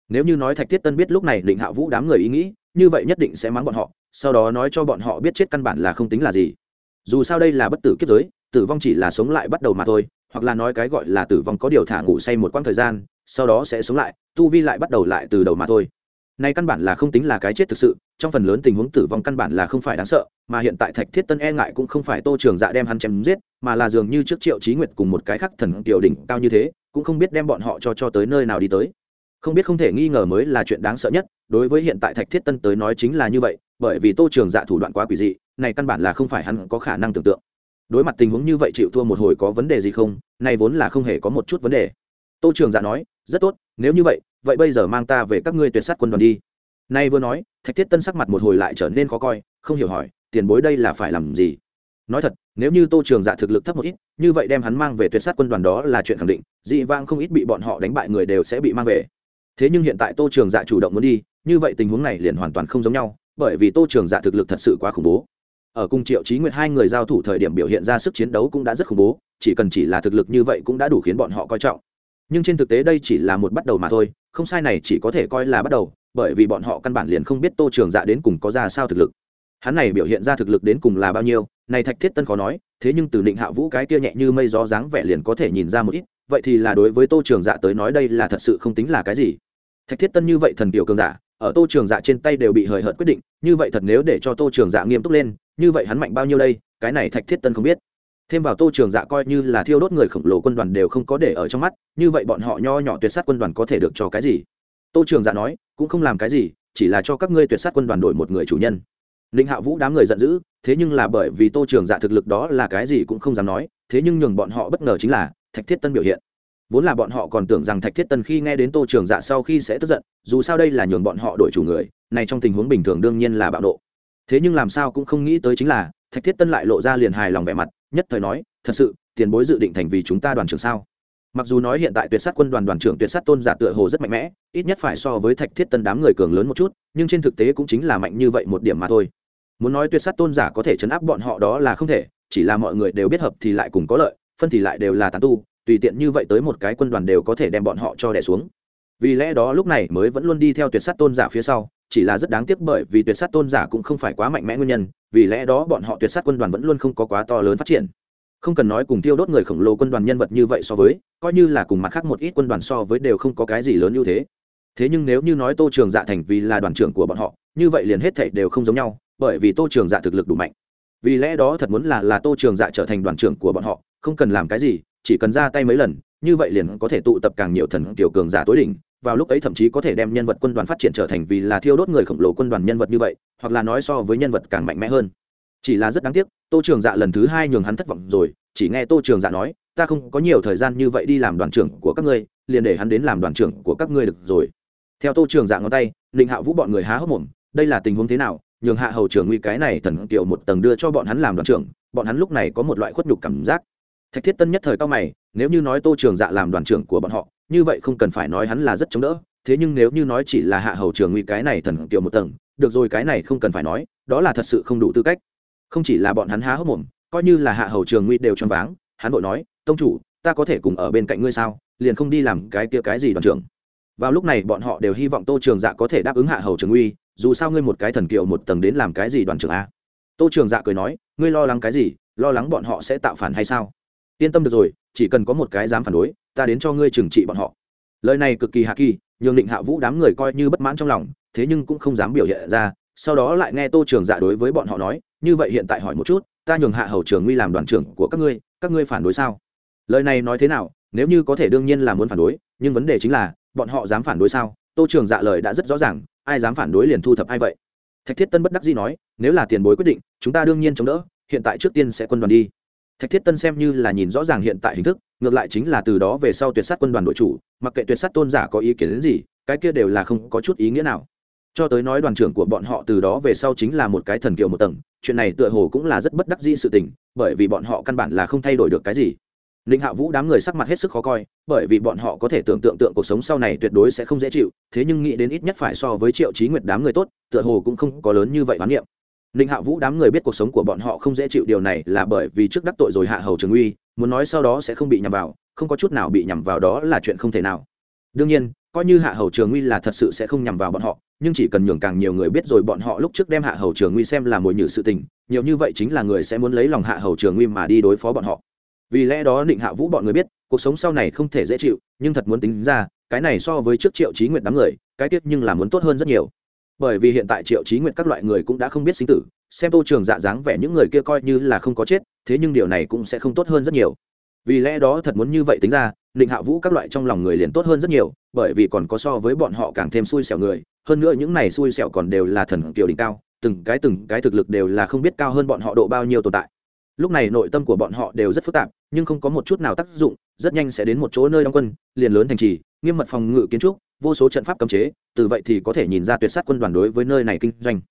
[SPEAKER 1] Nếu như nói thạch thiết tân biết lúc này định hạ vũ đám người ý nghĩ, như vậy nhất định sẽ mắng bọn họ, sau đó nói cho bọn họ biết chết căn bản là không tính là gì dù sao đây là bất tử kiếp giới, tử vong chỉ là sống lại bắt đầu mà thôi, hoặc là nói cái gọi là tử vong có điều thả ngủ say một quãng thời gian, sau đó sẽ sống lại, tu vi lại bắt đầu lại từ đầu mà thôi. Nay căn bản là không tính là cái chết thực sự, trong phần lớn tình huống tử vong căn bản là không phải đáng sợ, mà hiện tại thạch thiết tân e ngại cũng không phải tô trường dạ đem hắn chém giết, mà là dường như trước triệu trí nguyệt cùng một cái khắc thần tiểu đỉnh cao như thế, cũng không biết đem bọn họ cho cho tới nơi nào đi tới. Không biết không thể nghi ngờ mới là chuyện đáng sợ nhất, đối với hiện tại thạch thiết tân tới nói chính là như vậy bởi vì tô trường dạ thủ đoạn quá quỷ dị, này căn bản là không phải hắn có khả năng tưởng tượng. Đối mặt tình huống như vậy chịu thua một hồi có vấn đề gì không? Này vốn là không hề có một chút vấn đề. Tô trường dạ nói, rất tốt, nếu như vậy vậy bây giờ mang ta về các ngươi tuyệt sát quân đoàn đi. Nay vừa nói, thạch thiết tân sắc mặt một hồi lại trở nên khó coi, không hiểu hỏi, tiền bối đây là phải làm gì? Nói thật, nếu như tô trường dạ thực lực thấp một ít, như vậy đem hắn mang về tuyệt sát quân đoàn đó là chuyện khẳng định, dị vang không ít bị bọn họ đánh bại người đều sẽ bị mang về. Thế nhưng hiện tại tô trường dạ chủ động muốn đi, như vậy tình huống này liền hoàn toàn không giống nhau bởi vì tô trường dạ thực lực thật sự quá khủng bố. Ở cung triệu trí nguyệt hai người giao thủ thời điểm biểu hiện ra sức chiến đấu cũng đã rất khủng bố, chỉ cần chỉ là thực lực như vậy cũng đã đủ khiến bọn họ coi trọng. Nhưng trên thực tế đây chỉ là một bắt đầu mà thôi, không sai này chỉ có thể coi là bắt đầu, bởi vì bọn họ căn bản liền không biết tô trường dạ đến cùng có ra sao thực lực. Hắn này biểu hiện ra thực lực đến cùng là bao nhiêu, này thạch thiết tân khó nói, thế nhưng từ định hạ vũ cái kia nhẹ như mây gió dáng vẻ liền có thể nhìn ra một ít, vậy thì là đối với tô trường dạ tới nói đây là thật sự không tính là cái gì thạch thiết tân như vậy thần tiểu cường giả, ở tô trường dạ trên tay đều bị hời hợt quyết định, như vậy thật nếu để cho tô trường dạ nghiêm túc lên, như vậy hắn mạnh bao nhiêu đây, cái này thạch thiết tân không biết. Thêm vào tô trường dạ coi như là thiêu đốt người khổng lồ quân đoàn đều không có để ở trong mắt, như vậy bọn họ nho nhỏ tuyệt sát quân đoàn có thể được cho cái gì? Tô trường dạ nói, cũng không làm cái gì, chỉ là cho các ngươi tuyệt sát quân đoàn đổi một người chủ nhân. Ninh hạ vũ đám người giận dữ, thế nhưng là bởi vì tô trường dạ thực lực đó là cái gì cũng không dám nói, thế nhưng nhường bọn họ bất ngờ chính là thạch thiết tân biểu hiện vốn là bọn họ còn tưởng rằng thạch thiết tân khi nghe đến tô trường dạ sau khi sẽ tức giận, dù sao đây là nhường bọn họ đổi chủ người, này trong tình huống bình thường đương nhiên là bạo độ. Thế nhưng làm sao cũng không nghĩ tới chính là, thạch thiết tân lại lộ ra liền hài lòng vẻ mặt, nhất thời nói, thật sự, tiền bối dự định thành vì chúng ta đoàn trưởng sao? Mặc dù nói hiện tại tuyệt sát quân đoàn đoàn trưởng tuyệt sát tôn giả tựa hồ rất mạnh mẽ, ít nhất phải so với thạch thiết tân đám người cường lớn một chút, nhưng trên thực tế cũng chính là mạnh như vậy một điểm mà thôi. Muốn nói tuyệt sát tôn giả có thể chấn áp bọn họ đó là không thể, chỉ là mọi người đều biết hợp thì lại cùng có lợi, phân thì lại đều là tán tu tùy tiện như vậy tới một cái quân đoàn đều có thể đem bọn họ cho đẻ xuống. Vì lẽ đó lúc này mới vẫn luôn đi theo tuyệt sát tôn giả phía sau, chỉ là rất đáng tiếc bởi vì tuyệt sát tôn giả cũng không phải quá mạnh mẽ nguyên nhân, vì lẽ đó bọn họ tuyệt sát quân đoàn vẫn luôn không có quá to lớn phát triển. Không cần nói cùng tiêu đốt người khổng lồ quân đoàn nhân vật như vậy so với, coi như là cùng mặt khác một ít quân đoàn so với đều không có cái gì lớn ưu thế. Thế nhưng nếu như nói tô trường dạ thành vì là đoàn trưởng của bọn họ, như vậy liền hết thảy đều không giống nhau, bởi vì tô trường dạ thực lực đủ mạnh. Vì lẽ đó thật muốn là là tô trường dạ trở thành đoàn trưởng của bọn họ, không cần làm cái gì chỉ cần ra tay mấy lần, như vậy liền có thể tụ tập càng nhiều thần tiểu cường giả tối đỉnh, vào lúc ấy thậm chí có thể đem nhân vật quân đoàn phát triển trở thành vì là thiêu đốt người khổng lồ quân đoàn nhân vật như vậy, hoặc là nói so với nhân vật càng mạnh mẽ hơn. Chỉ là rất đáng tiếc, tô trường dạ lần thứ hai nhường hắn thất vọng rồi, chỉ nghe tô trường dạ nói, ta không có nhiều thời gian như vậy đi làm đoàn trưởng của các ngươi, liền để hắn đến làm đoàn trưởng của các ngươi được rồi. Theo tô trường dạ ngón tay linh hạ vũ bọn người há hốc mồm, đây là tình huống thế nào? Nhường hạ hầu trưởng nguy cái này thần kiệu một tầng đưa cho bọn hắn làm đoàn trưởng, bọn hắn lúc này có một loại khuất nhục cảm giác thạch thiết tân nhất thời cao mày, nếu như nói tô trường dạ làm đoàn trưởng của bọn họ, như vậy không cần phải nói hắn là rất chống đỡ, thế nhưng nếu như nói chỉ là hạ hầu trường nguy cái này thần kiều một tầng, được rồi cái này không cần phải nói, đó là thật sự không đủ tư cách. Không chỉ là bọn hắn há hốc mồm, coi như là hạ hầu trường nguy đều choáng váng, hắn vội nói, tông chủ, ta có thể cùng ở bên cạnh ngươi sao? Liền không đi làm cái kia cái gì đoàn trưởng. Vào lúc này bọn họ đều hy vọng tô trường dạ có thể đáp ứng hạ hầu trường uy dù sao ngươi một cái thần kiệu một tầng đến làm cái gì đoàn trưởng a? Tô trường dạ cười nói, ngươi lo lắng cái gì? Lo lắng bọn họ sẽ tạo phản hay sao? Yên tâm được rồi, chỉ cần có một cái dám phản đối, ta đến cho ngươi trừng trị bọn họ. Lời này cực kỳ hạ kỳ, nhường định hạ vũ đám người coi như bất mãn trong lòng, thế nhưng cũng không dám biểu hiện ra, sau đó lại nghe tô trường dạ đối với bọn họ nói, như vậy hiện tại hỏi một chút, ta nhường hạ hầu trường nguy làm đoàn trưởng của các ngươi các ngươi phản đối sao? Lời này nói thế nào, nếu như có thể đương nhiên là muốn phản đối, nhưng vấn đề chính là, bọn họ dám phản đối sao? Tô trường dạ lời đã rất rõ ràng, ai dám phản đối liền thu thập ai vậy. Thạch thiết tân bất đắc dĩ nói, nếu là tiền bối quyết định, chúng ta đương nhiên chống đỡ, hiện tại trước tiên sẽ quân đoàn đi thạch thiết tân xem như là nhìn rõ ràng hiện tại hình thức ngược lại chính là từ đó về sau tuyệt sát quân đoàn đội chủ mặc kệ tuyệt sát tôn giả có ý kiến đến gì cái kia đều là không có chút ý nghĩa nào cho tới nói đoàn trưởng của bọn họ từ đó về sau chính là một cái thần kiều một tầng chuyện này tựa hồ cũng là rất bất đắc dĩ sự tình bởi vì bọn họ căn bản là không thay đổi được cái gì Ninh Hạ Vũ đám người sắc mặt hết sức khó coi, bởi vì bọn họ có thể tưởng tượng tượng cuộc sống sau này tuyệt đối sẽ không dễ chịu, thế nhưng nghĩ đến ít nhất phải so với Triệu Chí Nguyệt đám người tốt, tựa hồ cũng không có lớn như vậy oán niệm. Ninh Hạ Vũ đám người biết cuộc sống của bọn họ không dễ chịu điều này là bởi vì trước đắc tội rồi hạ hầu Trường Uy, muốn nói sau đó sẽ không bị nhằm vào, không có chút nào bị nhằm vào đó là chuyện không thể nào. Đương nhiên, coi như hạ hầu Trường Uy là thật sự sẽ không nhằm vào bọn họ, nhưng chỉ cần nhường càng nhiều người biết rồi bọn họ lúc trước đem hạ hầu Trường Uy xem là mồi nhử sự tình, nhiều như vậy chính là người sẽ muốn lấy lòng hạ hầu Trường Uy mà đi đối phó bọn họ vì lẽ đó định hạ vũ bọn người biết cuộc sống sau này không thể dễ chịu nhưng thật muốn tính ra cái này so với trước triệu trí nguyện đám người cái tiết nhưng là muốn tốt hơn rất nhiều bởi vì hiện tại triệu trí nguyện các loại người cũng đã không biết sinh tử, xem tô trường dạ dáng vẻ những người kia coi như là không có chết, thế nhưng điều này cũng sẽ không tốt hơn rất nhiều. Vì lẽ đó thật muốn như vậy tính ra định hạ vũ các loại trong lòng người liền tốt hơn rất nhiều, bởi vì còn có so với bọn họ càng thêm xui xẻo người, hơn nữa những này xui xẻo còn đều là thần kiều đỉnh cao, từng cái từng cái thực lực đều là không biết cao hơn bọn họ độ bao nhiêu tồn tại lúc này nội tâm của bọn họ đều rất phức tạp, nhưng không có một chút nào tác dụng, rất nhanh sẽ đến một chỗ nơi đóng quân, liền lớn thành trì, nghiêm mật phòng ngự kiến trúc, vô số trận pháp cấm chế, từ vậy thì có thể nhìn ra tuyệt sát quân đoàn đối với nơi này kinh doanh.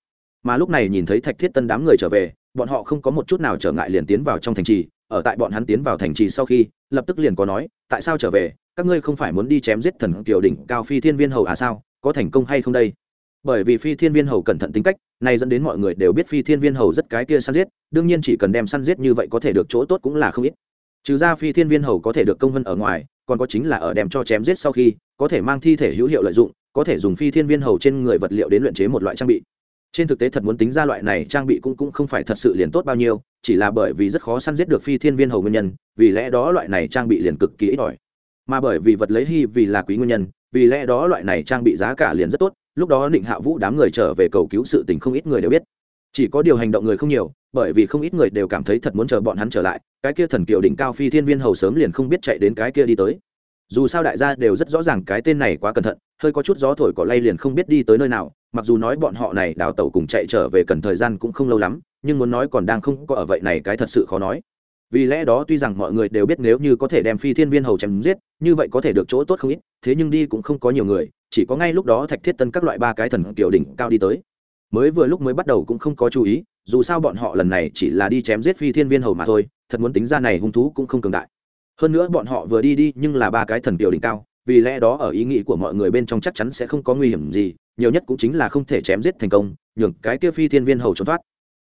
[SPEAKER 1] Mà lúc này nhìn thấy thạch thiết tân đám người trở về, bọn họ không có một chút nào trở ngại liền tiến vào trong thành trì, ở tại bọn hắn tiến vào thành trì sau khi, lập tức liền có nói, tại sao trở về? Các ngươi không phải muốn đi chém giết thần kiều đỉnh cao phi thiên viên hầu à sao? Có thành công hay không đây? Bởi vì phi thiên viên hầu cẩn thận tính cách này dẫn đến mọi người đều biết phi thiên viên hầu rất cái kia săn giết, đương nhiên chỉ cần đem săn giết như vậy có thể được chỗ tốt cũng là không ít. Trừ ra phi thiên viên hầu có thể được công vân ở ngoài, còn có chính là ở đem cho chém giết sau khi, có thể mang thi thể hữu hiệu lợi dụng, có thể dùng phi thiên viên hầu trên người vật liệu đến luyện chế một loại trang bị. Trên thực tế thật muốn tính ra loại này trang bị cũng cũng không phải thật sự liền tốt bao nhiêu, chỉ là bởi vì rất khó săn giết được phi thiên viên hầu nguyên nhân, vì lẽ đó loại này trang bị liền cực kỳ ít ỏi. Mà bởi vì vật lấy hy vì là quý nguyên nhân, vì lẽ đó loại này trang bị giá cả liền rất tốt lúc đó định hạ vũ đám người trở về cầu cứu sự tình không ít người đều biết. Chỉ có điều hành động người không nhiều, bởi vì không ít người đều cảm thấy thật muốn chờ bọn hắn trở lại, cái kia thần kiều đỉnh cao phi thiên viên hầu sớm liền không biết chạy đến cái kia đi tới. Dù sao đại gia đều rất rõ ràng cái tên này quá cẩn thận, hơi có chút gió thổi cỏ lay liền không biết đi tới nơi nào, mặc dù nói bọn họ này đào tẩu cùng chạy trở về cần thời gian cũng không lâu lắm, nhưng muốn nói còn đang không có ở vậy này cái thật sự khó nói vì lẽ đó tuy rằng mọi người đều biết nếu như có thể đem phi thiên viên hầu chém giết, như vậy có thể được chỗ tốt không ít, thế nhưng đi cũng không có nhiều người, chỉ có ngay lúc đó thạch thiết tân các loại ba cái thần kiểu đỉnh cao đi tới. Mới vừa lúc mới bắt đầu cũng không có chú ý, dù sao bọn họ lần này chỉ là đi chém giết phi thiên viên hầu mà thôi, thật muốn tính ra này hung thú cũng không cường đại. Hơn nữa bọn họ vừa đi đi, nhưng là ba cái thần kiểu đỉnh cao, vì lẽ đó ở ý nghĩ của mọi người bên trong chắc chắn sẽ không có nguy hiểm gì, nhiều nhất cũng chính là không thể chém giết thành công, nhường cái kia phi thiên viên hầu trốn thoát.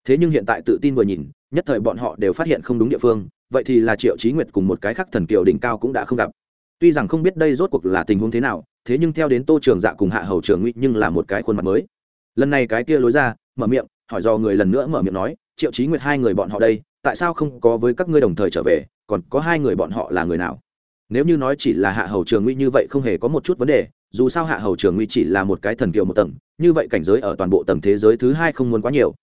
[SPEAKER 1] Thế nhưng hiện tại tự tin vừa nhìn nhất thời bọn họ đều phát hiện không đúng địa phương, vậy thì là triệu trí nguyệt cùng một cái khác thần kiều đỉnh cao cũng đã không gặp. Tuy rằng không biết đây rốt cuộc là tình huống thế nào, thế nhưng theo đến tô trường dạ cùng hạ hầu trường nguy nhưng là một cái khuôn mặt mới. Lần này cái kia lối ra, mở miệng, hỏi do người lần nữa mở miệng nói, triệu trí nguyệt hai người bọn họ đây, tại sao không có với các ngươi đồng thời trở về, còn có hai người bọn họ là người nào? Nếu như nói chỉ là hạ hầu trường nguy như vậy không hề có một chút vấn đề, dù sao hạ hầu trường nguy chỉ là một cái thần kiều một tầng, như vậy cảnh giới ở toàn bộ tầng thế giới thứ hai không muốn quá nhiều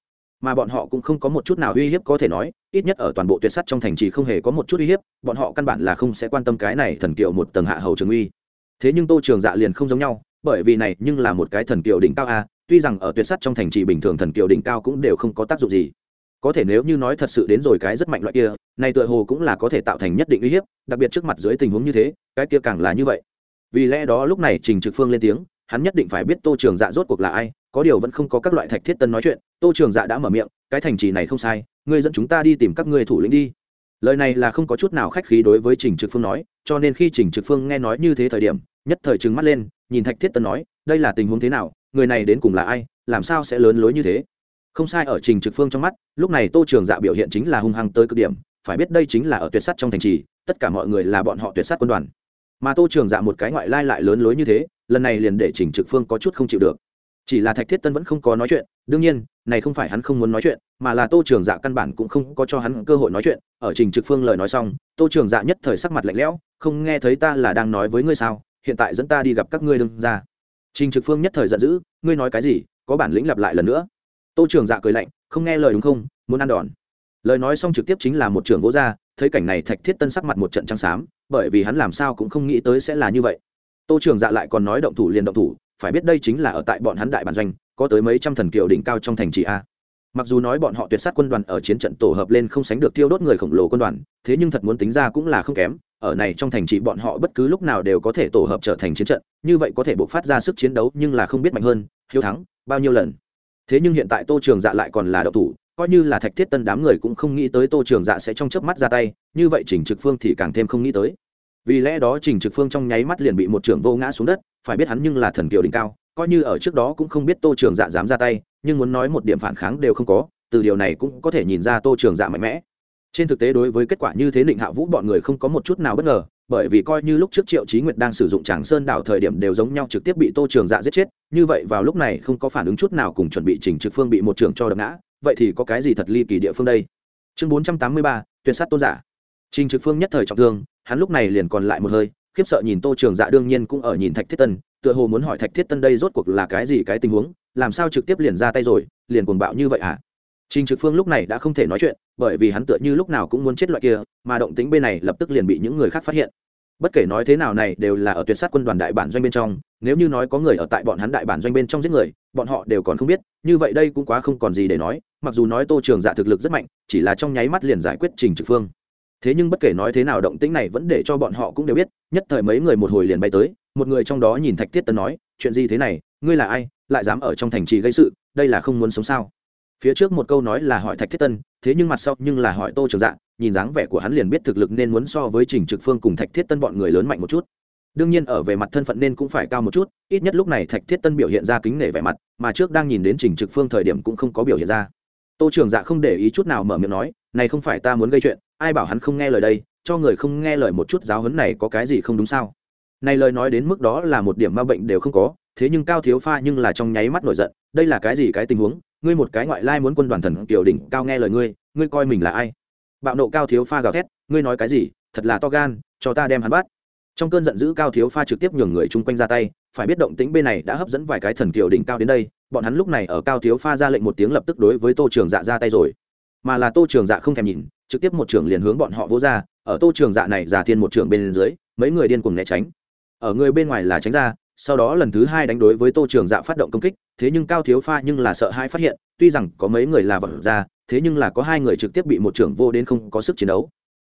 [SPEAKER 1] mà bọn họ cũng không có một chút nào uy hiếp có thể nói, ít nhất ở toàn bộ tuyệt sắt trong thành trì không hề có một chút uy hiếp, bọn họ căn bản là không sẽ quan tâm cái này thần kiều một tầng hạ hầu trường uy. Thế nhưng tô trường dạ liền không giống nhau, bởi vì này nhưng là một cái thần kiều đỉnh cao a, tuy rằng ở tuyệt sắt trong thành trì bình thường thần kiều đỉnh cao cũng đều không có tác dụng gì. Có thể nếu như nói thật sự đến rồi cái rất mạnh loại kia, này tựa hồ cũng là có thể tạo thành nhất định uy hiếp, đặc biệt trước mặt dưới tình huống như thế, cái kia càng là như vậy. Vì lẽ đó lúc này trình trực phương lên tiếng, hắn nhất định phải biết tô trường dạ rốt cuộc là ai có điều vẫn không có các loại thạch thiết tân nói chuyện, tô trường dạ đã mở miệng, cái thành trì này không sai, ngươi dẫn chúng ta đi tìm các ngươi thủ lĩnh đi. Lời này là không có chút nào khách khí đối với trình trực phương nói, cho nên khi trình trực phương nghe nói như thế thời điểm, nhất thời trừng mắt lên, nhìn thạch thiết tân nói, đây là tình huống thế nào, người này đến cùng là ai, làm sao sẽ lớn lối như thế? Không sai ở trình trực phương trong mắt, lúc này tô trường dạ biểu hiện chính là hung hăng tới cực điểm, phải biết đây chính là ở tuyệt sắt trong thành trì, tất cả mọi người là bọn họ tuyệt sắt quân đoàn. Mà tô trường dạ một cái ngoại lai lại lớn lối như thế, lần này liền để trình trực phương có chút không chịu được chỉ là thạch thiết tân vẫn không có nói chuyện, đương nhiên, này không phải hắn không muốn nói chuyện, mà là tô trường dạ căn bản cũng không có cho hắn cơ hội nói chuyện. Ở trình trực phương lời nói xong, tô trường dạ nhất thời sắc mặt lạnh lẽo, không nghe thấy ta là đang nói với ngươi sao, hiện tại dẫn ta đi gặp các ngươi đương ra. Trình trực phương nhất thời giận dữ, ngươi nói cái gì, có bản lĩnh lặp lại lần nữa. Tô trường dạ cười lạnh, không nghe lời đúng không, muốn ăn đòn. Lời nói xong trực tiếp chính là một trường vỗ ra, thấy cảnh này thạch thiết tân sắc mặt một trận trắng xám, bởi vì hắn làm sao cũng không nghĩ tới sẽ là như vậy. Tô trường dạ lại còn nói động thủ liền động thủ phải biết đây chính là ở tại bọn hắn đại bản doanh, có tới mấy trăm thần kiều đỉnh cao trong thành trì a. Mặc dù nói bọn họ tuyệt sát quân đoàn ở chiến trận tổ hợp lên không sánh được tiêu đốt người khổng lồ quân đoàn, thế nhưng thật muốn tính ra cũng là không kém, ở này trong thành trì bọn họ bất cứ lúc nào đều có thể tổ hợp trở thành chiến trận, như vậy có thể bộc phát ra sức chiến đấu nhưng là không biết mạnh hơn, hiếu thắng, bao nhiêu lần. Thế nhưng hiện tại tô trường dạ lại còn là đậu thủ, coi như là thạch thiết tân đám người cũng không nghĩ tới tô trường dạ sẽ trong chớp mắt ra tay, như vậy trình trực phương thì càng thêm không nghĩ tới vì lẽ đó trình trực phương trong nháy mắt liền bị một trưởng vô ngã xuống đất, phải biết hắn nhưng là thần kiều đỉnh cao, coi như ở trước đó cũng không biết tô trường dạ dám ra tay, nhưng muốn nói một điểm phản kháng đều không có, từ điều này cũng có thể nhìn ra tô trường dạ mạnh mẽ. Trên thực tế đối với kết quả như thế định hạ vũ bọn người không có một chút nào bất ngờ, bởi vì coi như lúc trước triệu trí nguyệt đang sử dụng tràng sơn đảo thời điểm đều giống nhau trực tiếp bị tô trường dạ giết chết, như vậy vào lúc này không có phản ứng chút nào cùng chuẩn bị trình trực phương bị một trường cho đập ngã, vậy thì có cái gì thật ly kỳ địa phương đây? Chương bốn trăm tám mươi ba, tuyệt sát tôn giả. Trình trực phương nhất thời trọng thương hắn lúc này liền còn lại một hơi khiếp sợ nhìn tô trường dạ đương nhiên cũng ở nhìn thạch thiết tân tựa hồ muốn hỏi thạch thiết tân đây rốt cuộc là cái gì cái tình huống làm sao trực tiếp liền ra tay rồi liền cuồng bạo như vậy à? Trình Trực Phương lúc này đã không thể nói chuyện, bởi vì hắn tựa như lúc nào cũng muốn chết loại kia, mà động tính bên này lập tức liền bị những người khác phát hiện. Bất kể nói thế nào này đều là ở tuyệt sát quân đoàn đại bản doanh bên trong, nếu như nói có người ở tại bọn hắn đại bản doanh bên trong giết người, bọn họ đều còn không biết, như vậy đây cũng quá không còn gì để nói, mặc dù nói Tô Trường Dạ thực lực rất mạnh, chỉ là trong nháy mắt liền giải quyết Trình Trực Phương. Thế nhưng bất kể nói thế nào động tĩnh này vẫn để cho bọn họ cũng đều biết, nhất thời mấy người một hồi liền bay tới, một người trong đó nhìn Thạch Thiết Tấn nói, chuyện gì thế này, ngươi là ai, lại dám ở trong thành trì gây sự, đây là không muốn sống sao? phía trước một câu nói là hỏi thạch thiết tân thế nhưng mặt sau nhưng là hỏi tô trường dạ nhìn dáng vẻ của hắn liền biết thực lực nên muốn so với trình trực phương cùng thạch thiết tân bọn người lớn mạnh một chút đương nhiên ở về mặt thân phận nên cũng phải cao một chút ít nhất lúc này thạch thiết tân biểu hiện ra kính nể vẻ mặt mà trước đang nhìn đến trình trực phương thời điểm cũng không có biểu hiện ra tô trường dạ không để ý chút nào mở miệng nói này không phải ta muốn gây chuyện ai bảo hắn không nghe lời đây, cho người không nghe lời một chút giáo huấn này có cái gì không đúng sao? Này lời nói đến mức đó là một điểm ma bệnh đều không có, thế nhưng cao thiếu pha nhưng là trong nháy mắt nổi giận, đây là cái gì cái tình huống? Ngươi một cái ngoại lai muốn quân đoàn thần tiểu đỉnh, cao nghe lời ngươi ngươi coi mình là ai? Bạo nộ cao thiếu pha gào thét, ngươi nói cái gì? Thật là to gan, cho ta đem hắn bắt. Trong cơn giận dữ cao thiếu pha trực tiếp nhường người chung quanh ra tay, phải biết động tĩnh bên này đã hấp dẫn vài cái thần kiều đỉnh cao đến đây, bọn hắn lúc này ở cao thiếu pha ra lệnh một tiếng lập tức đối với tô trường dạ ra tay rồi mà là tô trường dạ không thèm nhìn, trực tiếp một trường liền hướng bọn họ vỗ ra, ở tô trường dạ này giả thiên một trường bên dưới, mấy người điên cùng né tránh. Ở người bên ngoài là tránh ra, sau đó lần thứ hai đánh đối với tô trường dạ phát động công kích, thế nhưng cao thiếu pha nhưng là sợ hai phát hiện, tuy rằng có mấy người là vật ra, thế nhưng là có hai người trực tiếp bị một trưởng vô đến không có sức chiến đấu.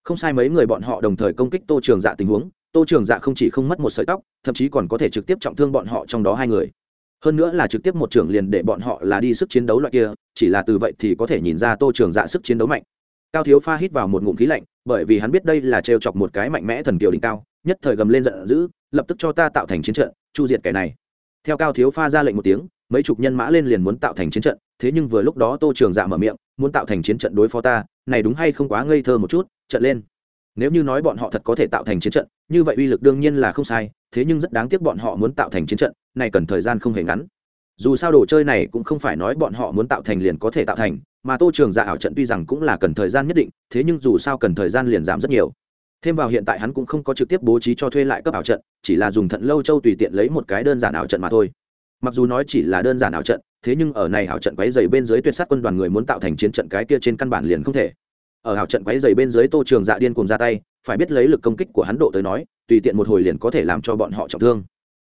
[SPEAKER 1] Không sai mấy người bọn họ đồng thời công kích tô trường dạ tình huống, tô trường dạ không chỉ không mất một sợi tóc, thậm chí còn có thể trực tiếp trọng thương bọn họ trong đó hai người hơn nữa là trực tiếp một trưởng liền để bọn họ là đi sức chiến đấu loại kia, chỉ là từ vậy thì có thể nhìn ra tô trường dạ sức chiến đấu mạnh. Cao thiếu pha hít vào một ngụm khí lạnh, bởi vì hắn biết đây là trêu chọc một cái mạnh mẽ thần kiều đỉnh cao, nhất thời gầm lên giận dữ, lập tức cho ta tạo thành chiến trận, chu diệt kẻ này. Theo cao thiếu pha ra lệnh một tiếng, mấy chục nhân mã lên liền muốn tạo thành chiến trận, thế nhưng vừa lúc đó tô trường dạ mở miệng, muốn tạo thành chiến trận đối phó ta, này đúng hay không quá ngây thơ một chút, trận lên nếu như nói bọn họ thật có thể tạo thành chiến trận, như vậy uy lực đương nhiên là không sai, thế nhưng rất đáng tiếc bọn họ muốn tạo thành chiến trận, này cần thời gian không hề ngắn. Dù sao đồ chơi này cũng không phải nói bọn họ muốn tạo thành liền có thể tạo thành, mà tô trường dạ ảo trận tuy rằng cũng là cần thời gian nhất định, thế nhưng dù sao cần thời gian liền giảm rất nhiều. Thêm vào hiện tại hắn cũng không có trực tiếp bố trí cho thuê lại cấp ảo trận, chỉ là dùng thận lâu châu tùy tiện lấy một cái đơn giản ảo trận mà thôi. Mặc dù nói chỉ là đơn giản ảo trận, thế nhưng ở này ảo trận quấy dày bên dưới tuyệt sát quân đoàn người muốn tạo thành chiến trận cái kia trên căn bản liền không thể ở hào trận quấy dày bên dưới tô trường dạ điên cùng ra tay, phải biết lấy lực công kích của hắn độ tới nói, tùy tiện một hồi liền có thể làm cho bọn họ trọng thương.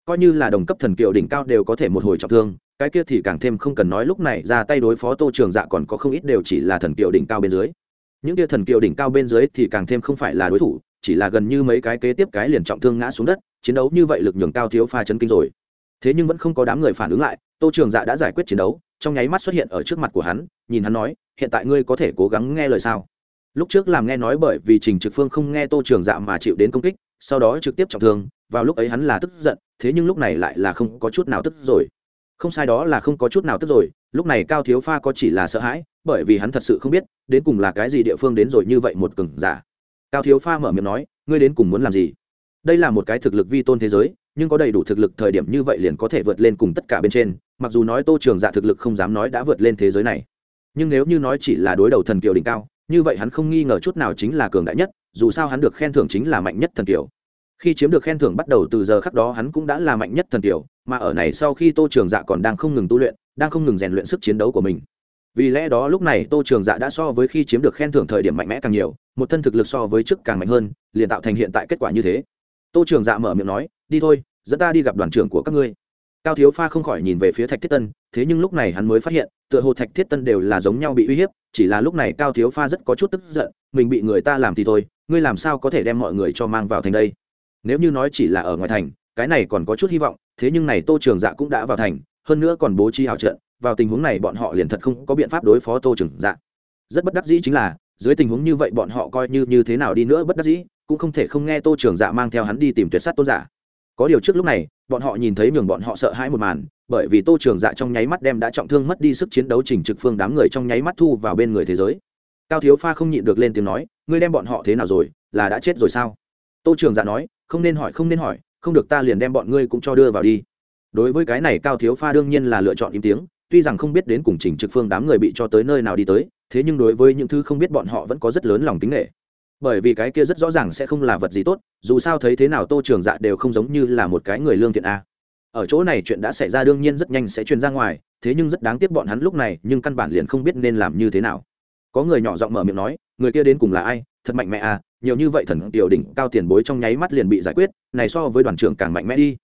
[SPEAKER 1] Coi như là đồng cấp thần kiều đỉnh cao đều có thể một hồi trọng thương, cái kia thì càng thêm không cần nói lúc này ra tay đối phó tô trường dạ còn có không ít đều chỉ là thần kiều đỉnh cao bên dưới. Những kia thần kiều đỉnh cao bên dưới thì càng thêm không phải là đối thủ, chỉ là gần như mấy cái kế tiếp cái liền trọng thương ngã xuống đất, chiến đấu như vậy lực nhường cao thiếu pha chấn kinh rồi. Thế nhưng vẫn không có đám người phản ứng lại, tô trường dạ đã giải quyết chiến đấu, trong nháy mắt xuất hiện ở trước mặt của hắn, nhìn hắn nói, hiện tại ngươi có thể cố gắng nghe lời sao? Lúc trước làm nghe nói bởi vì trình trực phương không nghe tô trường dạ mà chịu đến công kích, sau đó trực tiếp trọng thương, vào lúc ấy hắn là tức giận, thế nhưng lúc này lại là không có chút nào tức rồi. Không sai đó là không có chút nào tức rồi, lúc này cao thiếu pha có chỉ là sợ hãi, bởi vì hắn thật sự không biết, đến cùng là cái gì địa phương đến rồi như vậy một cừng giả. Cao thiếu pha mở miệng nói, ngươi đến cùng muốn làm gì? Đây là một cái thực lực vi tôn thế giới, nhưng có đầy đủ thực lực thời điểm như vậy liền có thể vượt lên cùng tất cả bên trên, mặc dù nói tô trường dạ thực lực không dám nói đã vượt lên thế giới này. Nhưng nếu như nói chỉ là đối đầu thần kiều đỉnh cao như vậy hắn không nghi ngờ chút nào chính là cường đại nhất, dù sao hắn được khen thưởng chính là mạnh nhất thần kiều khi chiếm được khen thưởng bắt đầu từ giờ khắc đó hắn cũng đã là mạnh nhất thần kiều mà ở này sau khi tô trường dạ còn đang không ngừng tu luyện, đang không ngừng rèn luyện sức chiến đấu của mình. Vì lẽ đó lúc này tô trường dạ đã so với khi chiếm được khen thưởng thời điểm mạnh mẽ càng nhiều, một thân thực lực so với trước càng mạnh hơn, liền tạo thành hiện tại kết quả như thế. Tô trường dạ mở miệng nói, đi thôi, dẫn ta đi gặp đoàn trưởng của các ngươi cao thiếu pha không khỏi nhìn về phía thạch thiết tân, thế nhưng lúc này hắn mới phát hiện, tựa hồ thạch thiết tân đều là giống nhau bị uy hiếp, chỉ là lúc này cao thiếu pha rất có chút tức giận, mình bị người ta làm thì thôi, ngươi làm sao có thể đem mọi người cho mang vào thành đây? Nếu như nói chỉ là ở ngoài thành, cái này còn có chút hy vọng, thế nhưng này tô trường dạ cũng đã vào thành, hơn nữa còn bố trí hào trận, vào tình huống này bọn họ liền thật không có biện pháp đối phó tô trường dạ. Rất bất đắc dĩ chính là, dưới tình huống như vậy bọn họ coi như như thế nào đi nữa bất đắc dĩ, cũng không thể không nghe tô trường dạ mang theo hắn đi tìm tuyệt sát tôn giả có điều trước lúc này, bọn họ nhìn thấy nhường bọn họ sợ hãi một màn, bởi vì tô trường dạ trong nháy mắt đem đã trọng thương mất đi sức chiến đấu chỉnh trực phương đám người trong nháy mắt thu vào bên người thế giới. Cao thiếu pha không nhịn được lên tiếng nói, ngươi đem bọn họ thế nào rồi? Là đã chết rồi sao? Tô trường dạ nói, không nên hỏi, không nên hỏi, không được ta liền đem bọn ngươi cũng cho đưa vào đi. Đối với cái này cao thiếu pha đương nhiên là lựa chọn im tiếng, tuy rằng không biết đến cùng trình trực phương đám người bị cho tới nơi nào đi tới, thế nhưng đối với những thứ không biết bọn họ vẫn có rất lớn lòng tính nghệ bởi vì cái kia rất rõ ràng sẽ không là vật gì tốt, dù sao thấy thế nào tô trường dạ đều không giống như là một cái người lương thiện a. Ở chỗ này chuyện đã xảy ra đương nhiên rất nhanh sẽ truyền ra ngoài, thế nhưng rất đáng tiếc bọn hắn lúc này nhưng căn bản liền không biết nên làm như thế nào. Có người nhỏ giọng mở miệng nói, người kia đến cùng là ai? Thật mạnh mẽ à? Nhiều như vậy thần tiểu đỉnh cao tiền bối trong nháy mắt liền bị giải quyết, này so với đoàn trưởng càng mạnh mẽ đi.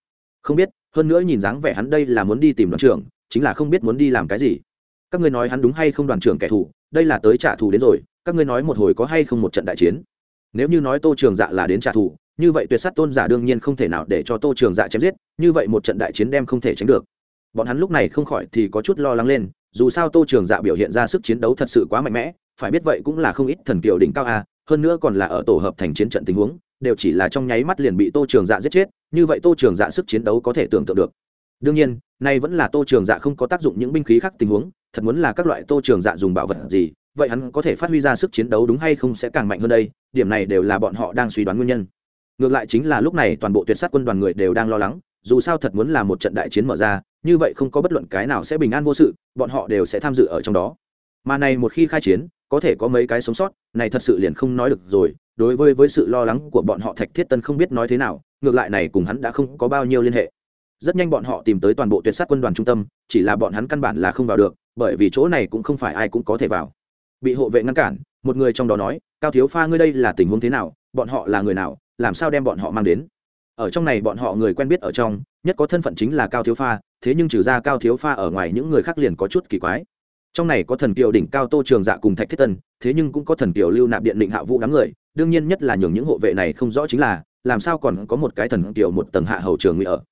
[SPEAKER 1] Không biết, hơn nữa nhìn dáng vẻ hắn đây là muốn đi tìm đoàn trưởng, chính là không biết muốn đi làm cái gì. Các ngươi nói hắn đúng hay không đoàn trưởng kẻ thù, đây là tới trả thù đến rồi các ngươi nói một hồi có hay không một trận đại chiến? Nếu như nói tô trường dạ là đến trả thù, như vậy tuyệt s á t tôn giả đương nhiên không thể nào để cho tô trường dạ chém giết, như vậy một trận đại chiến đem không thể tránh được. Bọn hắn lúc này không khỏi thì có chút lo lắng lên, dù sao tô trường dạ biểu hiện ra sức chiến đấu thật sự quá mạnh mẽ, phải biết vậy cũng là không ít thần kiều đỉnh cao a, hơn nữa còn là ở tổ hợp thành chiến trận tình huống, đều chỉ là trong nháy mắt liền bị tô trường dạ giết chết, như vậy tô trường dạ sức chiến đấu có thể tưởng tượng được. Đương nhiên, nay vẫn là tô trường dạ không có tác dụng những binh khí khác tình huống, thật muốn là các loại tô trường dạ dùng bảo vật gì vậy hắn có thể phát huy ra sức chiến đấu đúng hay không sẽ càng mạnh hơn đây, điểm này đều là bọn họ đang suy đoán nguyên nhân. Ngược lại chính là lúc này toàn bộ tuyệt sát quân đoàn người đều đang lo lắng, dù sao thật muốn là một trận đại chiến mở ra, như vậy không có bất luận cái nào sẽ bình an vô sự, bọn họ đều sẽ tham dự ở trong đó. Mà này một khi khai chiến, có thể có mấy cái sống sót, này thật sự liền không nói được rồi, đối với với sự lo lắng của bọn họ thạch thiết tân không biết nói thế nào, ngược lại này cùng hắn đã không có bao nhiêu liên hệ. Rất nhanh bọn họ tìm tới toàn bộ tuyệt sát quân đoàn trung tâm, chỉ là bọn hắn căn bản là không vào được, bởi vì chỗ này cũng không phải ai cũng có thể vào bị hộ vệ ngăn cản, một người trong đó nói, cao thiếu pha ngươi đây là tình huống thế nào? Bọn họ là người nào? Làm sao đem bọn họ mang đến? Ở trong này bọn họ người quen biết ở trong, nhất có thân phận chính là cao thiếu pha, thế nhưng trừ ra cao thiếu pha ở ngoài những người khác liền có chút kỳ quái. Trong này có thần kiều đỉnh cao tô trường dạ cùng thạch thiết tân, thế nhưng cũng có thần kiều lưu nạp điện định hạ vũ đám người, đương nhiên nhất là nhường những hộ vệ này không rõ chính là, làm sao còn có một cái thần kiều một tầng hạ hầu trường nguy ở.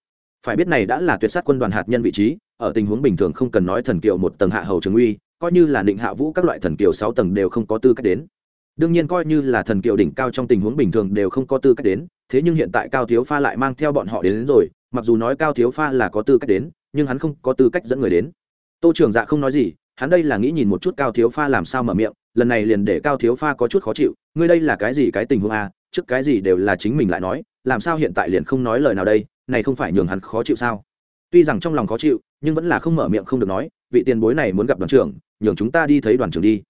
[SPEAKER 1] Phải biết này đã là tuyệt sát quân đoàn hạt nhân vị trí ở tình huống bình thường không cần nói thần kiều một tầng hạ hầu trường uy coi như là định hạ vũ các loại thần kiều sáu tầng đều không có tư cách đến. Đương nhiên coi như là thần kiều đỉnh cao trong tình huống bình thường đều không có tư cách đến thế nhưng hiện tại cao thiếu pha lại mang theo bọn họ đến, đến rồi mặc dù nói cao thiếu pha là có tư cách đến nhưng hắn không có tư cách dẫn người đến. Tô trường dạ không nói gì hắn đây là nghĩ nhìn một chút cao thiếu pha làm sao mở miệng lần này liền để cao thiếu pha có chút khó chịu ngươi đây là cái gì cái tình huống a à? trước cái gì đều là chính mình lại nói làm sao hiện tại liền không nói lời nào đây này không phải nhường hắn khó chịu sao? Tuy rằng trong lòng khó chịu nhưng vẫn là không mở miệng không được nói, vị tiền bối này muốn gặp đoàn trưởng, nhường chúng ta đi thấy đoàn trưởng đi.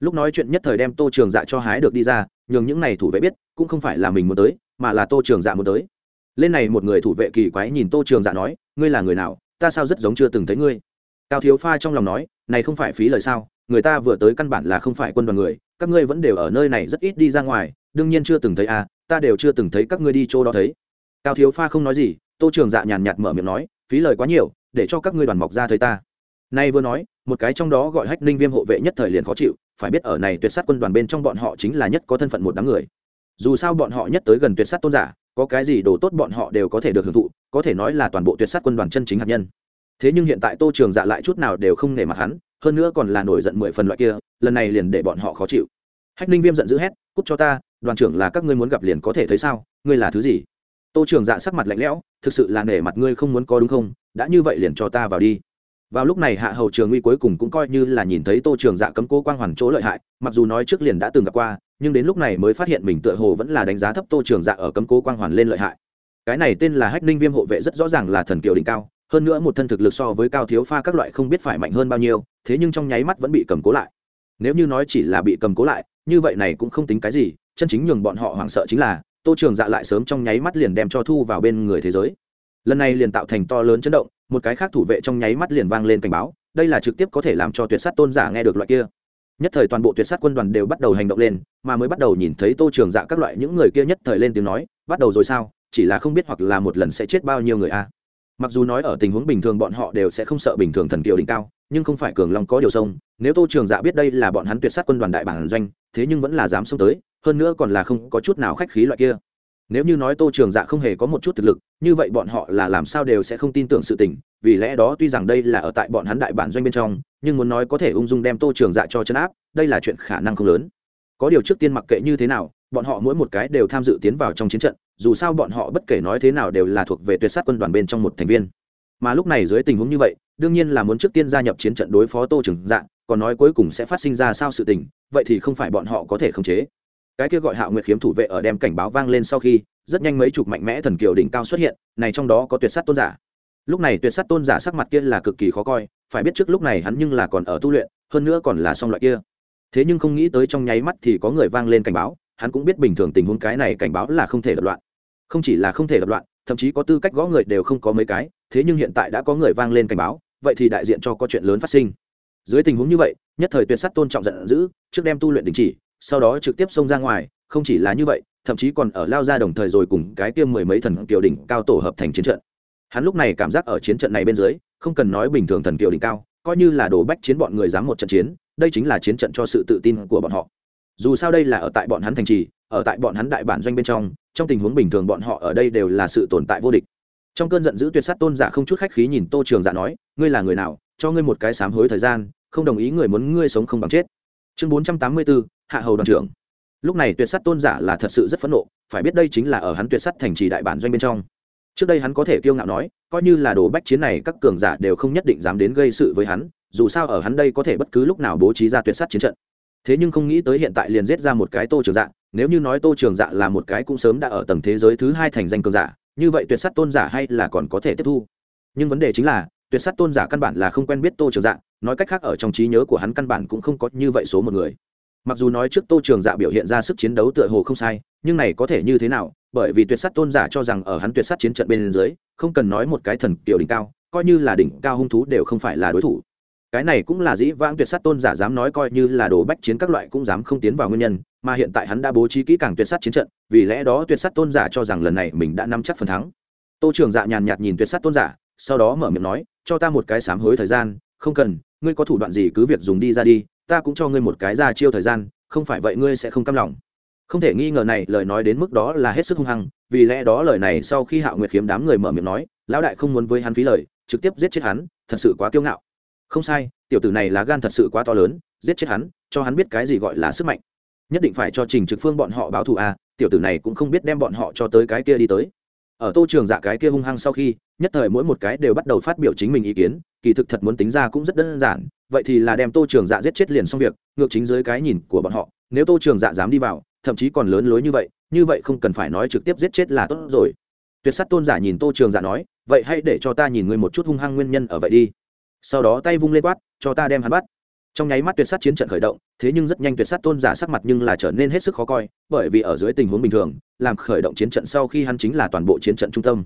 [SPEAKER 1] Lúc nói chuyện nhất thời đem tô trường dạ cho hái được đi ra, nhường những này thủ vệ biết, cũng không phải là mình muốn tới, mà là tô trường dạ muốn tới. Lên này một người thủ vệ kỳ quái nhìn tô trường dạ nói, ngươi là người nào? Ta sao rất giống chưa từng thấy ngươi? Cao thiếu pha trong lòng nói, này không phải phí lời sao? Người ta vừa tới căn bản là không phải quân đoàn người, các ngươi vẫn đều ở nơi này rất ít đi ra ngoài, đương nhiên chưa từng thấy à ta đều chưa từng thấy các ngươi đi chỗ đó thấy. Cao thiếu pha không nói gì, tô trường dạ nhàn nhạt mở miệng nói, phí lời quá nhiều để cho các ngươi đoàn mọc ra thấy ta. Nay vừa nói, một cái trong đó gọi hách ninh viêm hộ vệ nhất thời liền khó chịu, phải biết ở này tuyệt sát quân đoàn bên trong bọn họ chính là nhất có thân phận một đám người. Dù sao bọn họ nhất tới gần tuyệt sát tôn giả, có cái gì đồ tốt bọn họ đều có thể được hưởng thụ, có thể nói là toàn bộ tuyệt sát quân đoàn chân chính hạt nhân. Thế nhưng hiện tại tô trường dạ lại chút nào đều không nể mặt hắn, hơn nữa còn là nổi giận mười phần loại kia, lần này liền để bọn họ khó chịu. Hách ninh viêm giận dữ hét, cút cho ta, đoàn trưởng là các ngươi muốn gặp liền có thể thấy sao, ngươi là thứ gì? Tô trường dạ sắc mặt lạnh lẽo, thực sự là nể mặt ngươi không muốn có đúng không? Đã như vậy liền cho ta vào đi. Vào lúc này hạ hầu trường uy cuối cùng cũng coi như là nhìn thấy tô trường dạ cấm cố quang hoàn chỗ lợi hại, mặc dù nói trước liền đã từng gặp qua, nhưng đến lúc này mới phát hiện mình tựa hồ vẫn là đánh giá thấp tô trường dạ ở cấm cố quang hoàn lên lợi hại. Cái này tên là hách ninh viêm hộ vệ rất rõ ràng là thần kiều đỉnh cao, hơn nữa một thân thực lực so với cao thiếu pha các loại không biết phải mạnh hơn bao nhiêu, thế nhưng trong nháy mắt vẫn bị cầm cố lại. Nếu như nói chỉ là bị cầm cố lại, như vậy này cũng không tính cái gì, chân chính nhường bọn họ hoảng sợ chính là, tô trường dạ lại sớm trong nháy mắt liền đem cho thu vào bên người thế giới lần này liền tạo thành to lớn chấn động, một cái khác thủ vệ trong nháy mắt liền vang lên cảnh báo, đây là trực tiếp có thể làm cho tuyệt sát tôn giả nghe được loại kia. Nhất thời toàn bộ tuyệt sát quân đoàn đều bắt đầu hành động lên, mà mới bắt đầu nhìn thấy tô trường dạ các loại những người kia nhất thời lên tiếng nói, bắt đầu rồi sao? Chỉ là không biết hoặc là một lần sẽ chết bao nhiêu người a. Mặc dù nói ở tình huống bình thường bọn họ đều sẽ không sợ bình thường thần kiều đỉnh cao, nhưng không phải cường long có điều sông, nếu tô trường dạ biết đây là bọn hắn tuyệt sát quân đoàn đại bản doanh, thế nhưng vẫn là dám xông tới, hơn nữa còn là không có chút nào khách khí loại kia nếu như nói tô trường dạ không hề có một chút thực lực, như vậy bọn họ là làm sao đều sẽ không tin tưởng sự tình, vì lẽ đó tuy rằng đây là ở tại bọn hắn đại bản doanh bên trong, nhưng muốn nói có thể ung dung đem tô trường dạ cho chấn áp, đây là chuyện khả năng không lớn. Có điều trước tiên mặc kệ như thế nào, bọn họ mỗi một cái đều tham dự tiến vào trong chiến trận, dù sao bọn họ bất kể nói thế nào đều là thuộc về tuyệt sát quân đoàn bên trong một thành viên. Mà lúc này dưới tình huống như vậy, đương nhiên là muốn trước tiên gia nhập chiến trận đối phó tô trường dạ còn nói cuối cùng sẽ phát sinh ra sao sự tình, vậy thì không phải bọn họ có thể khống chế cái kia gọi hạo nguyệt khiếm thủ vệ ở đem cảnh báo vang lên sau khi, rất nhanh mấy chục mạnh mẽ thần kiều đỉnh cao xuất hiện, này trong đó có tuyệt sát tôn giả. Lúc này tuyệt sát tôn giả sắc mặt kia là cực kỳ khó coi, phải biết trước lúc này hắn nhưng là còn ở tu luyện, hơn nữa còn là song loại kia. Thế nhưng không nghĩ tới trong nháy mắt thì có người vang lên cảnh báo, hắn cũng biết bình thường tình huống cái này cảnh báo là không thể đập loạn. Không chỉ là không thể đập loạn, thậm chí có tư cách gõ người đều không có mấy cái, thế nhưng hiện tại đã có người vang lên cảnh báo, vậy thì đại diện cho có chuyện lớn phát sinh. Dưới tình huống như vậy, nhất thời tuyệt sắt tôn trọng giận dữ, trước đem tu luyện đình chỉ sau đó trực tiếp xông ra ngoài, không chỉ là như vậy, thậm chí còn ở lao ra đồng thời rồi cùng cái tiêm mười mấy thần kiều đỉnh cao tổ hợp thành chiến trận. Hắn lúc này cảm giác ở chiến trận này bên dưới, không cần nói bình thường thần kiều đỉnh cao, coi như là đồ bách chiến bọn người dám một trận chiến, đây chính là chiến trận cho sự tự tin của bọn họ. Dù sao đây là ở tại bọn hắn thành trì, ở tại bọn hắn đại bản doanh bên trong trong tình huống bình thường bọn họ ở đây đều là sự tồn tại vô địch. Trong cơn giận dữ tuyệt sát tôn giả không chút khách khí nhìn tô trường giả nói, ngươi là người nào? Cho ngươi một cái sám hối thời gian, không đồng ý người muốn ngươi sống không bằng chết. Chương bốn trăm tám mươi bốn hạ hầu đoàn trưởng. Lúc này tuyệt sát tôn giả là thật sự rất phẫn nộ, phải biết đây chính là ở hắn tuyệt sát thành trì đại bản doanh bên trong. Trước đây hắn có thể kiêu ngạo nói, coi như là đồ bách chiến này các cường giả đều không nhất định dám đến gây sự với hắn, dù sao ở hắn đây có thể bất cứ lúc nào bố trí ra tuyệt sát chiến trận. Thế nhưng không nghĩ tới hiện tại liền giết ra một cái tô trường dạ nếu như nói tô trường dạ là một cái cũng sớm đã ở tầng thế giới thứ hai thành danh cường giả, như vậy tuyệt sát tôn giả hay là còn có thể tiếp thu? Nhưng vấn đề chính là, tuyệt sát tôn giả căn bản là không quen biết tô trường dạ nói cách khác ở trong trí nhớ của hắn căn bản cũng không có như vậy số một người mặc dù nói trước tô trường dạ biểu hiện ra sức chiến đấu tựa hồ không sai, nhưng này có thể như thế nào? Bởi vì tuyệt sát tôn giả cho rằng ở hắn tuyệt sát chiến trận bên dưới, không cần nói một cái thần kiểu đỉnh cao, coi như là đỉnh cao hung thú đều không phải là đối thủ. Cái này cũng là dĩ vãng tuyệt sát tôn giả dám nói coi như là đồ bách chiến các loại cũng dám không tiến vào nguyên nhân, mà hiện tại hắn đã bố trí kỹ càng tuyệt sát chiến trận, vì lẽ đó tuyệt sát tôn giả cho rằng lần này mình đã nắm chắc phần thắng. Tô trường dạ nhàn nhạt nhìn tuyệt sát tôn giả, sau đó mở miệng nói, cho ta một cái sám hối thời gian, không cần, ngươi có thủ đoạn gì cứ việc dùng đi ra đi ta cũng cho ngươi một cái ra chiêu thời gian, không phải vậy ngươi sẽ không cam lòng. Không thể nghi ngờ này, lời nói đến mức đó là hết sức hung hăng, vì lẽ đó lời này sau khi hạo nguyệt khiếm đám người mở miệng nói, lão đại không muốn với hắn phí lời, trực tiếp giết chết hắn, thật sự quá kiêu ngạo. Không sai, tiểu tử này lá gan thật sự quá to lớn, giết chết hắn, cho hắn biết cái gì gọi là sức mạnh. Nhất định phải cho trình trực phương bọn họ báo thù a, tiểu tử này cũng không biết đem bọn họ cho tới cái kia đi tới. Ở tô trường dạ cái kia hung hăng sau khi, nhất thời mỗi một cái đều bắt đầu phát biểu chính mình ý kiến kỳ thực thật muốn tính ra cũng rất đơn giản, vậy thì là đem tô trường dạ giết chết liền xong việc, ngược chính dưới cái nhìn của bọn họ, nếu tô trường dạ dám đi vào, thậm chí còn lớn lối như vậy như vậy không cần phải nói trực tiếp giết chết là tốt rồi. Tuyệt sắt tôn giả nhìn tô trường dạ nói, vậy hãy để cho ta nhìn ngươi một chút hung hăng nguyên nhân ở vậy đi. Sau đó tay vung lên quát, cho ta đem hắn bắt. Trong nháy mắt tuyệt sát chiến trận khởi động, thế nhưng rất nhanh tuyệt sát tôn giả sắc mặt nhưng là trở nên hết sức khó coi, bởi vì ở dưới tình huống bình thường, làm khởi động chiến trận sau khi hắn chính là toàn bộ chiến trận trung tâm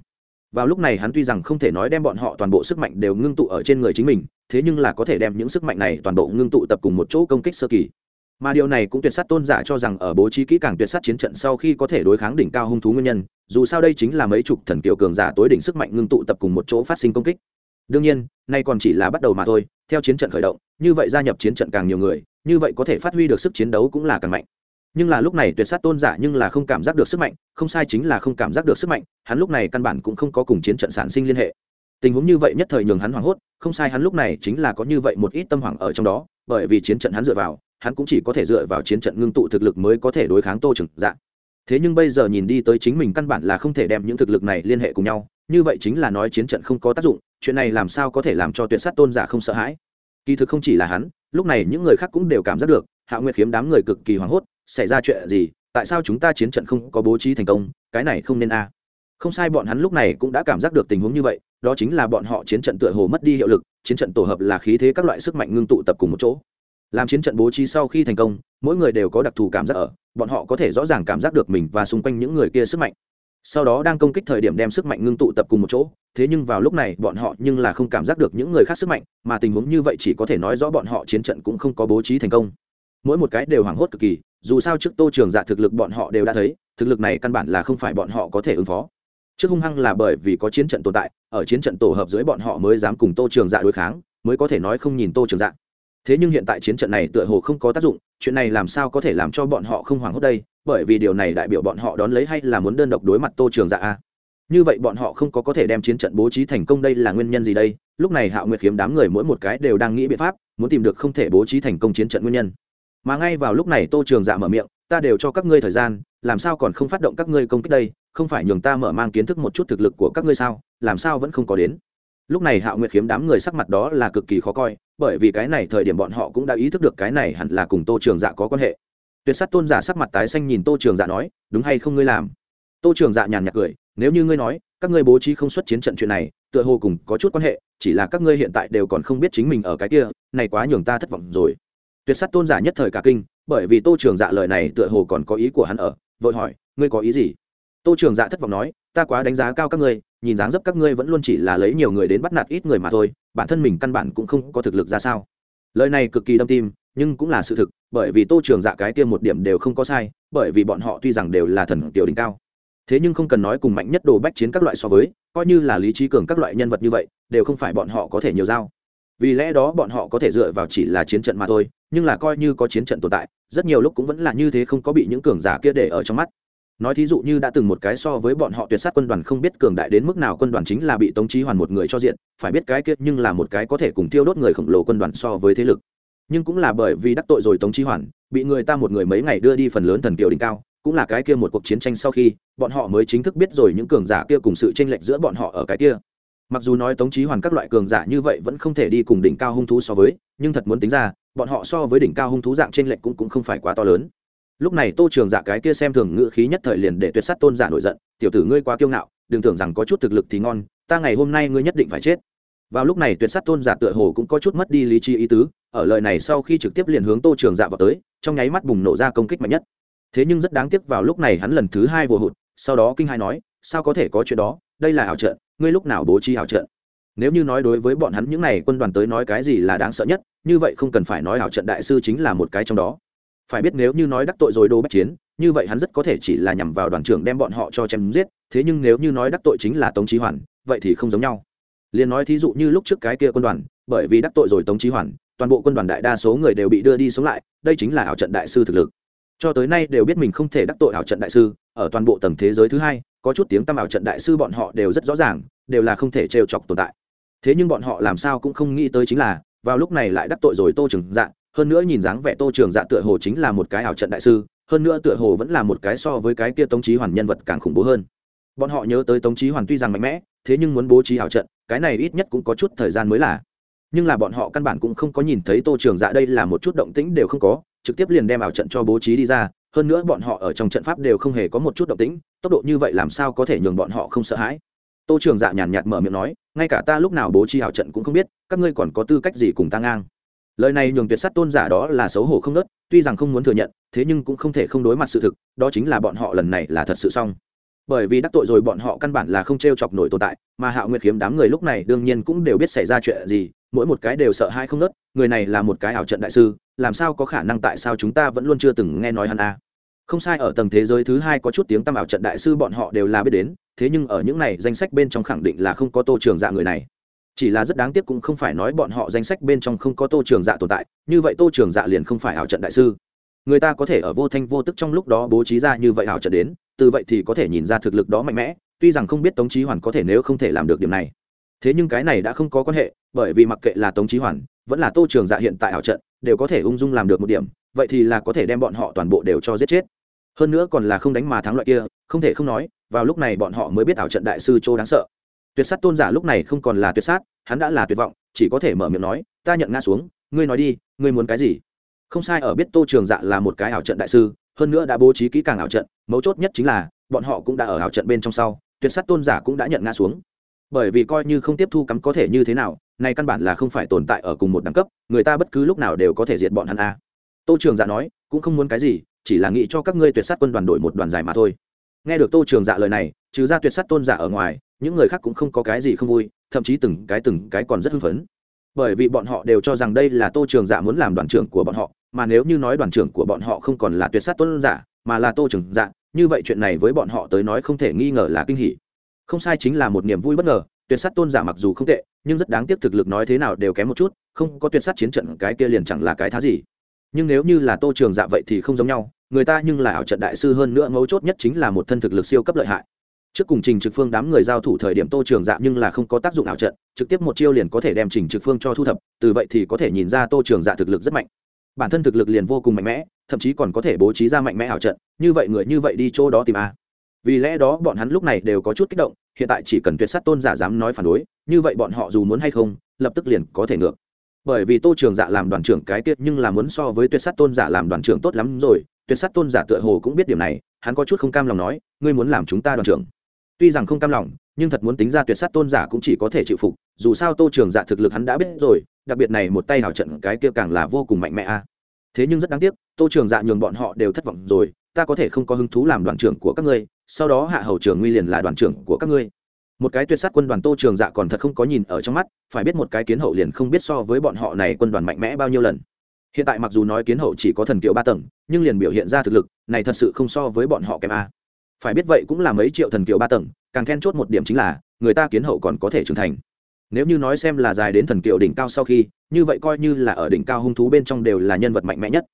[SPEAKER 1] vào lúc này hắn tuy rằng không thể nói đem bọn họ toàn bộ sức mạnh đều ngưng tụ ở trên người chính mình, thế nhưng là có thể đem những sức mạnh này toàn bộ ngưng tụ tập cùng một chỗ công kích sơ kỳ. Mà điều này cũng tuyệt sát tôn giả cho rằng ở bố trí kỹ càng tuyệt sát chiến trận sau khi có thể đối kháng đỉnh cao hung thú nguyên nhân, dù sao đây chính là mấy chục thần kiều cường giả tối đỉnh sức mạnh ngưng tụ tập cùng một chỗ phát sinh công kích. Đương nhiên, nay còn chỉ là bắt đầu mà thôi, theo chiến trận khởi động, như vậy gia nhập chiến trận càng nhiều người, như vậy có thể phát huy được sức chiến đấu cũng là càng mạnh nhưng là lúc này tuyệt sát tôn giả nhưng là không cảm giác được sức mạnh, không sai chính là không cảm giác được sức mạnh, hắn lúc này căn bản cũng không có cùng chiến trận sản sinh liên hệ. Tình huống như vậy nhất thời nhường hắn hoảng hốt, không sai hắn lúc này chính là có như vậy một ít tâm hoảng ở trong đó, bởi vì chiến trận hắn dựa vào, hắn cũng chỉ có thể dựa vào chiến trận ngưng tụ thực lực mới có thể đối kháng tô trừng dạ. Thế nhưng bây giờ nhìn đi tới chính mình căn bản là không thể đem những thực lực này liên hệ cùng nhau, như vậy chính là nói chiến trận không có tác dụng, chuyện này làm sao có thể làm cho tuyệt sát tôn giả không sợ hãi. Kỳ thực không chỉ là hắn, lúc này những người khác cũng đều cảm giác được, hạ nguyệt khiếm đám người cực kỳ hoảng hốt xảy ra chuyện gì, tại sao chúng ta chiến trận không có bố trí thành công, cái này không nên a. Không sai, bọn hắn lúc này cũng đã cảm giác được tình huống như vậy, đó chính là bọn họ chiến trận tựa hồ mất đi hiệu lực, chiến trận tổ hợp là khí thế các loại sức mạnh ngưng tụ tập cùng một chỗ. Làm chiến trận bố trí sau khi thành công, mỗi người đều có đặc thù cảm giác ở, bọn họ có thể rõ ràng cảm giác được mình và xung quanh những người kia sức mạnh. Sau đó đang công kích thời điểm đem sức mạnh ngưng tụ tập cùng một chỗ, thế nhưng vào lúc này bọn họ nhưng là không cảm giác được những người khác sức mạnh, mà tình huống như vậy chỉ có thể nói rõ bọn họ chiến trận cũng không có bố trí thành công. Mỗi một cái đều hoảng hốt cực kỳ dù sao trước tô trường dạ thực lực bọn họ đều đã thấy, thực lực này căn bản là không phải bọn họ có thể ứng phó. Trước hung hăng là bởi vì có chiến trận tồn tại, ở chiến trận tổ hợp dưới bọn họ mới dám cùng tô trường dạ đối kháng, mới có thể nói không nhìn tô trường dạ. Thế nhưng hiện tại chiến trận này tựa hồ không có tác dụng, chuyện này làm sao có thể làm cho bọn họ không hoảng hốt đây? Bởi vì điều này đại biểu bọn họ đón lấy hay là muốn đơn độc đối mặt tô trường dạ a? Như vậy bọn họ không có có thể đem chiến trận bố trí thành công đây là nguyên nhân gì đây? Lúc này hạo nguyệt kiếm đám người mỗi một cái đều đang nghĩ biện pháp, muốn tìm được không thể bố trí thành công chiến trận nguyên nhân mà ngay vào lúc này tô trường dạ mở miệng, ta đều cho các ngươi thời gian, làm sao còn không phát động các ngươi công kích đây? Không phải nhường ta mở mang kiến thức một chút thực lực của các ngươi sao? Làm sao vẫn không có đến? Lúc này hạo nguyệt kiếm đám người sắc mặt đó là cực kỳ khó coi, bởi vì cái này thời điểm bọn họ cũng đã ý thức được cái này hẳn là cùng tô trường dạ có quan hệ. Tuyệt sắt tôn giả sắc mặt tái xanh nhìn tô trường dạ nói, đúng hay không ngươi làm? Tô trường dạ nhàn nhạt cười, nếu như ngươi nói, các ngươi bố trí không xuất chiến trận chuyện này, tựa hồ cùng có chút quan hệ, chỉ là các ngươi hiện tại đều còn không biết chính mình ở cái kia, này quá nhường ta thất vọng rồi tuyệt sắt tôn giả nhất thời cả kinh bởi vì tô trường dạ lời này tựa hồ còn có ý của hắn ở vội hỏi ngươi có ý gì? Tô trường dạ thất vọng nói ta quá đánh giá cao các ngươi nhìn dáng dấp các ngươi vẫn luôn chỉ là lấy nhiều người đến bắt nạt ít người mà thôi bản thân mình căn bản cũng không có thực lực ra sao. Lời này cực kỳ đâm tim nhưng cũng là sự thực bởi vì tô trường dạ cái kia một điểm đều không có sai bởi vì bọn họ tuy rằng đều là thần tiểu đỉnh cao thế nhưng không cần nói cùng mạnh nhất đồ bách chiến các loại so với coi như là lý trí cường các loại nhân vật như vậy đều không phải bọn họ có thể nhiều dao, vì lẽ đó bọn họ có thể dựa vào chỉ là chiến trận mà thôi nhưng là coi như có chiến trận tồn tại, rất nhiều lúc cũng vẫn là như thế không có bị những cường giả kia để ở trong mắt. Nói thí dụ như đã từng một cái so với bọn họ tuyệt sát quân đoàn không biết cường đại đến mức nào quân đoàn chính là bị tống trí hoàn một người cho diện, phải biết cái kia nhưng là một cái có thể cùng tiêu đốt người khổng lồ quân đoàn so với thế lực. Nhưng cũng là bởi vì đắc tội rồi tống trí hoàn, bị người ta một người mấy ngày đưa đi phần lớn thần kiều đỉnh cao, cũng là cái kia một cuộc chiến tranh sau khi, bọn họ mới chính thức biết rồi những cường giả kia cùng sự tranh lệch giữa bọn họ ở cái kia. Mặc dù nói tống trí hoàn các loại cường giả như vậy vẫn không thể đi cùng đỉnh cao hung thú so với, nhưng thật muốn tính ra bọn họ so với đỉnh cao hung thú dạng trên lệch cũng, cũng không phải quá to lớn. Lúc này tô trường dạ cái kia xem thường ngữ khí nhất thời liền để tuyệt sát tôn giả nổi giận tiểu tử ngươi quá kiêu ngạo đừng tưởng rằng có chút thực lực thì ngon ta ngày hôm nay ngươi nhất định phải chết. Vào lúc này tuyệt sát tôn giả tựa hồ cũng có chút mất đi lý trí ý tứ ở lời này sau khi trực tiếp liền hướng tô trường dạ vào tới trong nháy mắt bùng nổ ra công kích mạnh nhất. Thế nhưng rất đáng tiếc vào lúc này hắn lần thứ hai vừa hụt sau đó kinh hai nói sao có thể có chuyện đó? Đây là ảo trận ngươi lúc nào bố trí ảo trận? Nếu như nói đối với bọn hắn những n à y quân đoàn tới nói cái gì là đáng sợ nhất, như vậy không cần phải nói ảo trận đại sư chính là một cái trong đó. Phải biết nếu như nói đắc tội rồi đô bách chiến, như vậy hắn rất có thể chỉ là nhằm vào đoàn trưởng đem bọn họ cho chém giết, thế nhưng nếu như nói đắc tội chính là tống trí hoàn, vậy thì không giống nhau. Liền nói thí dụ như lúc trước cái kia quân đoàn, bởi vì đắc tội rồi tống trí hoàn, toàn bộ quân đoàn đại đa số người đều bị đưa đi sống lại, đây chính là ảo trận đại sư thực lực. Cho tới nay đều biết mình không thể đắc tội ảo trận đại sư, ở toàn bộ tầng thế giới thứ hai, có chút tiếng tăm ảo trận đại sư bọn họ đều rất rõ ràng, đều là không thể trêu chọc tồn tại thế nhưng bọn họ làm sao cũng không nghĩ tới chính là, vào lúc này lại đắc tội rồi tô trường dạ hơn nữa nhìn dáng vẻ tô trường dạ tựa hồ chính là một cái ảo trận đại sư, hơn nữa tựa hồ vẫn là một cái so với cái kia tống trí hoàn nhân vật càng khủng bố hơn. Bọn họ nhớ tới tống trí hoàn tuy rằng mạnh mẽ, thế nhưng muốn bố trí ảo trận, cái này ít nhất cũng có chút thời gian mới là. Nhưng là bọn họ căn bản cũng không có nhìn thấy tô trường dạ đây là một chút động tĩnh đều không có, trực tiếp liền đem ảo trận cho bố trí đi ra, hơn nữa bọn họ ở trong trận pháp đều không hề có một chút động tĩnh, tốc độ như vậy làm sao có thể nhường bọn họ không sợ hãi? Tô trường dạ nhàn nhạt mở miệng nói, ngay cả ta lúc nào bố trí hảo trận cũng không biết, các ngươi còn có tư cách gì cùng ta ngang lời này nhường tuyệt s á t tôn giả đó là xấu hổ không nớt, tuy rằng không muốn thừa nhận, thế nhưng cũng không thể không đối mặt sự thực, đó chính là bọn họ lần này là thật sự xong bởi vì đắc tội rồi bọn họ căn bản là không t r e o chọc nổi tồn tại, mà hạo nguyệt khiếm đám người lúc này đương nhiên cũng đều biết xảy ra chuyện gì, mỗi một cái đều sợ hai không nớt, người này là một cái ảo trận đại sư, làm sao có khả năng tại sao chúng ta vẫn luôn chưa từng nghe nói hắn a à. không sai, ở tầng thế giới thứ hai có chút tiếng tăm ảo trận đại sư bọn họ đều là biết đến thế nhưng ở những này danh sách bên trong khẳng định là không có tô trường dạ người này. Chỉ là rất đáng tiếc cũng không phải nói bọn họ danh sách bên trong không có tô trường dạ tồn tại, như vậy tô trường dạ liền không phải ảo trận đại sư. Người ta có thể ở vô thanh vô tức trong lúc đó bố trí ra như vậy ảo trận đến, từ vậy thì có thể nhìn ra thực lực đó mạnh mẽ, tuy rằng không biết tống trí hoàn có thể nếu không thể làm được điểm này. Thế nhưng cái này đã không có quan hệ, bởi vì mặc kệ là tống trí hoàn, vẫn là tô trường dạ hiện tại ảo trận, đều có thể ung dung làm được một điểm, vậy thì là có thể đem bọn họ toàn bộ đều cho giết chết. Hơn nữa còn là không đánh mà thắng loại kia không thể không nói, vào lúc này bọn họ mới biết ảo trận đại sư châu đáng sợ. Tuyệt sát tôn giả lúc này không còn là tuyệt sát, hắn đã là tuyệt vọng, chỉ có thể mở miệng nói, ta nhận ngã xuống, ngươi nói đi, ngươi muốn cái gì? Không sai, ở biết tô trường dạ là một cái ảo trận đại sư, hơn nữa đã bố trí kỹ càng ảo trận, mấu chốt nhất chính là, bọn họ cũng đã ở ảo trận bên trong sau, tuyệt sát tôn giả cũng đã nhận ngã xuống. Bởi vì coi như không tiếp thu cắm có thể như thế nào, này căn bản là không phải tồn tại ở cùng một đẳng cấp, người ta bất cứ lúc nào đều có thể diệt bọn hắn a. Tô trường dạ nói, cũng không muốn cái gì, chỉ là nghĩ cho các ngươi tuyệt sát quân đoàn đội một đoàn giải mà thôi nghe được tô trường dạ lời này, trừ ra tuyệt sát tôn giả ở ngoài, những người khác cũng không có cái gì không vui, thậm chí từng cái từng cái còn rất hưng phấn. Bởi vì bọn họ đều cho rằng đây là tô trường dạ muốn làm đoàn trưởng của bọn họ, mà nếu như nói đoàn trưởng của bọn họ không còn là tuyệt sát tôn giả, mà là tô trường dạ như vậy chuyện này với bọn họ tới nói không thể nghi ngờ là kinh hỉ. Không sai chính là một niềm vui bất ngờ, tuyệt sát tôn giả mặc dù không tệ, nhưng rất đáng tiếc thực lực nói thế nào đều kém một chút, không có tuyệt sát chiến trận cái kia liền chẳng là cái thá gì. Nhưng nếu như là tô trường dạ vậy thì không giống nhau người ta nhưng là ảo trận đại sư hơn nữa mấu chốt nhất chính là một thân thực lực siêu cấp lợi hại. Trước cùng trình trực phương đám người giao thủ thời điểm tô trường dạ nhưng là không có tác dụng ảo trận, trực tiếp một chiêu liền có thể đem trình trực phương cho thu thập, từ vậy thì có thể nhìn ra tô trường dạ thực lực rất mạnh. Bản thân thực lực liền vô cùng mạnh mẽ, thậm chí còn có thể bố trí ra mạnh mẽ ảo trận, như vậy người như vậy đi chỗ đó tìm a. Vì lẽ đó bọn hắn lúc này đều có chút kích động, hiện tại chỉ cần tuyệt s á t tôn giả dám nói phản đối, như vậy bọn họ dù muốn hay không, lập tức liền có thể ngược. Bởi vì tô trường dạ làm đoàn trưởng cái tiết nhưng là muốn so với tuyệt s á t tôn giả làm đoàn trưởng tốt lắm rồi tuyệt sát tôn giả tựa hồ cũng biết điểm này, hắn có chút không cam lòng nói, ngươi muốn làm chúng ta đoàn trưởng. Tuy rằng không cam lòng, nhưng thật muốn tính ra tuyệt sát tôn giả cũng chỉ có thể chịu phục, dù sao tô trường giả thực lực hắn đã biết rồi, đặc biệt này một tay hào trận cái kia càng là vô cùng mạnh mẽ a. Thế nhưng rất đáng tiếc, tô trường dạ nhường bọn họ đều thất vọng rồi, ta có thể không có hứng thú làm đoàn trưởng của các ngươi, sau đó hạ hầu trường nguy liền là đoàn trưởng của các ngươi. Một cái tuyệt sát quân đoàn tô trường dạ còn thật không có nhìn ở trong mắt, phải biết một cái kiến hậu liền không biết so với bọn họ này quân đoàn mạnh mẽ bao nhiêu lần hiện tại mặc dù nói kiến hậu chỉ có thần kiệu ba tầng, nhưng liền biểu hiện ra thực lực, này thật sự không so với bọn họ kém a. Phải biết vậy cũng là mấy triệu thần kiệu ba tầng, càng then chốt một điểm chính là, người ta kiến hậu còn có thể trưởng thành. Nếu như nói xem là dài đến thần kiệu đỉnh cao sau khi, như vậy coi như là ở đỉnh cao hung thú bên trong đều là nhân vật mạnh mẽ nhất.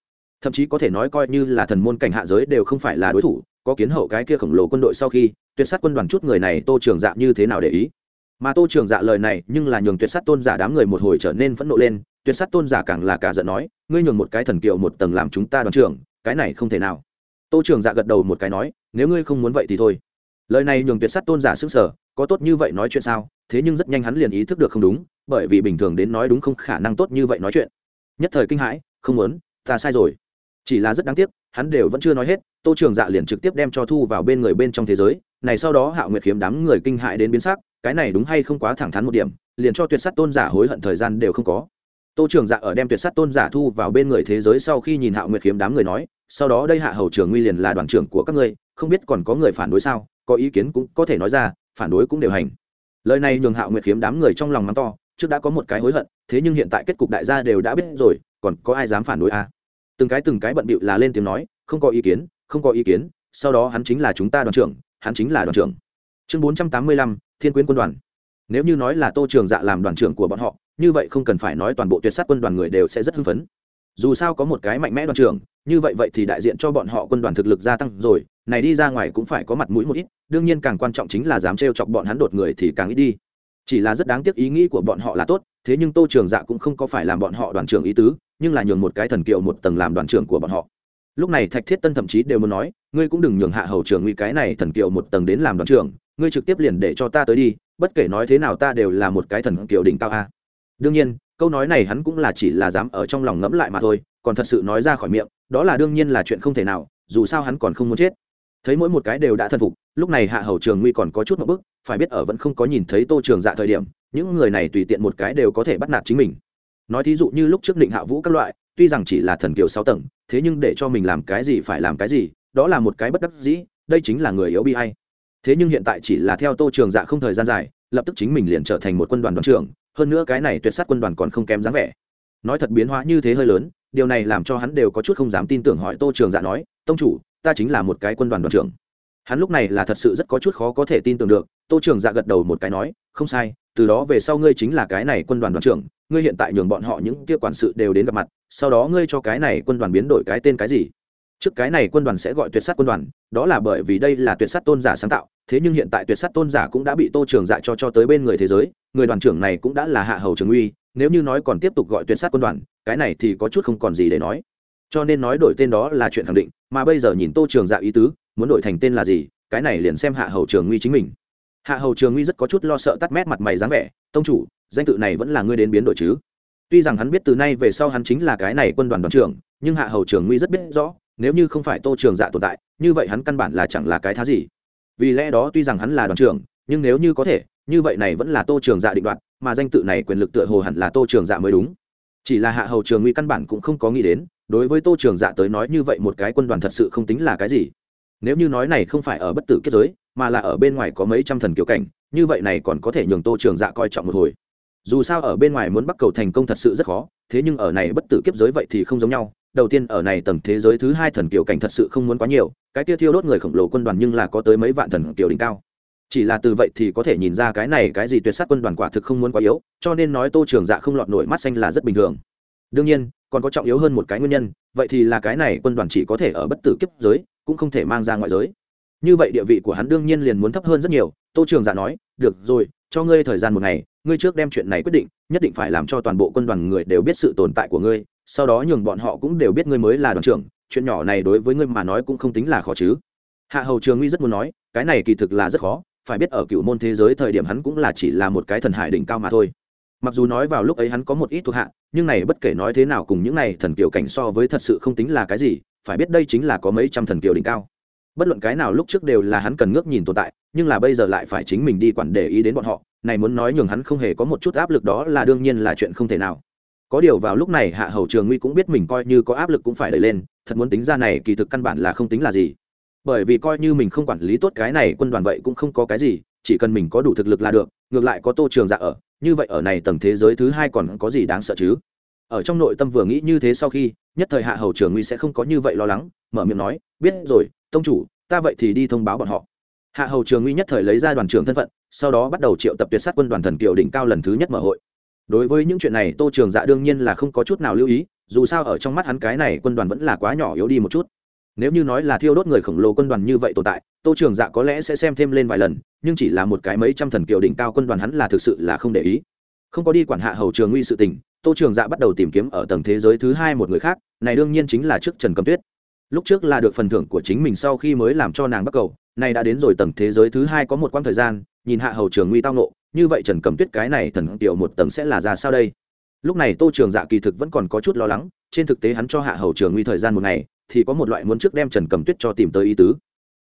[SPEAKER 1] Thậm chí có thể nói coi như là thần môn cảnh hạ giới đều không phải là đối thủ, có kiến hậu cái kia khổng lồ quân đội sau khi, tuyệt sát quân đoàn chút người này tô trường dạ như thế nào để ý? Mà tô trường dạ lời này nhưng là nhường tuyệt sát tôn giả đám người một hồi trở nên phẫn nộ lên tuyệt sát tôn giả càng là cả giận nói, ngươi nhường một cái thần kiệu một tầng làm chúng ta đoàn trưởng, cái này không thể nào. Tô trường dạ gật đầu một cái nói, nếu ngươi không muốn vậy thì thôi. Lời này nhường tuyệt sát tôn giả sức sở có tốt như vậy nói chuyện sao? Thế nhưng rất nhanh hắn liền ý thức được không đúng, bởi vì bình thường đến nói đúng không khả năng tốt như vậy nói chuyện. Nhất thời kinh hãi, không muốn, ta sai rồi. Chỉ là rất đáng tiếc, hắn đều vẫn chưa nói hết, tô trường dạ liền trực tiếp đem cho thu vào bên người bên trong thế giới. Này sau đó hạo nguyệt khiếm đám người kinh hại đến biến sắc, cái này đúng hay không quá thẳng thắn một điểm, liền cho tuyệt sát tôn giả hối hận thời gian đều không có tô trường dạ ở đem tuyệt sát tôn giả thu vào bên người thế giới sau khi nhìn hạo nguyệt Kiếm đám người nói, sau đó đây hạ hầu trường nguy liền là đoàn trưởng của các ngươi, không biết còn có người phản đối sao, có ý kiến cũng có thể nói ra, phản đối cũng đều hành. Lời này nhường hạo nguyệt Kiếm đám người trong lòng mắng to, trước đã có một cái hối hận, thế nhưng hiện tại kết cục đại gia đều đã biết rồi, còn có ai dám phản đối à? từng cái từng cái bận bịu là lên tiếng nói, không có ý kiến, không có ý kiến, sau đó hắn chính là chúng ta đoàn trưởng, hắn chính là đoàn trưởng. Chương bốn trăm tám mươi lăm, thiên quyến quân đoàn. Nếu như nói là tô trường dạ làm đoàn trưởng của bọn họ như vậy không cần phải nói toàn bộ tuyệt sát quân đoàn người đều sẽ rất hưng phấn. Dù sao có một cái mạnh mẽ đoàn trưởng, như vậy vậy thì đại diện cho bọn họ quân đoàn thực lực gia tăng rồi, này đi ra ngoài cũng phải có mặt mũi một ít, đương nhiên càng quan trọng chính là dám trêu chọc bọn hắn đột người thì càng ít đi. Chỉ là rất đáng tiếc ý nghĩ của bọn họ là tốt, thế nhưng tô trường dạ cũng không có phải làm bọn họ đoàn trưởng ý tứ, nhưng là nhường một cái thần kiệu một tầng làm đoàn trưởng của bọn họ. Lúc này thạch thiết tân thậm chí đều muốn nói, ngươi cũng đừng nhường hạ hầu trưởng nguy cái này thần kiệu một tầng đến làm đoàn trưởng, ngươi trực tiếp liền để cho ta tới đi, bất kể nói thế nào ta đều là một cái thần kiệu đỉnh cao a đương nhiên, câu nói này hắn cũng là chỉ là dám ở trong lòng ngẫm lại mà thôi, còn thật sự nói ra khỏi miệng, đó là đương nhiên là chuyện không thể nào, dù sao hắn còn không muốn chết. Thấy mỗi một cái đều đã thân phục, lúc này hạ hầu trường nguy còn có chút một bức phải biết ở vẫn không có nhìn thấy tô trường dạ thời điểm, những người này tùy tiện một cái đều có thể bắt nạt chính mình. Nói thí dụ như lúc trước định hạ vũ các loại, tuy rằng chỉ là thần kiều sáu tầng, thế nhưng để cho mình làm cái gì phải làm cái gì, đó là một cái bất đắc dĩ, đây chính là người yếu bi hay thế nhưng hiện tại chỉ là theo tô trường dạ không thời gian dài, lập tức chính mình liền trở thành một quân đoàn đoàn trưởng hơn nữa cái này tuyệt sát quân đoàn còn không kém dáng vẻ. Nói thật biến hóa như thế hơi lớn, điều này làm cho hắn đều có chút không dám tin tưởng hỏi tô trường dạ nói, tông chủ, ta chính là một cái quân đoàn đoàn trưởng. Hắn lúc này là thật sự rất có chút khó có thể tin tưởng được, tô trường dạ gật đầu một cái nói, không sai, từ đó về sau ngươi chính là cái này quân đoàn đoàn trưởng, ngươi hiện tại nhường bọn họ những kia quản sự đều đến gặp mặt, sau đó ngươi cho cái này quân đoàn biến đổi cái tên cái gì? Trước cái này quân đoàn sẽ gọi tuyệt sát quân đoàn, đó là bởi vì đây là tuyệt sát tôn giả sáng tạo thế nhưng hiện tại tuyệt sát tôn giả cũng đã bị tô trường dạ cho cho tới bên người thế giới, người đoàn trưởng này cũng đã là hạ hầu trường uy, nếu như nói còn tiếp tục gọi tuyệt sát quân đoàn, cái này thì có chút không còn gì để nói. Cho nên nói đổi tên đó là chuyện khẳng định, mà bây giờ nhìn tô trường dạ ý tứ, muốn đổi thành tên là gì, cái này liền xem hạ hầu trường uy chính mình. Hạ hầu trường uy rất có chút lo sợ tắt mét mặt mày dáng vẻ, tông chủ, danh tự này vẫn là ngươi đến biến đổi chứ? Tuy rằng hắn biết từ nay về sau hắn chính là cái này quân đoàn đoàn trưởng, nhưng hạ hầu trường uy rất biết rõ, nếu như không phải tô trường dạ tồn tại, như vậy hắn căn bản là chẳng là cái thá gì vì lẽ đó tuy rằng hắn là đoàn trưởng, nhưng nếu như có thể, như vậy này vẫn là tô trường dạ định đoạt, mà danh tự này quyền lực tựa hồ hẳn là tô trường dạ mới đúng. Chỉ là hạ hầu trường nguy căn bản cũng không có nghĩ đến, đối với tô trường dạ tới nói như vậy một cái quân đoàn thật sự không tính là cái gì. Nếu như nói này không phải ở bất tử kết giới, mà là ở bên ngoài có mấy trăm thần kiểu cảnh, như vậy này còn có thể nhường tô trường dạ coi trọng một hồi. Dù sao ở bên ngoài muốn bắt cầu thành công thật sự rất khó, thế nhưng ở này bất tử kiếp giới vậy thì không giống nhau đầu tiên ở này tầng thế giới thứ hai thần kiều cảnh thật sự không muốn quá nhiều, cái kia thiêu đốt người khổng lồ quân đoàn nhưng là có tới mấy vạn thần kiều đỉnh cao. Chỉ là từ vậy thì có thể nhìn ra cái này cái gì tuyệt sát quân đoàn quả thực không muốn quá yếu, cho nên nói tô trường dạ không lọt nổi mắt xanh là rất bình thường. Đương nhiên, còn có trọng yếu hơn một cái nguyên nhân, vậy thì là cái này quân đoàn chỉ có thể ở bất tử kiếp giới, cũng không thể mang ra ngoại giới. Như vậy địa vị của hắn đương nhiên liền muốn thấp hơn rất nhiều, tô trường dạ nói, được rồi, cho ngươi thời gian một ngày, ngươi trước đem chuyện này quyết định, nhất định phải làm cho toàn bộ quân đoàn người đều biết sự tồn tại của ngươi sau đó nhường bọn họ cũng đều biết ngươi mới là đoàn trưởng, chuyện nhỏ này đối với ngươi mà nói cũng không tính là khó chứ. Hạ hầu trường nguy rất muốn nói, cái này kỳ thực là rất khó, phải biết ở cựu môn thế giới thời điểm hắn cũng là chỉ là một cái thần hải đỉnh cao mà thôi. Mặc dù nói vào lúc ấy hắn có một ít thuộc hạ, nhưng này bất kể nói thế nào cùng những này thần kiều cảnh so với thật sự không tính là cái gì, phải biết đây chính là có mấy trăm thần kiều đỉnh cao. Bất luận cái nào lúc trước đều là hắn cần ngước nhìn tồn tại, nhưng là bây giờ lại phải chính mình đi quản để ý đến bọn họ, này muốn nói nhường hắn không hề có một chút áp lực đó là đương nhiên là chuyện không thể nào có điều vào lúc này hạ hầu trường nguy cũng biết mình coi như có áp lực cũng phải đẩy lên, thật muốn tính ra này kỳ thực căn bản là không tính là gì. Bởi vì coi như mình không quản lý tốt cái này quân đoàn vậy cũng không có cái gì, chỉ cần mình có đủ thực lực là được, ngược lại có tô trường dạ ở, như vậy ở này tầng thế giới thứ hai còn có gì đáng sợ chứ? Ở trong nội tâm vừa nghĩ như thế sau khi, nhất thời hạ hầu trường nguy sẽ không có như vậy lo lắng, mở miệng nói, biết rồi, tông chủ, ta vậy thì đi thông báo bọn họ. Hạ hầu trường nguy nhất thời lấy ra đoàn trưởng thân phận, sau đó bắt đầu triệu tập tuyệt sát quân đoàn thần kiều đỉnh cao lần thứ nhất mở hội đối với những chuyện này, tô trường dạ đương nhiên là không có chút nào lưu ý, dù sao ở trong mắt hắn cái này quân đoàn vẫn là quá nhỏ yếu đi một chút. Nếu như nói là thiêu đốt người khổng lồ quân đoàn như vậy tồn tại, tô trường dạ có lẽ sẽ xem thêm lên vài lần, nhưng chỉ là một cái mấy trăm thần kiều đỉnh cao quân đoàn hắn là thực sự là không để ý. Không có đi quản hạ hầu trường nguy sự tình, tô trường dạ bắt đầu tìm kiếm ở tầng thế giới thứ hai một người khác, này đương nhiên chính là trước trần cầm tuyết. Lúc trước là được phần thưởng của chính mình sau khi mới làm cho nàng bắt cầu này đã đến rồi tầng thế giới thứ hai có một quãng thời gian, nhìn hạ hầu trường nguy tao nộ như vậy trần cầm tuyết cái này thần tiểu một tầng sẽ là ra sao đây? Lúc này tô trường dạ kỳ thực vẫn còn có chút lo lắng, trên thực tế hắn cho hạ hầu trường nguy thời gian một ngày, thì có một loại muốn trước đem trần cầm tuyết cho tìm tới ý tứ.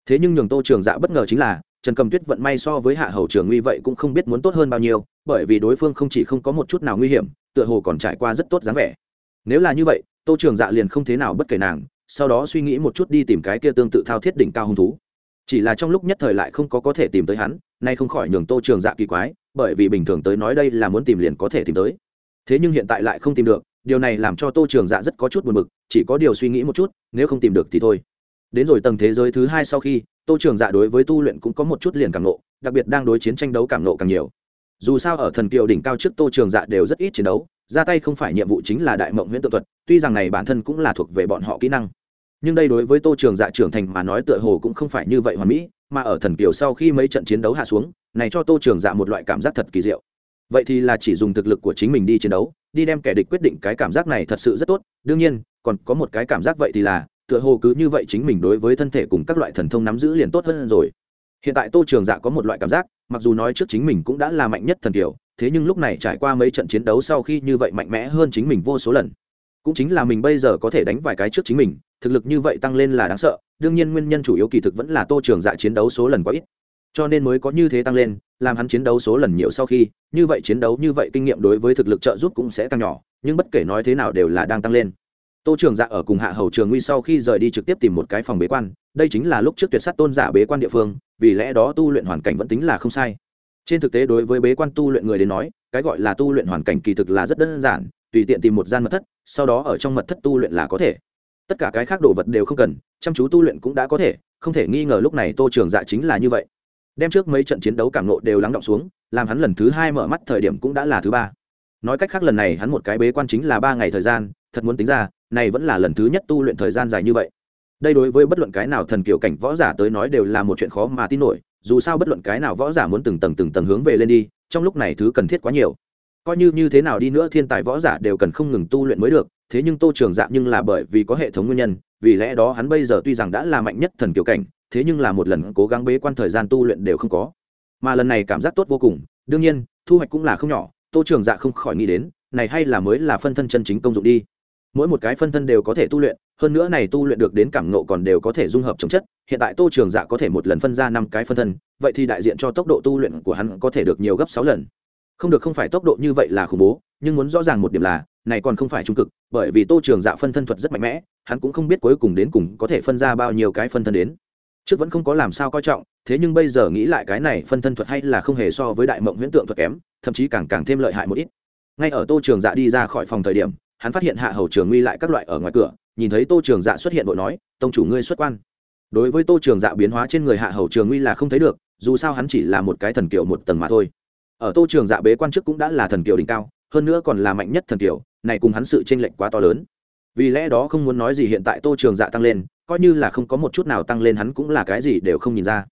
[SPEAKER 1] Thế nhưng nhường tô trường dạ bất ngờ chính là, trần cầm tuyết vận may so với hạ hầu trường nguy vậy cũng không biết muốn tốt hơn bao nhiêu, bởi vì đối phương không chỉ không có một chút nào nguy hiểm, tựa hồ còn trải qua rất tốt dáng vẻ. Nếu là như vậy, tô trường dạ liền không thế nào bất kể nàng, sau đó suy nghĩ một chút đi tìm cái kia tương tự thao thiết đỉnh cao hung thú. Chỉ là trong lúc nhất thời lại không có có thể tìm tới hắn nay không khỏi nhường tô trường dạ kỳ quái, bởi vì bình thường tới nói đây là muốn tìm liền có thể tìm tới. Thế nhưng hiện tại lại không tìm được, điều này làm cho tô trường dạ rất có chút buồn b ự c chỉ có điều suy nghĩ một chút, nếu không tìm được thì thôi. Đến rồi tầng thế giới thứ hai sau khi, tô trường dạ đối với tu luyện cũng có một chút liền càng nộ đặc biệt đang đối chiến tranh đấu càng nộ càng nhiều. Dù sao ở thần kiều đỉnh cao trước tô trường dạ đều rất ít chiến đấu, ra tay không phải nhiệm vụ chính là đại mộng huyễn tự thuật, tuy rằng này bản thân cũng là thuộc về bọn họ kỹ năng. Nhưng đây đối với tô trường dạ trưởng thành mà nói tựa hồ cũng không phải như vậy hoàn mỹ mà ở thần kiều sau khi mấy trận chiến đấu hạ xuống, này cho tô trường dạ một loại cảm giác thật kỳ diệu. Vậy thì là chỉ dùng thực lực của chính mình đi chiến đấu, đi đem kẻ địch quyết định cái cảm giác này thật sự rất tốt. Đương nhiên, còn có một cái cảm giác vậy thì là, tựa hồ cứ như vậy chính mình đối với thân thể cùng các loại thần thông nắm giữ liền tốt hơn rồi. Hiện tại tô trường dạ có một loại cảm giác, mặc dù nói trước chính mình cũng đã là mạnh nhất thần kiều, thế nhưng lúc này trải qua mấy trận chiến đấu sau khi như vậy mạnh mẽ hơn chính mình vô số lần. Cũng chính là mình bây giờ có thể đánh vài cái trước chính mình thực lực như vậy tăng lên là đáng sợ, đương nhiên nguyên nhân chủ yếu kỳ thực vẫn là tô trường dạ chiến đấu số lần quá ít. Cho nên mới có như thế tăng lên, làm hắn chiến đấu số lần nhiều sau khi, như vậy chiến đấu như vậy kinh nghiệm đối với thực lực trợ giúp cũng sẽ tăng nhỏ, nhưng bất kể nói thế nào đều là đang tăng lên. Tô trường dạ ở cùng hạ hầu trường nguy sau khi rời đi trực tiếp tìm một cái phòng bế quan, đây chính là lúc trước tuyệt sắt tôn giả bế quan địa phương, vì lẽ đó tu luyện hoàn cảnh vẫn tính là không sai. Trên thực tế đối với bế quan tu luyện người đến nói, cái gọi là tu luyện hoàn cảnh kỳ thực là rất đơn giản, tùy tiện tìm một gian mật thất, sau đó ở trong mật thất tu luyện là có thể tất cả cái khác đồ vật đều không cần, chăm chú tu luyện cũng đã có thể, không thể nghi ngờ lúc này tô trường dạ chính là như vậy. Đem trước mấy trận chiến đấu cảm nộ đều lắng động xuống, làm hắn lần thứ hai mở mắt thời điểm cũng đã là thứ ba. Nói cách khác lần này hắn một cái bế quan chính là ba ngày thời gian, thật muốn tính ra, này vẫn là lần thứ nhất tu luyện thời gian dài như vậy. Đây đối với bất luận cái nào thần kiểu cảnh võ giả tới nói đều là một chuyện khó mà tin nổi, dù sao bất luận cái nào võ giả muốn từng tầng từng tầng hướng về lên đi, trong lúc này thứ cần thiết quá nhiều coi như như thế nào đi nữa thiên tài võ giả đều cần không ngừng tu luyện mới được, thế nhưng tô trường dạ nhưng là bởi vì có hệ thống nguyên nhân, vì lẽ đó hắn bây giờ tuy rằng đã là mạnh nhất thần kiểu cảnh, thế nhưng là một lần cố gắng bế quan thời gian tu luyện đều không có. Mà lần này cảm giác tốt vô cùng, đương nhiên, thu hoạch cũng là không nhỏ, tô trường dạ không khỏi nghĩ đến, này hay là mới là phân thân chân chính công dụng đi. Mỗi một cái phân thân đều có thể tu luyện, hơn nữa này tu luyện được đến cảm nộ còn đều có thể dung hợp chống chất, hiện tại tô trường dạ có thể một lần phân ra năm cái phân thân, vậy thì đại diện cho tốc độ tu luyện của hắn có thể được nhiều gấp sáu lần không được không phải tốc độ như vậy là khủng bố, nhưng muốn rõ ràng một điểm là, này còn không phải trung cực, bởi vì tô trường dạ phân thân thuật rất mạnh mẽ, hắn cũng không biết cuối cùng đến cùng có thể phân ra bao nhiêu cái phân thân đến. Trước vẫn không có làm sao coi trọng, thế nhưng bây giờ nghĩ lại cái này phân thân thuật hay là không hề so với đại mộng huyễn tượng thuật kém, thậm chí càng càng thêm lợi hại một ít. Ngay ở tô trường dạ đi ra khỏi phòng thời điểm, hắn phát hiện hạ hầu trường nguy lại các loại ở ngoài cửa, nhìn thấy tô trường dạ xuất hiện vội nói, tông chủ ngươi xuất quan. Đối với tô trường dạ biến hóa trên người hạ hầu trường nguy là không thấy được, dù sao hắn chỉ là một cái thần kiểu một tầng mà thôi ở tô trường dạ bế quan trước cũng đã là thần kiều đỉnh cao, hơn nữa còn là mạnh nhất thần kiều, này cùng hắn sự tranh lệch quá to lớn. Vì lẽ đó không muốn nói gì hiện tại tô trường dạ tăng lên, coi như là không có một chút nào tăng lên hắn cũng là cái gì đều không nhìn ra.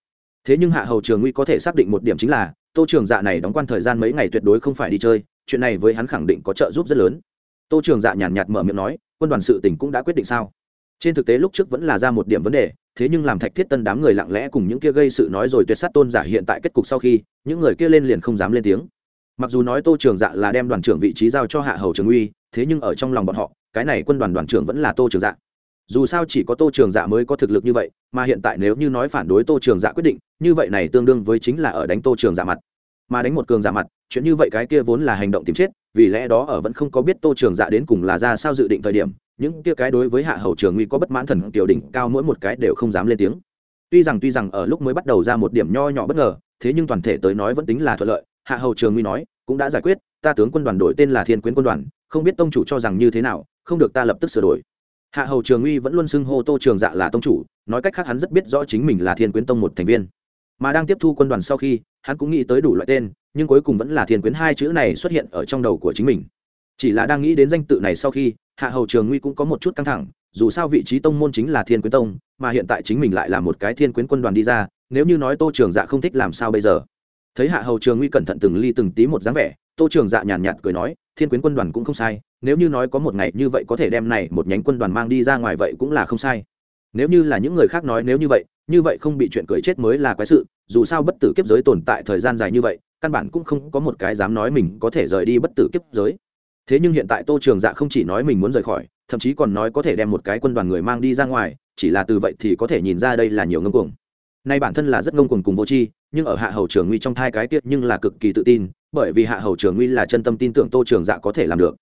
[SPEAKER 1] Thế nhưng hạ hầu trường nguy có thể xác định một điểm chính là, tô trường dạ này đóng quan thời gian mấy ngày tuyệt đối không phải đi chơi, chuyện này với hắn khẳng định có trợ giúp rất lớn. Tô trường dạ nhàn nhạt mở miệng nói, quân đoàn sự tỉnh cũng đã quyết định sao? Trên thực tế lúc trước vẫn là ra một điểm vấn đề, thế nhưng làm thạch thiết tân đám người lặng lẽ cùng những kia gây sự nói rồi tuyệt sát tôn giả hiện tại kết cục sau khi, những người kia lên liền không dám lên tiếng. Mặc dù nói tô trường dạ là đem đoàn trưởng vị trí giao cho hạ hầu trường uy, thế nhưng ở trong lòng bọn họ, cái này quân đoàn đoàn trưởng vẫn là tô trường dạ. Dù sao chỉ có tô trường dạ mới có thực lực như vậy, mà hiện tại nếu như nói phản đối tô trường dạ quyết định, như vậy này tương đương với chính là ở đánh tô trường dạ mặt. Mà đánh một cường dạ mặt, chuyện như vậy cái kia vốn là hành động tìm chết vì lẽ đó ở vẫn không có biết tô trường dạ đến cùng là ra sao dự định thời điểm, những kia cái đối với hạ hầu trường nguy có bất mãn thần tiểu đỉnh cao mỗi một cái đều không dám lên tiếng. Tuy rằng tuy rằng ở lúc mới bắt đầu ra một điểm nho nhỏ bất ngờ, thế nhưng toàn thể tới nói vẫn tính là thuận lợi, hạ hầu trường nguy nói, cũng đã giải quyết, ta tướng quân đoàn đổi tên là thiên quyến quân đoàn, không biết tông chủ cho rằng như thế nào, không được ta lập tức sửa đổi. Hạ hầu trường uy vẫn luôn xưng hô tô trường dạ là tông chủ, nói cách khác hắn rất biết rõ chính mình là thiên quyến tông một thành viên mà đang tiếp thu quân đoàn sau khi, hắn cũng nghĩ tới đủ loại tên, nhưng cuối cùng vẫn là thiên quyến hai chữ này xuất hiện ở trong đầu của chính mình. Chỉ là đang nghĩ đến danh tự này sau khi, hạ hầu trường nguy cũng có một chút căng thẳng, dù sao vị trí tông môn chính là thiên quyến tông, mà hiện tại chính mình lại là một cái thiên quyến quân đoàn đi ra, nếu như nói tô trường dạ không thích làm sao bây giờ? Thấy hạ hầu trường nguy cẩn thận từng ly từng tí một dáng vẻ, tô trường dạ nhàn nhạt cười nói, thiên quyến quân đoàn cũng không sai, nếu như nói có một ngày như vậy có thể đem này một nhánh quân đoàn mang đi ra ngoài vậy cũng là không sai. Nếu như là những người khác nói nếu như vậy như vậy không bị chuyện cười chết mới là quái sự, dù sao bất tử kiếp giới tồn tại thời gian dài như vậy, căn bản cũng không có một cái dám nói mình có thể rời đi bất tử kiếp giới. Thế nhưng hiện tại tô trường dạ không chỉ nói mình muốn rời khỏi, thậm chí còn nói có thể đem một cái quân đoàn người mang đi ra ngoài, chỉ là từ vậy thì có thể nhìn ra đây là nhiều ngông cuồng. Nay bản thân là rất ngông cuồng cùng vô tri, nhưng ở hạ hầu trường nguy trong thai cái tiết nhưng là cực kỳ tự tin, bởi vì hạ hầu trường nguy là chân tâm tin tưởng tô trường dạ có thể làm được.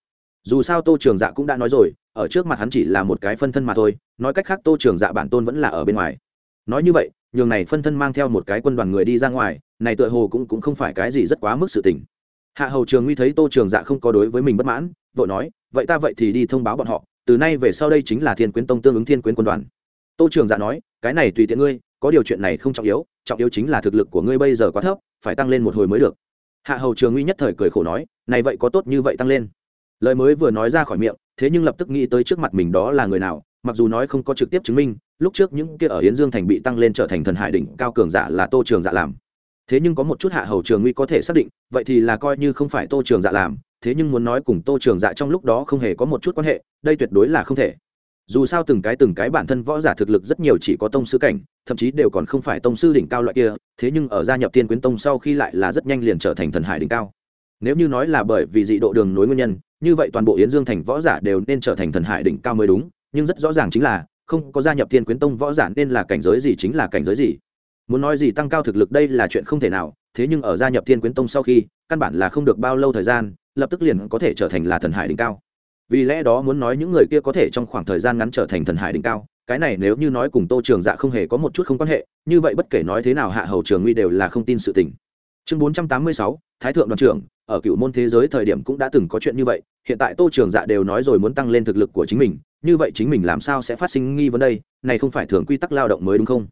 [SPEAKER 1] Dù sao tô trường dạ cũng đã nói rồi, ở trước mặt hắn chỉ là một cái phân thân mà thôi, nói cách khác tô trường dạ bản tôn vẫn là ở bên ngoài nói như vậy nhường này phân thân mang theo một cái quân đoàn người đi ra ngoài này tựa hồ cũng, cũng không phải cái gì rất quá mức sự tình. Hạ hầu trường nguy thấy tô trường dạ không có đối với mình bất mãn vội nói vậy ta vậy thì đi thông báo bọn họ từ nay về sau đây chính là thiên quyến tông tương ứng thiên quyến quân đoàn. Tô trường dạ nói cái này tùy tiện ngươi có điều chuyện này không trọng yếu trọng yếu chính là thực lực của ngươi bây giờ quá thấp phải tăng lên một hồi mới được. Hạ hầu trường nguy nhất thời cười khổ nói này vậy có tốt như vậy tăng lên? Lời mới vừa nói ra khỏi miệng thế nhưng lập tức nghĩ tới trước mặt mình đó là người nào mặc dù nói không có trực tiếp chứng minh lúc trước những kia ở yến dương thành bị tăng lên trở thành thần hải đỉnh cao cường giả là tô trường dạ làm. Thế nhưng có một chút hạ hầu trường nguy có thể xác định, vậy thì là coi như không phải tô trường dạ làm, thế nhưng muốn nói cùng tô trường dạ trong lúc đó không hề có một chút quan hệ, đây tuyệt đối là không thể. Dù sao từng cái từng cái bản thân võ giả thực lực rất nhiều chỉ có tông sư cảnh, thậm chí đều còn không phải tông sư đỉnh cao loại kia, thế nhưng ở gia nhập tiên quyến tông sau khi lại là rất nhanh liền trở thành thần hải đỉnh cao. Nếu như nói là bởi vì dị độ đường nối nguyên nhân, như vậy toàn bộ yến dương thành võ giả đều nên trở thành thần hải đỉnh cao mới đúng, nhưng rất rõ ràng chính là không có gia nhập Thiên quyến tông võ giả nên là cảnh giới gì chính là cảnh giới gì. Muốn nói gì tăng cao thực lực đây là chuyện không thể nào, thế nhưng ở gia nhập Thiên quyến tông sau khi, căn bản là không được bao lâu thời gian, lập tức liền có thể trở thành là thần hải đỉnh cao. Vì lẽ đó muốn nói những người kia có thể trong khoảng thời gian ngắn trở thành thần hải đỉnh cao, cái này nếu như nói cùng tô trường dạ không hề có một chút không quan hệ, như vậy bất kể nói thế nào hạ hầu trường nguy đều là không tin sự tình. Chương bốn trăm tám mươi sáu, thái thượng đoàn trưởng, ở cựu môn thế giới thời điểm cũng đã từng có chuyện như vậy, hiện tại tô trường dạ đều nói rồi muốn tăng lên thực lực của chính mình như vậy chính mình làm sao sẽ phát sinh nghi vấn đây, này không phải thường quy tắc lao động mới đúng không?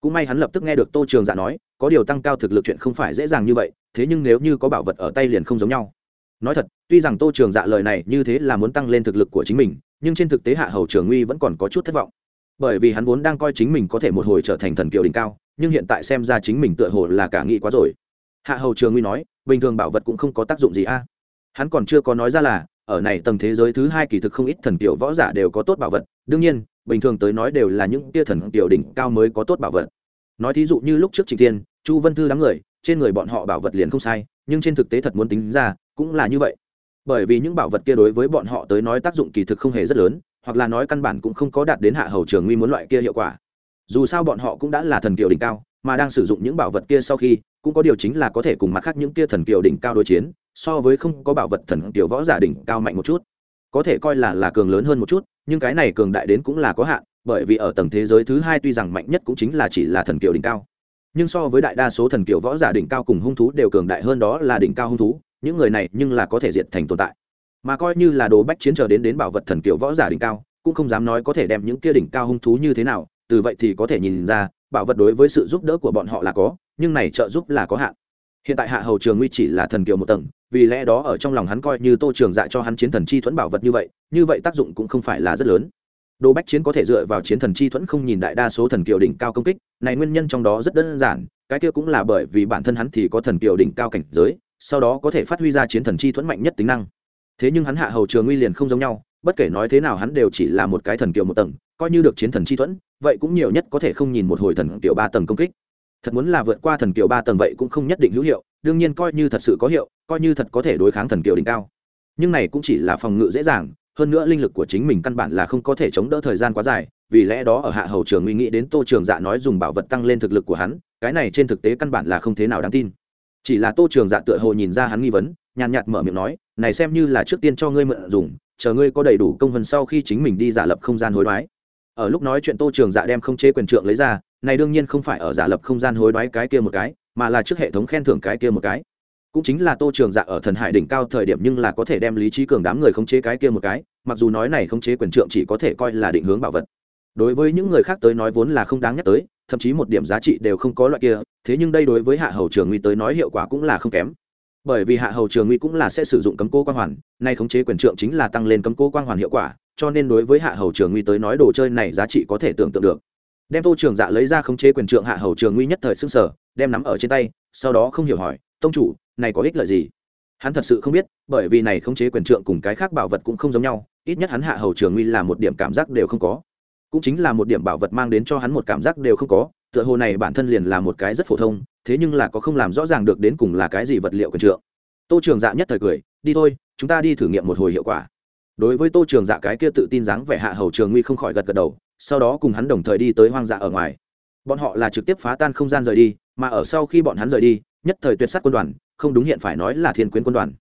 [SPEAKER 1] Cũng may hắn lập tức nghe được tô trường dạ nói, có điều tăng cao thực lực chuyện không phải dễ dàng như vậy, thế nhưng nếu như có bảo vật ở tay liền không giống nhau. Nói thật, tuy rằng tô trường dạ lời này như thế là muốn tăng lên thực lực của chính mình, nhưng trên thực tế hạ hầu trường uy vẫn còn có chút thất vọng. Bởi vì hắn vốn đang coi chính mình có thể một hồi trở thành thần kiều đỉnh cao, nhưng hiện tại xem ra chính mình tựa hồ là cả nghĩ quá rồi. Hạ hầu trường uy nói, bình thường bảo vật cũng không có tác dụng gì a. Hắn còn chưa có nói ra là ở này tầng thế giới thứ hai kỳ thực không ít thần tiểu võ giả đều có tốt bảo vật, đương nhiên, bình thường tới nói đều là những tia thần tiểu đỉnh cao mới có tốt bảo vật. Nói thí dụ như lúc trước trịnh tiên chu vân thư đám người, trên người bọn họ bảo vật liền không sai, nhưng trên thực tế thật muốn tính ra, cũng là như vậy. Bởi vì những bảo vật kia đối với bọn họ tới nói tác dụng kỳ thực không hề rất lớn, hoặc là nói căn bản cũng không có đạt đến hạ hầu trường nguy muốn loại kia hiệu quả. Dù sao bọn họ cũng đã là thần kiểu đỉnh cao, mà đang sử dụng những bảo vật kia sau khi, cũng có điều chính là có thể cùng mặt khác những kia thần kiểu đỉnh cao đối chiến so với không có bảo vật thần kiều võ giả đỉnh cao mạnh một chút. Có thể coi là là cường lớn hơn một chút, nhưng cái này cường đại đến cũng là có hạn, bởi vì ở tầng thế giới thứ hai tuy rằng mạnh nhất cũng chính là chỉ là thần kiều đỉnh cao. Nhưng so với đại đa số thần kiều võ giả đỉnh cao cùng hung thú đều cường đại hơn đó là đỉnh cao hung thú, những người này nhưng là có thể diệt thành tồn tại. Mà coi như là đồ bách chiến chờ đến đến bảo vật thần kiều võ giả đỉnh cao, cũng không dám nói có thể đem những kia đỉnh cao hung thú như thế nào, từ vậy thì có thể nhìn ra, bảo vật đối với sự giúp đỡ của bọn họ là có, nhưng này trợ giúp là có hạn. Hiện tại hạ hầu trường nguy chỉ là thần kiều một tầng vì lẽ đó ở trong lòng hắn coi như tô trường dạ cho hắn chiến thần chi thuẫn bảo vật như vậy như vậy tác dụng cũng không phải là rất lớn. Đồ bách chiến có thể dựa vào chiến thần chi thuẫn không nhìn đại đa số thần kiều đỉnh cao công kích, này nguyên nhân trong đó rất đơn giản, cái kia cũng là bởi vì bản thân hắn thì có thần kiều đỉnh cao cảnh giới, sau đó có thể phát huy ra chiến thần chi thuẫn mạnh nhất tính năng. Thế nhưng hắn hạ hầu trường nguy liền không giống nhau, bất kể nói thế nào hắn đều chỉ là một cái thần kiều một tầng, coi như được chiến thần chi thuẫn, vậy cũng nhiều nhất có thể không nhìn một hồi thần kiều ba tầng công kích. Thật muốn là vượt qua thần kiều ba tầng vậy cũng không nhất định hữu hiệu, đương nhiên coi như thật sự có hiệu coi như thật có thể đối kháng thần kiều đỉnh cao. Nhưng này cũng chỉ là phòng ngự dễ dàng, hơn nữa linh lực của chính mình căn bản là không có thể chống đỡ thời gian quá dài, vì lẽ đó ở hạ hầu trường nguy nghĩ đến tô trường dạ nói dùng bảo vật tăng lên thực lực của hắn, cái này trên thực tế căn bản là không thế nào đáng tin. Chỉ là tô trường dạ tựa hồ nhìn ra hắn nghi vấn, nhàn nhạt mở miệng nói, này xem như là trước tiên cho ngươi mượn dùng, chờ ngươi có đầy đủ công vân sau khi chính mình đi giả lập không gian hối đoái. Ở lúc nói chuyện tô trường dạ đem không chế quyền trượng lấy ra, này đương nhiên không phải ở giả lập không gian hối đoái cái kia một cái, mà là trước hệ thống khen thưởng cái kia một cái cũng chính là tô trường dạ ở thần hải đỉnh cao thời điểm nhưng là có thể đem lý trí cường đám người khống chế cái kia một cái, mặc dù nói này khống chế quyền trượng chỉ có thể coi là định hướng bảo vật. Đối với những người khác tới nói vốn là không đáng nhắc tới, thậm chí một điểm giá trị đều không có loại kia, thế nhưng đây đối với hạ hầu trường nguy tới nói hiệu quả cũng là không kém. Bởi vì hạ hầu trường nguy cũng là sẽ sử dụng cấm cố quang hoàn, nay khống chế quyền trượng chính là tăng lên cấm cố quang hoàn hiệu quả, cho nên đối với hạ hầu trường nguy tới nói đồ chơi này giá trị có thể tưởng tượng được. Đem tô trường dạ lấy ra khống chế quyền trượng hạ hầu trường nguy nhất thời xưng sở đem nắm ở trên tay, sau đó không hiểu hỏi, tông chủ này có ích lợi gì? Hắn thật sự không biết, bởi vì này khống chế quyền trượng cùng cái khác bảo vật cũng không giống nhau, ít nhất hắn hạ hầu trường nguy là một điểm cảm giác đều không có. Cũng chính là một điểm bảo vật mang đến cho hắn một cảm giác đều không có, tựa hồ này bản thân liền là một cái rất phổ thông, thế nhưng là có không làm rõ ràng được đến cùng là cái gì vật liệu quyền trượng. Tô trường dạ nhất thời cười, đi thôi, chúng ta đi thử nghiệm một hồi hiệu quả. Đối với tô trường dạ cái kia tự tin dáng vẻ hạ hầu trường nguy không khỏi gật gật đầu, sau đó cùng hắn đồng thời đi tới hoang dạ ở ngoài. Bọn họ là trực tiếp phá tan không gian rời đi, mà ở sau khi bọn hắn rời đi, nhất thời tuyệt sát quân đoàn không đúng hiện phải nói là thiên quyến quân đoàn.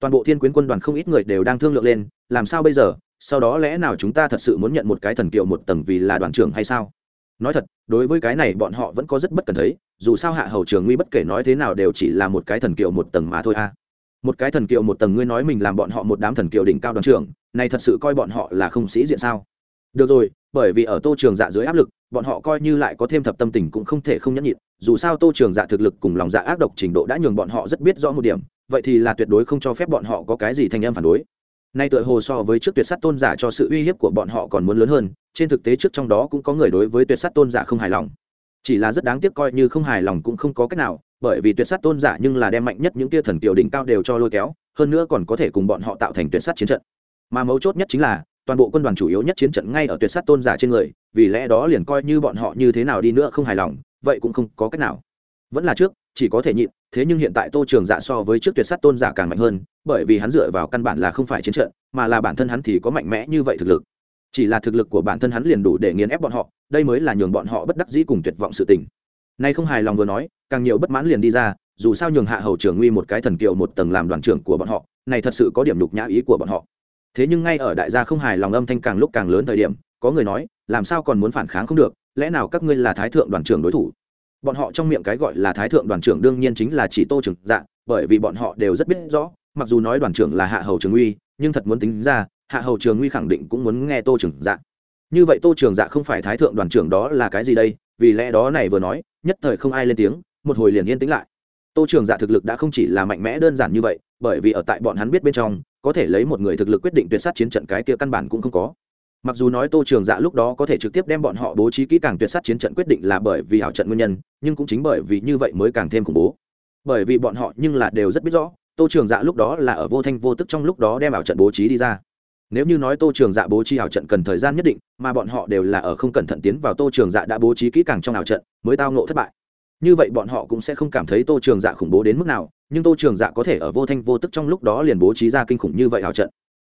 [SPEAKER 1] Toàn bộ thiên quyến quân đoàn không ít người đều đang thương lượng lên, làm sao bây giờ? Sau đó lẽ nào chúng ta thật sự muốn nhận một cái thần kiệu một tầng vì là đoàn trưởng hay sao? Nói thật, đối với cái này bọn họ vẫn có rất bất cần thấy, dù sao hạ hầu trường nguy bất kể nói thế nào đều chỉ là một cái thần kiệu một tầng mà thôi a. Một cái thần kiệu một tầng ngươi nói mình làm bọn họ một đám thần kiệu đỉnh cao đoàn trưởng, này thật sự coi bọn họ là không sĩ diện sao? Được rồi, bởi vì ở tô trường dạ dưới áp lực, bọn họ coi như lại có thêm thập tâm tình cũng không thể không nhẫn nhịn. Dù sao tô trường dạ thực lực cùng lòng dạ ác độc trình độ đã nhường bọn họ rất biết rõ một điểm, vậy thì là tuyệt đối không cho phép bọn họ có cái gì thành em phản đối. Nay tựa hồ so với trước tuyệt sát tôn giả cho sự uy hiếp của bọn họ còn muốn lớn hơn, trên thực tế trước trong đó cũng có người đối với tuyệt sát tôn giả không hài lòng. Chỉ là rất đáng tiếc coi như không hài lòng cũng không có cách nào, bởi vì tuyệt sát tôn giả nhưng là đem mạnh nhất những tia thần tiểu đỉnh cao đều cho lôi kéo, hơn nữa còn có thể cùng bọn họ tạo thành tuyệt sát chiến trận. Mà mấu chốt nhất chính là toàn bộ quân đoàn chủ yếu nhất chiến trận ngay ở tuyệt sát tôn giả trên người, vì lẽ đó liền coi như bọn họ như thế nào đi nữa không hài lòng, vậy cũng không có cách nào. Vẫn là trước, chỉ có thể nhịn, thế nhưng hiện tại tô trường dạ so với trước tuyệt sát tôn giả càng mạnh hơn, bởi vì hắn dựa vào căn bản là không phải chiến trận, mà là bản thân hắn thì có mạnh mẽ như vậy thực lực. Chỉ là thực lực của bản thân hắn liền đủ để nghiền ép bọn họ, đây mới là nhường bọn họ bất đắc dĩ cùng tuyệt vọng sự tình. Nay không hài lòng vừa nói, càng nhiều bất mãn liền đi ra, dù sao nhường hạ hầu trường nguy một cái thần kiều một tầng làm đoàn trưởng của bọn họ, này thật sự có điểm nhục nhã ý của bọn họ thế nhưng ngay ở đại gia không hài lòng âm thanh càng lúc càng lớn thời điểm, có người nói, làm sao còn muốn phản kháng không được? Lẽ nào các ngươi là thái thượng đoàn trưởng đối thủ? Bọn họ trong miệng cái gọi là thái thượng đoàn trưởng đương nhiên chính là chỉ tô trưởng dạ bởi vì bọn họ đều rất biết rõ, mặc dù nói đoàn trưởng là hạ hầu trường uy, nhưng thật muốn tính ra, hạ hầu trường uy khẳng định cũng muốn nghe tô trưởng dạ. Như vậy tô trường dạ không phải thái thượng đoàn trưởng đó là cái gì đây? Vì lẽ đó này vừa nói, nhất thời không ai lên tiếng, một hồi liền yên tĩnh lại. Tô trường dạ thực lực đã không chỉ là mạnh mẽ đơn giản như vậy, bởi vì ở tại bọn hắn biết bên trong có thể lấy một người thực lực quyết định tuyệt sát chiến trận cái kia căn bản cũng không có. Mặc dù nói tô trường dạ lúc đó có thể trực tiếp đem bọn họ bố trí kỹ càng tuyệt sát chiến trận quyết định là bởi vì hảo trận nguyên nhân, nhưng cũng chính bởi vì như vậy mới càng thêm khủng bố. Bởi vì bọn họ nhưng là đều rất biết rõ, tô trường dạ lúc đó là ở vô thanh vô tức trong lúc đó đem ảo trận bố trí đi ra. Nếu như nói tô trường dạ bố trí ảo trận cần thời gian nhất định, mà bọn họ đều là ở không cẩn thận tiến vào tô trường dạ đã bố trí kỹ càng trong ảo trận, mới tao nộ thất bại. Như vậy bọn họ cũng sẽ không cảm thấy tô trường dạ khủng bố đến mức nào nhưng tô trường dạ có thể ở vô thanh vô tức trong lúc đó liền bố trí ra kinh khủng như vậy ảo trận.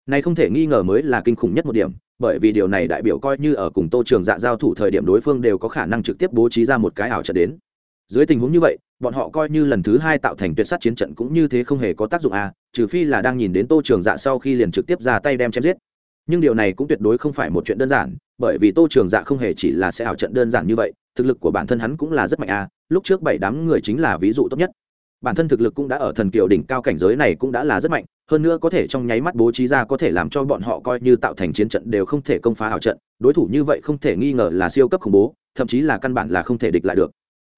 [SPEAKER 1] Này không thể nghi ngờ mới là kinh khủng nhất một điểm, bởi vì điều này đại biểu coi như ở cùng tô trường dạ giao thủ thời điểm đối phương đều có khả năng trực tiếp bố trí ra một cái ảo trận đến. Dưới tình huống như vậy, bọn họ coi như lần thứ hai tạo thành tuyệt sát chiến trận cũng như thế không hề có tác dụng à trừ phi là đang nhìn đến tô trường dạ sau khi liền trực tiếp ra tay đem chém giết. Nhưng điều này cũng tuyệt đối không phải một chuyện đơn giản, bởi vì tô trường dạ không hề chỉ là sẽ ảo trận đơn giản như vậy, thực lực của bản thân hắn cũng là rất mạnh à lúc trước bảy đám người chính là ví dụ tốt nhất bản thân thực lực cũng đã ở thần kiều đỉnh cao cảnh giới này cũng đã là rất mạnh, hơn nữa có thể trong nháy mắt bố trí ra có thể làm cho bọn họ coi như tạo thành chiến trận đều không thể công phá ảo trận, đối thủ như vậy không thể nghi ngờ là siêu cấp khủng bố, thậm chí là căn bản là không thể địch lại được.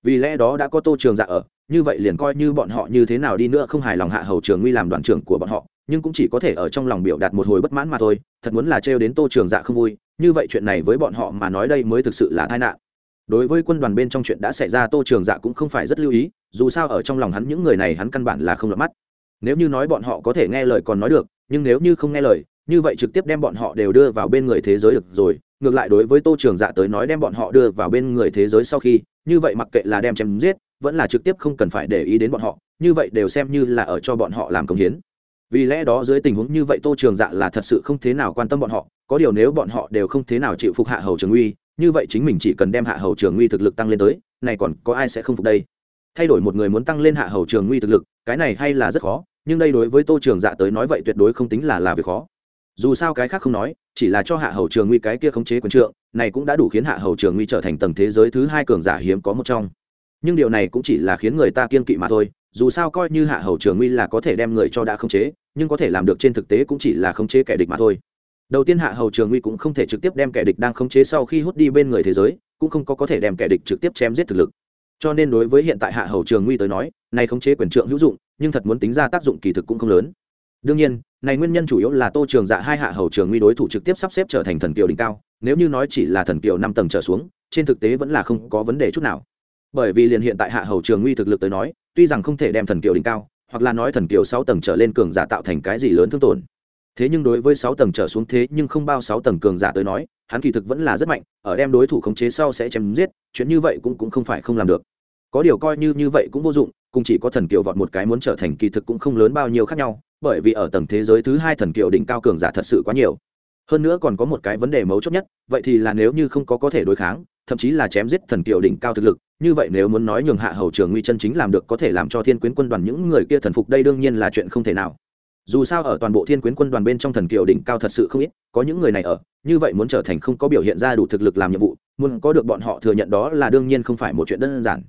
[SPEAKER 1] Vì lẽ đó đã có tô trường dạ ở, như vậy liền coi như bọn họ như thế nào đi nữa không hài lòng hạ hầu trường nguy làm đoàn trưởng của bọn họ, nhưng cũng chỉ có thể ở trong lòng biểu đạt một hồi bất mãn mà thôi, thật muốn là trêu đến tô trường dạ không vui, như vậy chuyện này với bọn họ mà nói đây mới thực sự là tai nạn đối với quân đoàn bên trong chuyện đã xảy ra, tô trường dạ cũng không phải rất lưu ý, dù sao ở trong lòng hắn những người này hắn căn bản là không lọt mắt. Nếu như nói bọn họ có thể nghe lời còn nói được, nhưng nếu như không nghe lời, như vậy trực tiếp đem bọn họ đều đưa vào bên người thế giới được rồi. Ngược lại đối với tô trường dạ tới nói đem bọn họ đưa vào bên người thế giới sau khi, như vậy mặc kệ là đem chém giết, vẫn là trực tiếp không cần phải để ý đến bọn họ, như vậy đều xem như là ở cho bọn họ làm công hiến. Vì lẽ đó dưới tình huống như vậy tô trường dạ là thật sự không thế nào quan tâm bọn họ, có điều nếu bọn họ đều không thế nào chịu phục hạ hầu trường uy như vậy chính mình chỉ cần đem hạ hầu trường nguy thực lực tăng lên tới, này còn có ai sẽ không phục đây? Thay đổi một người muốn tăng lên hạ hầu trường nguy thực lực, cái này hay là rất khó, nhưng đây đối với tô trường dạ tới nói vậy tuyệt đối không tính là là việc khó. Dù sao cái khác không nói, chỉ là cho hạ hầu trường nguy cái kia khống chế quyền trượng, này cũng đã đủ khiến hạ hầu trường nguy trở thành tầng thế giới thứ hai cường giả hiếm có một trong. Nhưng điều này cũng chỉ là khiến người ta kiên kỵ mà thôi, dù sao coi như hạ hầu trường nguy là có thể đem người cho đã khống chế, nhưng có thể làm được trên thực tế cũng chỉ là khống chế kẻ địch mà thôi đầu tiên hạ hầu trường nguy cũng không thể trực tiếp đem kẻ địch đang khống chế sau khi hút đi bên người thế giới, cũng không có có thể đem kẻ địch trực tiếp chém giết thực lực. Cho nên đối với hiện tại hạ hầu trường nguy tới nói này khống chế quyền trượng hữu dụng, nhưng thật muốn tính ra tác dụng kỳ thực cũng không lớn. Đương nhiên, này nguyên nhân chủ yếu là tô trường dạ hai hạ hầu trường nguy đối thủ trực tiếp sắp xếp trở thành thần kiều đỉnh cao, nếu như nói chỉ là thần kiều năm tầng trở xuống, trên thực tế vẫn là không có vấn đề chút nào. Bởi vì liền hiện tại hạ hầu trường nguy thực lực tới nói, tuy rằng không thể đem thần kiều đỉnh cao, hoặc là nói thần kiều sáu tầng trở lên cường giả tạo thành cái gì lớn thương tổn thế nhưng đối với sáu tầng trở xuống thế nhưng không bao sáu tầng cường giả tới nói, hắn kỳ thực vẫn là rất mạnh, ở đem đối thủ khống chế sau sẽ chém giết, chuyện như vậy cũng cũng không phải không làm được. Có điều coi như như vậy cũng vô dụng cũng chỉ có thần kiều vọt một cái muốn trở thành kỳ thực cũng không lớn bao nhiêu khác nhau, bởi vì ở tầng thế giới thứ hai thần kiều đỉnh cao cường giả thật sự quá nhiều. Hơn nữa còn có một cái vấn đề mấu chốt nhất, vậy thì là nếu như không có có thể đối kháng, thậm chí là chém giết thần kiều đỉnh cao thực lực, như vậy nếu muốn nói nhường hạ hầu trường nguy chân chính làm được có thể làm cho thiên quyến quân đoàn những người kia thần phục đây đương nhiên là chuyện không thể nào dù sao ở toàn bộ thiên quyến quân đoàn bên trong thần kiều đỉnh cao thật sự không ít, có những người này ở, như vậy muốn trở thành không có biểu hiện ra đủ thực lực làm nhiệm vụ, muốn có được bọn họ thừa nhận đó là đương nhiên không phải một chuyện đơn giản.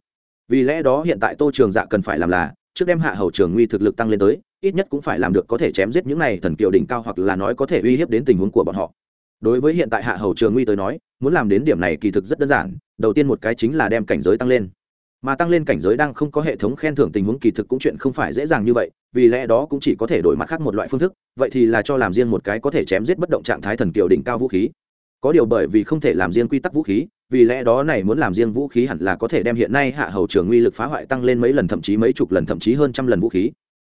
[SPEAKER 1] Vì lẽ đó hiện tại tô trường dạ cần phải làm là, trước đem hạ hầu trường nguy thực lực tăng lên tới, ít nhất cũng phải làm được có thể chém giết những này thần kiều đỉnh cao hoặc là nói có thể uy hiếp đến tình huống của bọn họ. Đối với hiện tại hạ hầu trường nguy tới nói, muốn làm đến điểm này kỳ thực rất đơn giản, đầu tiên một cái chính là đem cảnh giới tăng lên mà tăng lên cảnh giới đang không có hệ thống khen thưởng tình huống kỳ thực cũng chuyện không phải dễ dàng như vậy, vì lẽ đó cũng chỉ có thể đổi mặt khác một loại phương thức, vậy thì là cho làm riêng một cái có thể chém giết bất động trạng thái thần kiều đỉnh cao vũ khí. Có điều bởi vì không thể làm riêng quy tắc vũ khí, vì lẽ đó này muốn làm riêng vũ khí hẳn là có thể đem hiện nay hạ hầu trường uy lực phá hoại tăng lên mấy lần thậm chí mấy chục lần thậm chí hơn trăm lần vũ khí.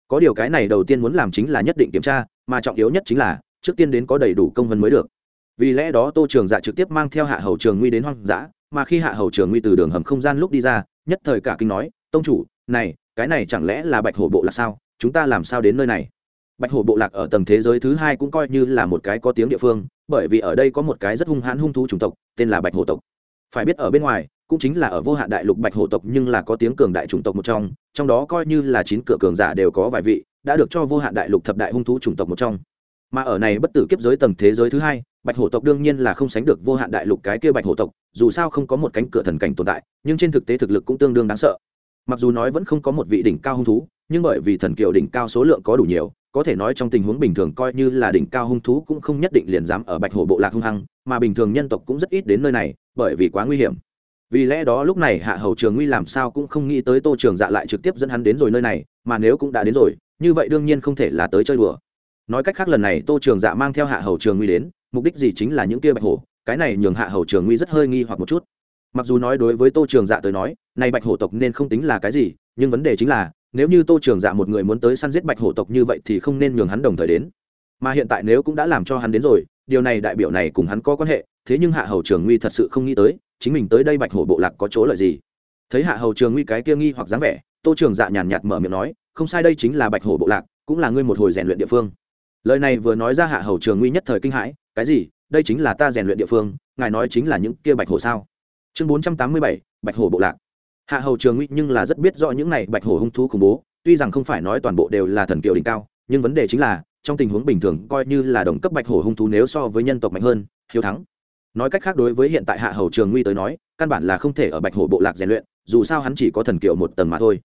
[SPEAKER 1] Có điều cái này đầu tiên muốn làm chính là nhất định kiểm tra, mà trọng yếu nhất chính là, trước tiên đến có đầy đủ công vân mới được. Vì lẽ đó tô trường dạ trực tiếp mang theo hạ hầu trường nguy đến hoang dã, mà khi hạ hầu trường nguy từ đường hầm không gian lúc đi ra nhất thời cả kinh nói, tông chủ, này, cái này chẳng lẽ là bạch hổ bộ là sao? Chúng ta làm sao đến nơi này? Bạch hổ bộ lạc ở tầng thế giới thứ hai cũng coi như là một cái có tiếng địa phương, bởi vì ở đây có một cái rất hung hãn hung thú chủng tộc, tên là bạch hổ tộc. Phải biết ở bên ngoài, cũng chính là ở vô hạn đại lục bạch hổ tộc nhưng là có tiếng cường đại chủng tộc một trong trong đó coi như là chín cửa cường giả đều có vài vị, đã được cho vô hạn đại lục thập đại hung thú chủng tộc một trong mà ở này bất tử kiếp giới tầng thế giới thứ hai, bạch hổ tộc đương nhiên là không sánh được vô hạn đại lục cái kia bạch hổ tộc, dù sao không có một cánh cửa thần cảnh tồn tại, nhưng trên thực tế thực lực cũng tương đương đáng sợ. Mặc dù nói vẫn không có một vị đỉnh cao hung thú, nhưng bởi vì thần kiều đỉnh cao số lượng có đủ nhiều, có thể nói trong tình huống bình thường coi như là đỉnh cao hung thú cũng không nhất định liền dám ở bạch hổ bộ lạc hung hăng, mà bình thường nhân tộc cũng rất ít đến nơi này, bởi vì quá nguy hiểm. Vì lẽ đó lúc này hạ hầu trường nguy làm sao cũng không nghĩ tới tô trường dạ lại trực tiếp dẫn hắn đến rồi nơi này, mà nếu cũng đã đến rồi, như vậy đương nhiên không thể là tới chơi đùa nói cách khác lần này tô trường dạ mang theo hạ hầu trường nguy đến, mục đích gì chính là những kia bạch hổ. Cái này nhường hạ hầu trường nguy rất hơi nghi hoặc một chút. Mặc dù nói đối với tô trường dạ tới nói, này bạch hổ tộc nên không tính là cái gì, nhưng vấn đề chính là, nếu như tô trường dạ một người muốn tới săn giết bạch hổ tộc như vậy thì không nên nhường hắn đồng thời đến. Mà hiện tại nếu cũng đã làm cho hắn đến rồi, điều này đại biểu này cùng hắn có quan hệ, thế nhưng hạ hầu trường nguy thật sự không nghĩ tới, chính mình tới đây bạch hổ bộ lạc có chỗ lợi gì. Thấy hạ hầu trường nguy cái kia nghi hoặc dáng vẻ, tô trường dạ nhàn nhạt mở miệng nói, không sai, đây chính là bạch hổ bộ lạc, cũng là ngươi một hồi rèn luyện địa phương lời này vừa nói ra hạ hầu trường nguy nhất thời kinh hãi, cái gì? Đây chính là ta rèn luyện địa phương, ngài nói chính là những kia bạch hổ sao? Chương bốn trăm tám mươi bảy, bạch hổ bộ lạc. Hạ hầu trường nguy nhưng là rất biết rõ những này bạch hổ hung thú khủng bố, tuy rằng không phải nói toàn bộ đều là thần kiều đỉnh cao, nhưng vấn đề chính là, trong tình huống bình thường coi như là đồng cấp bạch hổ hung thú nếu so với nhân tộc mạnh hơn, hiếu thắng. Nói cách khác đối với hiện tại hạ hầu trường nguy tới nói, căn bản là không thể ở bạch hổ bộ lạc rèn luyện, dù sao hắn chỉ có thần kiều một tầng mà thôi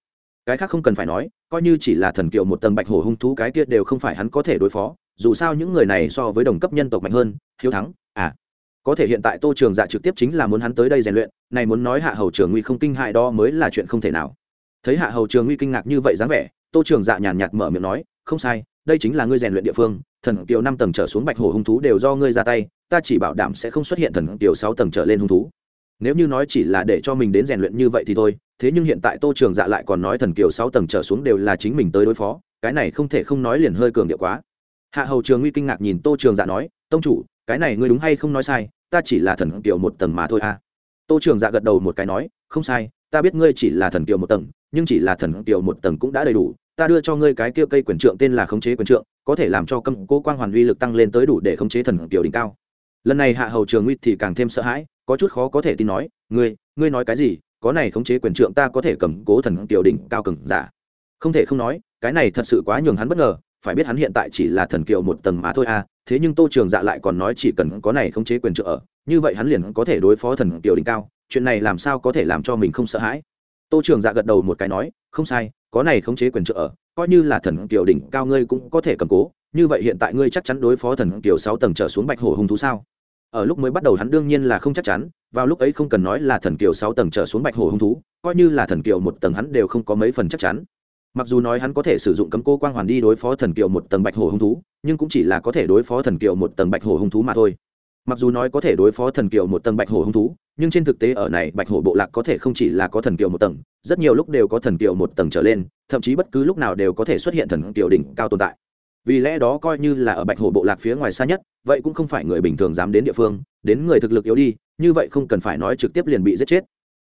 [SPEAKER 1] cái khác không cần phải nói, coi như chỉ là thần kiều một tầng bạch hổ hung thú cái kia đều không phải hắn có thể đối phó, dù sao những người này so với đồng cấp nhân tộc mạnh hơn, hiếu thắng à. Có thể hiện tại tô trường dạ trực tiếp chính là muốn hắn tới đây rèn luyện, này muốn nói hạ hầu trường nguy không kinh hại đó mới là chuyện không thể nào. Thấy hạ hầu trường nguy kinh ngạc như vậy dáng vẻ, tô trường dạ nhàn nhạt mở miệng nói, không sai, đây chính là ngươi rèn luyện địa phương, thần kiều năm tầng trở xuống bạch hổ hung thú đều do ngươi ra tay, ta chỉ bảo đảm sẽ không xuất hiện thần kiều sáu tầng trở lên hung thú. Nếu như nói chỉ là để cho mình đến rèn luyện như vậy thì thôi thế nhưng hiện tại tô trường dạ lại còn nói thần kiều sáu tầng trở xuống đều là chính mình tới đối phó, cái này không thể không nói liền hơi cường điệu quá. Hạ hầu trường nguy kinh ngạc nhìn tô trường dạ nói, tông chủ, cái này ngươi đúng hay không nói sai, ta chỉ là thần kiều một tầng mà thôi à. Tô trường dạ gật đầu một cái nói, không sai, ta biết ngươi chỉ là thần kiều một tầng, nhưng chỉ là thần kiều một tầng cũng đã đầy đủ, ta đưa cho ngươi cái kia cây quyền trượng tên là khống chế quyền trượng, có thể làm cho cầm cố quang hoàn uy lực tăng lên tới đủ để khống chế thần kiều đỉnh cao. Lần này hạ hầu trường nguy thì càng thêm sợ hãi, có chút khó có thể tin nói, ngươi ngươi nói cái gì? Có này khống chế quyền trượng ta có thể cầm cố thần kiều đỉnh cao cường giả. Không thể không nói, cái này thật sự quá nhường hắn bất ngờ, phải biết hắn hiện tại chỉ là thần kiều một tầng mà thôi à thế nhưng tô trường dạ lại còn nói chỉ cần có này khống chế quyền trợ ở, như vậy hắn liền có thể đối phó thần kiều đỉnh cao, chuyện này làm sao có thể làm cho mình không sợ hãi? Tô trường dạ gật đầu một cái nói, không sai, có này khống chế quyền trợ ở, coi như là thần kiều đỉnh cao ngươi cũng có thể cầm cố, như vậy hiện tại ngươi chắc chắn đối phó thần kiều sáu tầng trở xuống bạch hổ hung thú sao? Ở lúc mới bắt đầu hắn đương nhiên là không chắc chắn, vào lúc ấy không cần nói là thần kiều sáu tầng trở xuống bạch hồ hung thú, coi như là thần kiều một tầng hắn đều không có mấy phần chắc chắn. Mặc dù nói hắn có thể sử dụng cấm cô quang hoàn đi đối phó thần kiều một tầng bạch hồ hung thú, nhưng cũng chỉ là có thể đối phó thần kiều một tầng bạch hồ hung thú mà thôi. Mặc dù nói có thể đối phó thần kiều một tầng bạch hồ hung thú, nhưng trên thực tế ở này bạch hổ bộ lạc có thể không chỉ là có thần kiều một tầng, rất nhiều lúc đều có thần kiều một tầng trở lên, thậm chí bất cứ lúc nào đều có thể xuất hiện thần kiều đỉnh cao tồn tại vì lẽ đó coi như là ở bạch hổ bộ lạc phía ngoài xa nhất, vậy cũng không phải người bình thường dám đến địa phương, đến người thực lực yếu đi, như vậy không cần phải nói trực tiếp liền bị giết chết.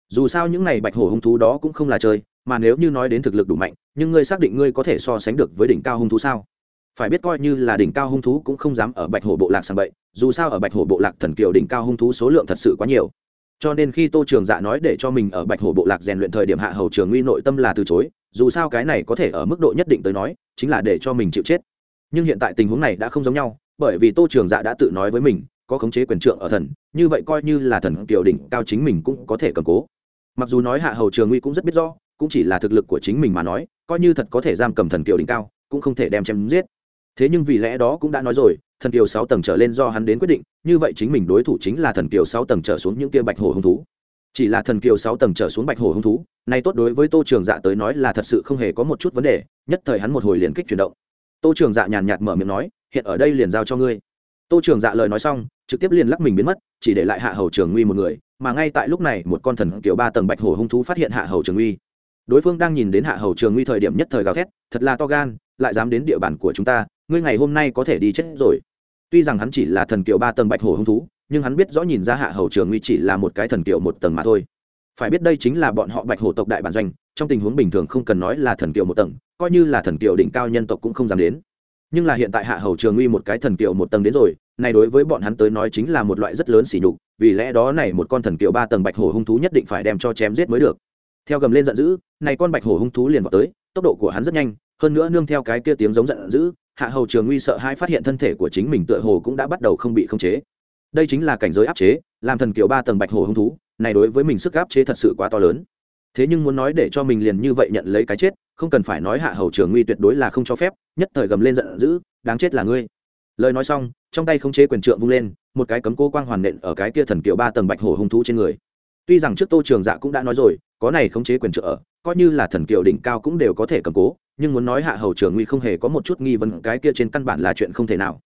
[SPEAKER 1] Dù sao những này bạch hổ hung thú đó cũng không là chơi, mà nếu như nói đến thực lực đủ mạnh, nhưng ngươi xác định ngươi có thể so sánh được với đỉnh cao hung thú sao? Phải biết coi như là đỉnh cao hung thú cũng không dám ở bạch hổ bộ lạc sang bậy, dù sao ở bạch hổ bộ lạc thần kiều đỉnh cao hung thú số lượng thật sự quá nhiều. Cho nên khi tô trường dạ nói để cho mình ở bạch hổ bộ lạc rèn luyện thời điểm hạ hầu trường nguy nội tâm là từ chối, dù sao cái này có thể ở mức độ nhất định tới nói, chính là để cho mình chịu chết nhưng hiện tại tình huống này đã không giống nhau, bởi vì tô trường dạ đã tự nói với mình, có khống chế quyền trượng ở thần, như vậy coi như là thần kiều đỉnh cao chính mình cũng có thể cầm cố. Mặc dù nói hạ hầu trường uy cũng rất biết rõ, cũng chỉ là thực lực của chính mình mà nói, coi như thật có thể giam cầm thần kiều đỉnh cao, cũng không thể đem chém giết. Thế nhưng vì lẽ đó cũng đã nói rồi, thần kiều sáu tầng trở lên do hắn đến quyết định, như vậy chính mình đối thủ chính là thần kiều sáu tầng trở xuống những kia bạch hổ hung thú. Chỉ là thần kiều sáu tầng trở xuống bạch hổ hung thú nay tốt đối với tô trường dạ tới nói là thật sự không hề có một chút vấn đề, nhất thời hắn một hồi liền kích chuyển động tô trường dạ nhàn nhạt mở miệng nói, hiện ở đây liền giao cho ngươi. Tô trường dạ lời nói xong, trực tiếp liền lắc mình biến mất, chỉ để lại hạ hầu trường nguy một người, mà ngay tại lúc này một con thần kiểu ba tầng bạch hổ hung thú phát hiện hạ hầu trường nguy đối phương đang nhìn đến hạ hầu trường nguy thời điểm nhất thời gào thét, thật là to gan, lại dám đến địa bàn của chúng ta, ngươi ngày hôm nay có thể đi chết rồi. Tuy rằng hắn chỉ là thần kiểu ba tầng bạch hổ hung thú, nhưng hắn biết rõ nhìn ra hạ hầu trường nguy chỉ là một cái thần kiểu một tầng mà thôi. Phải biết đây chính là bọn họ bạch hổ tộc đại bản doanh trong tình huống bình thường không cần nói là thần kiều một tầng, coi như là thần kiều đỉnh cao nhân tộc cũng không dám đến. Nhưng là hiện tại hạ hầu trường uy một cái thần kiều một tầng đến rồi, này đối với bọn hắn tới nói chính là một loại rất lớn sỉ nhục, vì lẽ đó này một con thần kiều ba tầng bạch hổ hung thú nhất định phải đem cho chém giết mới được. Theo gầm lên giận dữ, này con bạch hổ hung thú liền vào tới, tốc độ của hắn rất nhanh, hơn nữa nương theo cái kia tiếng giống giận dữ, hạ hầu trường uy sợ hai phát hiện thân thể của chính mình tựa hồ cũng đã bắt đầu không bị khống chế. Đây chính là cảnh giới áp chế, làm thần kiều ba tầng bạch hổ hung thú, này đối với mình sức áp chế thật sự quá to lớn thế nhưng muốn nói để cho mình liền như vậy nhận lấy cái chết, không cần phải nói hạ hầu trường nguy tuyệt đối là không cho phép, nhất thời gầm lên giận dữ, đáng chết là ngươi. Lời nói xong, trong tay không chế quyền trượng vung lên, một cái cấm cô quang hoàn nện ở cái kia thần kiệu ba tầng bạch hổ hung thú trên người. Tuy rằng trước tô trường dạ cũng đã nói rồi, có này không chế quyền trượng ở, coi như là thần kiệu đỉnh cao cũng đều có thể cầm cố, nhưng muốn nói hạ hầu trường nguy không hề có một chút nghi vấn, cái kia trên căn bản là chuyện không thể nào.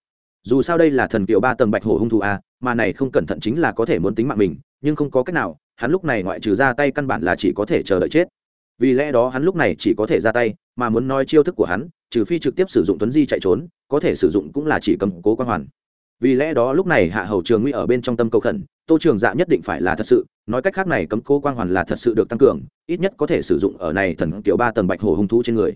[SPEAKER 1] Dù sao đây là thần kiệu ba tầng bạch hổ hung thú a mà này không cẩn thận chính là có thể muốn tính mạng mình, nhưng không có cách nào hắn lúc này ngoại trừ ra tay căn bản là chỉ có thể chờ đợi chết. Vì lẽ đó hắn lúc này chỉ có thể ra tay, mà muốn nói chiêu thức của hắn, trừ phi trực tiếp sử dụng tuấn di chạy trốn, có thể sử dụng cũng là chỉ cầm cố quan hoàn. Vì lẽ đó lúc này hạ hầu trường nguy ở bên trong tâm cầu khẩn, tô trường dạ nhất định phải là thật sự, nói cách khác này cấm cố quan hoàn là thật sự được tăng cường, ít nhất có thể sử dụng ở này thần kiểu ba tầng bạch hồ hung thú trên người.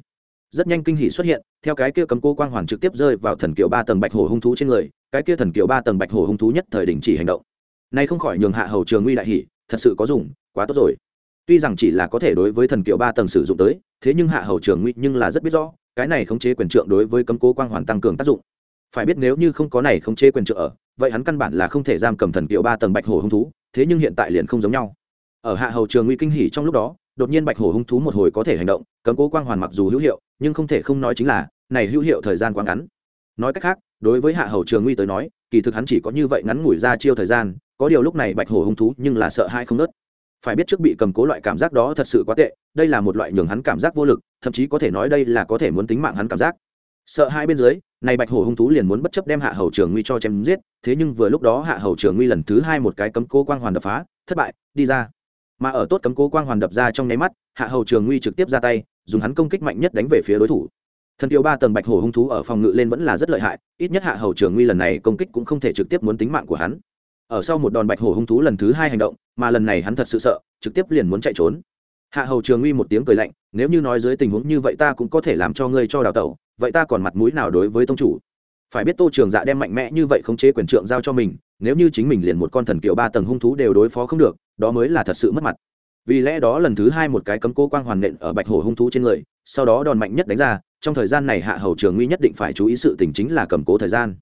[SPEAKER 1] Rất nhanh kinh hỉ xuất hiện, theo cái kia cấm cố quang hoàn trực tiếp rơi vào thần kiểu ba tầng bạch hồ hung thú trên người, cái kia thần kiểu ba tầng bạch hồ hung thú nhất thời đình chỉ hành động. Nay không khỏi nhường hạ hầu trường nguy đại hỉ thật sự có dùng, quá tốt rồi. Tuy rằng chỉ là có thể đối với thần kiệu ba tầng sử dụng tới, thế nhưng hạ hầu trường nguy nhưng là rất biết rõ, cái này khống chế quyền trượng đối với cấm cố quang hoàn tăng cường tác dụng. Phải biết nếu như không có này khống chế quyền trượng ở, vậy hắn căn bản là không thể giam cầm thần kiệu ba tầng bạch hổ hung thú, thế nhưng hiện tại liền không giống nhau. Ở hạ hầu trường nguy kinh hỉ trong lúc đó, đột nhiên bạch hổ hung thú một hồi có thể hành động, cấm cố quang hoàn mặc dù hữu hiệu, nhưng không thể không nói chính là, này hữu hiệu thời gian quá ngắn nói cách khác, đối với hạ hầu trường nguy tới nói, kỳ thực hắn chỉ có như vậy ngắn ngủi ra chiêu thời gian, có điều lúc này bạch hổ hung thú nhưng là sợ hai không nớt. Phải biết trước bị cầm cố loại cảm giác đó thật sự quá tệ, đây là một loại nhường hắn cảm giác vô lực, thậm chí có thể nói đây là có thể muốn tính mạng hắn cảm giác. Sợ hai bên dưới, này bạch hổ hung thú liền muốn bất chấp đem hạ hầu trường nguy cho chém giết, thế nhưng vừa lúc đó hạ hầu trường nguy lần thứ hai một cái cấm cố quang hoàn đập phá, thất bại, đi ra. Mà ở tốt cấm cố quang hoàn đập ra trong nháy mắt, hạ hầu trường nguy trực tiếp ra tay, dùng hắn công kích mạnh nhất đánh về phía đối thủ thần kiều ba tầng bạch hổ hung thú ở phòng ngự lên vẫn là rất lợi hại, ít nhất hạ hầu trường nguy lần này công kích cũng không thể trực tiếp muốn tính mạng của hắn. Ở sau một đòn bạch hổ hung thú lần thứ hai hành động, mà lần này hắn thật sự sợ, trực tiếp liền muốn chạy trốn. Hạ hầu trường nguy một tiếng cười lạnh, nếu như nói dưới tình huống như vậy ta cũng có thể làm cho ngươi cho đào tẩu, vậy ta còn mặt mũi nào đối với tông chủ? Phải biết tô trường dạ đem mạnh mẽ như vậy khống chế quyền trượng giao cho mình, nếu như chính mình liền một con thần kiều ba tầng hung thú đều đối phó không được, đó mới là thật sự mất mặt. Vì lẽ đó lần thứ hai một cái cấm cố quang hoàn nện ở bạch hổ hung thú trên người, sau đó đòn mạnh nhất đánh ra trong thời gian này hạ hầu trường nguy nhất định phải chú ý sự tình chính là cầm cố thời gian.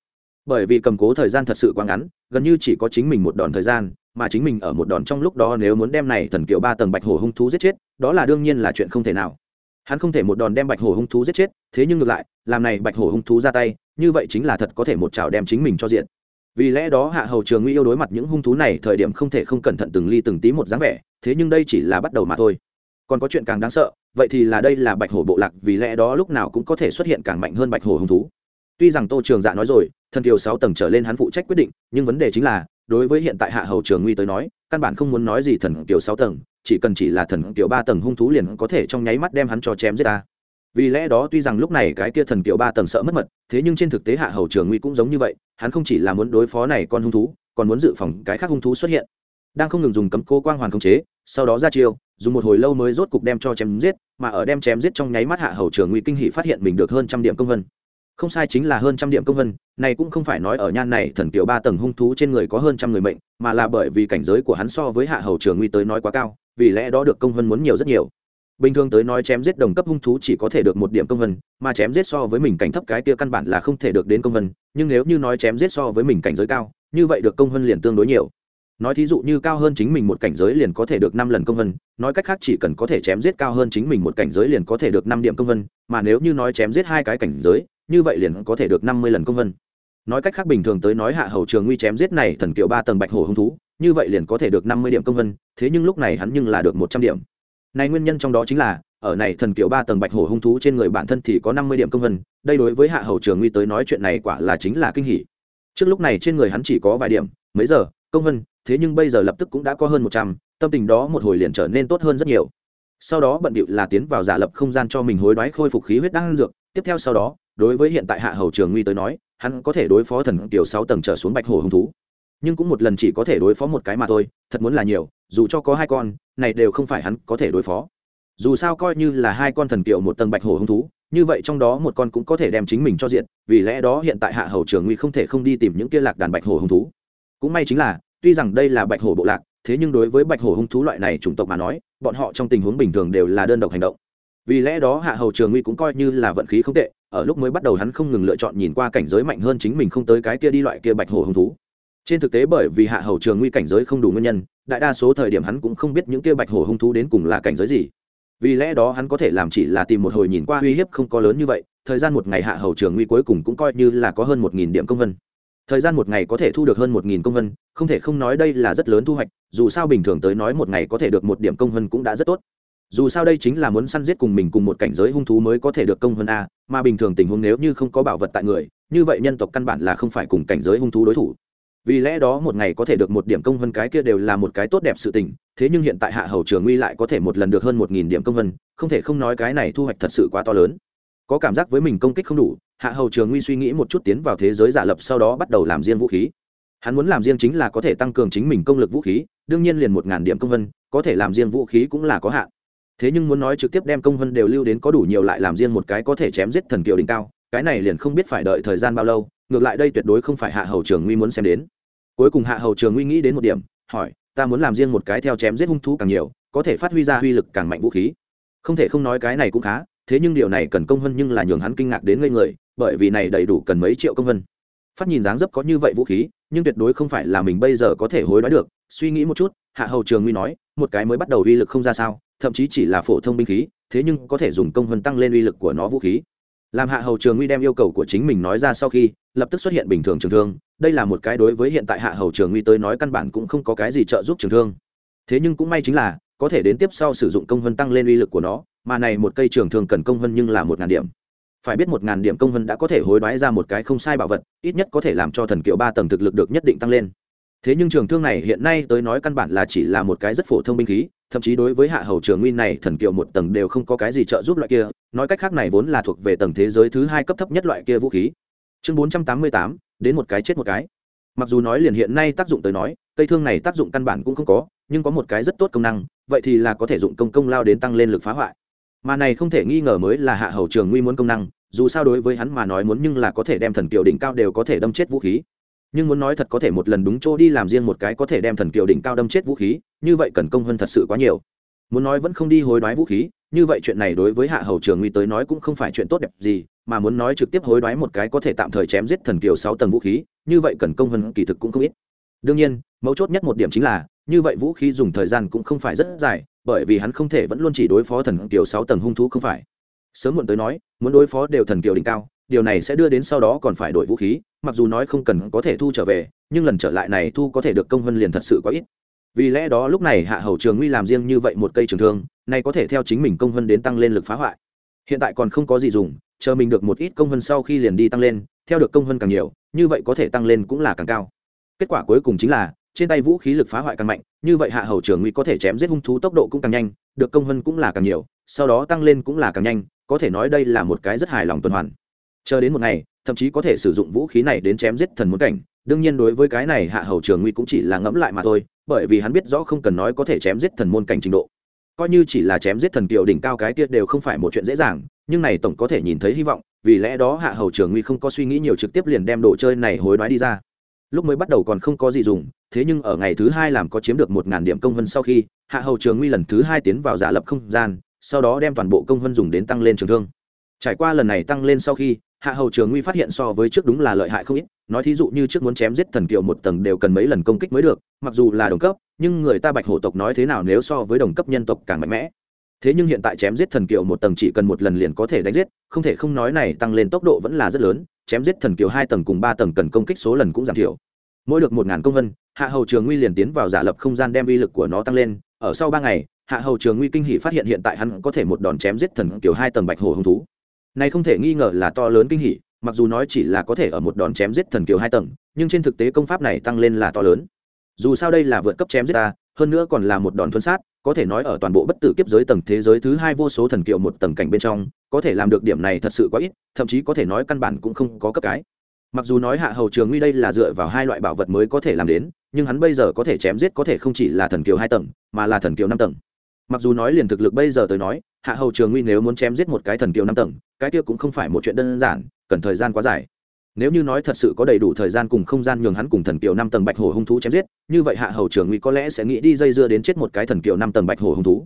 [SPEAKER 1] Bởi vì cầm cố thời gian thật sự quá ngắn, gần như chỉ có chính mình một đòn thời gian, mà chính mình ở một đòn trong lúc đó nếu muốn đem này thần kiều ba tầng bạch hổ hung thú giết chết, đó là đương nhiên là chuyện không thể nào. Hắn không thể một đòn đem bạch hổ hung thú giết chết, thế nhưng ngược lại, làm này bạch hổ hung thú ra tay, như vậy chính là thật có thể một chảo đem chính mình cho diện vì lẽ đó hạ hầu trường nguy yêu đối mặt những hung thú này thời điểm không thể không cẩn thận từng ly từng tí một dáng vẻ, thế nhưng đây chỉ là bắt đầu mà thôi còn có chuyện càng đáng sợ, vậy thì là đây là bạch hổ bộ lạc, vì lẽ đó lúc nào cũng có thể xuất hiện càng mạnh hơn bạch hổ hung thú. Tuy rằng tô trường dạ nói rồi, thần kiều sáu tầng trở lên hắn phụ trách quyết định, nhưng vấn đề chính là, đối với hiện tại hạ hầu trường nguy tới nói, căn bản không muốn nói gì thần kiều sáu tầng, chỉ cần chỉ là thần kiều ba tầng hung thú liền có thể trong nháy mắt đem hắn cho chém giết ta. Vì lẽ đó tuy rằng lúc này cái kia thần kiều ba tầng sợ mất mật, thế nhưng trên thực tế hạ hầu trường nguy cũng giống như vậy, hắn không chỉ là muốn đối phó này con hung thú, còn muốn dự phòng cái khác hung thú xuất hiện. Đang không ngừng dùng cấm cô quang hoàn khống chế, sau đó ra chiêu dùng một hồi lâu mới rốt cục đem cho chém giết, mà ở đem chém giết trong nháy mắt hạ hầu trường nguy kinh hỷ phát hiện mình được hơn trăm điểm công vân. Không sai chính là hơn trăm điểm công vân, này cũng không phải nói ở nhan này thần kiều ba tầng hung thú trên người có hơn trăm người mệnh, mà là bởi vì cảnh giới của hắn so với hạ hầu trường nguy tới nói quá cao, vì lẽ đó được công vân muốn nhiều rất nhiều. Bình thường tới nói chém giết đồng cấp hung thú chỉ có thể được một điểm công vân, mà chém giết so với mình cảnh thấp cái kia căn bản là không thể được đến công vân, nhưng nếu như nói chém giết so với mình cảnh giới cao, như vậy được công vân liền tương đối nhiều nói thí dụ như cao hơn chính mình một cảnh giới liền có thể được năm lần công vân, nói cách khác chỉ cần có thể chém giết cao hơn chính mình một cảnh giới liền có thể được năm điểm công vân, mà nếu như nói chém giết hai cái cảnh giới, như vậy liền có thể được năm mươi lần công vân. Nói cách khác bình thường tới nói hạ hầu trường nguy chém giết này thần kiều ba tầng bạch hổ hung thú, như vậy liền có thể được năm mươi điểm công vân, thế nhưng lúc này hắn nhưng là được một trăm điểm. Này nguyên nhân trong đó chính là, ở này thần kiều ba tầng bạch hổ hung thú trên người bản thân thì có năm mươi điểm công vân, đây đối với hạ hầu trường nguy tới nói chuyện này quả là chính là kinh hỉ. Trước lúc này trên người hắn chỉ có vài điểm, mấy giờ công hân thế nhưng bây giờ lập tức cũng đã có hơn một trăm, tâm tình đó một hồi liền trở nên tốt hơn rất nhiều. Sau đó bận bịu là tiến vào giả lập không gian cho mình hối đoái khôi phục khí huyết đang dược. Tiếp theo sau đó, đối với hiện tại hạ hầu trường nguy tới nói, hắn có thể đối phó thần tiểu sáu tầng trở xuống bạch hổ hung thú. Nhưng cũng một lần chỉ có thể đối phó một cái mà thôi, thật muốn là nhiều, dù cho có hai con, này đều không phải hắn có thể đối phó. Dù sao coi như là hai con thần kiệu một tầng bạch hổ hung thú, như vậy trong đó một con cũng có thể đem chính mình cho diện, vì lẽ đó hiện tại hạ hầu trường nguy không thể không đi tìm những kia lạc đàn bạch hổ hung thú. Cũng may chính là tuy rằng đây là bạch hổ bộ lạc, thế nhưng đối với bạch hổ hung thú loại này chủng tộc mà nói, bọn họ trong tình huống bình thường đều là đơn độc hành động. Vì lẽ đó hạ hầu trường nguy cũng coi như là vận khí không tệ, ở lúc mới bắt đầu hắn không ngừng lựa chọn nhìn qua cảnh giới mạnh hơn chính mình không tới cái kia đi loại kia bạch hổ hung thú. Trên thực tế bởi vì hạ hầu trường nguy cảnh giới không đủ nguyên nhân, đại đa số thời điểm hắn cũng không biết những kia bạch hổ hung thú đến cùng là cảnh giới gì. Vì lẽ đó hắn có thể làm chỉ là tìm một hồi nhìn qua uy hiếp không có lớn như vậy, thời gian một ngày hạ hầu trường nguy cuối cùng cũng coi như là có hơn một nghìn điểm công vân thời gian một ngày có thể thu được hơn một nghìn công vân, không thể không nói đây là rất lớn thu hoạch, dù sao bình thường tới nói một ngày có thể được một điểm công vân cũng đã rất tốt. Dù sao đây chính là muốn săn giết cùng mình cùng một cảnh giới hung thú mới có thể được công vân a, mà bình thường tình huống nếu như không có bảo vật tại người, như vậy nhân tộc căn bản là không phải cùng cảnh giới hung thú đối thủ. Vì lẽ đó một ngày có thể được một điểm công vân cái kia đều là một cái tốt đẹp sự tình, thế nhưng hiện tại hạ hầu trường nguy lại có thể một lần được hơn một nghìn điểm công vân, không thể không nói cái này thu hoạch thật sự quá to lớn. Có cảm giác với mình công kích không đủ hạ hầu trường nguy suy nghĩ một chút tiến vào thế giới giả lập sau đó bắt đầu làm riêng vũ khí. Hắn muốn làm riêng chính là có thể tăng cường chính mình công lực vũ khí, đương nhiên liền một ngàn điểm công vân, có thể làm riêng vũ khí cũng là có hạn. Thế nhưng muốn nói trực tiếp đem công vân đều lưu đến có đủ nhiều lại làm riêng một cái có thể chém giết thần kiều đỉnh cao, cái này liền không biết phải đợi thời gian bao lâu, ngược lại đây tuyệt đối không phải hạ hầu trường nguy muốn xem đến. Cuối cùng hạ hầu trường nguy nghĩ đến một điểm, hỏi, ta muốn làm riêng một cái theo chém giết hung thú càng nhiều, có thể phát huy ra uy lực càng mạnh vũ khí? Không thể không nói cái này cũng khá, thế nhưng điều này cần công hơn nhưng là nhường hắn kinh ngạc đến ngây người bởi vì này đầy đủ cần mấy triệu công vân. Phát nhìn dáng dấp có như vậy vũ khí, nhưng tuyệt đối không phải là mình bây giờ có thể hối đoái được. Suy nghĩ một chút, hạ hầu trường nguy nói, một cái mới bắt đầu uy lực không ra sao, thậm chí chỉ là phổ thông binh khí, thế nhưng có thể dùng công vân tăng lên uy lực của nó vũ khí. Làm hạ hầu trường nguy đem yêu cầu của chính mình nói ra sau khi, lập tức xuất hiện bình thường trường thương. Đây là một cái đối với hiện tại hạ hầu trường nguy tới nói căn bản cũng không có cái gì trợ giúp trường thương. Thế nhưng cũng may chính là, có thể đến tiếp sau sử dụng công vân tăng lên uy lực của nó, mà này một cây trường thương cần công vân nhưng là một ngàn điểm phải biết một ngàn điểm công vân đã có thể hối đoái ra một cái không sai bảo vật, ít nhất có thể làm cho thần kiều ba tầng thực lực được nhất định tăng lên. Thế nhưng trường thương này hiện nay tới nói căn bản là chỉ là một cái rất phổ thông binh khí, thậm chí đối với hạ hầu trường nguyên này, thần kiều một tầng đều không có cái gì trợ giúp loại kia, nói cách khác này vốn là thuộc về tầng thế giới thứ hai cấp thấp nhất loại kia vũ khí. Chương bốn trăm tám mươi tám, đến một cái chết một cái. Mặc dù nói liền hiện nay tác dụng tới nói, cây thương này tác dụng căn bản cũng không có, nhưng có một cái rất tốt công năng, vậy thì là có thể dụng công công lao đến tăng lên lực phá hoại mà này không thể nghi ngờ mới là hạ hầu trường nguy muốn công năng, dù sao đối với hắn mà nói muốn nhưng là có thể đem thần kiều đỉnh cao đều có thể đâm chết vũ khí. Nhưng muốn nói thật có thể một lần đúng chỗ đi làm riêng một cái có thể đem thần kiều đỉnh cao đâm chết vũ khí, như vậy cần công hơn thật sự quá nhiều. Muốn nói vẫn không đi hối đoái vũ khí, như vậy chuyện này đối với hạ hầu trường nguy tới nói cũng không phải chuyện tốt đẹp gì, mà muốn nói trực tiếp hối đoái một cái có thể tạm thời chém giết thần kiều sáu tầng vũ khí, như vậy cần công hơn kỳ thực cũng không ít. Đương nhiên, mấu chốt nhất một điểm chính là, như vậy vũ khí dùng thời gian cũng không phải rất dài bởi vì hắn không thể vẫn luôn chỉ đối phó thần kiều sáu tầng hung thú không phải. Sớm muộn tới nói, muốn đối phó đều thần kiều đỉnh cao, điều này sẽ đưa đến sau đó còn phải đổi vũ khí, mặc dù nói không cần có thể thu trở về, nhưng lần trở lại này thu có thể được công hơn liền thật sự quá ít. Vì lẽ đó lúc này hạ hầu trường nguy làm riêng như vậy một cây trường thương này có thể theo chính mình công hơn đến tăng lên lực phá hoại. Hiện tại còn không có gì dùng, chờ mình được một ít công hơn sau khi liền đi tăng lên, theo được công hơn càng nhiều, như vậy có thể tăng lên cũng là càng cao. Kết quả cuối cùng chính là trên tay vũ khí lực phá hoại càng mạnh, như vậy hạ hầu trường nguy có thể chém giết hung thú tốc độ cũng càng nhanh, được công hơn cũng là càng nhiều, sau đó tăng lên cũng là càng nhanh, có thể nói đây là một cái rất hài lòng tuần hoàn. Chờ đến một ngày, thậm chí có thể sử dụng vũ khí này đến chém giết thần muốn cảnh, đương nhiên đối với cái này hạ hầu trường nguy cũng chỉ là ngẫm lại mà thôi, bởi vì hắn biết rõ không cần nói có thể chém giết thần môn cảnh trình độ. Coi như chỉ là chém giết thần kiều đỉnh cao cái kia đều không phải một chuyện dễ dàng, nhưng này tổng có thể nhìn thấy hy vọng, vì lẽ đó hạ hầu trường nguy không có suy nghĩ nhiều trực tiếp liền đem đồ chơi này hối đoái đi ra lúc mới bắt đầu còn không có gì dùng, thế nhưng ở ngày thứ hai làm có chiếm được một ngàn điểm công vân sau khi, hạ hầu trường nguy lần thứ hai tiến vào giả lập không gian, sau đó đem toàn bộ công vân dùng đến tăng lên trường thương. Trải qua lần này tăng lên sau khi, hạ hầu trường nguy phát hiện so với trước đúng là lợi hại không ít, nói thí dụ như trước muốn chém giết thần kiều một tầng đều cần mấy lần công kích mới được, mặc dù là đồng cấp, nhưng người ta bạch hổ tộc nói thế nào nếu so với đồng cấp nhân tộc càng mạnh mẽ. Thế nhưng hiện tại chém giết thần kiều một tầng chỉ cần một lần liền có thể đánh giết, không thể không nói này tăng lên tốc độ vẫn là rất lớn chém giết thần kiều hai tầng cùng ba tầng cần công kích số lần cũng giảm thiểu. Mỗi được một ngàn công vân, hạ hầu trường nguy liền tiến vào giả lập không gian đem uy lực của nó tăng lên. Ở sau ba ngày, hạ hầu trường nguy kinh hỷ phát hiện hiện tại hắn có thể một đòn chém giết thần kiều hai tầng bạch hổ hung thú. Này không thể nghi ngờ là to lớn kinh hỷ mặc dù nói chỉ là có thể ở một đòn chém giết thần kiều hai tầng, nhưng trên thực tế công pháp này tăng lên là to lớn. Dù sao đây là vượt cấp chém giết ta hơn nữa còn là một đòn thuấn sát, có thể nói ở toàn bộ bất tử kiếp giới tầng thế giới thứ hai vô số thần kiều một tầng cảnh bên trong, có thể làm được điểm này thật sự quá ít, thậm chí có thể nói căn bản cũng không có cấp cái. Mặc dù nói hạ hầu trường nguy đây là dựa vào hai loại bảo vật mới có thể làm đến, nhưng hắn bây giờ có thể chém giết có thể không chỉ là thần kiều hai tầng, mà là thần kiều năm tầng. Mặc dù nói liền thực lực bây giờ tới nói, hạ hầu trường nguy nếu muốn chém giết một cái thần kiều năm tầng, cái kia cũng không phải một chuyện đơn giản, cần thời gian quá dài nếu như nói thật sự có đầy đủ thời gian cùng không gian nhường hắn cùng thần kiều năm tầng bạch hổ hung thú chém giết, như vậy hạ hầu trường uy có lẽ sẽ nghĩ đi dây dưa đến chết một cái thần kiều năm tầng bạch hổ hung thú.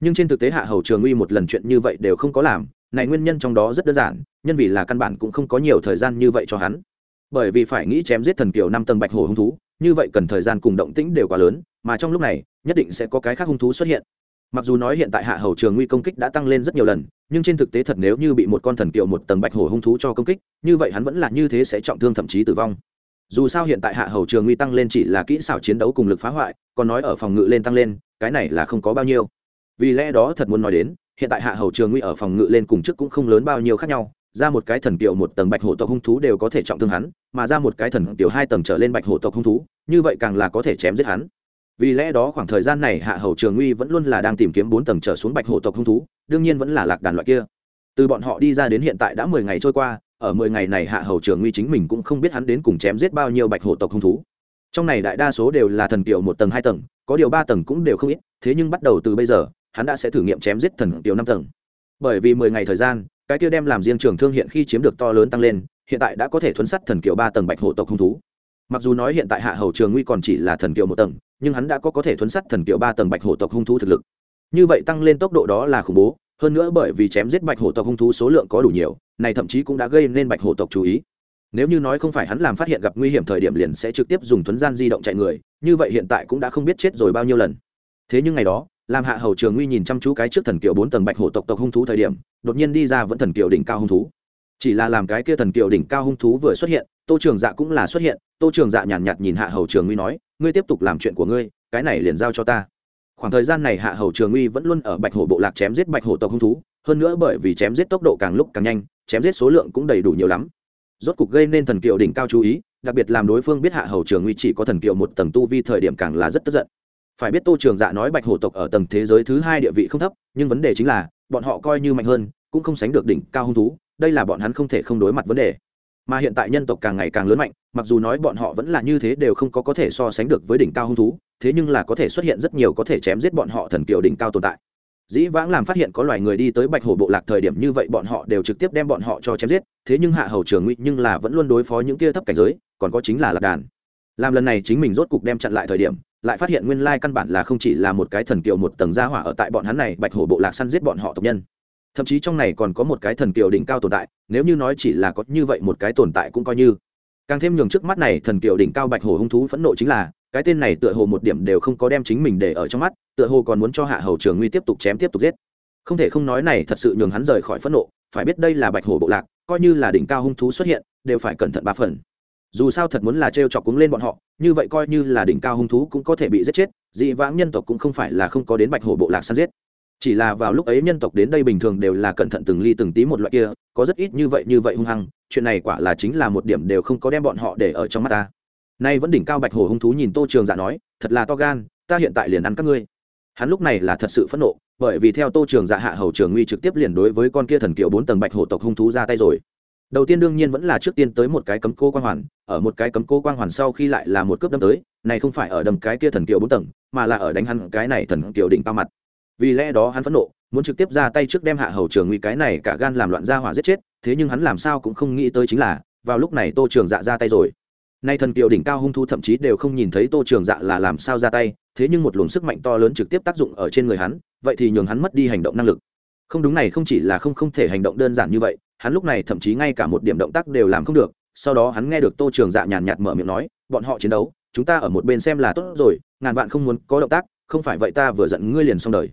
[SPEAKER 1] Nhưng trên thực tế hạ hầu trường uy một lần chuyện như vậy đều không có làm, này nguyên nhân trong đó rất đơn giản, nhân vì là căn bản cũng không có nhiều thời gian như vậy cho hắn. Bởi vì phải nghĩ chém giết thần kiều năm tầng bạch hổ hung thú, như vậy cần thời gian cùng động tĩnh đều quá lớn, mà trong lúc này, nhất định sẽ có cái khác hung thú xuất hiện. Mặc dù nói hiện tại hạ hầu trường nguy công kích đã tăng lên rất nhiều lần nhưng trên thực tế thật nếu như bị một con thần kiệu một tầng bạch hổ hung thú cho công kích, như vậy hắn vẫn là như thế sẽ trọng thương thậm chí tử vong. Dù sao hiện tại hạ hầu trường nguy tăng lên chỉ là kỹ xảo chiến đấu cùng lực phá hoại, còn nói ở phòng ngự lên tăng lên, cái này là không có bao nhiêu. Vì lẽ đó thật muốn nói đến, hiện tại hạ hầu trường nguy ở phòng ngự lên cùng trước cũng không lớn bao nhiêu khác nhau, ra một cái thần kiệu một tầng bạch hổ tộc hung thú đều có thể trọng thương hắn, mà ra một cái thần kiệu hai tầng trở lên bạch hổ tộc hung thú, như vậy càng là có thể chém giết hắn vì lẽ đó khoảng thời gian này hạ hầu trường uy vẫn luôn là đang tìm kiếm bốn tầng trở xuống bạch hổ tộc hung thú, đương nhiên vẫn là lạc đàn loại kia. Từ bọn họ đi ra đến hiện tại đã mười ngày trôi qua, ở mười ngày này hạ hầu trường uy chính mình cũng không biết hắn đến cùng chém giết bao nhiêu bạch hổ tộc hung thú. Trong này đại đa số đều là thần kiều một tầng hai tầng, có điều ba tầng cũng đều không ít, thế nhưng bắt đầu từ bây giờ, hắn đã sẽ thử nghiệm chém giết thần kiều năm tầng. Bởi vì mười ngày thời gian, cái kia đem làm riêng trường thương hiện khi chiếm được to lớn tăng lên, hiện tại đã có thể thuấn sắt thần kiều ba tầng bạch hổ tộc hung thú. Mặc dù nói hiện tại hạ hầu trường nguy còn chỉ là thần kiều một tầng nhưng hắn đã có có thể thuấn sắt thần kiểu ba tầng bạch hổ tộc hung thú thực lực. Như vậy tăng lên tốc độ đó là khủng bố, hơn nữa bởi vì chém giết bạch hổ tộc hung thú số lượng có đủ nhiều, này thậm chí cũng đã gây nên bạch hổ tộc chú ý. Nếu như nói không phải hắn làm phát hiện gặp nguy hiểm thời điểm liền sẽ trực tiếp dùng thuấn gian di động chạy người, như vậy hiện tại cũng đã không biết chết rồi bao nhiêu lần. Thế nhưng ngày đó làm hạ hầu trường nguy nhìn chăm chú cái trước thần kiều bốn tầng bạch hổ tộc tộc hung thú thời điểm, đột nhiên đi ra vẫn thần kiều đỉnh cao hung thú. Chỉ là làm cái kia thần kiều đỉnh cao hung thú vừa xuất hiện tô trường dạ cũng là xuất hiện tô trường dạ nhàn nhạt, nhạt nhìn hạ hầu trường nguy nói ngươi tiếp tục làm chuyện của ngươi cái này liền giao cho ta. Khoảng thời gian này hạ hầu trường uy vẫn luôn ở bạch hổ bộ lạc chém giết bạch hổ tộc hung thú hơn nữa bởi vì chém giết tốc độ càng lúc càng nhanh chém giết số lượng cũng đầy đủ nhiều lắm. Rốt cục gây nên thần kiều đỉnh cao chú ý đặc biệt làm đối phương biết hạ hầu trường uy chỉ có thần kiều một tầng tu vi thời điểm càng là rất tức giận. Phải biết tô trường dạ nói bạch hổ tộc ở tầng thế giới thứ hai địa vị không thấp nhưng vấn đề chính là bọn họ coi như mạnh hơn cũng không sánh được đỉnh cao hung thú đây là bọn hắn không thể không đối mặt vấn đề mà hiện tại nhân tộc càng ngày càng lớn mạnh, mặc dù nói bọn họ vẫn là như thế đều không có có thể so sánh được với đỉnh cao hung thú, thế nhưng là có thể xuất hiện rất nhiều có thể chém giết bọn họ thần kiều đỉnh cao tồn tại. Dĩ vãng làm phát hiện có loài người đi tới bạch hổ bộ lạc thời điểm như vậy bọn họ đều trực tiếp đem bọn họ cho chém giết, thế nhưng hạ hầu trường nguy nhưng là vẫn luôn đối phó những kia thấp cảnh giới, còn có chính là lạc đàn. Làm lần này chính mình rốt cục đem chặn lại thời điểm, lại phát hiện nguyên lai căn bản là không chỉ là một cái thần kiều một tầng gia hỏa ở tại bọn hắn này bạch hổ bộ lạc săn giết bọn họ tộc nhân thậm chí trong này còn có một cái thần kiều đỉnh cao tồn tại, nếu như nói chỉ là có như vậy một cái tồn tại cũng coi như. Càng thêm nhường trước mắt này thần kiều đỉnh cao bạch hổ hung thú phẫn nộ chính là, cái tên này tựa hồ một điểm đều không có đem chính mình để ở trong mắt, tựa hồ còn muốn cho hạ hầu trường nguy tiếp tục chém tiếp tục giết. Không thể không nói này thật sự nhường hắn rời khỏi phẫn nộ, phải biết đây là bạch hổ bộ lạc, coi như là đỉnh cao hung thú xuất hiện, đều phải cẩn thận ba phần. Dù sao thật muốn là t r e o chọc cúng lên bọn họ, như vậy coi như là đỉnh cao hung thú cũng có thể bị giết chết, dị vãng nhân tộc cũng không phải là không có đến bạch hổ bộ lạc săn giết chỉ là vào lúc ấy nhân tộc đến đây bình thường đều là cẩn thận từng ly từng tí một loại kia, có rất ít như vậy như vậy hung hăng, chuyện này quả là chính là một điểm đều không có đem bọn họ để ở trong mắt ta. Nay vẫn đỉnh cao bạch hổ hung thú nhìn tô trường dạ nói, thật là to gan, ta hiện tại liền ăn các ngươi. Hắn lúc này là thật sự phẫn nộ, bởi vì theo tô trường dạ hạ hầu trường nguy trực tiếp liền đối với con kia thần kiệu bốn tầng bạch hổ tộc hung thú ra tay rồi. Đầu tiên đương nhiên vẫn là trước tiên tới một cái cấm cô quang hoàn, ở một cái cấm cô quang hoàn sau khi lại là một cướp đâm tới, này không phải ở đầm cái kia thần kiều bốn tầng, mà là ở đánh hắn cái này thần kiều đỉnh cao mặt vì lẽ đó hắn phẫn nộ, muốn trực tiếp ra tay trước đem hạ hầu trường nguy cái này cả gan làm loạn ra hỏa giết chết, thế nhưng hắn làm sao cũng không nghĩ tới chính là, vào lúc này tô trường dạ ra tay rồi. Nay thần kiều đỉnh cao hung thu thậm chí đều không nhìn thấy tô trường dạ là làm sao ra tay, thế nhưng một luồng sức mạnh to lớn trực tiếp tác dụng ở trên người hắn, vậy thì nhường hắn mất đi hành động năng lực. Không đúng này, không chỉ là không không thể hành động đơn giản như vậy, hắn lúc này thậm chí ngay cả một điểm động tác đều làm không được, sau đó hắn nghe được tô trường dạ nhàn nhạt mở miệng nói, bọn họ chiến đấu, chúng ta ở một bên xem là tốt rồi, ngàn vạn không muốn có động tác, không phải vậy ta vừa giận ngươi liền xong đời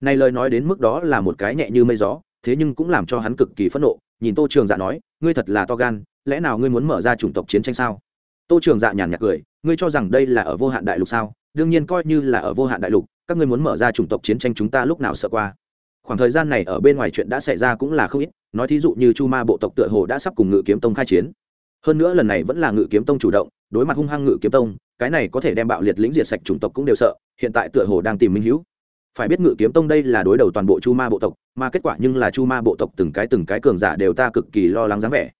[SPEAKER 1] này lời nói đến mức đó là một cái nhẹ như mây gió, thế nhưng cũng làm cho hắn cực kỳ phẫn nộ. Nhìn tô trường dạ nói, ngươi thật là to gan, lẽ nào ngươi muốn mở ra chủng tộc chiến tranh sao? Tô trường dạ nhàn nhạt cười, ngươi cho rằng đây là ở vô hạn đại lục sao? Đương nhiên coi như là ở vô hạn đại lục, các ngươi muốn mở ra chủng tộc chiến tranh chúng ta lúc nào sợ qua? Khoảng thời gian này ở bên ngoài chuyện đã xảy ra cũng là không ít, nói thí dụ như chu ma bộ tộc tựa hồ đã sắp cùng ngự kiếm tông khai chiến. Hơn nữa lần này vẫn là ngự kiếm tông chủ động, đối mặt hung hăng ngự kiếm tông, cái này có thể đem bạo liệt lĩnh diệt sạch chủng tộc cũng đều sợ, hiện tại tựa hồ đang tìm minh hữu phải biết ngự kiếm tông đây là đối đầu toàn bộ chu ma bộ tộc, mà kết quả nhưng là chu ma bộ tộc từng cái từng cái cường giả đều ta cực kỳ lo lắng dáng vẻ.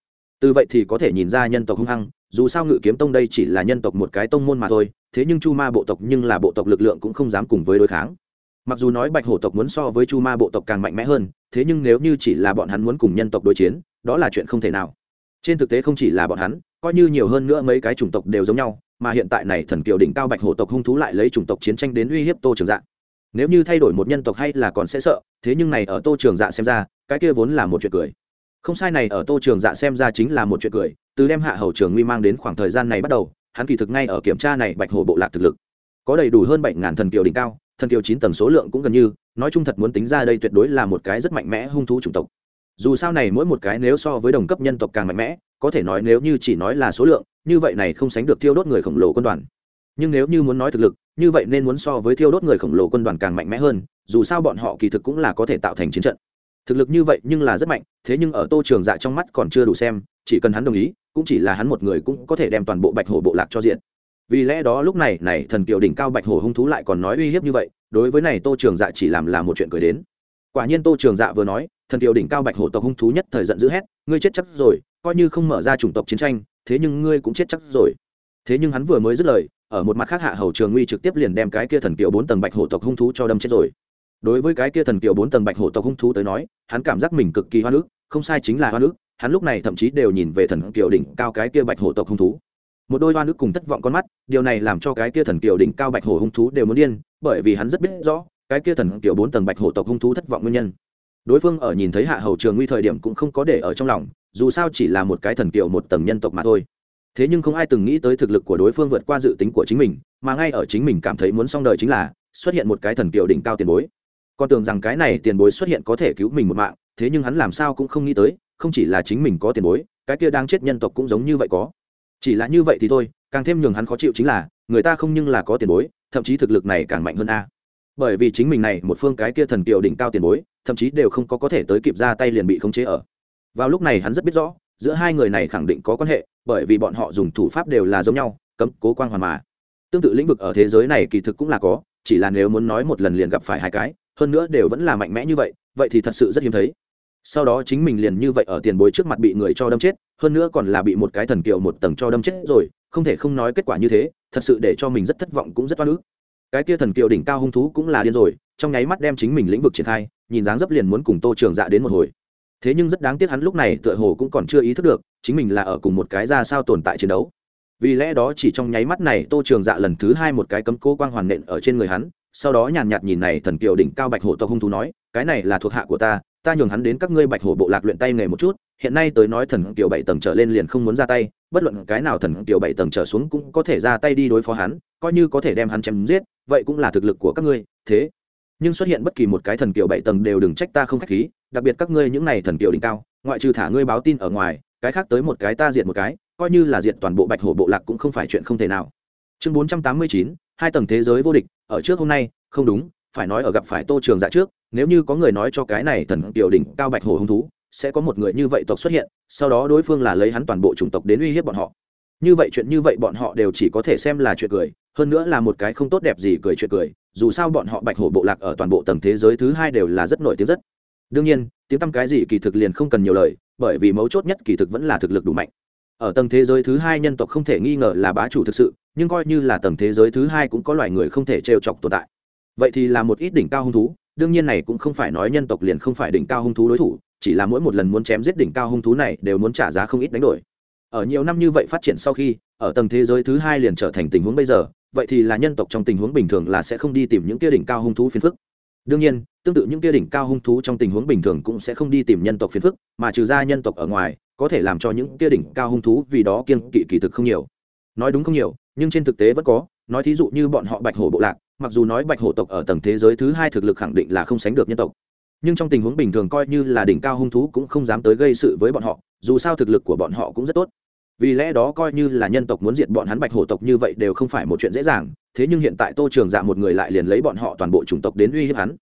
[SPEAKER 1] Từ vậy thì có thể nhìn ra nhân tộc hung hăng, dù sao ngự kiếm tông đây chỉ là nhân tộc một cái tông môn mà thôi, thế nhưng chu ma bộ tộc nhưng là bộ tộc lực lượng cũng không dám cùng với đối kháng. Mặc dù nói bạch hổ tộc muốn so với chu ma bộ tộc càng mạnh mẽ hơn, thế nhưng nếu như chỉ là bọn hắn muốn cùng nhân tộc đối chiến, đó là chuyện không thể nào. Trên thực tế không chỉ là bọn hắn, coi như nhiều hơn nữa mấy cái chủng tộc đều giống nhau, mà hiện tại này thần kiều đỉnh cao bạch hổ tộc hung thú lại lấy chủng tộc chiến tranh đến uy hiếp tô trường dạng nếu như thay đổi một nhân tộc hay là còn sẽ sợ, thế nhưng này ở tô trường dạ xem ra, cái kia vốn là một chuyện cười. Không sai này ở tô trường dạ xem ra chính là một chuyện cười, từ đem hạ hầu trường nguy mang đến khoảng thời gian này bắt đầu, hắn kỳ thực ngay ở kiểm tra này bạch hổ bộ lạc thực lực. Có đầy đủ hơn bảy ngàn thần kiều đỉnh cao, thần kiều chín tầng số lượng cũng gần như, nói chung thật muốn tính ra đây tuyệt đối là một cái rất mạnh mẽ hung thú chủng tộc. Dù sao này mỗi một cái nếu so với đồng cấp nhân tộc càng mạnh mẽ, có thể nói nếu như chỉ nói là số lượng, như vậy này không sánh được thiêu đốt người khổng lồ quân đoàn nhưng nếu như muốn nói thực lực, như vậy nên muốn so với thiêu đốt người khổng lồ quân đoàn càng mạnh mẽ hơn, dù sao bọn họ kỳ thực cũng là có thể tạo thành chiến trận. Thực lực như vậy nhưng là rất mạnh, thế nhưng ở tô trường dạ trong mắt còn chưa đủ xem, chỉ cần hắn đồng ý, cũng chỉ là hắn một người cũng có thể đem toàn bộ bạch hổ bộ lạc cho diện. Vì lẽ đó lúc này này thần kiều đỉnh cao bạch hổ hung thú lại còn nói uy hiếp như vậy, đối với này tô trường dạ chỉ làm là một chuyện cười đến. Quả nhiên tô trường dạ vừa nói, thần kiều đỉnh cao bạch hổ tộc hung thú nhất thời giận dữ hét, ngươi chết chắc rồi, coi như không mở ra chủng tộc chiến tranh, thế nhưng ngươi cũng chết chắc rồi. Thế nhưng hắn vừa mới dứt lời ở một mặt khác hạ hầu trường nguy trực tiếp liền đem cái kia thần kiều bốn tầng bạch hổ tộc hung thú cho đâm chết rồi. Đối với cái kia thần kiều bốn tầng bạch hổ tộc hung thú tới nói, hắn cảm giác mình cực kỳ hoa nước không sai chính là hoa nước hắn lúc này thậm chí đều nhìn về thần kiều đỉnh cao cái kia bạch hổ tộc hung thú. Một đôi hoa nước cùng thất vọng con mắt, điều này làm cho cái kia thần kiều đỉnh cao bạch hổ hung thú đều muốn điên, bởi vì hắn rất biết rõ, cái kia thần kiều bốn tầng bạch hổ tộc hung thú thất vọng nguyên nhân. Đối phương ở nhìn thấy hạ hầu trường nguy thời điểm cũng không có để ở trong lòng, dù sao chỉ là một cái thần kiều một tầng nhân tộc mà thôi thế nhưng không ai từng nghĩ tới thực lực của đối phương vượt qua dự tính của chính mình, mà ngay ở chính mình cảm thấy muốn xong đời chính là, xuất hiện một cái thần kiều đỉnh cao tiền bối. Con tưởng rằng cái này tiền bối xuất hiện có thể cứu mình một mạng, thế nhưng hắn làm sao cũng không nghĩ tới, không chỉ là chính mình có tiền bối, cái kia đang chết nhân tộc cũng giống như vậy có. Chỉ là như vậy thì thôi, càng thêm nhường hắn khó chịu chính là, người ta không nhưng là có tiền bối, thậm chí thực lực này càng mạnh hơn a. Bởi vì chính mình này, một phương cái kia thần kiều đỉnh cao tiền bối, thậm chí đều không có có thể tới kịp ra tay liền bị khống chế ở. Vào lúc này hắn rất biết rõ, giữa hai người này khẳng định có quan hệ bởi vì bọn họ dùng thủ pháp đều là giống nhau, cấm, cố quan hoàn mà. Tương tự lĩnh vực ở thế giới này kỳ thực cũng là có, chỉ là nếu muốn nói một lần liền gặp phải hai cái, hơn nữa đều vẫn là mạnh mẽ như vậy vậy thì thật sự rất hiếm thấy. Sau đó chính mình liền như vậy ở tiền bối trước mặt bị người cho đâm chết, hơn nữa còn là bị một cái thần kiều một tầng cho đâm chết rồi, không thể không nói kết quả như thế, thật sự để cho mình rất thất vọng cũng rất oan ức. Cái kia thần kiều đỉnh cao hung thú cũng là điên rồi, trong nháy mắt đem chính mình lĩnh vực triển khai, nhìn dáng dấp liền muốn cùng tô trường dạ đến một hồi. Thế nhưng rất đáng tiếc hắn lúc này tựa hồ cũng còn chưa ý thức được chính mình là ở cùng một cái ra sao tồn tại chiến đấu. Vì lẽ đó chỉ trong nháy mắt này, tô trường dạ lần thứ hai một cái cấm cố quang hoàn nện ở trên người hắn, sau đó nhàn nhạt nhìn này thần kiều đỉnh cao bạch hổ tộc hung thú nói, cái này là thuộc hạ của ta ta nhường hắn đến các ngươi bạch hổ bộ lạc luyện tay nghề một chút, hiện nay tới nói thần kiều bảy tầng trở lên liền không muốn ra tay, bất luận cái nào thần kiều bảy tầng trở xuống cũng có thể ra tay đi đối phó hắn, coi như có thể đem hắn chém giết, vậy cũng là thực lực của các ngươi, thế. Nhưng xuất hiện bất kỳ một cái thần kiều bảy tầng đều đừng trách ta không khách khí, đặc biệt các ngươi những này thần kiều đỉnh cao, ngoại trừ thả ngươi báo tin ở ngoài cái khác tới một cái ta diện một cái, coi như là diện toàn bộ bạch hổ bộ lạc cũng không phải chuyện không thể nào. Chương bốn trăm tám mươi chín, hai tầng thế giới vô địch, ở trước hôm nay, không đúng, phải nói ở gặp phải tô trường dạ trước, nếu như có người nói cho cái này thần tiểu đỉnh cao bạch hổ hung thú, sẽ có một người như vậy tộc xuất hiện, sau đó đối phương là lấy hắn toàn bộ chủng tộc đến uy hiếp bọn họ. Như vậy chuyện như vậy bọn họ đều chỉ có thể xem là chuyện cười, hơn nữa là một cái không tốt đẹp gì cười chuyện cười, dù sao bọn họ bạch hổ bộ lạc ở toàn bộ tầng thế giới thứ hai đều là rất nổi tiếng rất đương nhiên, tiếng tăm cái gì kỳ thực liền không cần nhiều lời, bởi vì mấu chốt nhất kỳ thực vẫn là thực lực đủ mạnh. Ở tầng thế giới thứ hai nhân tộc không thể nghi ngờ là bá chủ thực sự, nhưng coi như là tầng thế giới thứ hai cũng có loài người không thể trêu chọc tồn tại. Vậy thì là một ít đỉnh cao hung thú, đương nhiên này cũng không phải nói nhân tộc liền không phải đỉnh cao hung thú đối thủ, chỉ là mỗi một lần muốn chém giết đỉnh cao hung thú này đều muốn trả giá không ít đánh đổi. Ở nhiều năm như vậy phát triển sau khi, ở tầng thế giới thứ hai liền trở thành tình huống bây giờ, vậy thì là nhân tộc trong tình huống bình thường là sẽ không đi tìm những kia đỉnh cao hung thú phiền phức. Đương nhiên tương tự những kia đỉnh cao hung thú trong tình huống bình thường cũng sẽ không đi tìm nhân tộc phiền phức, mà trừ ra nhân tộc ở ngoài, có thể làm cho những kia đỉnh cao hung thú vì đó kiên kỵ kỳ thực không nhiều. Nói đúng không nhiều, nhưng trên thực tế vẫn có. Nói thí dụ như bọn họ bạch hổ bộ lạc, mặc dù nói bạch hổ tộc ở tầng thế giới thứ hai thực lực khẳng định là không sánh được nhân tộc, nhưng trong tình huống bình thường coi như là đỉnh cao hung thú cũng không dám tới gây sự với bọn họ, dù sao thực lực của bọn họ cũng rất tốt. Vì lẽ đó coi như là nhân tộc muốn diệt bọn hắn bạch hổ tộc như vậy đều không phải một chuyện dễ dàng, thế nhưng hiện tại tô trường dạ một người lại liền lấy bọn họ toàn bộ chủng tộc đến uy hiếp hắn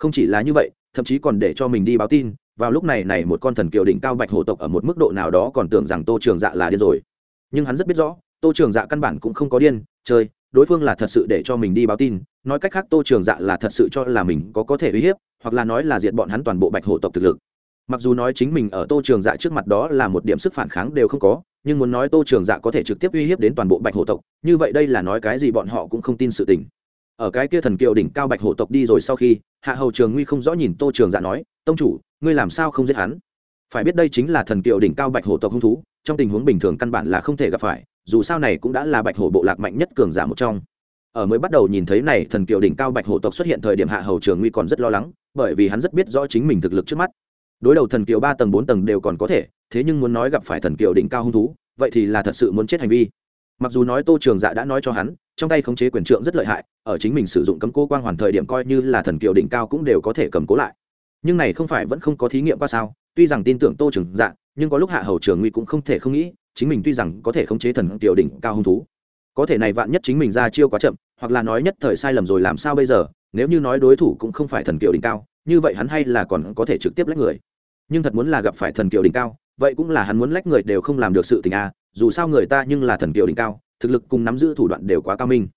[SPEAKER 1] không chỉ là như vậy, thậm chí còn để cho mình đi báo tin, vào lúc này này một con thần kiều đỉnh cao bạch hổ tộc ở một mức độ nào đó còn tưởng rằng tô trường dạ là điên rồi. Nhưng hắn rất biết rõ, tô trường dạ căn bản cũng không có điên chơi đối phương là thật sự để cho mình đi báo tin, nói cách khác tô trường dạ là thật sự cho là mình có có thể uy hiếp, hoặc là nói là diệt bọn hắn toàn bộ bạch hổ tộc thực lực. Mặc dù nói chính mình ở tô trường dạ trước mặt đó là một điểm sức phản kháng đều không có, nhưng muốn nói tô trường dạ có thể trực tiếp uy hiếp đến toàn bộ bạch hổ tộc, như vậy đây là nói cái gì bọn họ cũng không tin sự tình ở cái kia thần kiều đỉnh cao bạch hổ tộc đi rồi sau khi, hạ hầu trường nguy không rõ nhìn tô trường dạ nói, tông chủ, ngươi làm sao không giết hắn? Phải biết đây chính là thần kiều đỉnh cao bạch hổ tộc hung thú, trong tình huống bình thường căn bản là không thể gặp phải, dù sao này cũng đã là bạch hổ bộ lạc mạnh nhất cường giả một trong. Ở mới bắt đầu nhìn thấy này thần kiều đỉnh cao bạch hổ tộc xuất hiện thời điểm hạ hầu trường nguy còn rất lo lắng, bởi vì hắn rất biết rõ chính mình thực lực trước mắt. Đối đầu thần kiều ba tầng bốn tầng đều còn có thể, thế nhưng muốn nói gặp phải thần kiều đỉnh cao hung thú, vậy thì là thật sự muốn chết hành vi mặc dù nói tô trường dạ đã nói cho hắn, trong tay khống chế quyền trượng rất lợi hại, ở chính mình sử dụng cấm cố quang hoàn thời điểm coi như là thần kiều đỉnh cao cũng đều có thể cầm cố lại. Nhưng này không phải vẫn không có thí nghiệm qua sao? Tuy rằng tin tưởng tô trường dạ nhưng có lúc hạ hầu trường nguy cũng không thể không nghĩ, chính mình tuy rằng có thể khống chế thần kiều đỉnh cao hung thú, có thể này vạn nhất chính mình ra chiêu quá chậm, hoặc là nói nhất thời sai lầm rồi làm sao bây giờ, nếu như nói đối thủ cũng không phải thần kiều đỉnh cao, như vậy hắn hay là còn có thể trực tiếp lách người. Nhưng thật muốn là gặp phải thần kiều đỉnh cao vậy cũng là hắn muốn lách người đều không làm được sự tình a dù sao người ta nhưng là thần kiều đỉnh cao, thực lực cùng nắm giữ thủ đoạn đều quá cao minh.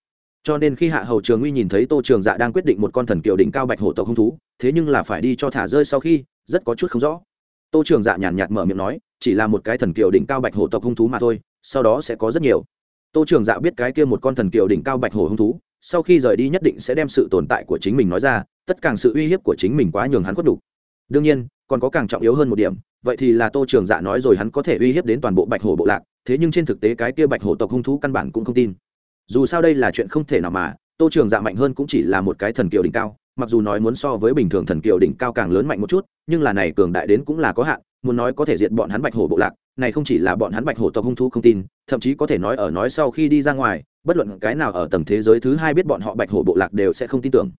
[SPEAKER 1] Cho nên khi hạ hầu trường uy nhìn thấy tô trường dạ đang quyết định một con thần kiều đỉnh cao bạch hổ tộc hung thú, thế nhưng là phải đi cho thả rơi sau khi, rất có chút không rõ. Tô trường dạ nhàn nhạt mở miệng nói, chỉ là một cái thần kiều đỉnh cao bạch hổ tộc hung thú mà thôi, sau đó sẽ có rất nhiều. Tô trường dạ biết cái kia một con thần kiều đỉnh cao bạch hổ hung thú, sau khi rời đi nhất định sẽ đem sự tồn tại của chính mình nói ra, tất cả sự uy hiếp của chính mình quá nhường hắn khuất đủ. Đương nhiên, còn có càng trọng yếu hơn một điểm vậy thì là tô trường dạ nói rồi hắn có thể uy hiếp đến toàn bộ bạch hổ bộ lạc, thế nhưng trên thực tế cái kia bạch hổ tộc hung thú căn bản cũng không tin. Dù sao đây là chuyện không thể nào mà, tô trường dạ mạnh hơn cũng chỉ là một cái thần kiều đỉnh cao, mặc dù nói muốn so với bình thường thần kiều đỉnh cao càng lớn mạnh một chút, nhưng là này cường đại đến cũng là có hạn, muốn nói có thể diệt bọn hắn bạch hổ bộ lạc, này không chỉ là bọn hắn bạch hổ tộc hung thú không tin, thậm chí có thể nói ở nói sau khi đi ra ngoài, bất luận cái nào ở tầng thế giới thứ hai biết bọn họ bạch hổ bộ lạc đều sẽ không tin tưởng.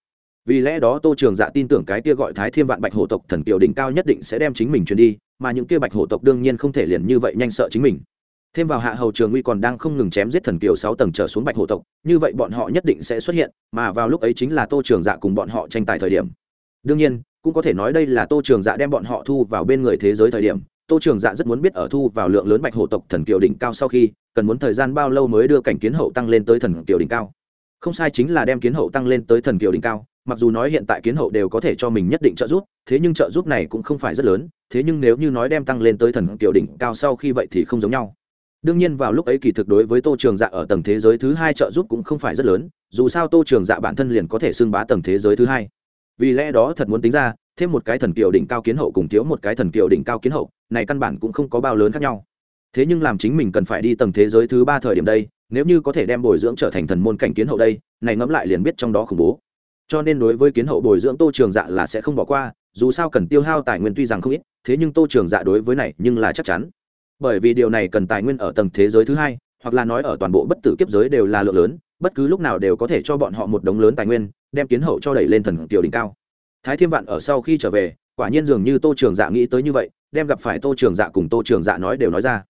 [SPEAKER 1] Vì lẽ đó tô trường dạ tin tưởng cái kia gọi thái thiêm vạn bạch hổ tộc thần kiều đỉnh cao nhất định sẽ đem chính mình truyền đi mà những kia bạch hổ tộc đương nhiên không thể liền như vậy nhanh sợ chính mình. Thêm vào hạ hầu trường uy còn đang không ngừng chém giết thần kiều sáu tầng trở xuống bạch hổ tộc, như vậy bọn họ nhất định sẽ xuất hiện, mà vào lúc ấy chính là tô trường dạ cùng bọn họ tranh tài thời điểm. Đương nhiên, cũng có thể nói đây là tô trường dạ đem bọn họ thu vào bên người thế giới thời điểm, tô trường dạ rất muốn biết ở thu vào lượng lớn bạch hổ tộc thần kiều đỉnh cao sau khi, cần muốn thời gian bao lâu mới đưa cảnh kiến hậu tăng lên tới thần kiều đỉnh cao. Không sai chính là đem kiến hậu tăng lên tới thần kiều đỉnh cao, mặc dù nói hiện tại kiến hậu đều có thể cho mình nhất định trợ giúp, thế nhưng trợ giúp này cũng không phải rất lớn thế nhưng nếu như nói đem tăng lên tới thần kiều đỉnh cao sau khi vậy thì không giống nhau. Đương nhiên vào lúc ấy kỳ thực đối với tô trường dạ ở tầng thế giới thứ hai trợ giúp cũng không phải rất lớn, dù sao tô trường dạ bản thân liền có thể xưng bá tầng thế giới thứ hai. Vì lẽ đó thật muốn tính ra, thêm một cái thần kiều đỉnh cao kiến hậu cùng thiếu một cái thần kiều đỉnh cao kiến hậu, này căn bản cũng không có bao lớn khác nhau. Thế nhưng làm chính mình cần phải đi tầng thế giới thứ ba thời điểm đây, nếu như có thể đem bồi dưỡng trở thành thần môn cảnh kiến hậu đây, này ngẫm lại liền biết trong đó khủng bố. Cho nên đối với kiến hậu bồi dưỡng tô trường dạ là sẽ không bỏ qua dù sao cần tiêu hao tài nguyên tuy rằng không ít, thế nhưng tô trường dạ đối với này nhưng là chắc chắn. Bởi vì điều này cần tài nguyên ở tầng thế giới thứ hai, hoặc là nói ở toàn bộ bất tử kiếp giới đều là lượng lớn, bất cứ lúc nào đều có thể cho bọn họ một đống lớn tài nguyên, đem kiến hậu cho đẩy lên thần tiểu đỉnh cao. Thái thiêm vạn ở sau khi trở về, quả nhiên dường như tô trường dạ nghĩ tới như vậy, đem gặp phải tô trường dạ cùng tô trường dạ nói đều nói ra.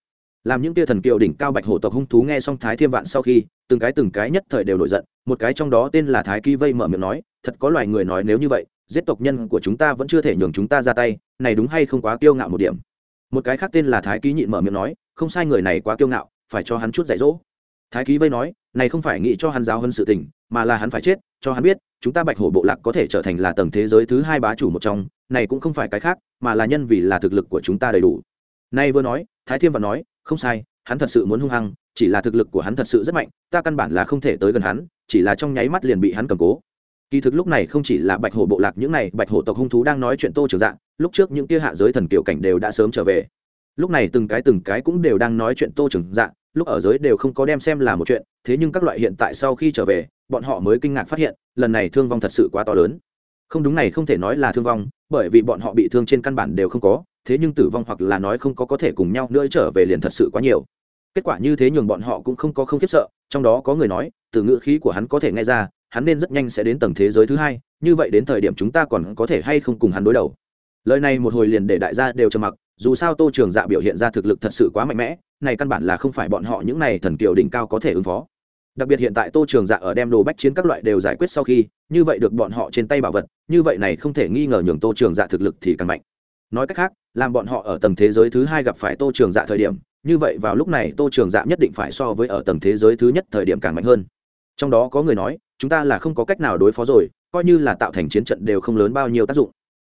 [SPEAKER 1] Làm những tia thần kiều đỉnh cao bạch hổ tộc hung thú nghe xong thái thiêm vạn sau khi, từng cái từng cái nhất thời đều nổi giận, một cái trong đó tên là thái kỳ vây mở miệng nói, thật có loài người nói nếu như vậy giết tộc nhân của chúng ta vẫn chưa thể nhường chúng ta ra tay, này đúng hay không quá kiêu ngạo một điểm. Một cái khác tên là thái ký nhịn mở miệng nói, không sai người này quá kiêu ngạo, phải cho hắn chút dạy dỗ. Thái ký vây nói, này không phải nghĩ cho hắn giáo hơn sự tình, mà là hắn phải chết, cho hắn biết, chúng ta bạch hổ bộ lạc có thể trở thành là tầng thế giới thứ hai bá chủ một trong, này cũng không phải cái khác, mà là nhân vì là thực lực của chúng ta đầy đủ. Nay vừa nói, thái Thiên và nói, không sai, hắn thật sự muốn hung hăng, chỉ là thực lực của hắn thật sự rất mạnh, ta căn bản là không thể tới gần hắn, chỉ là trong nháy mắt liền bị hắn cầm cố kỳ thực lúc này không chỉ là bạch hổ bộ lạc, những này bạch hổ tộc hung thú đang nói chuyện tô trường dạng lúc trước những kia hạ giới thần kiểu cảnh đều đã sớm trở về. Lúc này từng cái từng cái cũng đều đang nói chuyện tô trường dạng lúc ở giới đều không có đem xem là một chuyện, thế nhưng các loại hiện tại sau khi trở về, bọn họ mới kinh ngạc phát hiện, lần này thương vong thật sự quá to lớn. Không đúng này không thể nói là thương vong, bởi vì bọn họ bị thương trên căn bản đều không có, thế nhưng tử vong hoặc là nói không có có thể cùng nhau nữa trở về liền thật sự quá nhiều. Kết quả như thế nhường bọn họ cũng không có không khiếp sợ, trong đó có người nói, từ ngữ khí của hắn có thể nghe ra hắn nên rất nhanh sẽ đến tầng thế giới thứ hai, như vậy đến thời điểm chúng ta còn có thể hay không cùng hắn đối đầu. Lời này một hồi liền để đại gia đều trầm mặc, dù sao tô trường dạ biểu hiện ra thực lực thật sự quá mạnh mẽ, này căn bản là không phải bọn họ những này thần kiều đỉnh cao có thể ứng phó. Đặc biệt hiện tại tô trường dạ ở đem đồ bách chiến các loại đều giải quyết sau khi, như vậy được bọn họ trên tay bảo vật, như vậy này không thể nghi ngờ nhường tô trường dạ thực lực thì càng mạnh. Nói cách khác, làm bọn họ ở tầng thế giới thứ hai gặp phải tô trường dạ thời điểm, như vậy vào lúc này tô trường dạ nhất định phải so với ở tầng thế giới thứ nhất thời điểm càng mạnh hơn. Trong đó có người nói chúng ta là không có cách nào đối phó rồi, coi như là tạo thành chiến trận đều không lớn bao nhiêu tác dụng.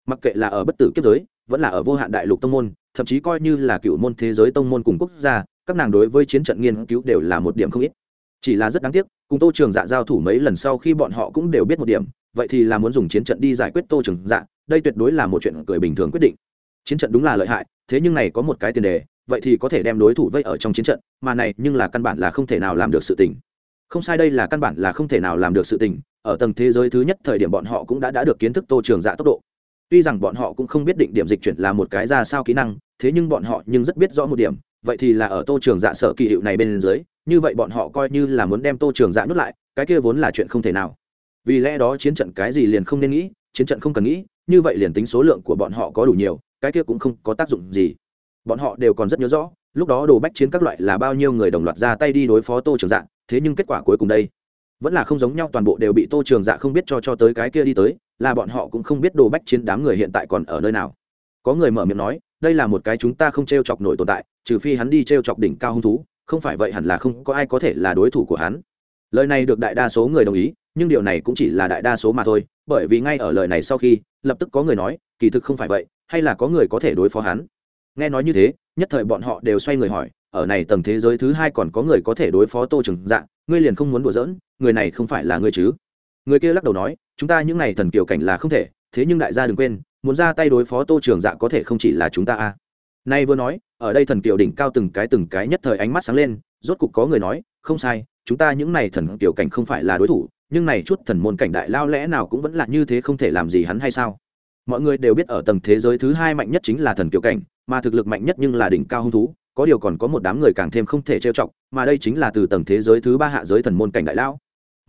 [SPEAKER 1] Mặc kệ là ở bất tử kiếp giới, vẫn là ở vô hạn đại lục tông môn, thậm chí coi như là cựu môn thế giới tông môn cùng quốc gia, các nàng đối với chiến trận nghiên cứu đều là một điểm không ít. Chỉ là rất đáng tiếc, cùng tô trường dạ giao thủ mấy lần sau khi bọn họ cũng đều biết một điểm, vậy thì là muốn dùng chiến trận đi giải quyết tô trường dạ đây tuyệt đối là một chuyện cười bình thường quyết định. Chiến trận đúng là lợi hại, thế nhưng này có một cái tiền đề, vậy thì có thể đem đối thủ vây ở trong chiến trận, mà này nhưng là căn bản là không thể nào làm được sự tình không sai đây là căn bản là không thể nào làm được sự tình ở tầng thế giới thứ nhất thời điểm bọn họ cũng đã, đã được kiến thức tô trường dạ tốc độ. Tuy rằng bọn họ cũng không biết định điểm dịch chuyển là một cái ra sao kỹ năng thế nhưng bọn họ nhưng rất biết rõ một điểm vậy thì là ở tô trường dạ sở kỳ hiệu này bên dưới như vậy bọn họ coi như là muốn đem tô trường dạ nuốt lại cái kia vốn là chuyện không thể nào. Vì lẽ đó chiến trận cái gì liền không nên nghĩ chiến trận không cần nghĩ như vậy liền tính số lượng của bọn họ có đủ nhiều cái kia cũng không có tác dụng gì. Bọn họ đều còn rất nhớ rõ lúc đó đồ bách chiến các loại là bao nhiêu người đồng loạt ra tay đi đối phó tô trường dạ thế nhưng kết quả cuối cùng đây. Vẫn là không giống nhau, toàn bộ đều bị tô trường dạ không biết cho cho tới cái kia đi tới, là bọn họ cũng không biết đồ bách chiến đám người hiện tại còn ở nơi nào. Có người mở miệng nói, đây là một cái chúng ta không t r e o chọc nổi tồn tại, trừ phi hắn đi t r e o chọc đỉnh cao hung thú, không phải vậy hẳn là không có ai có thể là đối thủ của hắn. Lời này được đại đa số người đồng ý, nhưng điều này cũng chỉ là đại đa số mà thôi, bởi vì ngay ở lời này sau khi, lập tức có người nói, kỳ thực không phải vậy, hay là có người có thể đối phó hắn. Nghe nói như thế, nhất thời bọn họ đều xoay người hỏi ở này tầng thế giới thứ hai còn có người có thể đối phó tô trường dạ ngươi liền không muốn đùa giỡn, người này không phải là ngươi chứ? Người kia lắc đầu nói, chúng ta những n à y thần kiều cảnh là không thể, thế nhưng đại gia đừng quên, muốn ra tay đối phó tô trường dạ có thể không chỉ là chúng ta a. À. nay vừa nói, ở đây thần kiều đỉnh cao từng cái từng cái nhất thời ánh mắt sáng lên, rốt cục có người nói, không sai, chúng ta những n à y thần kiều cảnh không phải là đối thủ, nhưng này chút thần môn cảnh đại lao lẽ nào cũng vẫn là như thế không thể làm gì hắn hay sao? Mọi người đều biết ở tầng thế giới thứ hai mạnh nhất chính là thần kiều cảnh, mà thực lực mạnh nhất nhưng là đỉnh cao hung thú có điều còn có một đám người càng thêm không thể trêu chọc, mà đây chính là từ tầng thế giới thứ ba hạ giới thần môn cảnh đại lao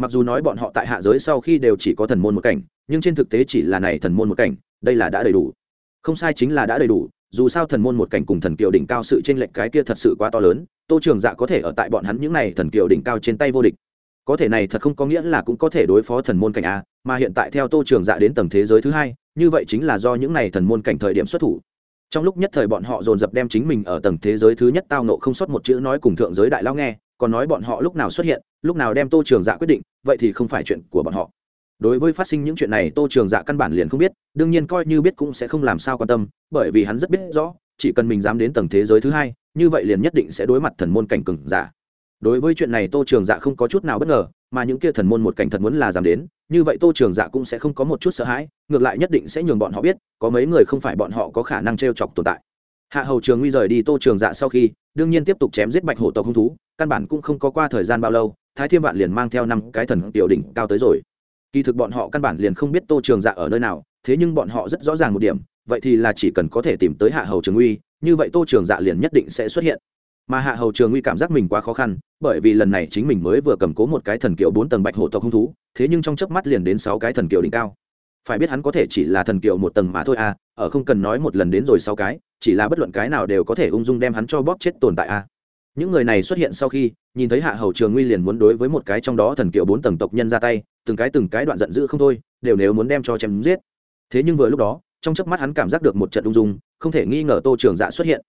[SPEAKER 1] mặc dù nói bọn họ tại hạ giới sau khi đều chỉ có thần môn một cảnh, nhưng trên thực tế chỉ là này thần môn một cảnh, đây là đã đầy đủ. Không sai chính là đã đầy đủ, dù sao thần môn một cảnh cùng thần kiều đỉnh cao sự trên lệnh cái kia thật sự quá to lớn, tô trường dạ có thể ở tại bọn hắn những này thần kiều đỉnh cao trên tay vô địch. Có thể này thật không có nghĩa là cũng có thể đối phó thần môn cảnh a, mà hiện tại theo tô trường dạ đến tầng thế giới thứ hai, như vậy chính là do những này thần môn cảnh thời điểm xuất thủ trong lúc nhất thời bọn họ dồn dập đem chính mình ở tầng thế giới thứ nhất tao nộ không sót một chữ nói cùng thượng giới đại lao nghe, còn nói bọn họ lúc nào xuất hiện, lúc nào đem tô trường dạ quyết định, vậy thì không phải chuyện của bọn họ. Đối với phát sinh những chuyện này, tô trường dạ căn bản liền không biết, đương nhiên coi như biết cũng sẽ không làm sao quan tâm, bởi vì hắn rất biết rõ, chỉ cần mình dám đến tầng thế giới thứ hai, như vậy liền nhất định sẽ đối mặt thần môn cảnh cừng giả. Đối với chuyện này tô trường dạ không có chút nào bất ngờ, mà những kia thần môn một cảnh thật muốn là dám đến như vậy tô trường dạ cũng sẽ không có một chút sợ hãi, ngược lại nhất định sẽ nhường bọn họ biết, có mấy người không phải bọn họ có khả năng t r e o chọc tồn tại. Hạ hầu trường nguy rời đi tô trường dạ sau khi, đương nhiên tiếp tục chém giết bạch hổ tộc hung thú, căn bản cũng không có qua thời gian bao lâu, thái thiêm vạn liền mang theo năm cái thần tiểu đỉnh cao tới rồi. Kỳ thực bọn họ căn bản liền không biết tô trường dạ ở nơi nào, thế nhưng bọn họ rất rõ ràng một điểm, vậy thì là chỉ cần có thể tìm tới hạ hầu trường uy như vậy tô trường dạ liền nhất định sẽ xuất hiện mà hạ hầu trường uy cảm giác mình quá khó khăn, bởi vì lần này chính mình mới vừa cầm cố một cái thần kiệu bốn tầng bạch hổ tộc hung thú, thế nhưng trong chớp mắt liền đến sáu cái thần kiệu đỉnh cao. Phải biết hắn có thể chỉ là thần kiệu một tầng mà thôi à ở không cần nói một lần đến rồi sáu cái, chỉ là bất luận cái nào đều có thể ung dung đem hắn cho bóp chết tồn tại à. Những người này xuất hiện sau khi, nhìn thấy hạ hầu trường nguy liền muốn đối với một cái trong đó thần kiệu bốn tầng tộc nhân ra tay, từng cái từng cái đoạn giận dữ không thôi, đều nếu muốn đem cho chém giết. Thế nhưng vừa lúc đó, trong chớp mắt hắn cảm giác được một trận ung dung, không thể nghi ngờ tô trường dạ xuất hiện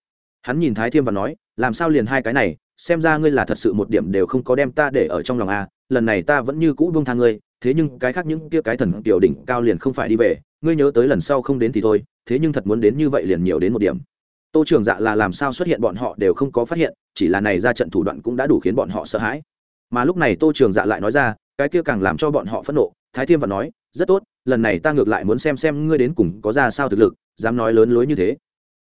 [SPEAKER 1] hắn nhìn thái thiêm và nói, làm sao liền hai cái này, xem ra ngươi là thật sự một điểm đều không có đem ta để ở trong lòng a, lần này ta vẫn như cũ buông thang ngươi, thế nhưng cái khác những kia cái thần tiểu đỉnh cao liền không phải đi về, ngươi nhớ tới lần sau không đến thì thôi, thế nhưng thật muốn đến như vậy liền nhiều đến một điểm. Tô trường dạ là làm sao xuất hiện bọn họ đều không có phát hiện, chỉ là này ra trận thủ đoạn cũng đã đủ khiến bọn họ sợ hãi. Mà lúc này tô trường dạ lại nói ra, cái kia càng làm cho bọn họ phẫn nộ. Thái thiêm và nói, rất tốt, lần này ta ngược lại muốn xem xem ngươi đến cùng có ra sao thực lực, dám nói lớn lối như thế.